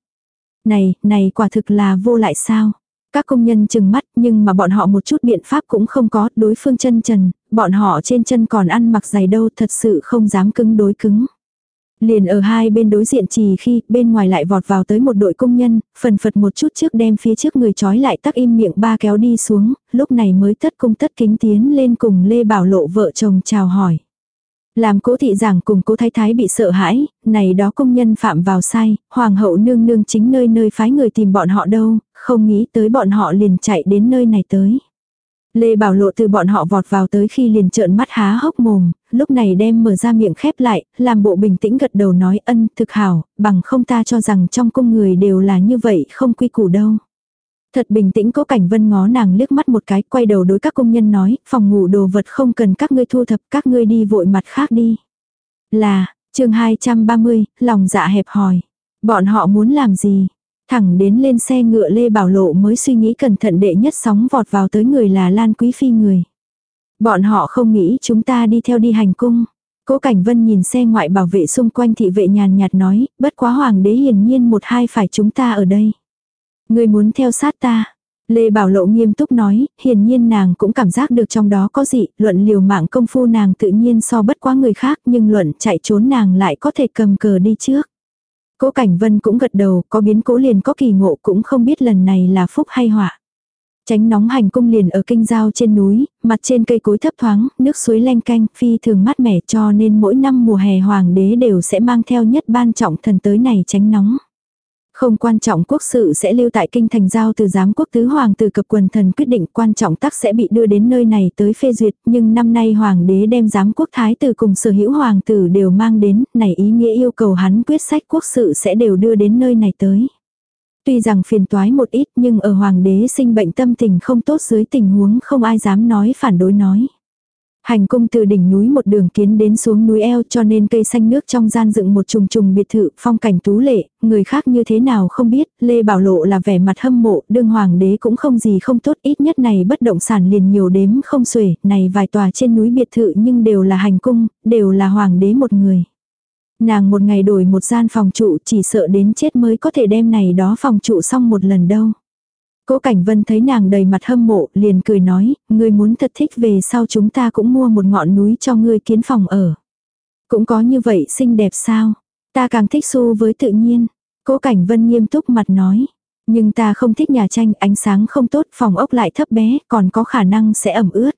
Này, này quả thực là vô lại sao. Các công nhân chừng mắt nhưng mà bọn họ một chút biện pháp cũng không có, đối phương chân trần, bọn họ trên chân còn ăn mặc giày đâu thật sự không dám cứng đối cứng. Liền ở hai bên đối diện trì khi bên ngoài lại vọt vào tới một đội công nhân, phần phật một chút trước đem phía trước người trói lại tắc im miệng ba kéo đi xuống, lúc này mới tất cung tất kính tiến lên cùng Lê Bảo Lộ vợ chồng chào hỏi. Làm cố thị giảng cùng cố thái thái bị sợ hãi, này đó công nhân phạm vào sai, hoàng hậu nương nương chính nơi nơi phái người tìm bọn họ đâu, không nghĩ tới bọn họ liền chạy đến nơi này tới. Lê Bảo Lộ từ bọn họ vọt vào tới khi liền trợn mắt há hốc mồm, lúc này đem mở ra miệng khép lại, làm bộ bình tĩnh gật đầu nói ân thực hảo, bằng không ta cho rằng trong cung người đều là như vậy không quy củ đâu. Thật bình tĩnh cố cảnh vân ngó nàng liếc mắt một cái quay đầu đối các công nhân nói, phòng ngủ đồ vật không cần các ngươi thu thập các ngươi đi vội mặt khác đi. Là, chương 230, lòng dạ hẹp hòi. Bọn họ muốn làm gì? Thẳng đến lên xe ngựa Lê Bảo Lộ mới suy nghĩ cẩn thận đệ nhất sóng vọt vào tới người là Lan Quý Phi người. Bọn họ không nghĩ chúng ta đi theo đi hành cung. Cố Cảnh Vân nhìn xe ngoại bảo vệ xung quanh thị vệ nhàn nhạt nói, bất quá hoàng đế hiển nhiên một hai phải chúng ta ở đây. Người muốn theo sát ta. Lê Bảo Lộ nghiêm túc nói, hiển nhiên nàng cũng cảm giác được trong đó có gì, luận liều mạng công phu nàng tự nhiên so bất quá người khác nhưng luận chạy trốn nàng lại có thể cầm cờ đi trước. Cố Cảnh Vân cũng gật đầu, có biến cố liền có kỳ ngộ cũng không biết lần này là phúc hay họa. Tránh nóng hành cung liền ở kinh giao trên núi, mặt trên cây cối thấp thoáng, nước suối lanh canh, phi thường mát mẻ cho nên mỗi năm mùa hè hoàng đế đều sẽ mang theo nhất ban trọng thần tới này tránh nóng. Không quan trọng quốc sự sẽ lưu tại kinh thành giao từ giám quốc tứ hoàng từ cập quần thần quyết định quan trọng tắc sẽ bị đưa đến nơi này tới phê duyệt, nhưng năm nay hoàng đế đem giám quốc thái tử cùng sở hữu hoàng tử đều mang đến, này ý nghĩa yêu cầu hắn quyết sách quốc sự sẽ đều đưa đến nơi này tới. Tuy rằng phiền toái một ít nhưng ở hoàng đế sinh bệnh tâm tình không tốt dưới tình huống không ai dám nói phản đối nói. Hành cung từ đỉnh núi một đường kiến đến xuống núi eo cho nên cây xanh nước trong gian dựng một trùng trùng biệt thự phong cảnh tú lệ, người khác như thế nào không biết, Lê Bảo Lộ là vẻ mặt hâm mộ, đương hoàng đế cũng không gì không tốt, ít nhất này bất động sản liền nhiều đếm không xuể, này vài tòa trên núi biệt thự nhưng đều là hành cung, đều là hoàng đế một người. Nàng một ngày đổi một gian phòng trụ chỉ sợ đến chết mới có thể đem này đó phòng trụ xong một lần đâu. Cố Cảnh Vân thấy nàng đầy mặt hâm mộ, liền cười nói, ngươi muốn thật thích về sau chúng ta cũng mua một ngọn núi cho ngươi kiến phòng ở. Cũng có như vậy xinh đẹp sao? Ta càng thích xu với tự nhiên. Cố Cảnh Vân nghiêm túc mặt nói. Nhưng ta không thích nhà tranh, ánh sáng không tốt, phòng ốc lại thấp bé, còn có khả năng sẽ ẩm ướt.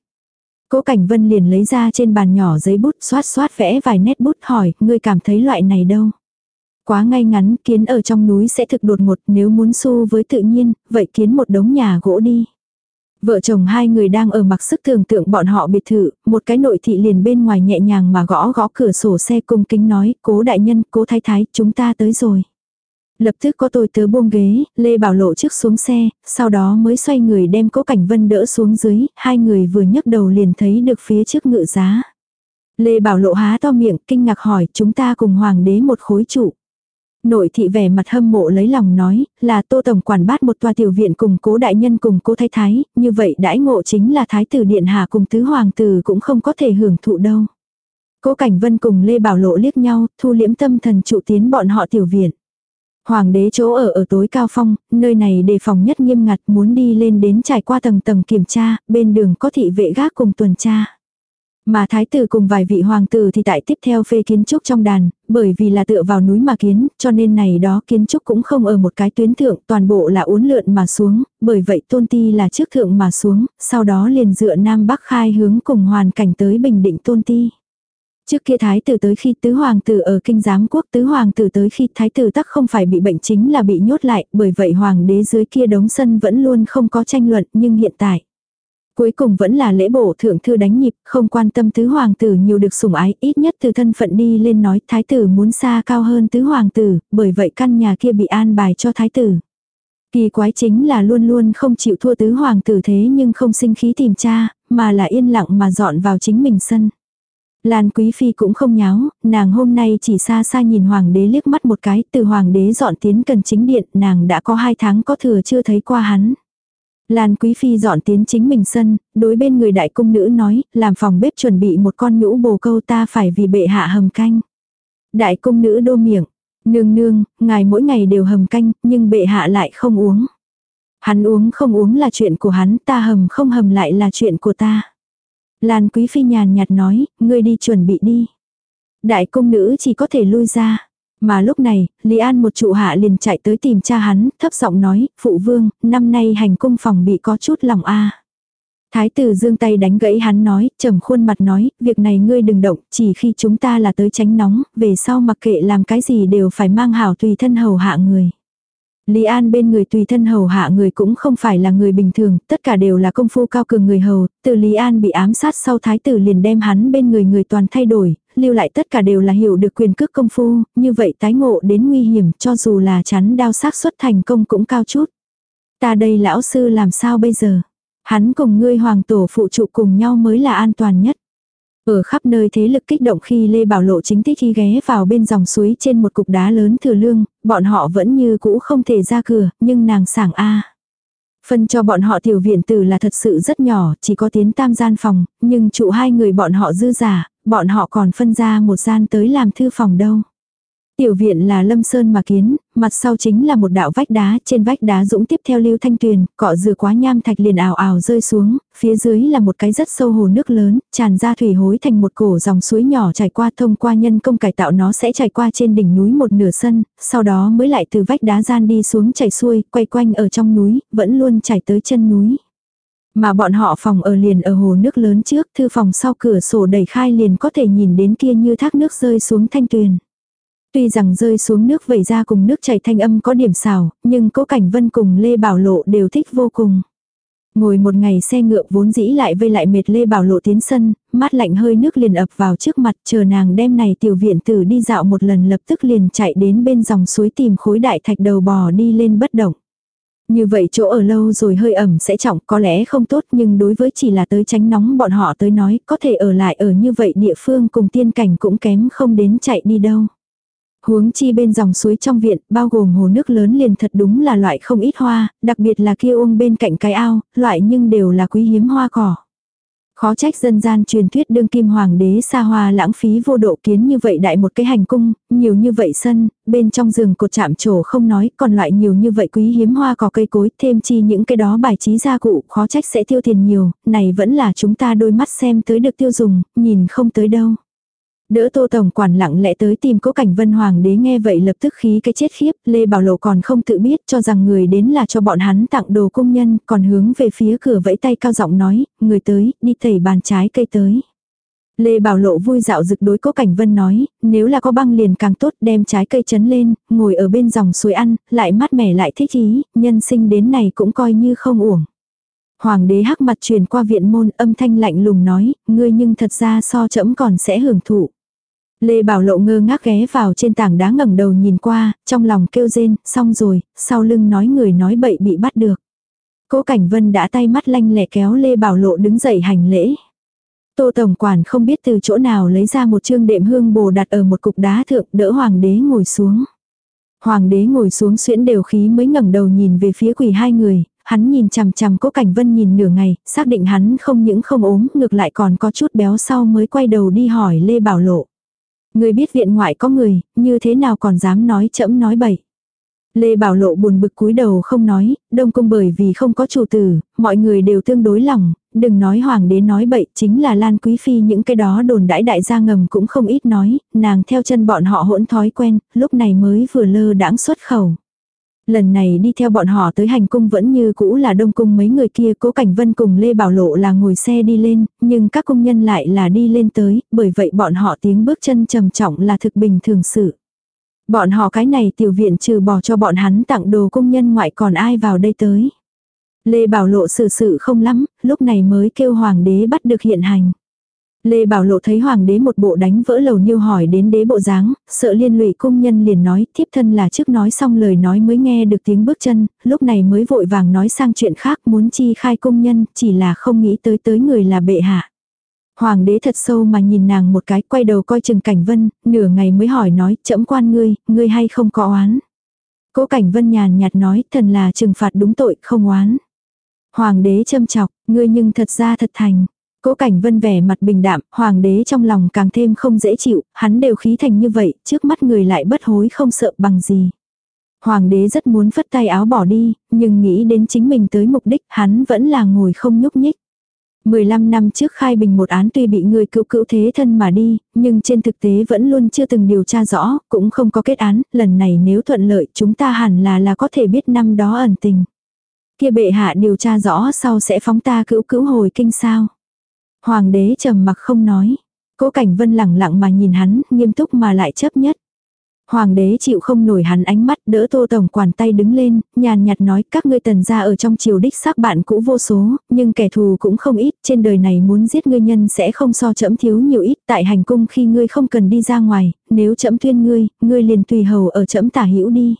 Cố Cảnh Vân liền lấy ra trên bàn nhỏ giấy bút xoát xoát vẽ vài nét bút hỏi, ngươi cảm thấy loại này đâu? Quá ngay ngắn, kiến ở trong núi sẽ thực đột ngột, nếu muốn xu với tự nhiên, vậy kiến một đống nhà gỗ đi. Vợ chồng hai người đang ở mặc sức tưởng tượng bọn họ biệt thự, một cái nội thị liền bên ngoài nhẹ nhàng mà gõ gõ cửa sổ xe cung kính nói, cố đại nhân, cố thái thái, chúng ta tới rồi. Lập tức có tôi tớ buông ghế, Lê Bảo Lộ trước xuống xe, sau đó mới xoay người đem cố cảnh vân đỡ xuống dưới, hai người vừa nhấc đầu liền thấy được phía trước ngự giá. Lê Bảo Lộ há to miệng, kinh ngạc hỏi, chúng ta cùng hoàng đế một khối trụ. Nội thị vẻ mặt hâm mộ lấy lòng nói, là tô tổng quản bát một tòa tiểu viện cùng cố đại nhân cùng cố thái thái, như vậy đãi ngộ chính là thái tử điện hạ cùng tứ hoàng tử cũng không có thể hưởng thụ đâu. Cố Cảnh Vân cùng Lê Bảo Lộ liếc nhau, thu liễm tâm thần trụ tiến bọn họ tiểu viện. Hoàng đế chỗ ở ở tối cao phong, nơi này đề phòng nhất nghiêm ngặt muốn đi lên đến trải qua tầng tầng kiểm tra, bên đường có thị vệ gác cùng tuần tra. Mà thái tử cùng vài vị hoàng tử thì tại tiếp theo phê kiến trúc trong đàn, bởi vì là tựa vào núi mà kiến, cho nên này đó kiến trúc cũng không ở một cái tuyến thượng, toàn bộ là uốn lượn mà xuống, bởi vậy tôn ti là trước thượng mà xuống, sau đó liền dựa nam bắc khai hướng cùng hoàn cảnh tới bình định tôn ti. Trước kia thái tử tới khi tứ hoàng tử ở kinh giám quốc tứ hoàng tử tới khi thái tử tắc không phải bị bệnh chính là bị nhốt lại, bởi vậy hoàng đế dưới kia đống sân vẫn luôn không có tranh luận nhưng hiện tại. Cuối cùng vẫn là lễ bổ thượng thư đánh nhịp, không quan tâm tứ hoàng tử nhiều được sủng ái, ít nhất từ thân phận đi lên nói thái tử muốn xa cao hơn tứ hoàng tử, bởi vậy căn nhà kia bị an bài cho thái tử. Kỳ quái chính là luôn luôn không chịu thua tứ hoàng tử thế nhưng không sinh khí tìm cha, mà là yên lặng mà dọn vào chính mình sân. Lan Quý Phi cũng không nháo, nàng hôm nay chỉ xa xa nhìn hoàng đế liếc mắt một cái, từ hoàng đế dọn tiến cần chính điện, nàng đã có hai tháng có thừa chưa thấy qua hắn. Lan Quý Phi dọn tiến chính mình sân, đối bên người đại cung nữ nói, làm phòng bếp chuẩn bị một con nhũ bồ câu ta phải vì bệ hạ hầm canh. Đại cung nữ đô miệng, nương nương, ngài mỗi ngày đều hầm canh, nhưng bệ hạ lại không uống. Hắn uống không uống là chuyện của hắn, ta hầm không hầm lại là chuyện của ta. Lan Quý Phi nhàn nhạt nói, ngươi đi chuẩn bị đi. Đại cung nữ chỉ có thể lui ra. Mà lúc này, Lý An một trụ hạ liền chạy tới tìm cha hắn, thấp giọng nói, phụ vương, năm nay hành cung phòng bị có chút lòng a. Thái tử dương tay đánh gãy hắn nói, trầm khuôn mặt nói, việc này ngươi đừng động, chỉ khi chúng ta là tới tránh nóng, về sau mặc kệ làm cái gì đều phải mang hảo tùy thân hầu hạ người. Lý An bên người tùy thân hầu hạ người cũng không phải là người bình thường, tất cả đều là công phu cao cường người hầu, từ Lý An bị ám sát sau thái tử liền đem hắn bên người người toàn thay đổi, lưu lại tất cả đều là hiểu được quyền cước công phu, như vậy tái ngộ đến nguy hiểm cho dù là chắn đao xác suất thành công cũng cao chút. Ta đây lão sư làm sao bây giờ? Hắn cùng ngươi hoàng tổ phụ trụ cùng nhau mới là an toàn nhất. Ở khắp nơi thế lực kích động khi Lê Bảo Lộ chính thích khi ghé vào bên dòng suối trên một cục đá lớn thừa lương, bọn họ vẫn như cũ không thể ra cửa, nhưng nàng sảng A. Phân cho bọn họ tiểu viện tử là thật sự rất nhỏ, chỉ có tiến tam gian phòng, nhưng trụ hai người bọn họ dư giả, bọn họ còn phân ra một gian tới làm thư phòng đâu. Tiểu viện là lâm sơn mà kiến, mặt sau chính là một đạo vách đá, trên vách đá dũng tiếp theo lưu thanh tuyền, cọ dừa quá nham thạch liền ảo ảo rơi xuống, phía dưới là một cái rất sâu hồ nước lớn, tràn ra thủy hối thành một cổ dòng suối nhỏ chảy qua thông qua nhân công cải tạo nó sẽ chảy qua trên đỉnh núi một nửa sân, sau đó mới lại từ vách đá gian đi xuống chảy xuôi, quay quanh ở trong núi, vẫn luôn chảy tới chân núi. Mà bọn họ phòng ở liền ở hồ nước lớn trước, thư phòng sau cửa sổ đẩy khai liền có thể nhìn đến kia như thác nước rơi xuống thanh tuyền. Tuy rằng rơi xuống nước vẩy ra cùng nước chảy thanh âm có điểm xào, nhưng cố cảnh vân cùng Lê Bảo Lộ đều thích vô cùng. Ngồi một ngày xe ngựa vốn dĩ lại vây lại mệt Lê Bảo Lộ tiến sân, mát lạnh hơi nước liền ập vào trước mặt chờ nàng đem này tiểu viện tử đi dạo một lần lập tức liền chạy đến bên dòng suối tìm khối đại thạch đầu bò đi lên bất động. Như vậy chỗ ở lâu rồi hơi ẩm sẽ trọng có lẽ không tốt nhưng đối với chỉ là tới tránh nóng bọn họ tới nói có thể ở lại ở như vậy địa phương cùng tiên cảnh cũng kém không đến chạy đi đâu. Huống chi bên dòng suối trong viện, bao gồm hồ nước lớn liền thật đúng là loại không ít hoa, đặc biệt là kia uông bên cạnh cái ao, loại nhưng đều là quý hiếm hoa cỏ. Khó trách dân gian truyền thuyết đương kim hoàng đế xa hoa lãng phí vô độ kiến như vậy đại một cái hành cung, nhiều như vậy sân, bên trong giường cột chạm trổ không nói, còn loại nhiều như vậy quý hiếm hoa cỏ cây cối, thêm chi những cái đó bài trí gia cụ, khó trách sẽ tiêu tiền nhiều, này vẫn là chúng ta đôi mắt xem tới được tiêu dùng, nhìn không tới đâu. Đỡ tô tổng quản lặng lẽ tới tìm cố cảnh vân hoàng đế nghe vậy lập tức khí cái chết khiếp, Lê Bảo Lộ còn không tự biết cho rằng người đến là cho bọn hắn tặng đồ công nhân, còn hướng về phía cửa vẫy tay cao giọng nói, người tới, đi tẩy bàn trái cây tới. Lê Bảo Lộ vui dạo rực đối cố cảnh vân nói, nếu là có băng liền càng tốt đem trái cây chấn lên, ngồi ở bên dòng suối ăn, lại mát mẻ lại thích ý, nhân sinh đến này cũng coi như không uổng. Hoàng đế hắc mặt truyền qua viện môn âm thanh lạnh lùng nói, ngươi nhưng thật ra so chẫm còn sẽ hưởng thụ. Lê Bảo Lộ ngơ ngác ghé vào trên tảng đá ngẩng đầu nhìn qua, trong lòng kêu rên, xong rồi, sau lưng nói người nói bậy bị bắt được. Cố Cảnh Vân đã tay mắt lanh lẹ kéo Lê Bảo Lộ đứng dậy hành lễ. Tô Tổng Quản không biết từ chỗ nào lấy ra một chương đệm hương bồ đặt ở một cục đá thượng đỡ Hoàng đế ngồi xuống. Hoàng đế ngồi xuống xuyễn đều khí mới ngẩng đầu nhìn về phía quỷ hai người, hắn nhìn chằm chằm cố cảnh vân nhìn nửa ngày, xác định hắn không những không ốm, ngược lại còn có chút béo sau mới quay đầu đi hỏi Lê Bảo Lộ. Người biết viện ngoại có người, như thế nào còn dám nói chẫm nói bậy. Lê Bảo Lộ buồn bực cúi đầu không nói, đông cung bởi vì không có chủ tử, mọi người đều tương đối lòng, đừng nói hoàng đế nói bậy, chính là Lan Quý Phi những cái đó đồn đãi đại gia ngầm cũng không ít nói, nàng theo chân bọn họ hỗn thói quen, lúc này mới vừa lơ đãng xuất khẩu. Lần này đi theo bọn họ tới hành cung vẫn như cũ là đông cung mấy người kia cố cảnh vân cùng Lê Bảo Lộ là ngồi xe đi lên, nhưng các công nhân lại là đi lên tới, bởi vậy bọn họ tiếng bước chân trầm trọng là thực bình thường sự. Bọn họ cái này tiểu viện trừ bỏ cho bọn hắn tặng đồ công nhân ngoại còn ai vào đây tới. Lê Bảo Lộ xử sự không lắm, lúc này mới kêu hoàng đế bắt được hiện hành. Lê Bảo Lộ thấy hoàng đế một bộ đánh vỡ lầu niêu hỏi đến đế bộ dáng, sợ liên lụy cung nhân liền nói, thiếp thân là trước nói xong lời nói mới nghe được tiếng bước chân, lúc này mới vội vàng nói sang chuyện khác muốn chi khai cung nhân, chỉ là không nghĩ tới tới người là bệ hạ. Hoàng đế thật sâu mà nhìn nàng một cái, quay đầu coi chừng cảnh vân, nửa ngày mới hỏi nói, chậm quan ngươi, ngươi hay không có oán. Cố cảnh vân nhàn nhạt nói, thần là trừng phạt đúng tội, không oán. Hoàng đế châm chọc, ngươi nhưng thật ra thật thành. Cố cảnh vân vẻ mặt bình đạm, hoàng đế trong lòng càng thêm không dễ chịu, hắn đều khí thành như vậy, trước mắt người lại bất hối không sợ bằng gì. Hoàng đế rất muốn phất tay áo bỏ đi, nhưng nghĩ đến chính mình tới mục đích, hắn vẫn là ngồi không nhúc nhích. 15 năm trước khai bình một án tuy bị người cựu cựu thế thân mà đi, nhưng trên thực tế vẫn luôn chưa từng điều tra rõ, cũng không có kết án, lần này nếu thuận lợi chúng ta hẳn là là có thể biết năm đó ẩn tình. Kia bệ hạ điều tra rõ sau sẽ phóng ta cữu cữu hồi kinh sao. Hoàng đế trầm mặc không nói. Cố Cảnh Vân lẳng lặng mà nhìn hắn, nghiêm túc mà lại chấp nhất. Hoàng đế chịu không nổi hắn ánh mắt, đỡ Tô tổng quản tay đứng lên, nhàn nhạt nói, các ngươi tần gia ở trong triều đích xác bạn cũ vô số, nhưng kẻ thù cũng không ít, trên đời này muốn giết ngươi nhân sẽ không so chậm thiếu nhiều ít, tại hành cung khi ngươi không cần đi ra ngoài, nếu chậm tuyên ngươi, ngươi liền tùy hầu ở chậm tả hữu đi.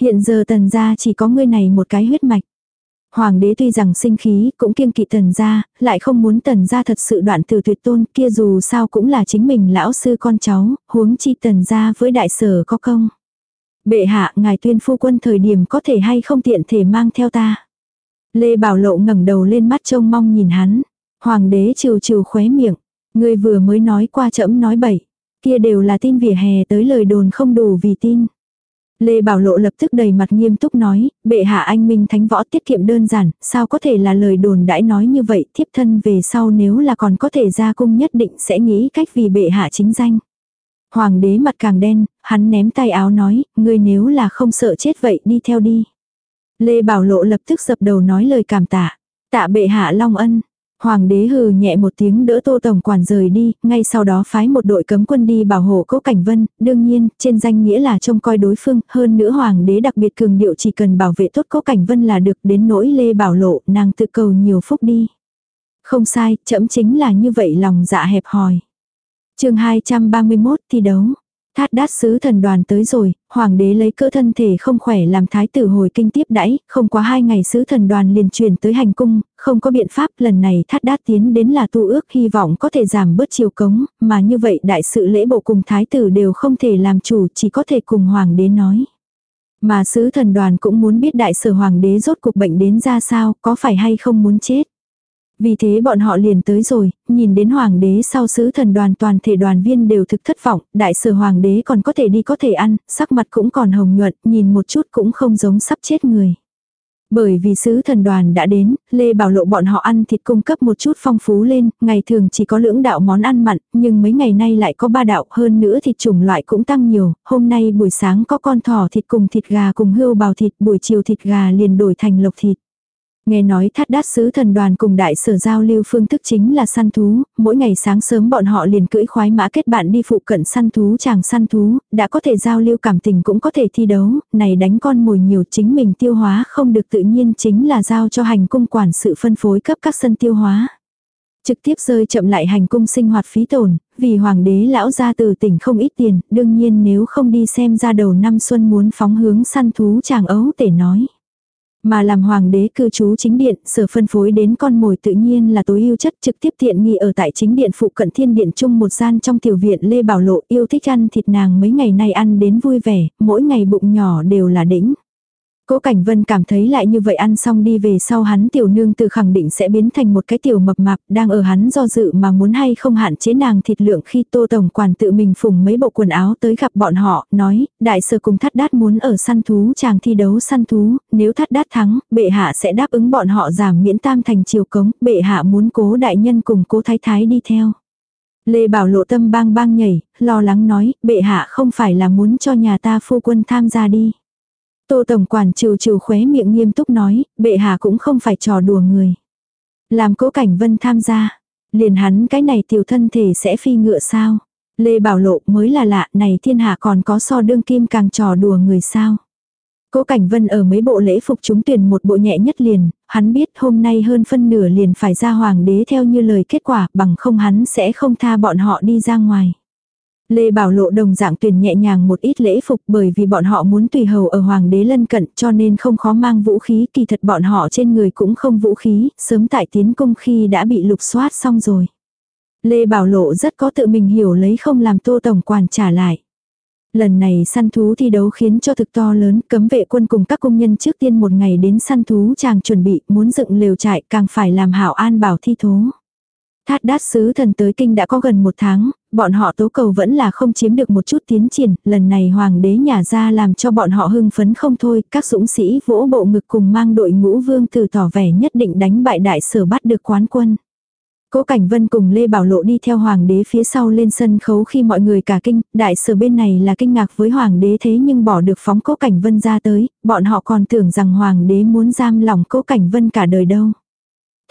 Hiện giờ tần gia chỉ có ngươi này một cái huyết mạch. Hoàng đế tuy rằng sinh khí, cũng kiêng kỵ tần gia, lại không muốn tần gia thật sự đoạn từ tuyệt tôn kia dù sao cũng là chính mình lão sư con cháu, huống chi tần gia với đại sở có công. Bệ hạ, ngài tuyên phu quân thời điểm có thể hay không tiện thể mang theo ta. Lê Bảo Lộ ngẩng đầu lên mắt trông mong nhìn hắn. Hoàng đế trừ trừ khóe miệng. Người vừa mới nói qua chậm nói bậy. Kia đều là tin vỉa hè tới lời đồn không đủ vì tin. Lê Bảo Lộ lập tức đầy mặt nghiêm túc nói, bệ hạ anh minh thánh võ tiết kiệm đơn giản, sao có thể là lời đồn đãi nói như vậy, thiếp thân về sau nếu là còn có thể ra cung nhất định sẽ nghĩ cách vì bệ hạ chính danh. Hoàng đế mặt càng đen, hắn ném tay áo nói, ngươi nếu là không sợ chết vậy đi theo đi. Lê Bảo Lộ lập tức dập đầu nói lời cảm tạ, tạ bệ hạ long ân. Hoàng đế hừ nhẹ một tiếng đỡ tô tổng quản rời đi, ngay sau đó phái một đội cấm quân đi bảo hộ cố cảnh vân, đương nhiên, trên danh nghĩa là trông coi đối phương, hơn nữa hoàng đế đặc biệt cường điệu chỉ cần bảo vệ tốt cố cảnh vân là được đến nỗi lê bảo lộ, nàng tự cầu nhiều phúc đi. Không sai, chậm chính là như vậy lòng dạ hẹp hòi. chương 231 thi đấu. Thát đát sứ thần đoàn tới rồi, hoàng đế lấy cỡ thân thể không khỏe làm thái tử hồi kinh tiếp đãi, không quá hai ngày sứ thần đoàn liền chuyển tới hành cung, không có biện pháp lần này thát đát tiến đến là tu ước hy vọng có thể giảm bớt chiều cống, mà như vậy đại sự lễ bộ cùng thái tử đều không thể làm chủ chỉ có thể cùng hoàng đế nói. Mà sứ thần đoàn cũng muốn biết đại sở hoàng đế rốt cuộc bệnh đến ra sao, có phải hay không muốn chết. Vì thế bọn họ liền tới rồi, nhìn đến hoàng đế sau sứ thần đoàn toàn thể đoàn viên đều thực thất vọng, đại sở hoàng đế còn có thể đi có thể ăn, sắc mặt cũng còn hồng nhuận, nhìn một chút cũng không giống sắp chết người. Bởi vì sứ thần đoàn đã đến, Lê Bảo Lộ bọn họ ăn thịt cung cấp một chút phong phú lên, ngày thường chỉ có lưỡng đạo món ăn mặn, nhưng mấy ngày nay lại có ba đạo hơn nữa thịt chủng loại cũng tăng nhiều, hôm nay buổi sáng có con thỏ thịt cùng thịt gà cùng hươu bào thịt, buổi chiều thịt gà liền đổi thành lộc thịt. Nghe nói thắt đát sứ thần đoàn cùng đại sở giao lưu phương thức chính là săn thú, mỗi ngày sáng sớm bọn họ liền cưỡi khoái mã kết bạn đi phụ cận săn thú chàng săn thú, đã có thể giao lưu cảm tình cũng có thể thi đấu, này đánh con mồi nhiều chính mình tiêu hóa không được tự nhiên chính là giao cho hành cung quản sự phân phối cấp các sân tiêu hóa. Trực tiếp rơi chậm lại hành cung sinh hoạt phí tổn, vì hoàng đế lão ra từ tỉnh không ít tiền, đương nhiên nếu không đi xem ra đầu năm xuân muốn phóng hướng săn thú chàng ấu tể nói. Mà làm hoàng đế cư trú chính điện, sở phân phối đến con mồi tự nhiên là tối ưu chất trực tiếp tiện nghi ở tại chính điện phụ cận thiên điện chung một gian trong tiểu viện Lê Bảo Lộ yêu thích ăn thịt nàng mấy ngày nay ăn đến vui vẻ, mỗi ngày bụng nhỏ đều là đỉnh. Cố Cảnh Vân cảm thấy lại như vậy ăn xong đi về sau hắn tiểu nương từ khẳng định sẽ biến thành một cái tiểu mập mạp đang ở hắn do dự mà muốn hay không hạn chế nàng thịt lượng khi tô tổng quản tự mình phùng mấy bộ quần áo tới gặp bọn họ, nói, đại sở cùng thắt đát muốn ở săn thú chàng thi đấu săn thú, nếu thắt đát thắng, bệ hạ sẽ đáp ứng bọn họ giảm miễn tam thành chiều cống, bệ hạ muốn cố đại nhân cùng cố thái thái đi theo. Lê Bảo lộ tâm bang bang nhảy, lo lắng nói, bệ hạ không phải là muốn cho nhà ta phu quân tham gia đi. Tô Tổng Quản trừ trừ khóe miệng nghiêm túc nói, bệ hạ cũng không phải trò đùa người. Làm cố cảnh vân tham gia. Liền hắn cái này tiểu thân thể sẽ phi ngựa sao. Lê Bảo Lộ mới là lạ này thiên hạ còn có so đương kim càng trò đùa người sao. Cố Cảnh Vân ở mấy bộ lễ phục chúng tuyển một bộ nhẹ nhất liền, hắn biết hôm nay hơn phân nửa liền phải ra hoàng đế theo như lời kết quả, bằng không hắn sẽ không tha bọn họ đi ra ngoài. Lê Bảo Lộ đồng dạng tuyển nhẹ nhàng một ít lễ phục bởi vì bọn họ muốn tùy hầu ở hoàng đế lân cận cho nên không khó mang vũ khí kỳ thật bọn họ trên người cũng không vũ khí, sớm tại tiến công khi đã bị lục soát xong rồi. Lê Bảo Lộ rất có tự mình hiểu lấy không làm tô tổng quản trả lại. Lần này săn thú thi đấu khiến cho thực to lớn, cấm vệ quân cùng các công nhân trước tiên một ngày đến săn thú chàng chuẩn bị, muốn dựng lều trại càng phải làm hảo an bảo thi thố. Thát đát sứ thần tới kinh đã có gần một tháng, bọn họ tố cầu vẫn là không chiếm được một chút tiến triển, lần này hoàng đế nhà ra làm cho bọn họ hưng phấn không thôi, các dũng sĩ vỗ bộ ngực cùng mang đội ngũ vương từ tỏ vẻ nhất định đánh bại đại sở bắt được quán quân. Cố Cảnh Vân cùng Lê Bảo Lộ đi theo hoàng đế phía sau lên sân khấu khi mọi người cả kinh, đại sở bên này là kinh ngạc với hoàng đế thế nhưng bỏ được phóng Cố Cảnh Vân ra tới, bọn họ còn tưởng rằng hoàng đế muốn giam lòng Cố Cảnh Vân cả đời đâu.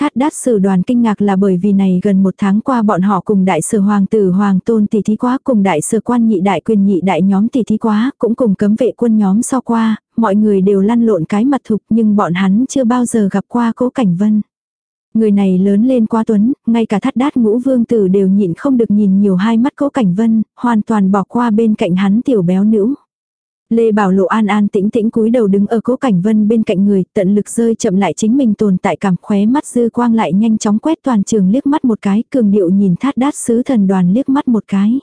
Thát đát sử đoàn kinh ngạc là bởi vì này gần một tháng qua bọn họ cùng đại sở hoàng tử hoàng tôn tỷ thí quá cùng đại sở quan nhị đại quyền nhị đại nhóm tỷ thí quá cũng cùng cấm vệ quân nhóm so qua, mọi người đều lăn lộn cái mặt thục nhưng bọn hắn chưa bao giờ gặp qua cố cảnh vân. Người này lớn lên quá tuấn, ngay cả thắt đát ngũ vương tử đều nhịn không được nhìn nhiều hai mắt cố cảnh vân, hoàn toàn bỏ qua bên cạnh hắn tiểu béo nữ. Lê Bảo Lộ an an tĩnh tĩnh cúi đầu đứng ở cố cảnh vân bên cạnh người, tận lực rơi chậm lại chính mình tồn tại cảm khóe mắt dư quang lại nhanh chóng quét toàn trường liếc mắt một cái, cường điệu nhìn thát đát sứ thần đoàn liếc mắt một cái.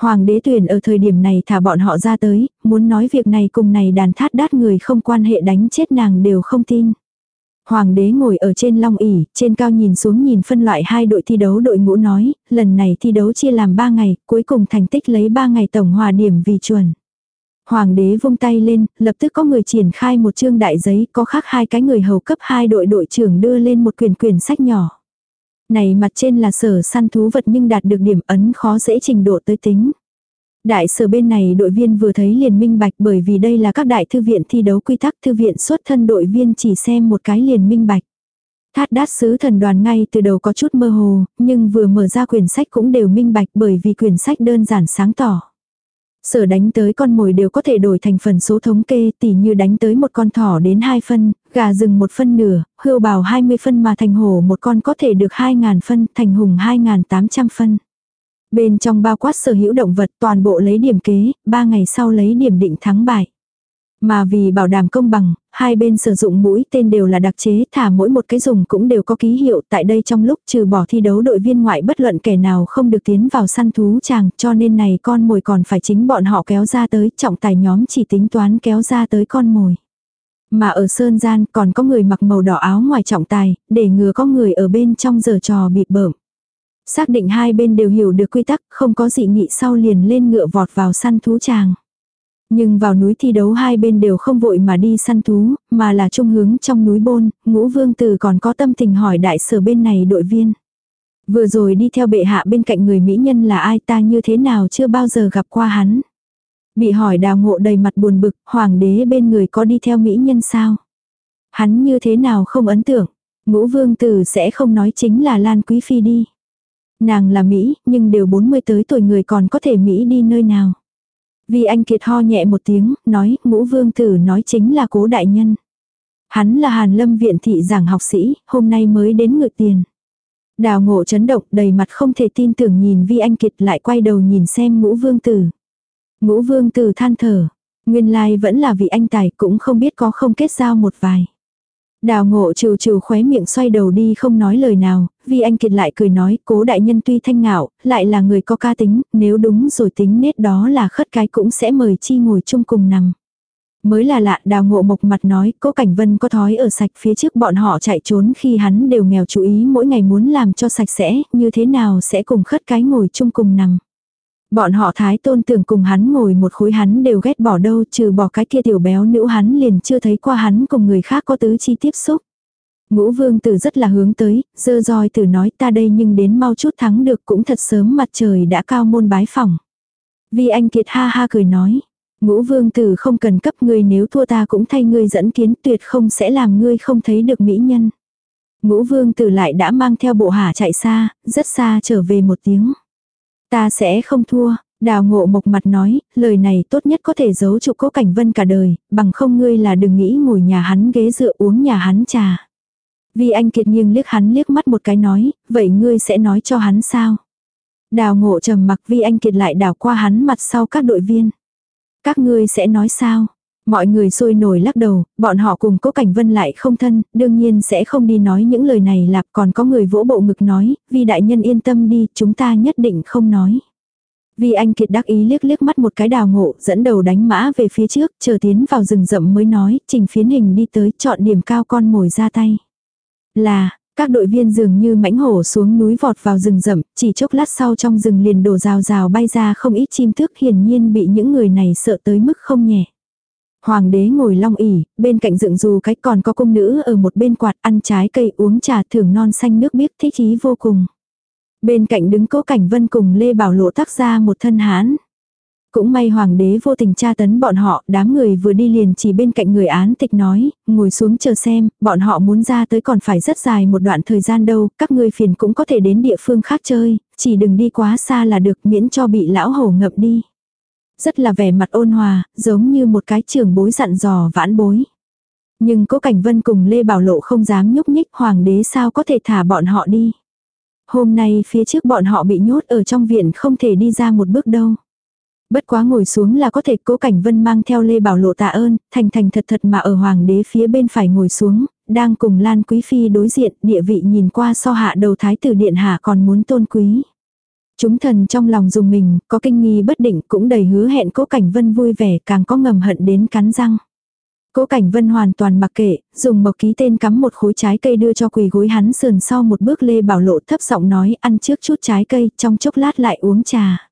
Hoàng đế tuyển ở thời điểm này thả bọn họ ra tới, muốn nói việc này cùng này đàn thát đát người không quan hệ đánh chết nàng đều không tin. Hoàng đế ngồi ở trên long ỷ trên cao nhìn xuống nhìn phân loại hai đội thi đấu đội ngũ nói, lần này thi đấu chia làm 3 ngày, cuối cùng thành tích lấy 3 ngày tổng hòa điểm vì chuẩn. Hoàng đế vung tay lên, lập tức có người triển khai một chương đại giấy, có khác hai cái người hầu cấp hai đội đội trưởng đưa lên một quyển quyển sách nhỏ. Này mặt trên là sở săn thú vật nhưng đạt được điểm ấn khó dễ trình độ tới tính. Đại sở bên này đội viên vừa thấy liền minh bạch bởi vì đây là các đại thư viện thi đấu quy tắc thư viện xuất thân đội viên chỉ xem một cái liền minh bạch. Thát đát sứ thần đoàn ngay từ đầu có chút mơ hồ, nhưng vừa mở ra quyển sách cũng đều minh bạch bởi vì quyển sách đơn giản sáng tỏ. Sở đánh tới con mồi đều có thể đổi thành phần số thống kê tỉ như đánh tới một con thỏ đến 2 phân, gà rừng một phân nửa, hươu bào 20 phân mà thành hổ một con có thể được 2.000 phân, thành hùng 2.800 phân. Bên trong bao quát sở hữu động vật toàn bộ lấy điểm kế, 3 ngày sau lấy điểm định thắng bại. Mà vì bảo đảm công bằng, hai bên sử dụng mũi tên đều là đặc chế, thả mỗi một cái dùng cũng đều có ký hiệu. Tại đây trong lúc trừ bỏ thi đấu đội viên ngoại bất luận kẻ nào không được tiến vào săn thú chàng, cho nên này con mồi còn phải chính bọn họ kéo ra tới, trọng tài nhóm chỉ tính toán kéo ra tới con mồi. Mà ở Sơn Gian còn có người mặc màu đỏ áo ngoài trọng tài, để ngừa có người ở bên trong giờ trò bịp bợm. Xác định hai bên đều hiểu được quy tắc, không có dị nghị sau liền lên ngựa vọt vào săn thú chàng. Nhưng vào núi thi đấu hai bên đều không vội mà đi săn thú, mà là trung hướng trong núi bôn, ngũ vương tử còn có tâm tình hỏi đại sở bên này đội viên. Vừa rồi đi theo bệ hạ bên cạnh người mỹ nhân là ai ta như thế nào chưa bao giờ gặp qua hắn. Bị hỏi đào ngộ đầy mặt buồn bực, hoàng đế bên người có đi theo mỹ nhân sao? Hắn như thế nào không ấn tượng, ngũ vương tử sẽ không nói chính là Lan Quý Phi đi. Nàng là Mỹ, nhưng đều 40 tới tuổi người còn có thể Mỹ đi nơi nào. Vì anh Kiệt ho nhẹ một tiếng, nói, ngũ vương tử nói chính là cố đại nhân. Hắn là Hàn Lâm viện thị giảng học sĩ, hôm nay mới đến ngự tiền. Đào ngộ chấn động đầy mặt không thể tin tưởng nhìn Vi Anh Kiệt lại quay đầu nhìn xem ngũ vương tử. Ngũ vương tử than thở. Nguyên lai vẫn là vị anh tài cũng không biết có không kết giao một vài. Đào ngộ trừ trừ khóe miệng xoay đầu đi không nói lời nào, vì anh kiệt lại cười nói cố đại nhân tuy thanh ngạo, lại là người có ca tính, nếu đúng rồi tính nết đó là khất cái cũng sẽ mời chi ngồi chung cùng nằm. Mới là lạ đào ngộ mộc mặt nói cố cảnh vân có thói ở sạch phía trước bọn họ chạy trốn khi hắn đều nghèo chú ý mỗi ngày muốn làm cho sạch sẽ, như thế nào sẽ cùng khất cái ngồi chung cùng nằm. Bọn họ thái tôn tưởng cùng hắn ngồi một khối hắn đều ghét bỏ đâu trừ bỏ cái kia tiểu béo nữ hắn liền chưa thấy qua hắn cùng người khác có tứ chi tiếp xúc. Ngũ vương tử rất là hướng tới, dơ roi tử nói ta đây nhưng đến mau chút thắng được cũng thật sớm mặt trời đã cao môn bái phòng. Vì anh kiệt ha ha cười nói, ngũ vương tử không cần cấp ngươi nếu thua ta cũng thay ngươi dẫn kiến tuyệt không sẽ làm ngươi không thấy được mỹ nhân. Ngũ vương tử lại đã mang theo bộ hả chạy xa, rất xa trở về một tiếng. Ta sẽ không thua, Đào ngộ mộc mặt nói, lời này tốt nhất có thể giấu trụ cố cảnh vân cả đời, bằng không ngươi là đừng nghĩ ngồi nhà hắn ghế dựa uống nhà hắn trà. Vì anh kiệt nghiêng liếc hắn liếc mắt một cái nói, vậy ngươi sẽ nói cho hắn sao? Đào ngộ trầm mặc vi anh kiệt lại đào qua hắn mặt sau các đội viên. Các ngươi sẽ nói sao? Mọi người sôi nổi lắc đầu, bọn họ cùng cố cảnh vân lại không thân, đương nhiên sẽ không đi nói những lời này lạp còn có người vỗ bộ ngực nói, vì đại nhân yên tâm đi, chúng ta nhất định không nói. Vì anh kiệt đắc ý liếc liếc mắt một cái đào ngộ, dẫn đầu đánh mã về phía trước, chờ tiến vào rừng rậm mới nói, trình phiến hình đi tới, chọn điểm cao con mồi ra tay. Là, các đội viên dường như mãnh hổ xuống núi vọt vào rừng rậm, chỉ chốc lát sau trong rừng liền đổ rào rào bay ra không ít chim thức hiển nhiên bị những người này sợ tới mức không nhẹ. Hoàng đế ngồi long ỉ, bên cạnh dựng dù cách còn có cung nữ ở một bên quạt ăn trái cây uống trà thưởng non xanh nước biếc thích chí vô cùng. Bên cạnh đứng cố cảnh vân cùng Lê Bảo Lộ tác ra một thân hán. Cũng may hoàng đế vô tình tra tấn bọn họ, đám người vừa đi liền chỉ bên cạnh người án tịch nói, ngồi xuống chờ xem, bọn họ muốn ra tới còn phải rất dài một đoạn thời gian đâu, các ngươi phiền cũng có thể đến địa phương khác chơi, chỉ đừng đi quá xa là được miễn cho bị lão hổ ngập đi. Rất là vẻ mặt ôn hòa, giống như một cái trưởng bối dặn dò vãn bối. Nhưng cố Cảnh Vân cùng Lê Bảo Lộ không dám nhúc nhích hoàng đế sao có thể thả bọn họ đi. Hôm nay phía trước bọn họ bị nhốt ở trong viện không thể đi ra một bước đâu. Bất quá ngồi xuống là có thể cố cảnh vân mang theo Lê Bảo Lộ tạ ơn, thành thành thật thật mà ở hoàng đế phía bên phải ngồi xuống, đang cùng Lan Quý Phi đối diện, địa vị nhìn qua so hạ đầu thái tử điện hạ còn muốn tôn quý. Chúng thần trong lòng dùng mình, có kinh nghi bất định cũng đầy hứa hẹn cố cảnh vân vui vẻ càng có ngầm hận đến cắn răng. Cố Cảnh Vân hoàn toàn mặc kệ, dùng mộc ký tên cắm một khối trái cây đưa cho quỳ gối hắn sườn sau một bước Lê Bảo Lộ thấp giọng nói ăn trước chút trái cây, trong chốc lát lại uống trà.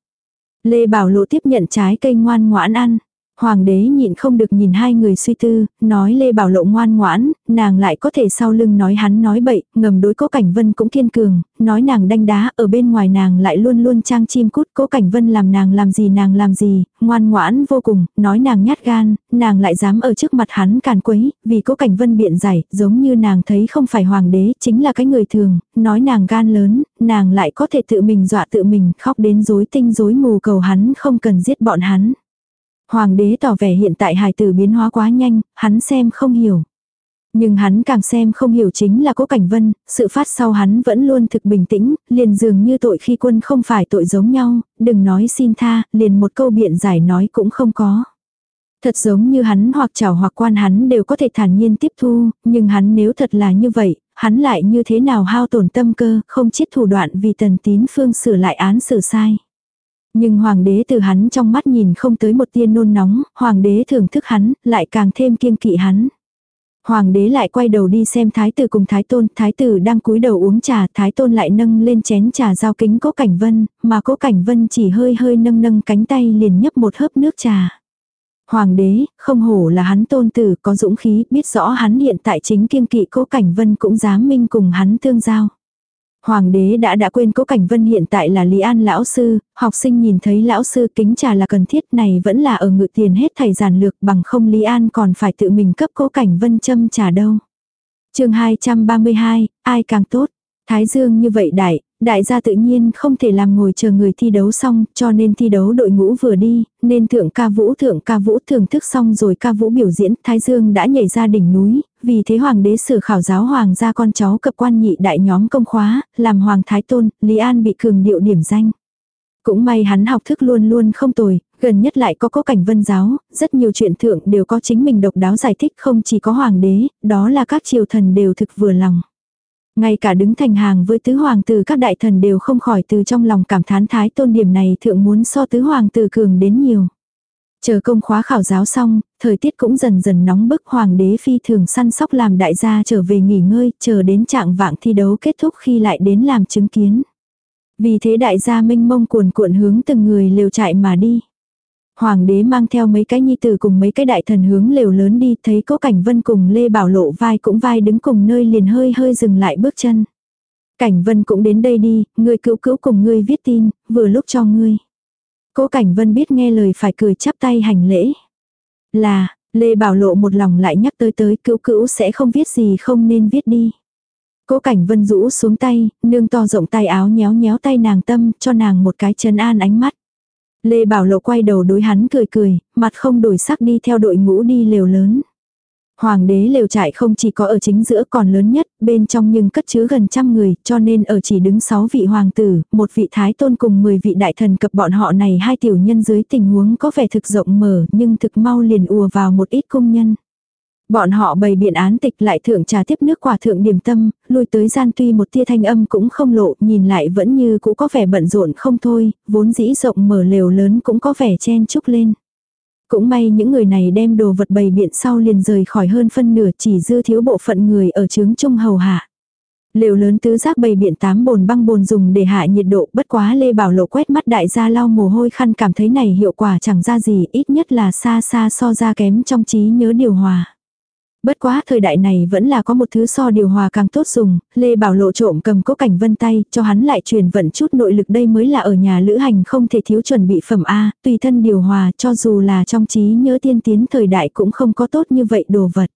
Lê Bảo Lộ tiếp nhận trái cây ngoan ngoãn ăn. Hoàng đế nhịn không được nhìn hai người suy tư, nói Lê Bảo Lộ ngoan ngoãn, nàng lại có thể sau lưng nói hắn nói bậy, ngầm đối cố Cảnh Vân cũng kiên cường, nói nàng đanh đá, ở bên ngoài nàng lại luôn luôn trang chim cút, cố Cảnh Vân làm nàng làm gì nàng làm gì, ngoan ngoãn vô cùng, nói nàng nhát gan, nàng lại dám ở trước mặt hắn càn quấy, vì cố Cảnh Vân biện giải, giống như nàng thấy không phải hoàng đế, chính là cái người thường, nói nàng gan lớn, nàng lại có thể tự mình dọa tự mình, khóc đến rối tinh rối mù cầu hắn không cần giết bọn hắn. Hoàng đế tỏ vẻ hiện tại hài tử biến hóa quá nhanh, hắn xem không hiểu. Nhưng hắn càng xem không hiểu chính là cố cảnh vân, sự phát sau hắn vẫn luôn thực bình tĩnh, liền dường như tội khi quân không phải tội giống nhau, đừng nói xin tha, liền một câu biện giải nói cũng không có. Thật giống như hắn hoặc chảo hoặc quan hắn đều có thể thản nhiên tiếp thu, nhưng hắn nếu thật là như vậy, hắn lại như thế nào hao tổn tâm cơ, không chết thủ đoạn vì tần tín phương sửa lại án xử sai. Nhưng hoàng đế từ hắn trong mắt nhìn không tới một tia nôn nóng, hoàng đế thưởng thức hắn, lại càng thêm kiêng kỵ hắn. Hoàng đế lại quay đầu đi xem thái tử cùng thái tôn, thái tử đang cúi đầu uống trà, thái tôn lại nâng lên chén trà giao kính cố cảnh vân, mà cố cảnh vân chỉ hơi hơi nâng nâng cánh tay liền nhấp một hớp nước trà. Hoàng đế, không hổ là hắn tôn tử, có dũng khí, biết rõ hắn hiện tại chính kiêng kỵ cố cảnh vân cũng dám minh cùng hắn tương giao. Hoàng đế đã đã quên cố cảnh vân hiện tại là Lý An lão sư, học sinh nhìn thấy lão sư kính trà là cần thiết này vẫn là ở ngự tiền hết thầy giản lược bằng không Lý An còn phải tự mình cấp cố cảnh vân châm trà đâu. chương 232, ai càng tốt. Thái Dương như vậy đại, đại gia tự nhiên không thể làm ngồi chờ người thi đấu xong, cho nên thi đấu đội ngũ vừa đi, nên thượng ca vũ thượng ca vũ thưởng thức xong rồi ca vũ biểu diễn, Thái Dương đã nhảy ra đỉnh núi, vì thế hoàng đế sử khảo giáo hoàng gia con cháu cập quan nhị đại nhóm công khóa, làm hoàng thái tôn, Lý An bị cường điệu điểm danh. Cũng may hắn học thức luôn luôn không tồi, gần nhất lại có cố cảnh vân giáo, rất nhiều chuyện thượng đều có chính mình độc đáo giải thích không chỉ có hoàng đế, đó là các triều thần đều thực vừa lòng. Ngay cả đứng thành hàng với tứ hoàng tử các đại thần đều không khỏi từ trong lòng cảm thán thái tôn điểm này thượng muốn so tứ hoàng tử cường đến nhiều. Chờ công khóa khảo giáo xong, thời tiết cũng dần dần nóng bức hoàng đế phi thường săn sóc làm đại gia trở về nghỉ ngơi, chờ đến trạng vạng thi đấu kết thúc khi lại đến làm chứng kiến. Vì thế đại gia minh mông cuồn cuộn hướng từng người lều trại mà đi. Hoàng đế mang theo mấy cái nhi tử cùng mấy cái đại thần hướng lều lớn đi, thấy cố cảnh vân cùng Lê Bảo Lộ vai cũng vai đứng cùng nơi liền hơi hơi dừng lại bước chân. Cảnh vân cũng đến đây đi, người cứu cứu cùng ngươi viết tin, vừa lúc cho ngươi. Cố cảnh vân biết nghe lời phải cười chắp tay hành lễ. Là, Lê Bảo Lộ một lòng lại nhắc tới tới cứu cứu sẽ không viết gì không nên viết đi. Cố cảnh vân rũ xuống tay, nương to rộng tay áo nhéo nhéo tay nàng tâm cho nàng một cái chân an ánh mắt. Lê Bảo Lộ quay đầu đối hắn cười cười, mặt không đổi sắc đi theo đội ngũ đi lều lớn. Hoàng đế lều trại không chỉ có ở chính giữa còn lớn nhất, bên trong nhưng cất chứa gần trăm người, cho nên ở chỉ đứng 6 vị hoàng tử, một vị thái tôn cùng 10 vị đại thần cập bọn họ này hai tiểu nhân dưới tình huống có vẻ thực rộng mở nhưng thực mau liền ùa vào một ít công nhân. Bọn họ bày biện án tịch lại thượng trà tiếp nước quả thượng điểm tâm, lui tới gian tuy một tia thanh âm cũng không lộ, nhìn lại vẫn như cũng có vẻ bận rộn không thôi, vốn dĩ rộng mở lều lớn cũng có vẻ chen chúc lên. Cũng may những người này đem đồ vật bày biện sau liền rời khỏi hơn phân nửa chỉ dư thiếu bộ phận người ở trướng trung hầu hạ. Lều lớn tứ giác bày biện tám bồn băng bồn dùng để hạ nhiệt độ bất quá Lê Bảo Lộ quét mắt đại gia lau mồ hôi khăn cảm thấy này hiệu quả chẳng ra gì ít nhất là xa xa so ra kém trong trí nhớ điều hòa. Bất quá thời đại này vẫn là có một thứ so điều hòa càng tốt dùng, Lê Bảo Lộ trộm cầm cố cảnh vân tay, cho hắn lại truyền vận chút nội lực đây mới là ở nhà lữ hành không thể thiếu chuẩn bị phẩm A, tùy thân điều hòa cho dù là trong trí nhớ tiên tiến thời đại cũng không có tốt như vậy đồ vật.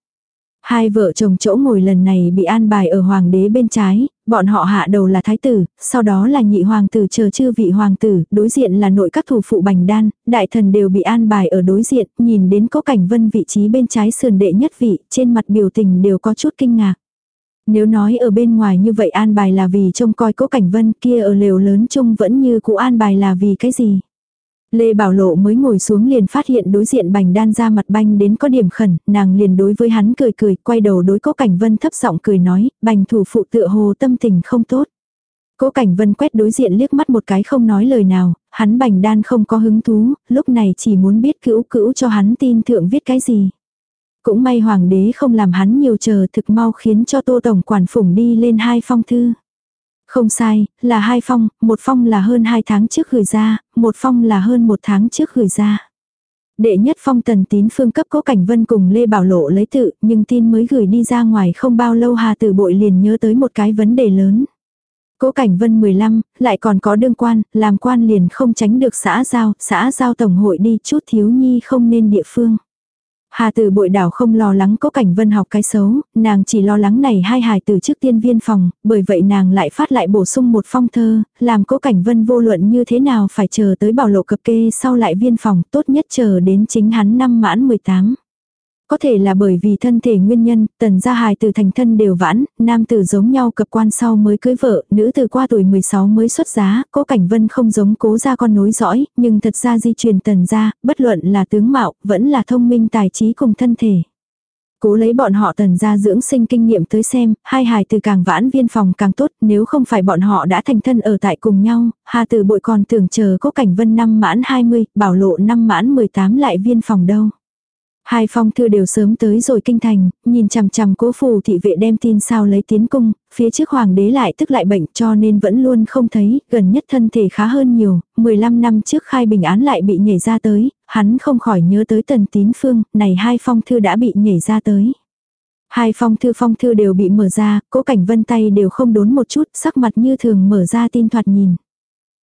Hai vợ chồng chỗ ngồi lần này bị an bài ở hoàng đế bên trái, bọn họ hạ đầu là thái tử, sau đó là nhị hoàng tử chờ chư vị hoàng tử, đối diện là nội các thủ phụ bành đan, đại thần đều bị an bài ở đối diện, nhìn đến có cảnh vân vị trí bên trái sườn đệ nhất vị, trên mặt biểu tình đều có chút kinh ngạc. Nếu nói ở bên ngoài như vậy an bài là vì trông coi cố cảnh vân kia ở lều lớn chung vẫn như cũ an bài là vì cái gì. Lê Bảo Lộ mới ngồi xuống liền phát hiện đối diện bành đan ra mặt banh đến có điểm khẩn, nàng liền đối với hắn cười cười, quay đầu đối cố cảnh vân thấp giọng cười nói, bành thủ phụ tựa hồ tâm tình không tốt. Cố cảnh vân quét đối diện liếc mắt một cái không nói lời nào, hắn bành đan không có hứng thú, lúc này chỉ muốn biết cữu cữu cho hắn tin thượng viết cái gì. Cũng may hoàng đế không làm hắn nhiều chờ thực mau khiến cho tô tổng quản phủng đi lên hai phong thư. Không sai, là hai phong, một phong là hơn hai tháng trước gửi ra, một phong là hơn một tháng trước gửi ra. Đệ nhất phong tần tín phương cấp cố cảnh vân cùng Lê Bảo Lộ lấy tự, nhưng tin mới gửi đi ra ngoài không bao lâu Hà Tử Bội liền nhớ tới một cái vấn đề lớn. Cố cảnh vân 15, lại còn có đương quan, làm quan liền không tránh được xã giao, xã giao tổng hội đi chút thiếu nhi không nên địa phương. Hà tử bội đảo không lo lắng có cảnh vân học cái xấu, nàng chỉ lo lắng này hai hài từ trước tiên viên phòng, bởi vậy nàng lại phát lại bổ sung một phong thơ, làm cố cảnh vân vô luận như thế nào phải chờ tới bảo lộ cập kê sau lại viên phòng, tốt nhất chờ đến chính hắn năm mãn 18. Có thể là bởi vì thân thể nguyên nhân, tần gia hài từ thành thân đều vãn, nam tử giống nhau cập quan sau mới cưới vợ, nữ từ qua tuổi 16 mới xuất giá, cố cảnh vân không giống cố gia con nối dõi, nhưng thật ra di truyền tần gia, bất luận là tướng mạo, vẫn là thông minh tài trí cùng thân thể. Cố lấy bọn họ tần gia dưỡng sinh kinh nghiệm tới xem, hai hài từ càng vãn viên phòng càng tốt, nếu không phải bọn họ đã thành thân ở tại cùng nhau, hà từ bội còn tưởng chờ cố cảnh vân năm mãn 20, bảo lộ năm mãn 18 lại viên phòng đâu. Hai phong thư đều sớm tới rồi kinh thành, nhìn chằm chằm cố phù thị vệ đem tin sao lấy tiến cung, phía trước hoàng đế lại tức lại bệnh cho nên vẫn luôn không thấy, gần nhất thân thể khá hơn nhiều, 15 năm trước khai bình án lại bị nhảy ra tới, hắn không khỏi nhớ tới tần tín phương, này hai phong thư đã bị nhảy ra tới. Hai phong thư phong thư đều bị mở ra, cố cảnh vân tay đều không đốn một chút, sắc mặt như thường mở ra tin thoạt nhìn.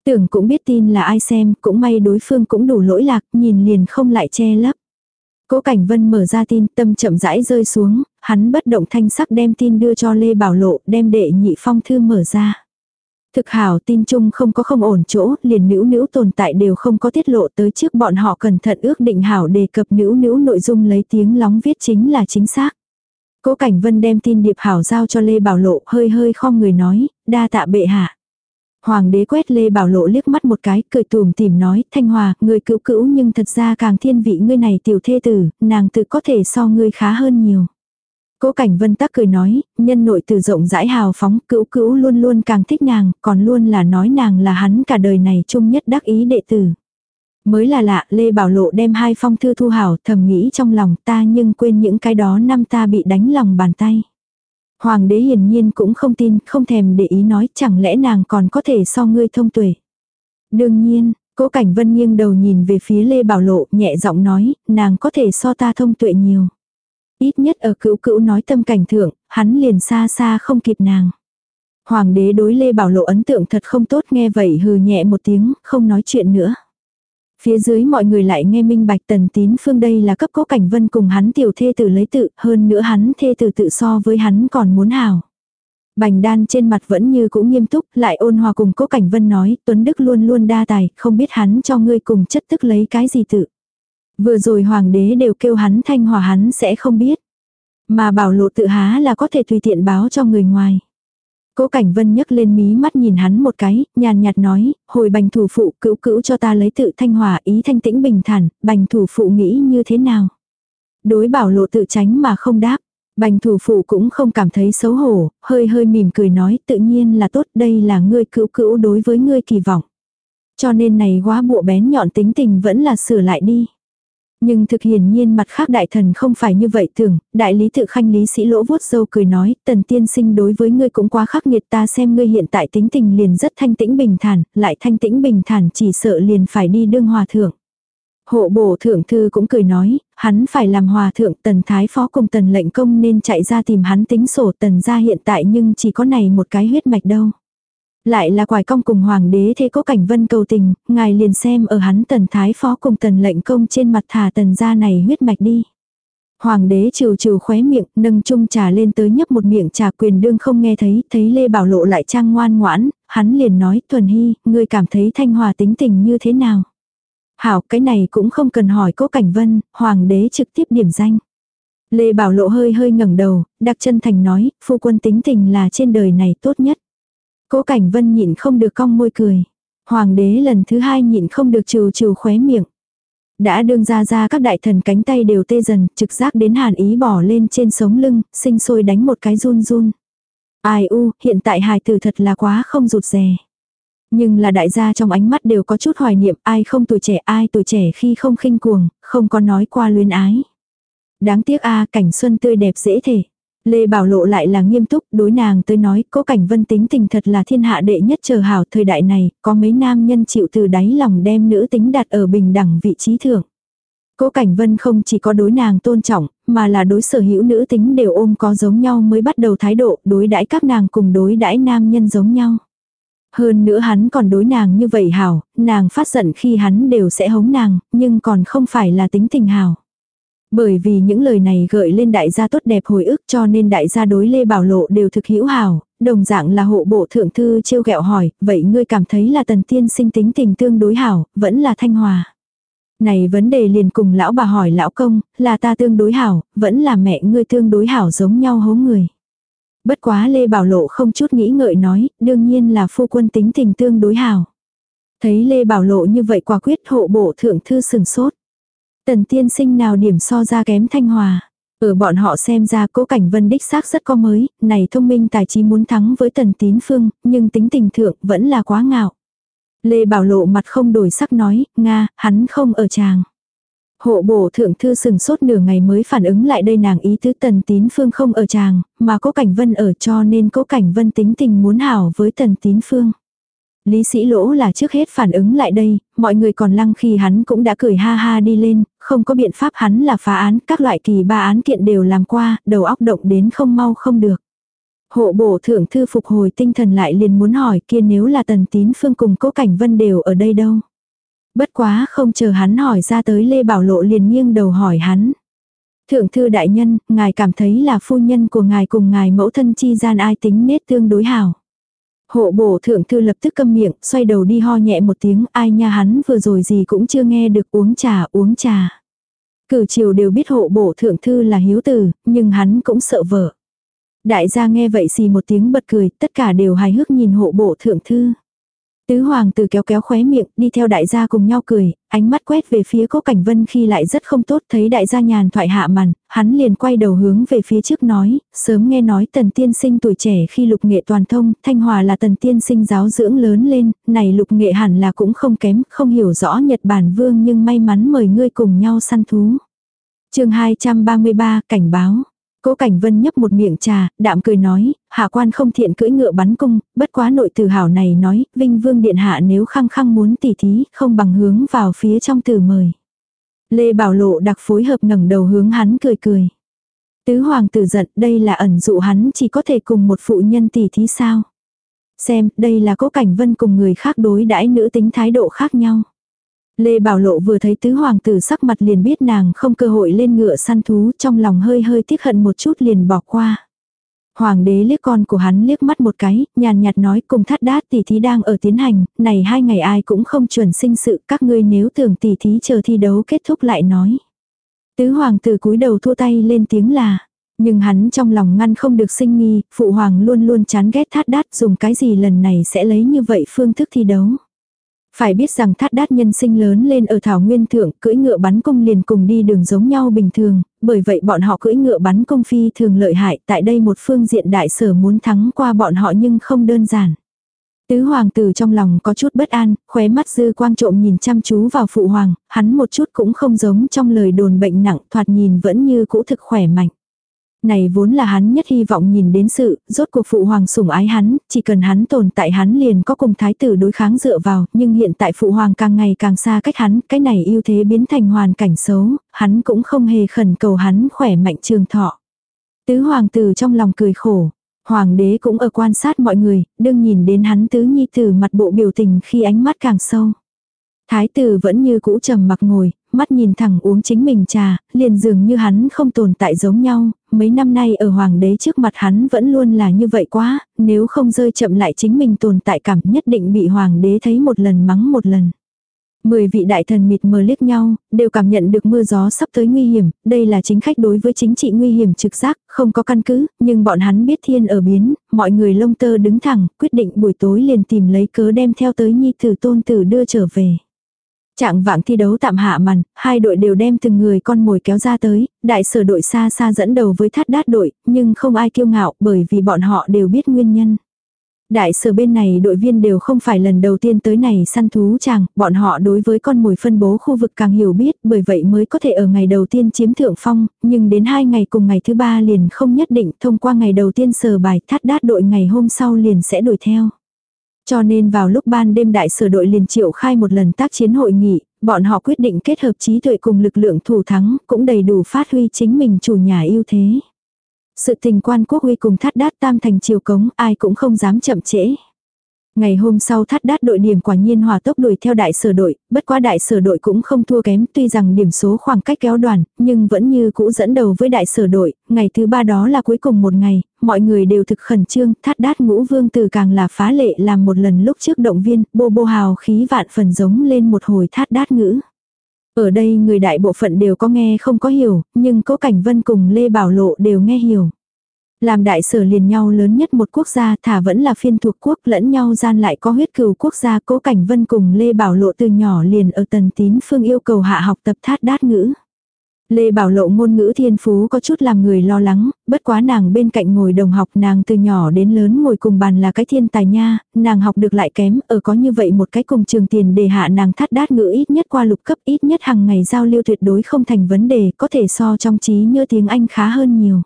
Tưởng cũng biết tin là ai xem, cũng may đối phương cũng đủ lỗi lạc, nhìn liền không lại che lấp. Cố Cảnh Vân mở ra tin, tâm chậm rãi rơi xuống, hắn bất động thanh sắc đem tin đưa cho Lê Bảo Lộ, đem đệ nhị phong thư mở ra. Thực hảo tin chung không có không ổn chỗ, liền nữ nữ tồn tại đều không có tiết lộ tới trước bọn họ cẩn thận ước định hảo đề cập nữ nữ nội dung lấy tiếng lóng viết chính là chính xác. Cố Cảnh Vân đem tin điệp hảo giao cho Lê Bảo Lộ hơi hơi khom người nói, đa tạ bệ hạ. Hoàng đế quét Lê Bảo Lộ liếc mắt một cái, cười tùm tìm nói, Thanh Hòa, người cứu cữu nhưng thật ra càng thiên vị ngươi này tiểu thê tử, nàng tự có thể so ngươi khá hơn nhiều. Cố Cảnh Vân tắc cười nói, nhân nội từ rộng rãi hào phóng, cữu cữu luôn luôn càng thích nàng, còn luôn là nói nàng là hắn cả đời này chung nhất đắc ý đệ tử. Mới là lạ, Lê Bảo Lộ đem hai phong thư thu hảo, thầm nghĩ trong lòng ta nhưng quên những cái đó năm ta bị đánh lòng bàn tay. Hoàng đế hiển nhiên cũng không tin, không thèm để ý nói chẳng lẽ nàng còn có thể so ngươi thông tuệ. Đương nhiên, cố cảnh vân nghiêng đầu nhìn về phía Lê Bảo Lộ nhẹ giọng nói, nàng có thể so ta thông tuệ nhiều. Ít nhất ở cữu cữu nói tâm cảnh thượng, hắn liền xa xa không kịp nàng. Hoàng đế đối Lê Bảo Lộ ấn tượng thật không tốt nghe vậy hừ nhẹ một tiếng, không nói chuyện nữa. Phía dưới mọi người lại nghe minh bạch tần tín phương đây là cấp cố cảnh vân cùng hắn tiểu thê tử lấy tự, hơn nữa hắn thê tử tự so với hắn còn muốn hào. Bành đan trên mặt vẫn như cũng nghiêm túc, lại ôn hòa cùng cố cảnh vân nói, Tuấn Đức luôn luôn đa tài, không biết hắn cho ngươi cùng chất tức lấy cái gì tự. Vừa rồi hoàng đế đều kêu hắn thanh hòa hắn sẽ không biết. Mà bảo lộ tự há là có thể tùy tiện báo cho người ngoài. Cố Cảnh Vân nhấc lên mí mắt nhìn hắn một cái, nhàn nhạt nói, hồi bành thủ phụ cữu cữu cho ta lấy tự thanh hòa ý thanh tĩnh bình thản, bành thủ phụ nghĩ như thế nào. Đối bảo lộ tự tránh mà không đáp. Bành thủ phụ cũng không cảm thấy xấu hổ, hơi hơi mỉm cười nói tự nhiên là tốt đây là ngươi cữu cữu đối với ngươi kỳ vọng. Cho nên này quá bộ bén nhọn tính tình vẫn là sửa lại đi. Nhưng thực hiển nhiên mặt khác đại thần không phải như vậy tưởng, đại lý tự khanh lý sĩ lỗ vuốt dâu cười nói, tần tiên sinh đối với ngươi cũng quá khắc nghiệt ta xem ngươi hiện tại tính tình liền rất thanh tĩnh bình thản, lại thanh tĩnh bình thản chỉ sợ liền phải đi đương hòa thượng. Hộ bổ thượng thư cũng cười nói, hắn phải làm hòa thượng tần thái phó cùng tần lệnh công nên chạy ra tìm hắn tính sổ tần ra hiện tại nhưng chỉ có này một cái huyết mạch đâu. Lại là quài công cùng hoàng đế thế có cảnh vân cầu tình, ngài liền xem ở hắn tần thái phó cùng tần lệnh công trên mặt thả tần ra này huyết mạch đi. Hoàng đế trừ trừ khóe miệng, nâng chung trà lên tới nhấp một miệng trà quyền đương không nghe thấy, thấy Lê Bảo Lộ lại trang ngoan ngoãn, hắn liền nói, Thuần Hy, ngươi cảm thấy thanh hòa tính tình như thế nào? Hảo, cái này cũng không cần hỏi cố cảnh vân, hoàng đế trực tiếp điểm danh. Lê Bảo Lộ hơi hơi ngẩng đầu, đặc chân thành nói, phu quân tính tình là trên đời này tốt nhất. Cố Cảnh Vân nhịn không được cong môi cười. Hoàng đế lần thứ hai nhịn không được trừ trừ khóe miệng. Đã đương ra ra các đại thần cánh tay đều tê dần, trực giác đến hàn ý bỏ lên trên sống lưng, sinh sôi đánh một cái run run. Ai u, hiện tại hài tử thật là quá không rụt rè. Nhưng là đại gia trong ánh mắt đều có chút hoài niệm, ai không tuổi trẻ ai tuổi trẻ khi không khinh cuồng, không có nói qua luyến ái. Đáng tiếc a cảnh xuân tươi đẹp dễ thể. Lê Bảo Lộ lại là nghiêm túc, đối nàng tới nói, cố cảnh vân tính tình thật là thiên hạ đệ nhất chờ hảo thời đại này, có mấy nam nhân chịu từ đáy lòng đem nữ tính đặt ở bình đẳng vị trí thượng. Cố Cảnh Vân không chỉ có đối nàng tôn trọng, mà là đối sở hữu nữ tính đều ôm có giống nhau mới bắt đầu thái độ, đối đãi các nàng cùng đối đãi nam nhân giống nhau. Hơn nữa hắn còn đối nàng như vậy hảo, nàng phát giận khi hắn đều sẽ hống nàng, nhưng còn không phải là tính tình hảo. Bởi vì những lời này gợi lên đại gia tốt đẹp hồi ức cho nên đại gia đối Lê Bảo Lộ đều thực hữu hảo, đồng dạng là hộ bộ thượng thư trêu ghẹo hỏi, vậy ngươi cảm thấy là tần tiên sinh tính tình tương đối hảo, vẫn là thanh hòa. Này vấn đề liền cùng lão bà hỏi lão công, là ta tương đối hảo, vẫn là mẹ ngươi tương đối hảo giống nhau hố người. Bất quá Lê Bảo Lộ không chút nghĩ ngợi nói, đương nhiên là phu quân tính tình tương đối hảo. Thấy Lê Bảo Lộ như vậy quả quyết hộ bộ thượng thư sừng sốt. Tần tiên sinh nào điểm so ra kém thanh hòa. Ở bọn họ xem ra cố cảnh vân đích xác rất có mới, này thông minh tài trí muốn thắng với tần tín phương, nhưng tính tình thượng vẫn là quá ngạo. Lê Bảo Lộ mặt không đổi sắc nói, Nga, hắn không ở chàng. Hộ bổ thượng thư sừng sốt nửa ngày mới phản ứng lại đây nàng ý tứ tần tín phương không ở chàng, mà cố cảnh vân ở cho nên cố cảnh vân tính tình muốn hảo với tần tín phương. Lý sĩ lỗ là trước hết phản ứng lại đây, mọi người còn lăng khi hắn cũng đã cười ha ha đi lên, không có biện pháp hắn là phá án, các loại kỳ ba án kiện đều làm qua, đầu óc động đến không mau không được. Hộ bổ thượng thư phục hồi tinh thần lại liền muốn hỏi kia nếu là tần tín phương cùng cố cảnh vân đều ở đây đâu. Bất quá không chờ hắn hỏi ra tới Lê Bảo Lộ liền nghiêng đầu hỏi hắn. Thượng thư đại nhân, ngài cảm thấy là phu nhân của ngài cùng ngài mẫu thân chi gian ai tính nết tương đối hảo. Hộ bổ thượng thư lập tức câm miệng, xoay đầu đi ho nhẹ một tiếng, ai nha hắn vừa rồi gì cũng chưa nghe được uống trà uống trà. Cử triều đều biết hộ bổ thượng thư là hiếu tử, nhưng hắn cũng sợ vợ. Đại gia nghe vậy xì một tiếng bật cười, tất cả đều hài hước nhìn hộ bộ thượng thư. Tứ hoàng tử kéo kéo khóe miệng, đi theo đại gia cùng nhau cười, ánh mắt quét về phía cố cảnh vân khi lại rất không tốt thấy đại gia nhàn thoại hạ màn, hắn liền quay đầu hướng về phía trước nói, sớm nghe nói tần tiên sinh tuổi trẻ khi lục nghệ toàn thông, thanh hòa là tần tiên sinh giáo dưỡng lớn lên, này lục nghệ hẳn là cũng không kém, không hiểu rõ Nhật Bản vương nhưng may mắn mời ngươi cùng nhau săn thú. chương 233, cảnh báo. Cố Cảnh Vân nhấp một miệng trà, đạm cười nói, hạ quan không thiện cưỡi ngựa bắn cung, bất quá nội từ hảo này nói, Vinh Vương Điện Hạ nếu khăng khăng muốn tỉ thí, không bằng hướng vào phía trong từ mời. Lê Bảo Lộ đặc phối hợp ngẩng đầu hướng hắn cười cười. Tứ hoàng tử giận đây là ẩn dụ hắn chỉ có thể cùng một phụ nhân tỉ thí sao. Xem, đây là cố cảnh vân cùng người khác đối đãi nữ tính thái độ khác nhau. Lê Bảo Lộ vừa thấy tứ hoàng tử sắc mặt liền biết nàng không cơ hội lên ngựa săn thú trong lòng hơi hơi tiếc hận một chút liền bỏ qua. Hoàng đế liếc con của hắn liếc mắt một cái, nhàn nhạt nói cùng thắt đát tỷ thí đang ở tiến hành, này hai ngày ai cũng không chuẩn sinh sự, các ngươi nếu tưởng tỷ thí chờ thi đấu kết thúc lại nói. Tứ hoàng tử cúi đầu thua tay lên tiếng là, nhưng hắn trong lòng ngăn không được sinh nghi, phụ hoàng luôn luôn chán ghét thắt đát dùng cái gì lần này sẽ lấy như vậy phương thức thi đấu. Phải biết rằng thát đát nhân sinh lớn lên ở Thảo Nguyên Thượng, cưỡi ngựa bắn cung liền cùng đi đường giống nhau bình thường, bởi vậy bọn họ cưỡi ngựa bắn cung phi thường lợi hại, tại đây một phương diện đại sở muốn thắng qua bọn họ nhưng không đơn giản. Tứ hoàng tử trong lòng có chút bất an, khóe mắt dư quang trộm nhìn chăm chú vào phụ hoàng, hắn một chút cũng không giống trong lời đồn bệnh nặng, thoạt nhìn vẫn như cũ thực khỏe mạnh. Này vốn là hắn nhất hy vọng nhìn đến sự, rốt cuộc phụ hoàng sủng ái hắn, chỉ cần hắn tồn tại hắn liền có cùng thái tử đối kháng dựa vào, nhưng hiện tại phụ hoàng càng ngày càng xa cách hắn, cái này ưu thế biến thành hoàn cảnh xấu, hắn cũng không hề khẩn cầu hắn khỏe mạnh trường thọ. Tứ hoàng tử trong lòng cười khổ, hoàng đế cũng ở quan sát mọi người, đương nhìn đến hắn tứ nhi tử mặt bộ biểu tình khi ánh mắt càng sâu. Thái tử vẫn như cũ trầm mặc ngồi, mắt nhìn thẳng uống chính mình trà, liền dường như hắn không tồn tại giống nhau, mấy năm nay ở hoàng đế trước mặt hắn vẫn luôn là như vậy quá, nếu không rơi chậm lại chính mình tồn tại cảm nhất định bị hoàng đế thấy một lần mắng một lần. Mười vị đại thần mịt mờ liếc nhau, đều cảm nhận được mưa gió sắp tới nguy hiểm, đây là chính khách đối với chính trị nguy hiểm trực giác, không có căn cứ, nhưng bọn hắn biết thiên ở biến, mọi người lông tơ đứng thẳng, quyết định buổi tối liền tìm lấy cớ đem theo tới nhi tử tôn tử đưa trở về. Trạng vạng thi đấu tạm hạ màn, hai đội đều đem từng người con mồi kéo ra tới, đại sở đội xa xa dẫn đầu với thắt đát đội, nhưng không ai kiêu ngạo bởi vì bọn họ đều biết nguyên nhân. Đại sở bên này đội viên đều không phải lần đầu tiên tới này săn thú chàng, bọn họ đối với con mồi phân bố khu vực càng hiểu biết, bởi vậy mới có thể ở ngày đầu tiên chiếm thượng phong, nhưng đến hai ngày cùng ngày thứ ba liền không nhất định thông qua ngày đầu tiên sờ bài thắt đát đội ngày hôm sau liền sẽ đuổi theo. Cho nên vào lúc ban đêm đại sở đội liền triệu khai một lần tác chiến hội nghị, bọn họ quyết định kết hợp trí tuệ cùng lực lượng thủ thắng, cũng đầy đủ phát huy chính mình chủ nhà ưu thế. Sự tình quan quốc huy cùng thắt đát tam thành triều cống, ai cũng không dám chậm trễ. Ngày hôm sau thắt đát đội điểm quả nhiên hòa tốc đuổi theo đại sở đội, bất quá đại sở đội cũng không thua kém tuy rằng điểm số khoảng cách kéo đoàn, nhưng vẫn như cũ dẫn đầu với đại sở đội, ngày thứ ba đó là cuối cùng một ngày, mọi người đều thực khẩn trương, thắt đát ngũ vương từ càng là phá lệ làm một lần lúc trước động viên, bô bô hào khí vạn phần giống lên một hồi thắt đát ngữ. Ở đây người đại bộ phận đều có nghe không có hiểu, nhưng cố cảnh vân cùng Lê Bảo Lộ đều nghe hiểu. Làm đại sở liền nhau lớn nhất một quốc gia thả vẫn là phiên thuộc quốc lẫn nhau gian lại có huyết cừu quốc gia cố cảnh vân cùng Lê Bảo Lộ từ nhỏ liền ở tần tín phương yêu cầu hạ học tập thát đát ngữ. Lê Bảo Lộ ngôn ngữ thiên phú có chút làm người lo lắng, bất quá nàng bên cạnh ngồi đồng học nàng từ nhỏ đến lớn ngồi cùng bàn là cái thiên tài nha, nàng học được lại kém, ở có như vậy một cái cùng trường tiền để hạ nàng thắt đát ngữ ít nhất qua lục cấp ít nhất hàng ngày giao lưu tuyệt đối không thành vấn đề, có thể so trong trí nhớ tiếng Anh khá hơn nhiều.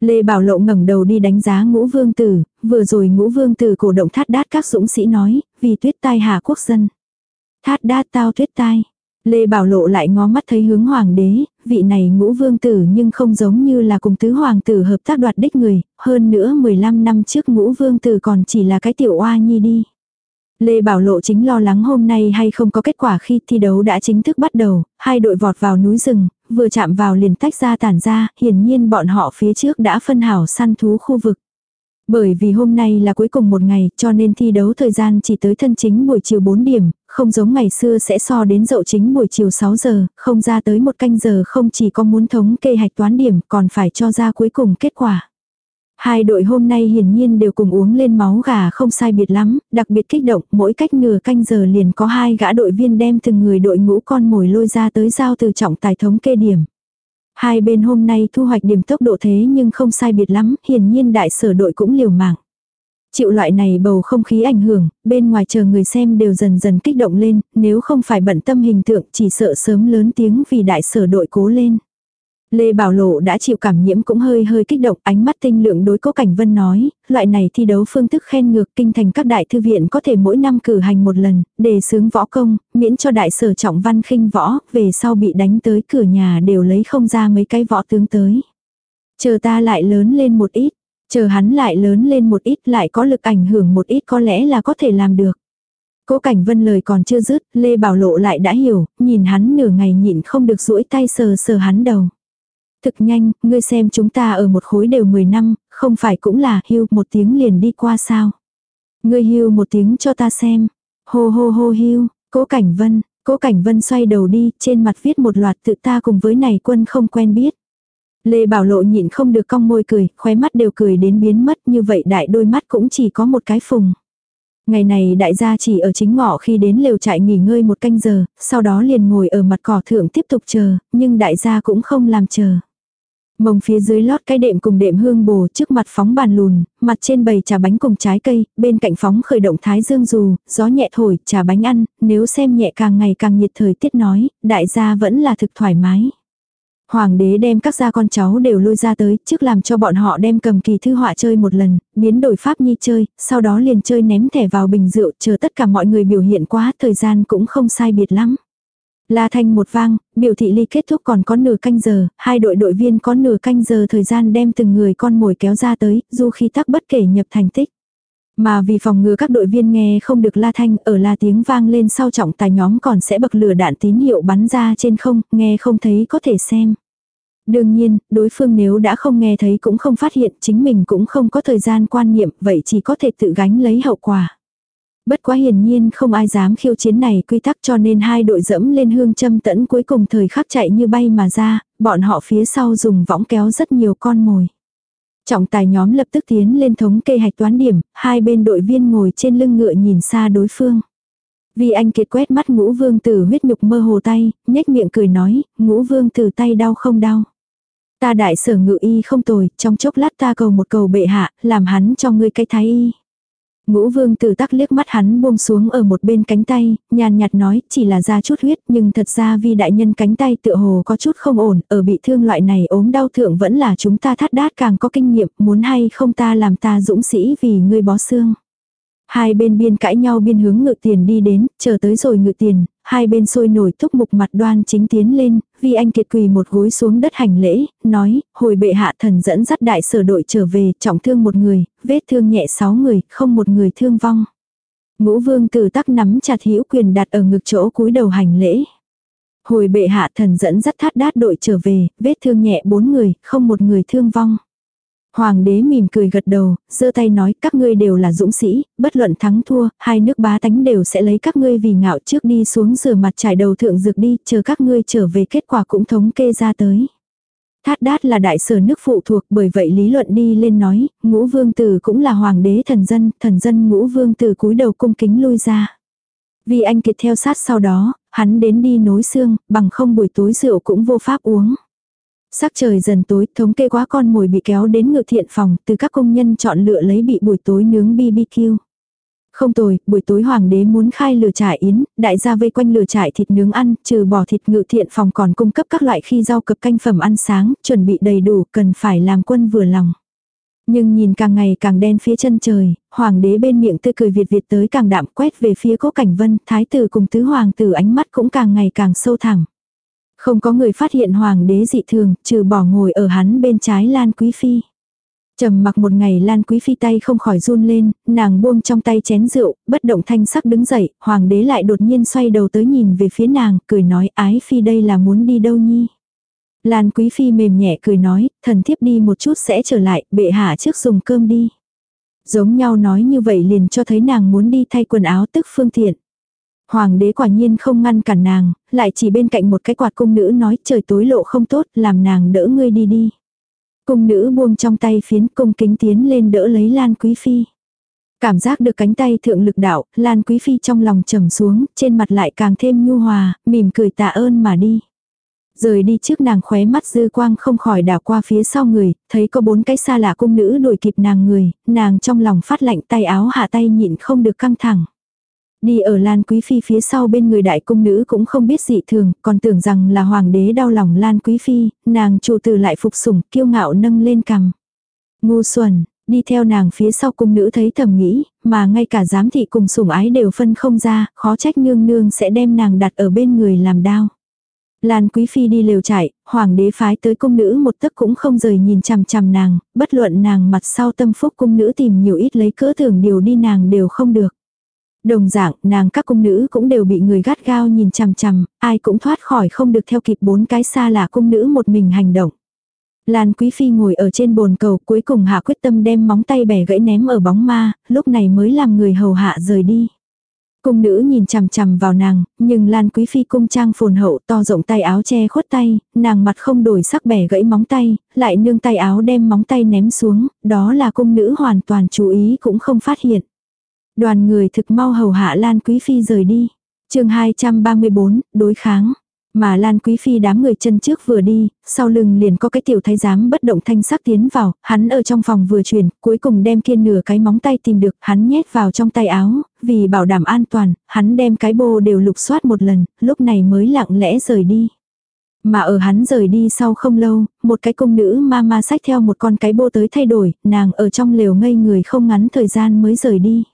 Lê Bảo Lộ ngẩng đầu đi đánh giá ngũ vương tử, vừa rồi ngũ vương tử cổ động thát đát các dũng sĩ nói, vì tuyết tai hạ quốc dân. Thát đát tao tuyết tai. Lê Bảo Lộ lại ngó mắt thấy hướng hoàng đế, vị này ngũ vương tử nhưng không giống như là cùng tứ hoàng tử hợp tác đoạt đích người, hơn nữa 15 năm trước ngũ vương tử còn chỉ là cái tiểu oa nhi đi. Lê Bảo Lộ chính lo lắng hôm nay hay không có kết quả khi thi đấu đã chính thức bắt đầu, hai đội vọt vào núi rừng, vừa chạm vào liền tách ra tản ra, hiển nhiên bọn họ phía trước đã phân hảo săn thú khu vực. Bởi vì hôm nay là cuối cùng một ngày, cho nên thi đấu thời gian chỉ tới thân chính buổi chiều 4 điểm, không giống ngày xưa sẽ so đến dậu chính buổi chiều 6 giờ, không ra tới một canh giờ không chỉ có muốn thống kê hạch toán điểm, còn phải cho ra cuối cùng kết quả. Hai đội hôm nay hiển nhiên đều cùng uống lên máu gà không sai biệt lắm, đặc biệt kích động, mỗi cách nửa canh giờ liền có hai gã đội viên đem từng người đội ngũ con mồi lôi ra tới giao từ trọng tài thống kê điểm. Hai bên hôm nay thu hoạch điểm tốc độ thế nhưng không sai biệt lắm, hiển nhiên đại sở đội cũng liều mạng. Chịu loại này bầu không khí ảnh hưởng, bên ngoài chờ người xem đều dần dần kích động lên, nếu không phải bận tâm hình tượng chỉ sợ sớm lớn tiếng vì đại sở đội cố lên. Lê Bảo Lộ đã chịu cảm nhiễm cũng hơi hơi kích động, ánh mắt tinh lượng đối cố Cảnh Vân nói, loại này thi đấu phương thức khen ngược kinh thành các đại thư viện có thể mỗi năm cử hành một lần, đề sướng võ công, miễn cho đại sở trọng văn khinh võ, về sau bị đánh tới cửa nhà đều lấy không ra mấy cái võ tướng tới. Chờ ta lại lớn lên một ít, chờ hắn lại lớn lên một ít lại có lực ảnh hưởng một ít có lẽ là có thể làm được. Cố Cảnh Vân lời còn chưa dứt, Lê Bảo Lộ lại đã hiểu, nhìn hắn nửa ngày nhịn không được duỗi tay sờ sờ hắn đầu thực nhanh, ngươi xem chúng ta ở một khối đều 10 năm, không phải cũng là hưu một tiếng liền đi qua sao. Ngươi hưu một tiếng cho ta xem. Hô hô hô hưu, cố cảnh vân, cố cảnh vân xoay đầu đi, trên mặt viết một loạt tự ta cùng với này quân không quen biết. Lê Bảo Lộ nhịn không được cong môi cười, khóe mắt đều cười đến biến mất như vậy đại đôi mắt cũng chỉ có một cái phùng. Ngày này đại gia chỉ ở chính ngọ khi đến lều trại nghỉ ngơi một canh giờ, sau đó liền ngồi ở mặt cỏ thượng tiếp tục chờ, nhưng đại gia cũng không làm chờ. Mông phía dưới lót cái đệm cùng đệm hương bồ trước mặt phóng bàn lùn, mặt trên bầy trà bánh cùng trái cây, bên cạnh phóng khởi động thái dương dù, gió nhẹ thổi, trà bánh ăn, nếu xem nhẹ càng ngày càng nhiệt thời tiết nói, đại gia vẫn là thực thoải mái. Hoàng đế đem các gia con cháu đều lôi ra tới, trước làm cho bọn họ đem cầm kỳ thư họa chơi một lần, biến đổi pháp nhi chơi, sau đó liền chơi ném thẻ vào bình rượu, chờ tất cả mọi người biểu hiện quá, thời gian cũng không sai biệt lắm. La thanh một vang, biểu thị ly kết thúc còn có nửa canh giờ, hai đội đội viên có nửa canh giờ thời gian đem từng người con mồi kéo ra tới, dù khi tắc bất kể nhập thành tích. Mà vì phòng ngừa các đội viên nghe không được la thanh ở la tiếng vang lên sau trọng tài nhóm còn sẽ bậc lửa đạn tín hiệu bắn ra trên không, nghe không thấy có thể xem. Đương nhiên, đối phương nếu đã không nghe thấy cũng không phát hiện chính mình cũng không có thời gian quan niệm vậy chỉ có thể tự gánh lấy hậu quả. Bất quá hiển nhiên không ai dám khiêu chiến này quy tắc cho nên hai đội dẫm lên hương châm tẫn cuối cùng thời khắc chạy như bay mà ra, bọn họ phía sau dùng võng kéo rất nhiều con mồi. Trọng tài nhóm lập tức tiến lên thống kê hạch toán điểm, hai bên đội viên ngồi trên lưng ngựa nhìn xa đối phương. Vì anh kiệt quét mắt ngũ vương tử huyết nhục mơ hồ tay, nhếch miệng cười nói, ngũ vương tử tay đau không đau. Ta đại sở ngự y không tồi, trong chốc lát ta cầu một cầu bệ hạ, làm hắn cho ngươi cái thái y. Ngũ vương tử tắc liếc mắt hắn buông xuống ở một bên cánh tay, nhàn nhạt nói chỉ là ra chút huyết nhưng thật ra vì đại nhân cánh tay tựa hồ có chút không ổn, ở bị thương loại này ốm đau thượng vẫn là chúng ta thắt đát càng có kinh nghiệm, muốn hay không ta làm ta dũng sĩ vì ngươi bó xương. Hai bên biên cãi nhau biên hướng ngự tiền đi đến, chờ tới rồi ngự tiền, hai bên sôi nổi thúc mục mặt đoan chính tiến lên, vì anh kiệt quỳ một gối xuống đất hành lễ, nói, hồi bệ hạ thần dẫn dắt đại sở đội trở về, trọng thương một người, vết thương nhẹ sáu người, không một người thương vong. Ngũ vương tử tắc nắm chặt hữu quyền đặt ở ngực chỗ cúi đầu hành lễ. Hồi bệ hạ thần dẫn dắt thát đát đội trở về, vết thương nhẹ bốn người, không một người thương vong. Hoàng đế mỉm cười gật đầu, giơ tay nói các ngươi đều là dũng sĩ, bất luận thắng thua, hai nước bá tánh đều sẽ lấy các ngươi vì ngạo trước đi xuống rửa mặt trải đầu thượng dược đi, chờ các ngươi trở về kết quả cũng thống kê ra tới. Thát đát là đại sở nước phụ thuộc bởi vậy lý luận đi lên nói, ngũ vương tử cũng là hoàng đế thần dân, thần dân ngũ vương tử cúi đầu cung kính lui ra. Vì anh kiệt theo sát sau đó, hắn đến đi nối xương, bằng không buổi tối rượu cũng vô pháp uống. Sắc trời dần tối, thống kê quá con mồi bị kéo đến ngự thiện phòng, từ các công nhân chọn lựa lấy bị buổi tối nướng BBQ. Không tồi, buổi tối hoàng đế muốn khai lửa trại yến, đại gia vây quanh lửa trại thịt nướng ăn, trừ bỏ thịt ngự thiện phòng còn cung cấp các loại khi rau cập canh phẩm ăn sáng, chuẩn bị đầy đủ, cần phải làm quân vừa lòng. Nhưng nhìn càng ngày càng đen phía chân trời, hoàng đế bên miệng tươi cười Việt Việt tới càng đạm quét về phía cố cảnh vân, thái tử cùng tứ hoàng tử ánh mắt cũng càng ngày càng sâu thẳm. Không có người phát hiện hoàng đế dị thường, trừ bỏ ngồi ở hắn bên trái Lan Quý Phi. trầm mặc một ngày Lan Quý Phi tay không khỏi run lên, nàng buông trong tay chén rượu, bất động thanh sắc đứng dậy, hoàng đế lại đột nhiên xoay đầu tới nhìn về phía nàng, cười nói ái Phi đây là muốn đi đâu nhi. Lan Quý Phi mềm nhẹ cười nói, thần thiếp đi một chút sẽ trở lại, bệ hạ trước dùng cơm đi. Giống nhau nói như vậy liền cho thấy nàng muốn đi thay quần áo tức phương tiện. Hoàng đế quả nhiên không ngăn cản nàng, lại chỉ bên cạnh một cái quạt cung nữ nói trời tối lộ không tốt, làm nàng đỡ ngươi đi đi. Cung nữ buông trong tay phiến cung kính tiến lên đỡ lấy Lan Quý Phi. Cảm giác được cánh tay thượng lực đạo, Lan Quý Phi trong lòng trầm xuống, trên mặt lại càng thêm nhu hòa, mỉm cười tạ ơn mà đi. Rời đi trước nàng khóe mắt dư quang không khỏi đảo qua phía sau người, thấy có bốn cái xa lạ cung nữ đuổi kịp nàng người, nàng trong lòng phát lạnh tay áo hạ tay nhịn không được căng thẳng. Đi ở Lan Quý Phi phía sau bên người đại cung nữ cũng không biết dị thường, còn tưởng rằng là hoàng đế đau lòng Lan Quý Phi, nàng chủ tử lại phục sủng, kiêu ngạo nâng lên cằm. Ngu xuẩn, đi theo nàng phía sau cung nữ thấy thầm nghĩ, mà ngay cả giám thị cùng sủng ái đều phân không ra, khó trách nương nương sẽ đem nàng đặt ở bên người làm đao. Lan Quý Phi đi lều chạy, hoàng đế phái tới cung nữ một tấc cũng không rời nhìn chằm chằm nàng, bất luận nàng mặt sau tâm phúc cung nữ tìm nhiều ít lấy cỡ thưởng điều đi nàng đều không được. Đồng dạng, nàng các cung nữ cũng đều bị người gắt gao nhìn chằm chằm, ai cũng thoát khỏi không được theo kịp bốn cái xa là cung nữ một mình hành động. Lan Quý Phi ngồi ở trên bồn cầu cuối cùng hạ quyết tâm đem móng tay bẻ gãy ném ở bóng ma, lúc này mới làm người hầu hạ rời đi. Cung nữ nhìn chằm chằm vào nàng, nhưng Lan Quý Phi cung trang phồn hậu to rộng tay áo che khuất tay, nàng mặt không đổi sắc bẻ gãy móng tay, lại nương tay áo đem móng tay ném xuống, đó là cung nữ hoàn toàn chú ý cũng không phát hiện. Đoàn người thực mau hầu hạ Lan Quý Phi rời đi. chương 234, đối kháng. Mà Lan Quý Phi đám người chân trước vừa đi, sau lưng liền có cái tiểu thái giám bất động thanh sắc tiến vào, hắn ở trong phòng vừa chuyển, cuối cùng đem kia nửa cái móng tay tìm được, hắn nhét vào trong tay áo, vì bảo đảm an toàn, hắn đem cái bô đều lục soát một lần, lúc này mới lặng lẽ rời đi. Mà ở hắn rời đi sau không lâu, một cái công nữ ma ma sách theo một con cái bô tới thay đổi, nàng ở trong lều ngây người không ngắn thời gian mới rời đi.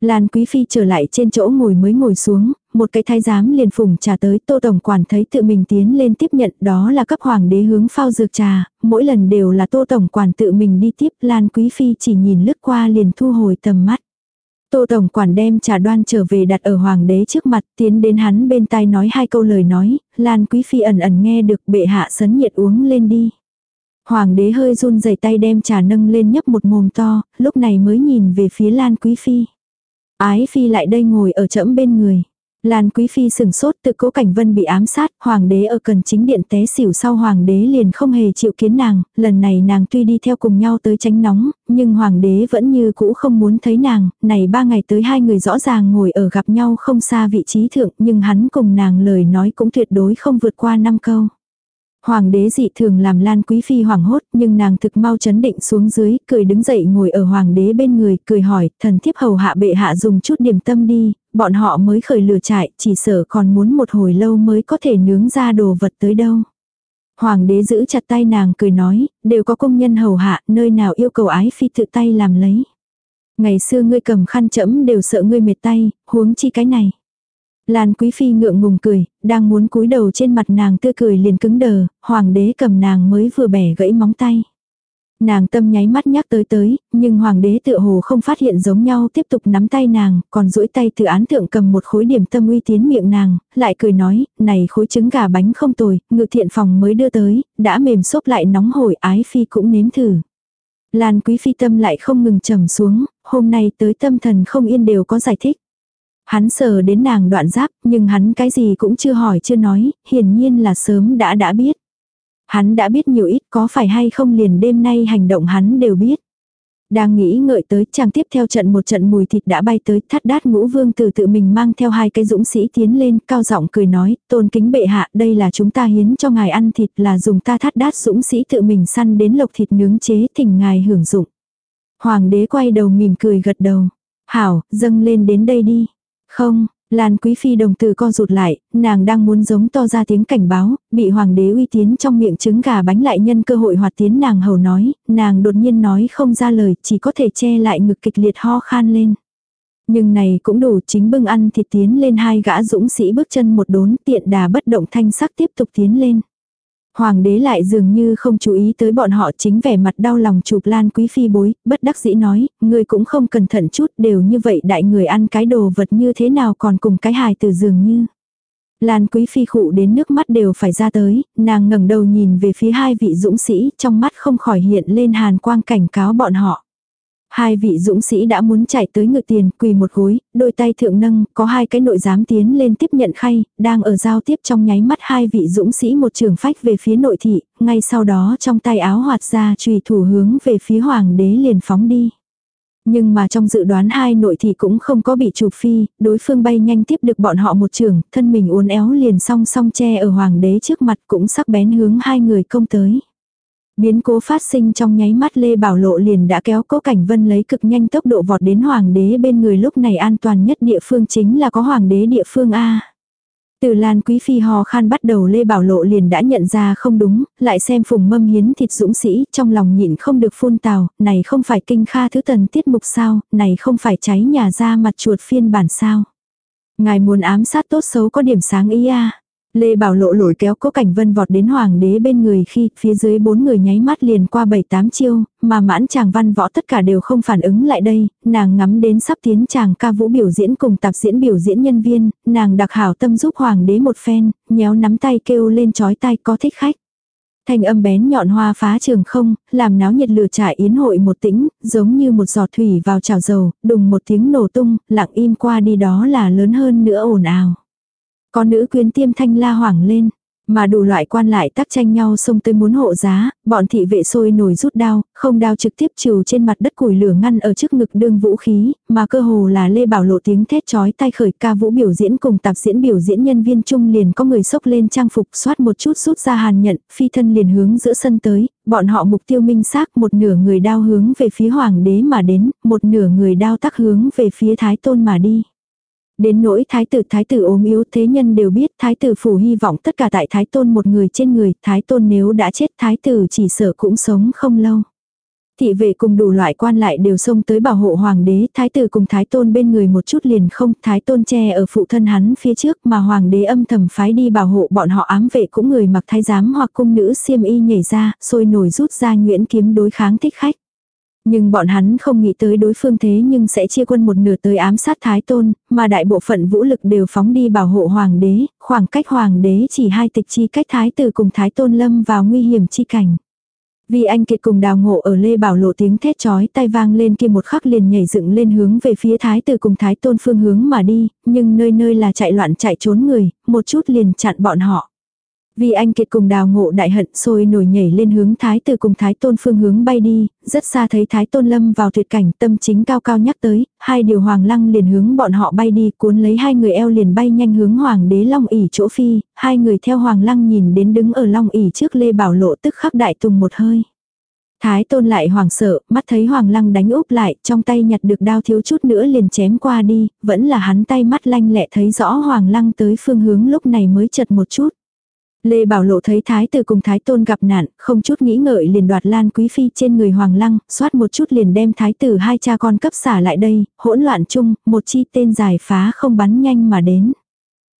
Lan Quý Phi trở lại trên chỗ ngồi mới ngồi xuống, một cái thái giám liền phùng trà tới tô tổng quản thấy tự mình tiến lên tiếp nhận đó là cấp hoàng đế hướng phao dược trà, mỗi lần đều là tô tổng quản tự mình đi tiếp Lan Quý Phi chỉ nhìn lướt qua liền thu hồi tầm mắt. Tô Tổng quản đem trà đoan trở về đặt ở hoàng đế trước mặt, tiến đến hắn bên tai nói hai câu lời nói, Lan Quý Phi ẩn ẩn nghe được bệ hạ sấn nhiệt uống lên đi. Hoàng đế hơi run rẩy tay đem trà nâng lên nhấp một mồm to, lúc này mới nhìn về phía Lan Quý Phi. Ái Phi lại đây ngồi ở trẫm bên người. Lan Quý Phi sừng sốt tự cố cảnh vân bị ám sát, hoàng đế ở cần chính điện té xỉu sau hoàng đế liền không hề chịu kiến nàng, lần này nàng tuy đi theo cùng nhau tới tránh nóng, nhưng hoàng đế vẫn như cũ không muốn thấy nàng, này ba ngày tới hai người rõ ràng ngồi ở gặp nhau không xa vị trí thượng nhưng hắn cùng nàng lời nói cũng tuyệt đối không vượt qua năm câu. Hoàng đế dị thường làm Lan Quý Phi hoảng hốt, nhưng nàng thực mau chấn định xuống dưới, cười đứng dậy ngồi ở hoàng đế bên người, cười hỏi, thần thiếp hầu hạ bệ hạ dùng chút điểm tâm đi, bọn họ mới khởi lửa trại, chỉ sợ còn muốn một hồi lâu mới có thể nướng ra đồ vật tới đâu. Hoàng đế giữ chặt tay nàng cười nói, đều có công nhân hầu hạ, nơi nào yêu cầu ái phi tự tay làm lấy. Ngày xưa ngươi cầm khăn chẫm đều sợ ngươi mệt tay, huống chi cái này. Lan Quý Phi ngượng ngùng cười, đang muốn cúi đầu trên mặt nàng tươi cười liền cứng đờ, hoàng đế cầm nàng mới vừa bẻ gãy móng tay. Nàng tâm nháy mắt nhắc tới tới, nhưng hoàng đế tựa hồ không phát hiện giống nhau tiếp tục nắm tay nàng, còn duỗi tay từ án thượng cầm một khối điểm tâm uy tiến miệng nàng, lại cười nói, này khối trứng gà bánh không tồi, ngự thiện phòng mới đưa tới, đã mềm xốp lại nóng hổi ái phi cũng nếm thử. Lan quý phi tâm lại không ngừng trầm xuống, hôm nay tới tâm thần không yên đều có giải thích. Hắn sờ đến nàng đoạn giáp, nhưng hắn cái gì cũng chưa hỏi chưa nói, hiển nhiên là sớm đã đã biết. Hắn đã biết nhiều ít có phải hay không liền đêm nay hành động hắn đều biết. Đang nghĩ ngợi tới chàng tiếp theo trận một trận mùi thịt đã bay tới thắt đát ngũ vương từ tự mình mang theo hai cái dũng sĩ tiến lên cao giọng cười nói tôn kính bệ hạ đây là chúng ta hiến cho ngài ăn thịt là dùng ta thắt đát dũng sĩ tự mình săn đến lộc thịt nướng chế thỉnh ngài hưởng dụng. Hoàng đế quay đầu mỉm cười gật đầu. Hảo, dâng lên đến đây đi. Không, Lan Quý Phi đồng từ co rụt lại, nàng đang muốn giống to ra tiếng cảnh báo, bị hoàng đế uy tiến trong miệng trứng gà bánh lại nhân cơ hội hoạt tiến nàng hầu nói, nàng đột nhiên nói không ra lời, chỉ có thể che lại ngực kịch liệt ho khan lên. Nhưng này cũng đủ chính bưng ăn thịt tiến lên hai gã dũng sĩ bước chân một đốn tiện đà bất động thanh sắc tiếp tục tiến lên. Hoàng đế lại dường như không chú ý tới bọn họ chính vẻ mặt đau lòng chụp lan quý phi bối, bất đắc dĩ nói, người cũng không cẩn thận chút đều như vậy đại người ăn cái đồ vật như thế nào còn cùng cái hài từ dường như. Lan quý phi khụ đến nước mắt đều phải ra tới, nàng ngẩng đầu nhìn về phía hai vị dũng sĩ trong mắt không khỏi hiện lên hàn quang cảnh cáo bọn họ. Hai vị dũng sĩ đã muốn chạy tới ngự tiền, quỳ một gối, đôi tay thượng nâng, có hai cái nội giám tiến lên tiếp nhận khay, đang ở giao tiếp trong nháy mắt hai vị dũng sĩ một trường phách về phía nội thị, ngay sau đó trong tay áo hoạt ra trùy thủ hướng về phía hoàng đế liền phóng đi. Nhưng mà trong dự đoán hai nội thị cũng không có bị chụp phi, đối phương bay nhanh tiếp được bọn họ một trường, thân mình uốn éo liền song song che ở hoàng đế trước mặt cũng sắc bén hướng hai người công tới. Biến cố phát sinh trong nháy mắt Lê Bảo Lộ liền đã kéo cố cảnh vân lấy cực nhanh tốc độ vọt đến hoàng đế bên người lúc này an toàn nhất địa phương chính là có hoàng đế địa phương A. Từ Lan Quý Phi hò khan bắt đầu Lê Bảo Lộ liền đã nhận ra không đúng, lại xem phùng mâm hiến thịt dũng sĩ, trong lòng nhịn không được phun tào, này không phải kinh kha thứ tần tiết mục sao, này không phải cháy nhà ra mặt chuột phiên bản sao. Ngài muốn ám sát tốt xấu có điểm sáng ý a Lê Bảo Lộ lội kéo cố cảnh vân vọt đến hoàng đế bên người khi phía dưới bốn người nháy mắt liền qua bảy tám chiêu, mà mãn chàng văn võ tất cả đều không phản ứng lại đây, nàng ngắm đến sắp tiến chàng ca vũ biểu diễn cùng tạp diễn biểu diễn nhân viên, nàng đặc hảo tâm giúp hoàng đế một phen, nhéo nắm tay kêu lên chói tay có thích khách. Thanh âm bén nhọn hoa phá trường không, làm náo nhiệt lửa trại yến hội một tĩnh, giống như một giọt thủy vào chảo dầu, đùng một tiếng nổ tung, lặng im qua đi đó là lớn hơn nữa ồn ào. Có nữ quyến tiêm thanh la hoảng lên. Mà đủ loại quan lại tác tranh nhau xông tới muốn hộ giá, bọn thị vệ sôi nổi rút đao, không đao trực tiếp trừ trên mặt đất củi lửa ngăn ở trước ngực đương vũ khí, mà cơ hồ là Lê Bảo lộ tiếng thét chói tay khởi ca vũ biểu diễn cùng tạp diễn biểu diễn nhân viên chung liền có người sốc lên trang phục xoát một chút rút ra hàn nhận, phi thân liền hướng giữa sân tới, bọn họ mục tiêu minh xác một nửa người đao hướng về phía hoàng đế mà đến, một nửa người đao tắc hướng về phía thái tôn mà đi. Đến nỗi thái tử thái tử ốm yếu thế nhân đều biết thái tử phủ hy vọng tất cả tại thái tôn một người trên người, thái tôn nếu đã chết thái tử chỉ sợ cũng sống không lâu. Thị vệ cùng đủ loại quan lại đều xông tới bảo hộ hoàng đế, thái tử cùng thái tôn bên người một chút liền không, thái tôn che ở phụ thân hắn phía trước mà hoàng đế âm thầm phái đi bảo hộ bọn họ ám vệ cũng người mặc thái giám hoặc cung nữ xiêm y nhảy ra, sôi nổi rút ra nguyễn kiếm đối kháng thích khách. Nhưng bọn hắn không nghĩ tới đối phương thế nhưng sẽ chia quân một nửa tới ám sát Thái Tôn, mà đại bộ phận vũ lực đều phóng đi bảo hộ Hoàng đế, khoảng cách Hoàng đế chỉ hai tịch chi cách Thái Tử cùng Thái Tôn lâm vào nguy hiểm chi cảnh. Vì anh kiệt cùng đào ngộ ở Lê Bảo lộ tiếng thét chói tay vang lên kia một khắc liền nhảy dựng lên hướng về phía Thái Tử cùng Thái Tôn phương hướng mà đi, nhưng nơi nơi là chạy loạn chạy trốn người, một chút liền chặn bọn họ. Vì anh kiệt cùng đào ngộ đại hận sôi nổi nhảy lên hướng thái tử cùng thái tôn phương hướng bay đi, rất xa thấy thái tôn lâm vào tuyệt cảnh tâm chính cao cao nhắc tới, hai điều hoàng lăng liền hướng bọn họ bay đi cuốn lấy hai người eo liền bay nhanh hướng hoàng đế long ỉ chỗ phi, hai người theo hoàng lăng nhìn đến đứng ở long ỉ trước lê bảo lộ tức khắc đại tùng một hơi. Thái tôn lại hoàng sợ, mắt thấy hoàng lăng đánh úp lại, trong tay nhặt được đao thiếu chút nữa liền chém qua đi, vẫn là hắn tay mắt lanh lẹ thấy rõ hoàng lăng tới phương hướng lúc này mới chật một chút. Lê Bảo Lộ thấy thái tử cùng thái tôn gặp nạn, không chút nghĩ ngợi liền đoạt lan quý phi trên người hoàng lăng, xoát một chút liền đem thái tử hai cha con cấp xả lại đây, hỗn loạn chung, một chi tên dài phá không bắn nhanh mà đến.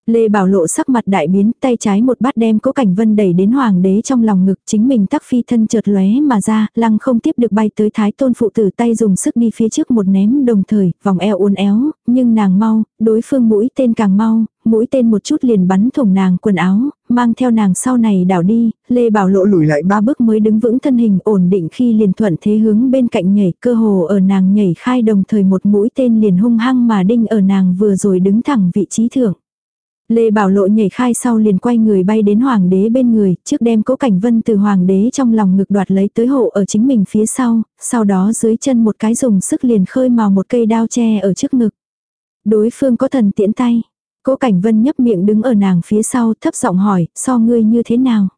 Lê Bảo Lộ sắc mặt đại biến, tay trái một bát đem cố cảnh vân đẩy đến hoàng đế trong lòng ngực chính mình tắc phi thân chợt lóe mà ra, lăng không tiếp được bay tới thái tôn phụ tử tay dùng sức đi phía trước một ném đồng thời, vòng eo uốn éo, nhưng nàng mau, đối phương mũi tên càng mau, mũi tên một chút liền bắn thủng nàng quần áo, mang theo nàng sau này đảo đi, Lê Bảo Lộ lùi lại ba bước mới đứng vững thân hình ổn định khi liền thuận thế hướng bên cạnh nhảy cơ hồ ở nàng nhảy khai đồng thời một mũi tên liền hung hăng mà đinh ở nàng vừa rồi đứng thẳng vị trí thượng. Lê Bảo Lộ nhảy khai sau liền quay người bay đến hoàng đế bên người, trước đem cố cảnh vân từ hoàng đế trong lòng ngực đoạt lấy tới hộ ở chính mình phía sau, sau đó dưới chân một cái dùng sức liền khơi màu một cây đao tre ở trước ngực. Đối phương có thần tiễn tay. Cố cảnh vân nhấp miệng đứng ở nàng phía sau thấp giọng hỏi, so ngươi như thế nào?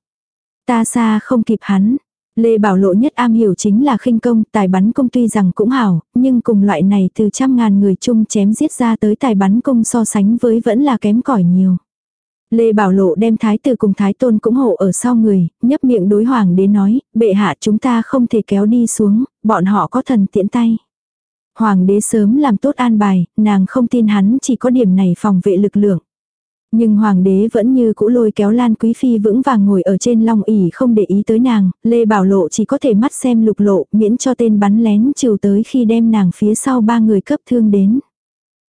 Ta xa không kịp hắn, Lê Bảo Lộ nhất am hiểu chính là khinh công, tài bắn công tuy rằng cũng hảo, nhưng cùng loại này từ trăm ngàn người chung chém giết ra tới tài bắn công so sánh với vẫn là kém cỏi nhiều. Lê Bảo Lộ đem thái tử cùng thái tôn cũng hộ ở sau người, nhấp miệng đối hoàng đế nói, bệ hạ chúng ta không thể kéo đi xuống, bọn họ có thần tiễn tay. Hoàng đế sớm làm tốt an bài, nàng không tin hắn chỉ có điểm này phòng vệ lực lượng. Nhưng hoàng đế vẫn như cũ lôi kéo Lan Quý Phi vững vàng ngồi ở trên long ỉ không để ý tới nàng, Lê Bảo Lộ chỉ có thể mắt xem lục lộ miễn cho tên bắn lén chiều tới khi đem nàng phía sau ba người cấp thương đến.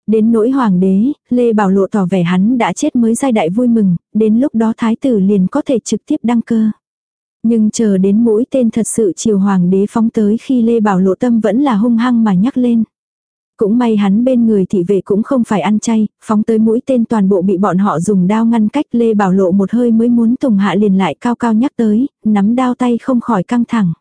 Đến nỗi hoàng đế, Lê Bảo Lộ tỏ vẻ hắn đã chết mới giai đại vui mừng, đến lúc đó thái tử liền có thể trực tiếp đăng cơ. Nhưng chờ đến mũi tên thật sự chiều hoàng đế phóng tới khi Lê Bảo Lộ tâm vẫn là hung hăng mà nhắc lên. Cũng may hắn bên người thị vệ cũng không phải ăn chay, phóng tới mũi tên toàn bộ bị bọn họ dùng đao ngăn cách Lê Bảo Lộ một hơi mới muốn tùng hạ liền lại cao cao nhắc tới, nắm đao tay không khỏi căng thẳng.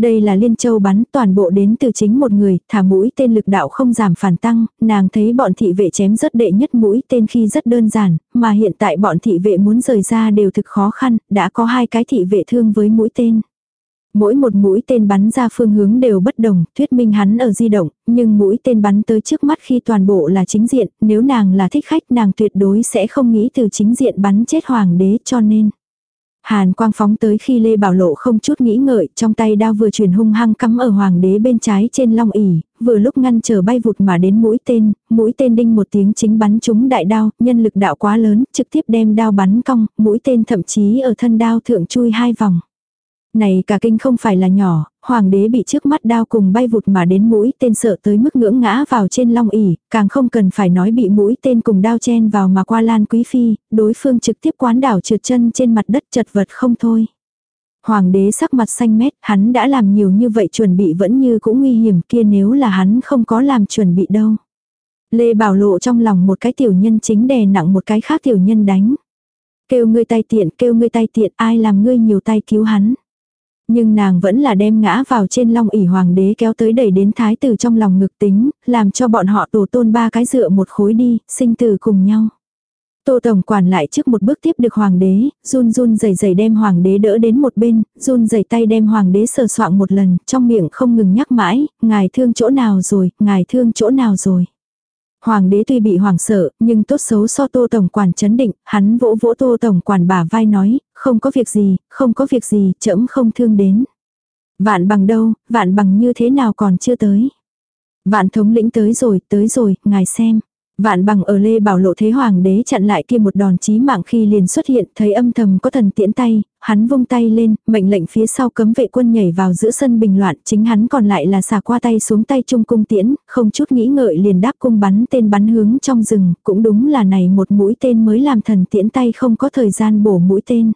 Đây là liên châu bắn toàn bộ đến từ chính một người, thả mũi tên lực đạo không giảm phản tăng, nàng thấy bọn thị vệ chém rất đệ nhất mũi tên khi rất đơn giản, mà hiện tại bọn thị vệ muốn rời ra đều thực khó khăn, đã có hai cái thị vệ thương với mũi tên. Mỗi một mũi tên bắn ra phương hướng đều bất đồng, thuyết minh hắn ở di động, nhưng mũi tên bắn tới trước mắt khi toàn bộ là chính diện, nếu nàng là thích khách nàng tuyệt đối sẽ không nghĩ từ chính diện bắn chết hoàng đế cho nên. Hàn quang phóng tới khi Lê Bảo Lộ không chút nghĩ ngợi, trong tay đao vừa truyền hung hăng cắm ở hoàng đế bên trái trên long ỉ, vừa lúc ngăn trở bay vụt mà đến mũi tên, mũi tên đinh một tiếng chính bắn trúng đại đao, nhân lực đạo quá lớn, trực tiếp đem đao bắn cong, mũi tên thậm chí ở thân đao thượng chui hai vòng. Này cả kinh không phải là nhỏ, hoàng đế bị trước mắt đao cùng bay vụt mà đến mũi tên sợ tới mức ngưỡng ngã vào trên long ỉ, càng không cần phải nói bị mũi tên cùng đao chen vào mà qua lan quý phi, đối phương trực tiếp quán đảo trượt chân trên mặt đất chật vật không thôi. Hoàng đế sắc mặt xanh mét, hắn đã làm nhiều như vậy chuẩn bị vẫn như cũng nguy hiểm kia nếu là hắn không có làm chuẩn bị đâu. Lê Bảo Lộ trong lòng một cái tiểu nhân chính đè nặng một cái khác tiểu nhân đánh. Kêu ngươi tay tiện, kêu ngươi tay tiện, ai làm ngươi nhiều tay cứu hắn. Nhưng nàng vẫn là đem ngã vào trên long ỷ hoàng đế kéo tới đẩy đến thái tử trong lòng ngực tính, làm cho bọn họ tổ tôn ba cái dựa một khối đi, sinh tử cùng nhau. Tô Tổng quản lại trước một bước tiếp được hoàng đế, run run rẩy rẩy đem hoàng đế đỡ đến một bên, run rẩy tay đem hoàng đế sờ soạng một lần, trong miệng không ngừng nhắc mãi, ngài thương chỗ nào rồi, ngài thương chỗ nào rồi. Hoàng đế tuy bị hoảng sợ, nhưng tốt xấu so tô tổng quản chấn định, hắn vỗ vỗ tô tổng quản bả vai nói, không có việc gì, không có việc gì, chậm không thương đến. Vạn bằng đâu, vạn bằng như thế nào còn chưa tới. Vạn thống lĩnh tới rồi, tới rồi, ngài xem. Vạn bằng ở Lê Bảo Lộ thế hoàng đế chặn lại kia một đòn chí mạng khi liền xuất hiện, thấy âm thầm có thần tiễn tay, hắn vung tay lên, mệnh lệnh phía sau cấm vệ quân nhảy vào giữa sân bình loạn, chính hắn còn lại là xả qua tay xuống tay trung cung tiễn, không chút nghĩ ngợi liền đáp cung bắn tên bắn hướng trong rừng, cũng đúng là này một mũi tên mới làm thần tiễn tay không có thời gian bổ mũi tên.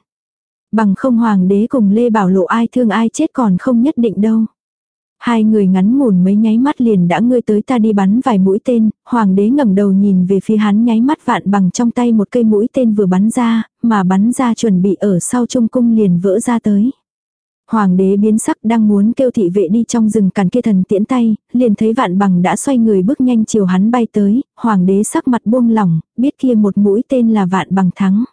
Bằng không hoàng đế cùng Lê Bảo Lộ ai thương ai chết còn không nhất định đâu. Hai người ngắn ngủn mấy nháy mắt liền đã ngươi tới ta đi bắn vài mũi tên, hoàng đế ngẩng đầu nhìn về phía hắn nháy mắt vạn bằng trong tay một cây mũi tên vừa bắn ra, mà bắn ra chuẩn bị ở sau trung cung liền vỡ ra tới. Hoàng đế biến sắc đang muốn kêu thị vệ đi trong rừng cản kia thần tiễn tay, liền thấy vạn bằng đã xoay người bước nhanh chiều hắn bay tới, hoàng đế sắc mặt buông lỏng, biết kia một mũi tên là vạn bằng thắng.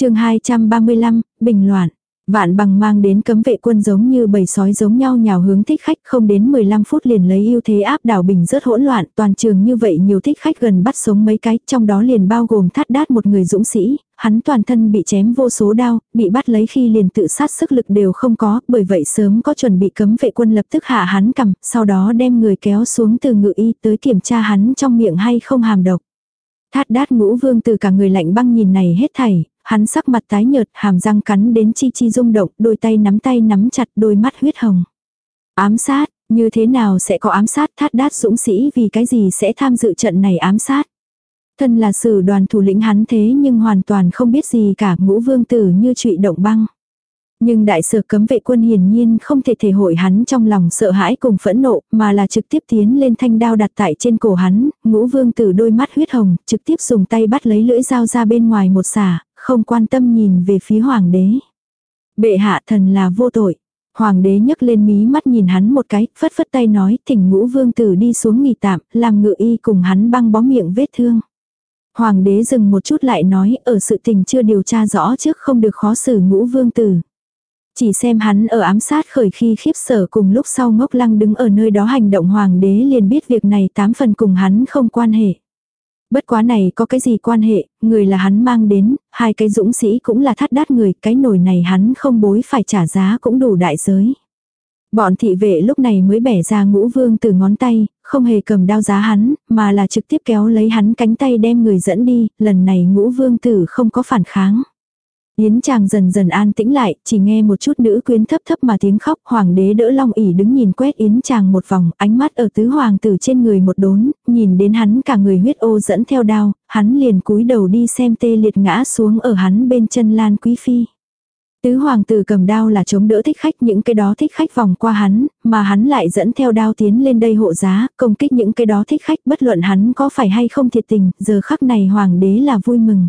chương 235, Bình loạn. Vạn bằng mang đến cấm vệ quân giống như bầy sói giống nhau nhào hướng thích khách không đến 15 phút liền lấy ưu thế áp đảo bình rất hỗn loạn toàn trường như vậy nhiều thích khách gần bắt sống mấy cái trong đó liền bao gồm thắt đát một người dũng sĩ, hắn toàn thân bị chém vô số đau, bị bắt lấy khi liền tự sát sức lực đều không có, bởi vậy sớm có chuẩn bị cấm vệ quân lập tức hạ hắn cầm, sau đó đem người kéo xuống từ ngự y tới kiểm tra hắn trong miệng hay không hàm độc. Thát đát ngũ vương từ cả người lạnh băng nhìn này hết thảy, hắn sắc mặt tái nhợt, hàm răng cắn đến chi chi rung động, đôi tay nắm tay nắm chặt đôi mắt huyết hồng. Ám sát, như thế nào sẽ có ám sát thát đát dũng sĩ vì cái gì sẽ tham dự trận này ám sát. Thân là sử đoàn thủ lĩnh hắn thế nhưng hoàn toàn không biết gì cả ngũ vương tử như trụy động băng. Nhưng đại sở cấm vệ quân hiển nhiên không thể thể hội hắn trong lòng sợ hãi cùng phẫn nộ, mà là trực tiếp tiến lên thanh đao đặt tại trên cổ hắn, ngũ vương tử đôi mắt huyết hồng, trực tiếp dùng tay bắt lấy lưỡi dao ra bên ngoài một xả, không quan tâm nhìn về phía hoàng đế. Bệ hạ thần là vô tội. Hoàng đế nhấc lên mí mắt nhìn hắn một cái, phất phất tay nói thỉnh ngũ vương tử đi xuống nghỉ tạm, làm ngự y cùng hắn băng bó miệng vết thương. Hoàng đế dừng một chút lại nói ở sự tình chưa điều tra rõ trước không được khó xử ngũ vương tử. Chỉ xem hắn ở ám sát khởi khi khiếp sở cùng lúc sau ngốc lăng đứng ở nơi đó hành động hoàng đế liền biết việc này tám phần cùng hắn không quan hệ. Bất quá này có cái gì quan hệ, người là hắn mang đến, hai cái dũng sĩ cũng là thắt đát người, cái nổi này hắn không bối phải trả giá cũng đủ đại giới. Bọn thị vệ lúc này mới bẻ ra ngũ vương từ ngón tay, không hề cầm đao giá hắn, mà là trực tiếp kéo lấy hắn cánh tay đem người dẫn đi, lần này ngũ vương tử không có phản kháng. Yến chàng dần dần an tĩnh lại, chỉ nghe một chút nữ quyến thấp thấp mà tiếng khóc, hoàng đế đỡ long ỉ đứng nhìn quét yến chàng một vòng, ánh mắt ở tứ hoàng tử trên người một đốn, nhìn đến hắn cả người huyết ô dẫn theo đao, hắn liền cúi đầu đi xem tê liệt ngã xuống ở hắn bên chân lan quý phi. Tứ hoàng tử cầm đao là chống đỡ thích khách những cái đó thích khách vòng qua hắn, mà hắn lại dẫn theo đao tiến lên đây hộ giá, công kích những cái đó thích khách bất luận hắn có phải hay không thiệt tình, giờ khắc này hoàng đế là vui mừng.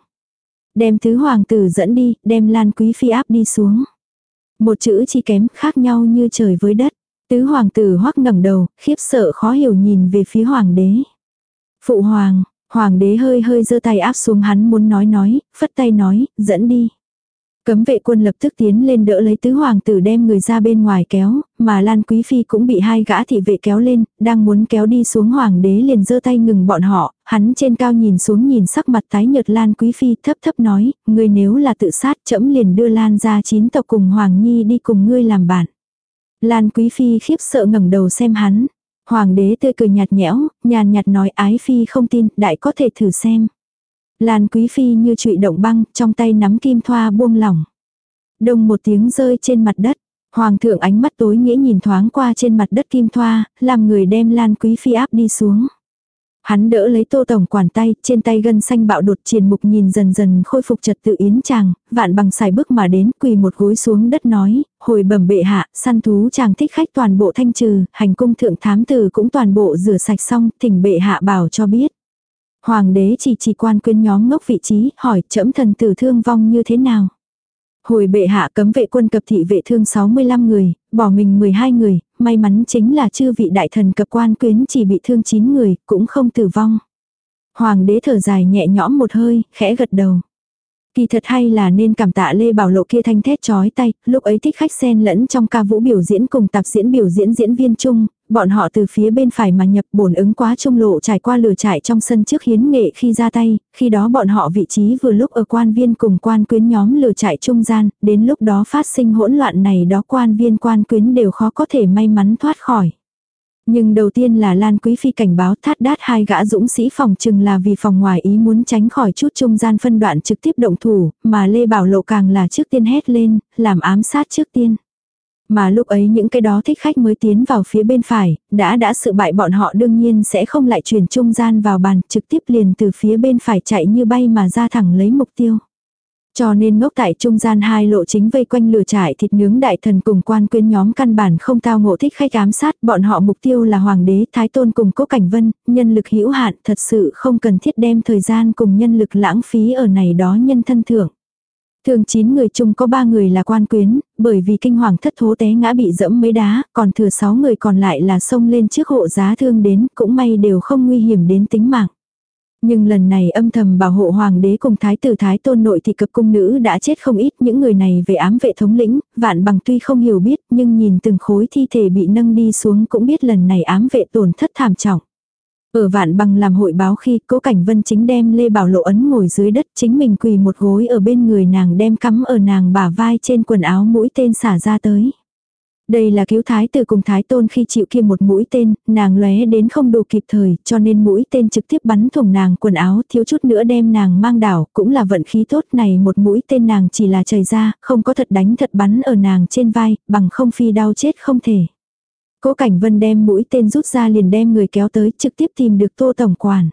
Đem thứ hoàng tử dẫn đi, đem lan quý phi áp đi xuống. Một chữ chi kém khác nhau như trời với đất. Tứ hoàng tử hoắc ngẩng đầu, khiếp sợ khó hiểu nhìn về phía hoàng đế. Phụ hoàng, hoàng đế hơi hơi giơ tay áp xuống hắn muốn nói nói, phất tay nói, dẫn đi. Cấm vệ quân lập tức tiến lên đỡ lấy tứ hoàng tử đem người ra bên ngoài kéo, mà Lan Quý Phi cũng bị hai gã thị vệ kéo lên, đang muốn kéo đi xuống hoàng đế liền giơ tay ngừng bọn họ, hắn trên cao nhìn xuống nhìn sắc mặt tái nhợt Lan Quý Phi thấp thấp nói, người nếu là tự sát chẫm liền đưa Lan ra chín tộc cùng Hoàng Nhi đi cùng ngươi làm bạn. Lan Quý Phi khiếp sợ ngẩng đầu xem hắn. Hoàng đế tươi cười nhạt nhẽo, nhàn nhạt nói ái Phi không tin, đại có thể thử xem. Lan Quý Phi như trụy động băng, trong tay nắm kim thoa buông lỏng. Đông một tiếng rơi trên mặt đất. Hoàng thượng ánh mắt tối nghĩa nhìn thoáng qua trên mặt đất kim thoa, làm người đem Lan Quý Phi áp đi xuống. Hắn đỡ lấy tô tổng quản tay, trên tay gân xanh bạo đột triền mục nhìn dần dần khôi phục trật tự yến chàng, vạn bằng xài bước mà đến quỳ một gối xuống đất nói, hồi bẩm bệ hạ, săn thú chàng thích khách toàn bộ thanh trừ, hành cung thượng thám tử cũng toàn bộ rửa sạch xong, thỉnh bệ hạ bảo cho biết. Hoàng đế chỉ chỉ quan quyến nhóm ngốc vị trí, hỏi trẫm thần tử thương vong như thế nào. Hồi bệ hạ cấm vệ quân cập thị vệ thương 65 người, bỏ mình 12 người, may mắn chính là chư vị đại thần cập quan quyến chỉ bị thương 9 người, cũng không tử vong. Hoàng đế thở dài nhẹ nhõm một hơi, khẽ gật đầu. Kỳ thật hay là nên cảm tạ Lê Bảo Lộ kia thanh thét chói tay, lúc ấy thích khách xen lẫn trong ca vũ biểu diễn cùng tạp diễn biểu diễn diễn viên chung, bọn họ từ phía bên phải mà nhập bổn ứng quá trung lộ trải qua lửa trại trong sân trước hiến nghệ khi ra tay, khi đó bọn họ vị trí vừa lúc ở quan viên cùng quan quyến nhóm lửa trại trung gian, đến lúc đó phát sinh hỗn loạn này đó quan viên quan quyến đều khó có thể may mắn thoát khỏi. Nhưng đầu tiên là Lan Quý Phi cảnh báo thát đát hai gã dũng sĩ phòng chừng là vì phòng ngoài ý muốn tránh khỏi chút trung gian phân đoạn trực tiếp động thủ, mà Lê Bảo Lộ càng là trước tiên hét lên, làm ám sát trước tiên. Mà lúc ấy những cái đó thích khách mới tiến vào phía bên phải, đã đã sự bại bọn họ đương nhiên sẽ không lại chuyển trung gian vào bàn, trực tiếp liền từ phía bên phải chạy như bay mà ra thẳng lấy mục tiêu. Cho nên ngốc tại trung gian hai lộ chính vây quanh lửa trại thịt nướng đại thần cùng quan quyến nhóm căn bản không tao ngộ thích khách ám sát, bọn họ mục tiêu là hoàng đế, thái tôn cùng cố cảnh vân, nhân lực hữu hạn, thật sự không cần thiết đem thời gian cùng nhân lực lãng phí ở này đó nhân thân thưởng. Thường 9 người chung có 3 người là quan quyến, bởi vì kinh hoàng thất thố té ngã bị dẫm mấy đá, còn thừa 6 người còn lại là xông lên trước hộ giá thương đến, cũng may đều không nguy hiểm đến tính mạng. Nhưng lần này âm thầm bảo hộ hoàng đế cùng thái tử thái tôn nội thì cập cung nữ đã chết không ít những người này về ám vệ thống lĩnh, vạn bằng tuy không hiểu biết nhưng nhìn từng khối thi thể bị nâng đi xuống cũng biết lần này ám vệ tổn thất thảm trọng. Ở vạn bằng làm hội báo khi cố cảnh vân chính đem Lê Bảo Lộ ấn ngồi dưới đất chính mình quỳ một gối ở bên người nàng đem cắm ở nàng bả vai trên quần áo mũi tên xả ra tới. Đây là cứu thái tử cùng thái tôn khi chịu kia một mũi tên, nàng lóe đến không đủ kịp thời, cho nên mũi tên trực tiếp bắn thủng nàng quần áo, thiếu chút nữa đem nàng mang đảo, cũng là vận khí tốt này một mũi tên nàng chỉ là trời ra, không có thật đánh thật bắn ở nàng trên vai, bằng không phi đau chết không thể. Cố Cảnh Vân đem mũi tên rút ra liền đem người kéo tới trực tiếp tìm được Tô Tổng Quản.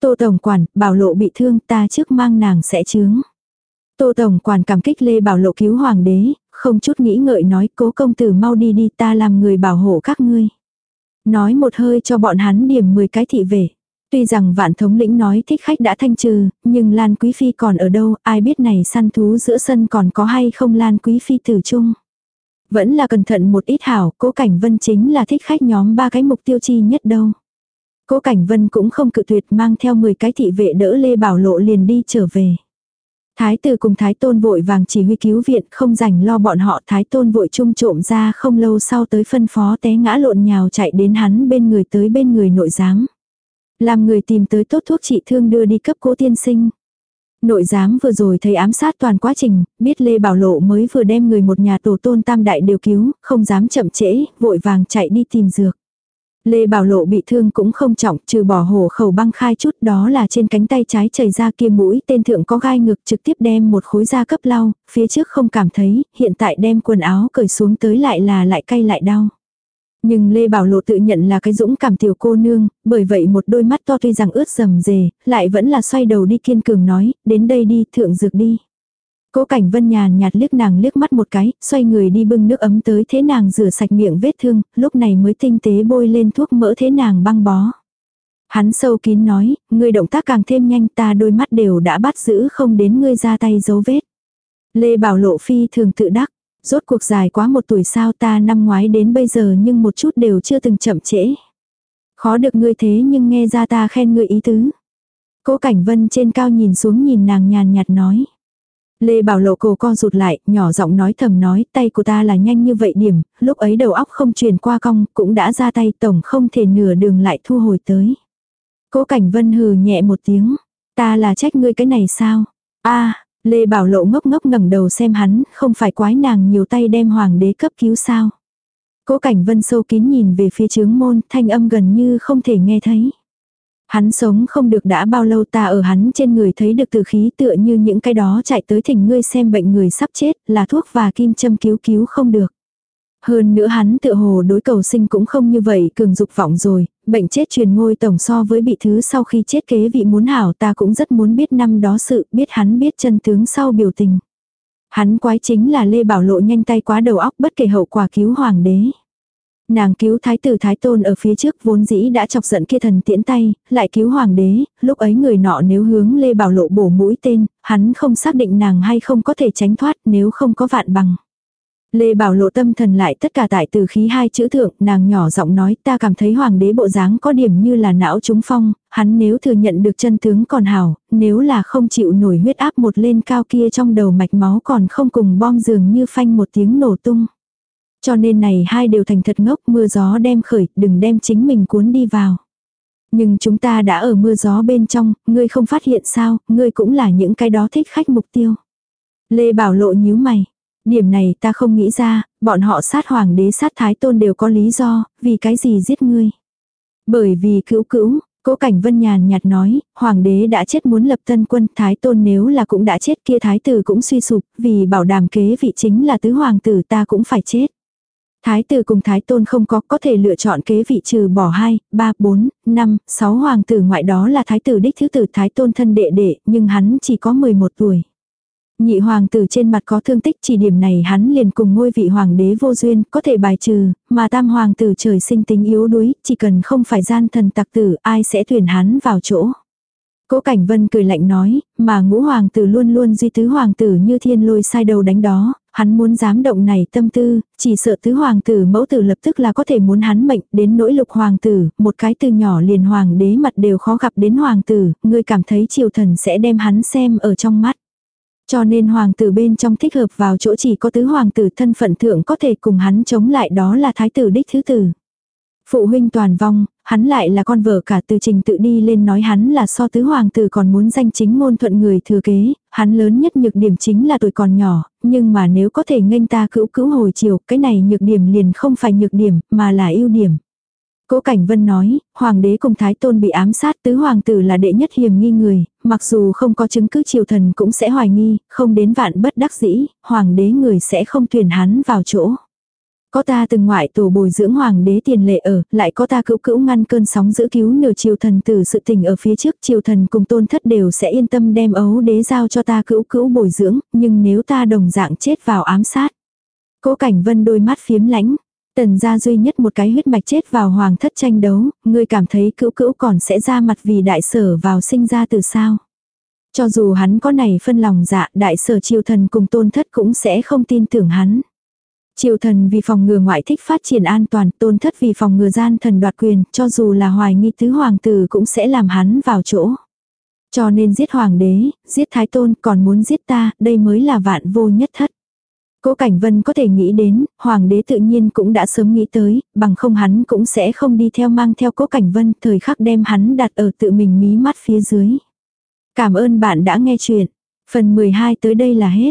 Tô Tổng Quản, bảo lộ bị thương ta trước mang nàng sẽ chướng. Tô Tổng Quản cảm kích Lê Bảo Lộ cứu Hoàng đế, không chút nghĩ ngợi nói cố công tử mau đi đi ta làm người bảo hộ các ngươi. Nói một hơi cho bọn hắn điểm 10 cái thị về. Tuy rằng vạn thống lĩnh nói thích khách đã thanh trừ, nhưng Lan Quý Phi còn ở đâu, ai biết này săn thú giữa sân còn có hay không Lan Quý Phi tử chung. Vẫn là cẩn thận một ít hảo, cố cảnh vân chính là thích khách nhóm ba cái mục tiêu chi nhất đâu. Cố cảnh vân cũng không cự tuyệt mang theo 10 cái thị vệ đỡ Lê Bảo Lộ liền đi trở về. Thái tử cùng Thái tôn vội vàng chỉ huy cứu viện không rảnh lo bọn họ Thái tôn vội chung trộm ra không lâu sau tới phân phó té ngã lộn nhào chạy đến hắn bên người tới bên người nội giám. Làm người tìm tới tốt thuốc trị thương đưa đi cấp cố tiên sinh. Nội giám vừa rồi thấy ám sát toàn quá trình, biết Lê Bảo Lộ mới vừa đem người một nhà tổ tôn tam đại đều cứu, không dám chậm trễ, vội vàng chạy đi tìm dược. Lê Bảo Lộ bị thương cũng không trọng, trừ bỏ hổ khẩu băng khai chút đó là trên cánh tay trái chảy ra kia mũi tên thượng có gai ngực trực tiếp đem một khối da cấp lau, phía trước không cảm thấy, hiện tại đem quần áo cởi xuống tới lại là lại cay lại đau. Nhưng Lê Bảo Lộ tự nhận là cái dũng cảm tiểu cô nương, bởi vậy một đôi mắt to tuy rằng ướt rầm rề, lại vẫn là xoay đầu đi kiên cường nói, đến đây đi, thượng dược đi. Cố cảnh vân nhàn nhạt liếc nàng liếc mắt một cái, xoay người đi bưng nước ấm tới thế nàng rửa sạch miệng vết thương, lúc này mới tinh tế bôi lên thuốc mỡ thế nàng băng bó. Hắn sâu kín nói, ngươi động tác càng thêm nhanh ta đôi mắt đều đã bắt giữ không đến ngươi ra tay dấu vết. Lê Bảo Lộ Phi thường tự đắc, rốt cuộc dài quá một tuổi sao ta năm ngoái đến bây giờ nhưng một chút đều chưa từng chậm trễ. Khó được ngươi thế nhưng nghe ra ta khen ngươi ý tứ. Cố Cảnh Vân trên cao nhìn xuống nhìn nàng nhàn nhạt nói. Lê Bảo Lộ cổ con rụt lại, nhỏ giọng nói thầm nói, tay của ta là nhanh như vậy điểm, lúc ấy đầu óc không truyền qua cong, cũng đã ra tay tổng không thể nửa đường lại thu hồi tới. Cố Cảnh Vân hừ nhẹ một tiếng, ta là trách ngươi cái này sao? a Lê Bảo Lộ ngốc ngốc ngẩng đầu xem hắn, không phải quái nàng nhiều tay đem hoàng đế cấp cứu sao? Cố Cảnh Vân sâu kín nhìn về phía trướng môn, thanh âm gần như không thể nghe thấy. Hắn sống không được đã bao lâu ta ở hắn trên người thấy được từ khí tựa như những cái đó chạy tới thỉnh ngươi xem bệnh người sắp chết là thuốc và kim châm cứu cứu không được. Hơn nữa hắn tự hồ đối cầu sinh cũng không như vậy cường dục vọng rồi, bệnh chết truyền ngôi tổng so với bị thứ sau khi chết kế vị muốn hảo ta cũng rất muốn biết năm đó sự biết hắn biết chân tướng sau biểu tình. Hắn quái chính là Lê Bảo Lộ nhanh tay quá đầu óc bất kể hậu quả cứu hoàng đế. Nàng cứu thái tử thái tôn ở phía trước vốn dĩ đã chọc giận kia thần tiễn tay, lại cứu hoàng đế, lúc ấy người nọ nếu hướng Lê Bảo Lộ bổ mũi tên, hắn không xác định nàng hay không có thể tránh thoát nếu không có vạn bằng. Lê Bảo Lộ tâm thần lại tất cả tại từ khí hai chữ thượng, nàng nhỏ giọng nói ta cảm thấy hoàng đế bộ dáng có điểm như là não trúng phong, hắn nếu thừa nhận được chân tướng còn hào nếu là không chịu nổi huyết áp một lên cao kia trong đầu mạch máu còn không cùng bom dường như phanh một tiếng nổ tung. Cho nên này hai đều thành thật ngốc mưa gió đem khởi, đừng đem chính mình cuốn đi vào. Nhưng chúng ta đã ở mưa gió bên trong, ngươi không phát hiện sao, ngươi cũng là những cái đó thích khách mục tiêu. Lê Bảo Lộ nhíu mày. Điểm này ta không nghĩ ra, bọn họ sát hoàng đế sát thái tôn đều có lý do, vì cái gì giết ngươi. Bởi vì cữu cữu, Cố Cảnh Vân nhàn nhạt nói, hoàng đế đã chết muốn lập tân quân, thái tôn nếu là cũng đã chết kia thái tử cũng suy sụp, vì bảo đảm kế vị chính là tứ hoàng tử ta cũng phải chết. Thái tử cùng thái tôn không có có thể lựa chọn kế vị trừ bỏ 2, 3, 4, 5, 6 hoàng tử ngoại đó là thái tử đích thứ tử thái tôn thân đệ đệ, nhưng hắn chỉ có 11 tuổi. Nhị hoàng tử trên mặt có thương tích chỉ điểm này hắn liền cùng ngôi vị hoàng đế vô duyên, có thể bài trừ, mà tam hoàng tử trời sinh tính yếu đuối, chỉ cần không phải gian thần tặc tử ai sẽ tuyển hắn vào chỗ. Cố Cảnh Vân cười lạnh nói, mà ngũ hoàng tử luôn luôn duy tứ hoàng tử như thiên lôi sai đầu đánh đó, hắn muốn dám động này tâm tư, chỉ sợ tứ hoàng tử mẫu tử lập tức là có thể muốn hắn mệnh đến nỗi lục hoàng tử, một cái từ nhỏ liền hoàng đế mặt đều khó gặp đến hoàng tử, ngươi cảm thấy triều thần sẽ đem hắn xem ở trong mắt. Cho nên hoàng tử bên trong thích hợp vào chỗ chỉ có tứ hoàng tử thân phận thượng có thể cùng hắn chống lại đó là thái tử đích thứ tử. Phụ huynh toàn vong, hắn lại là con vợ cả từ trình tự đi lên nói hắn là so tứ hoàng tử còn muốn danh chính ngôn thuận người thừa kế, hắn lớn nhất nhược điểm chính là tuổi còn nhỏ, nhưng mà nếu có thể nghênh ta cữu cữu hồi chiều, cái này nhược điểm liền không phải nhược điểm, mà là ưu điểm. Cố Cảnh Vân nói, hoàng đế cùng thái tôn bị ám sát tứ hoàng tử là đệ nhất hiểm nghi người, mặc dù không có chứng cứ triều thần cũng sẽ hoài nghi, không đến vạn bất đắc dĩ, hoàng đế người sẽ không tuyển hắn vào chỗ. Có ta từng ngoại tổ bồi dưỡng hoàng đế tiền lệ ở, lại có ta cữu cữu ngăn cơn sóng giữ cứu nửa triều thần từ sự tình ở phía trước triều thần cùng tôn thất đều sẽ yên tâm đem ấu đế giao cho ta cữu cữu bồi dưỡng, nhưng nếu ta đồng dạng chết vào ám sát. Cố cảnh vân đôi mắt phiếm lãnh, tần gia duy nhất một cái huyết mạch chết vào hoàng thất tranh đấu, ngươi cảm thấy cữu cữu còn sẽ ra mặt vì đại sở vào sinh ra từ sao. Cho dù hắn có này phân lòng dạ đại sở triều thần cùng tôn thất cũng sẽ không tin tưởng hắn. Triều thần vì phòng ngừa ngoại thích phát triển an toàn, tôn thất vì phòng ngừa gian thần đoạt quyền, cho dù là hoài nghi tứ hoàng tử cũng sẽ làm hắn vào chỗ. Cho nên giết hoàng đế, giết thái tôn còn muốn giết ta, đây mới là vạn vô nhất thất. Cố Cảnh Vân có thể nghĩ đến, hoàng đế tự nhiên cũng đã sớm nghĩ tới, bằng không hắn cũng sẽ không đi theo mang theo Cố Cảnh Vân, thời khắc đem hắn đặt ở tự mình mí mắt phía dưới. Cảm ơn bạn đã nghe chuyện. Phần 12 tới đây là hết.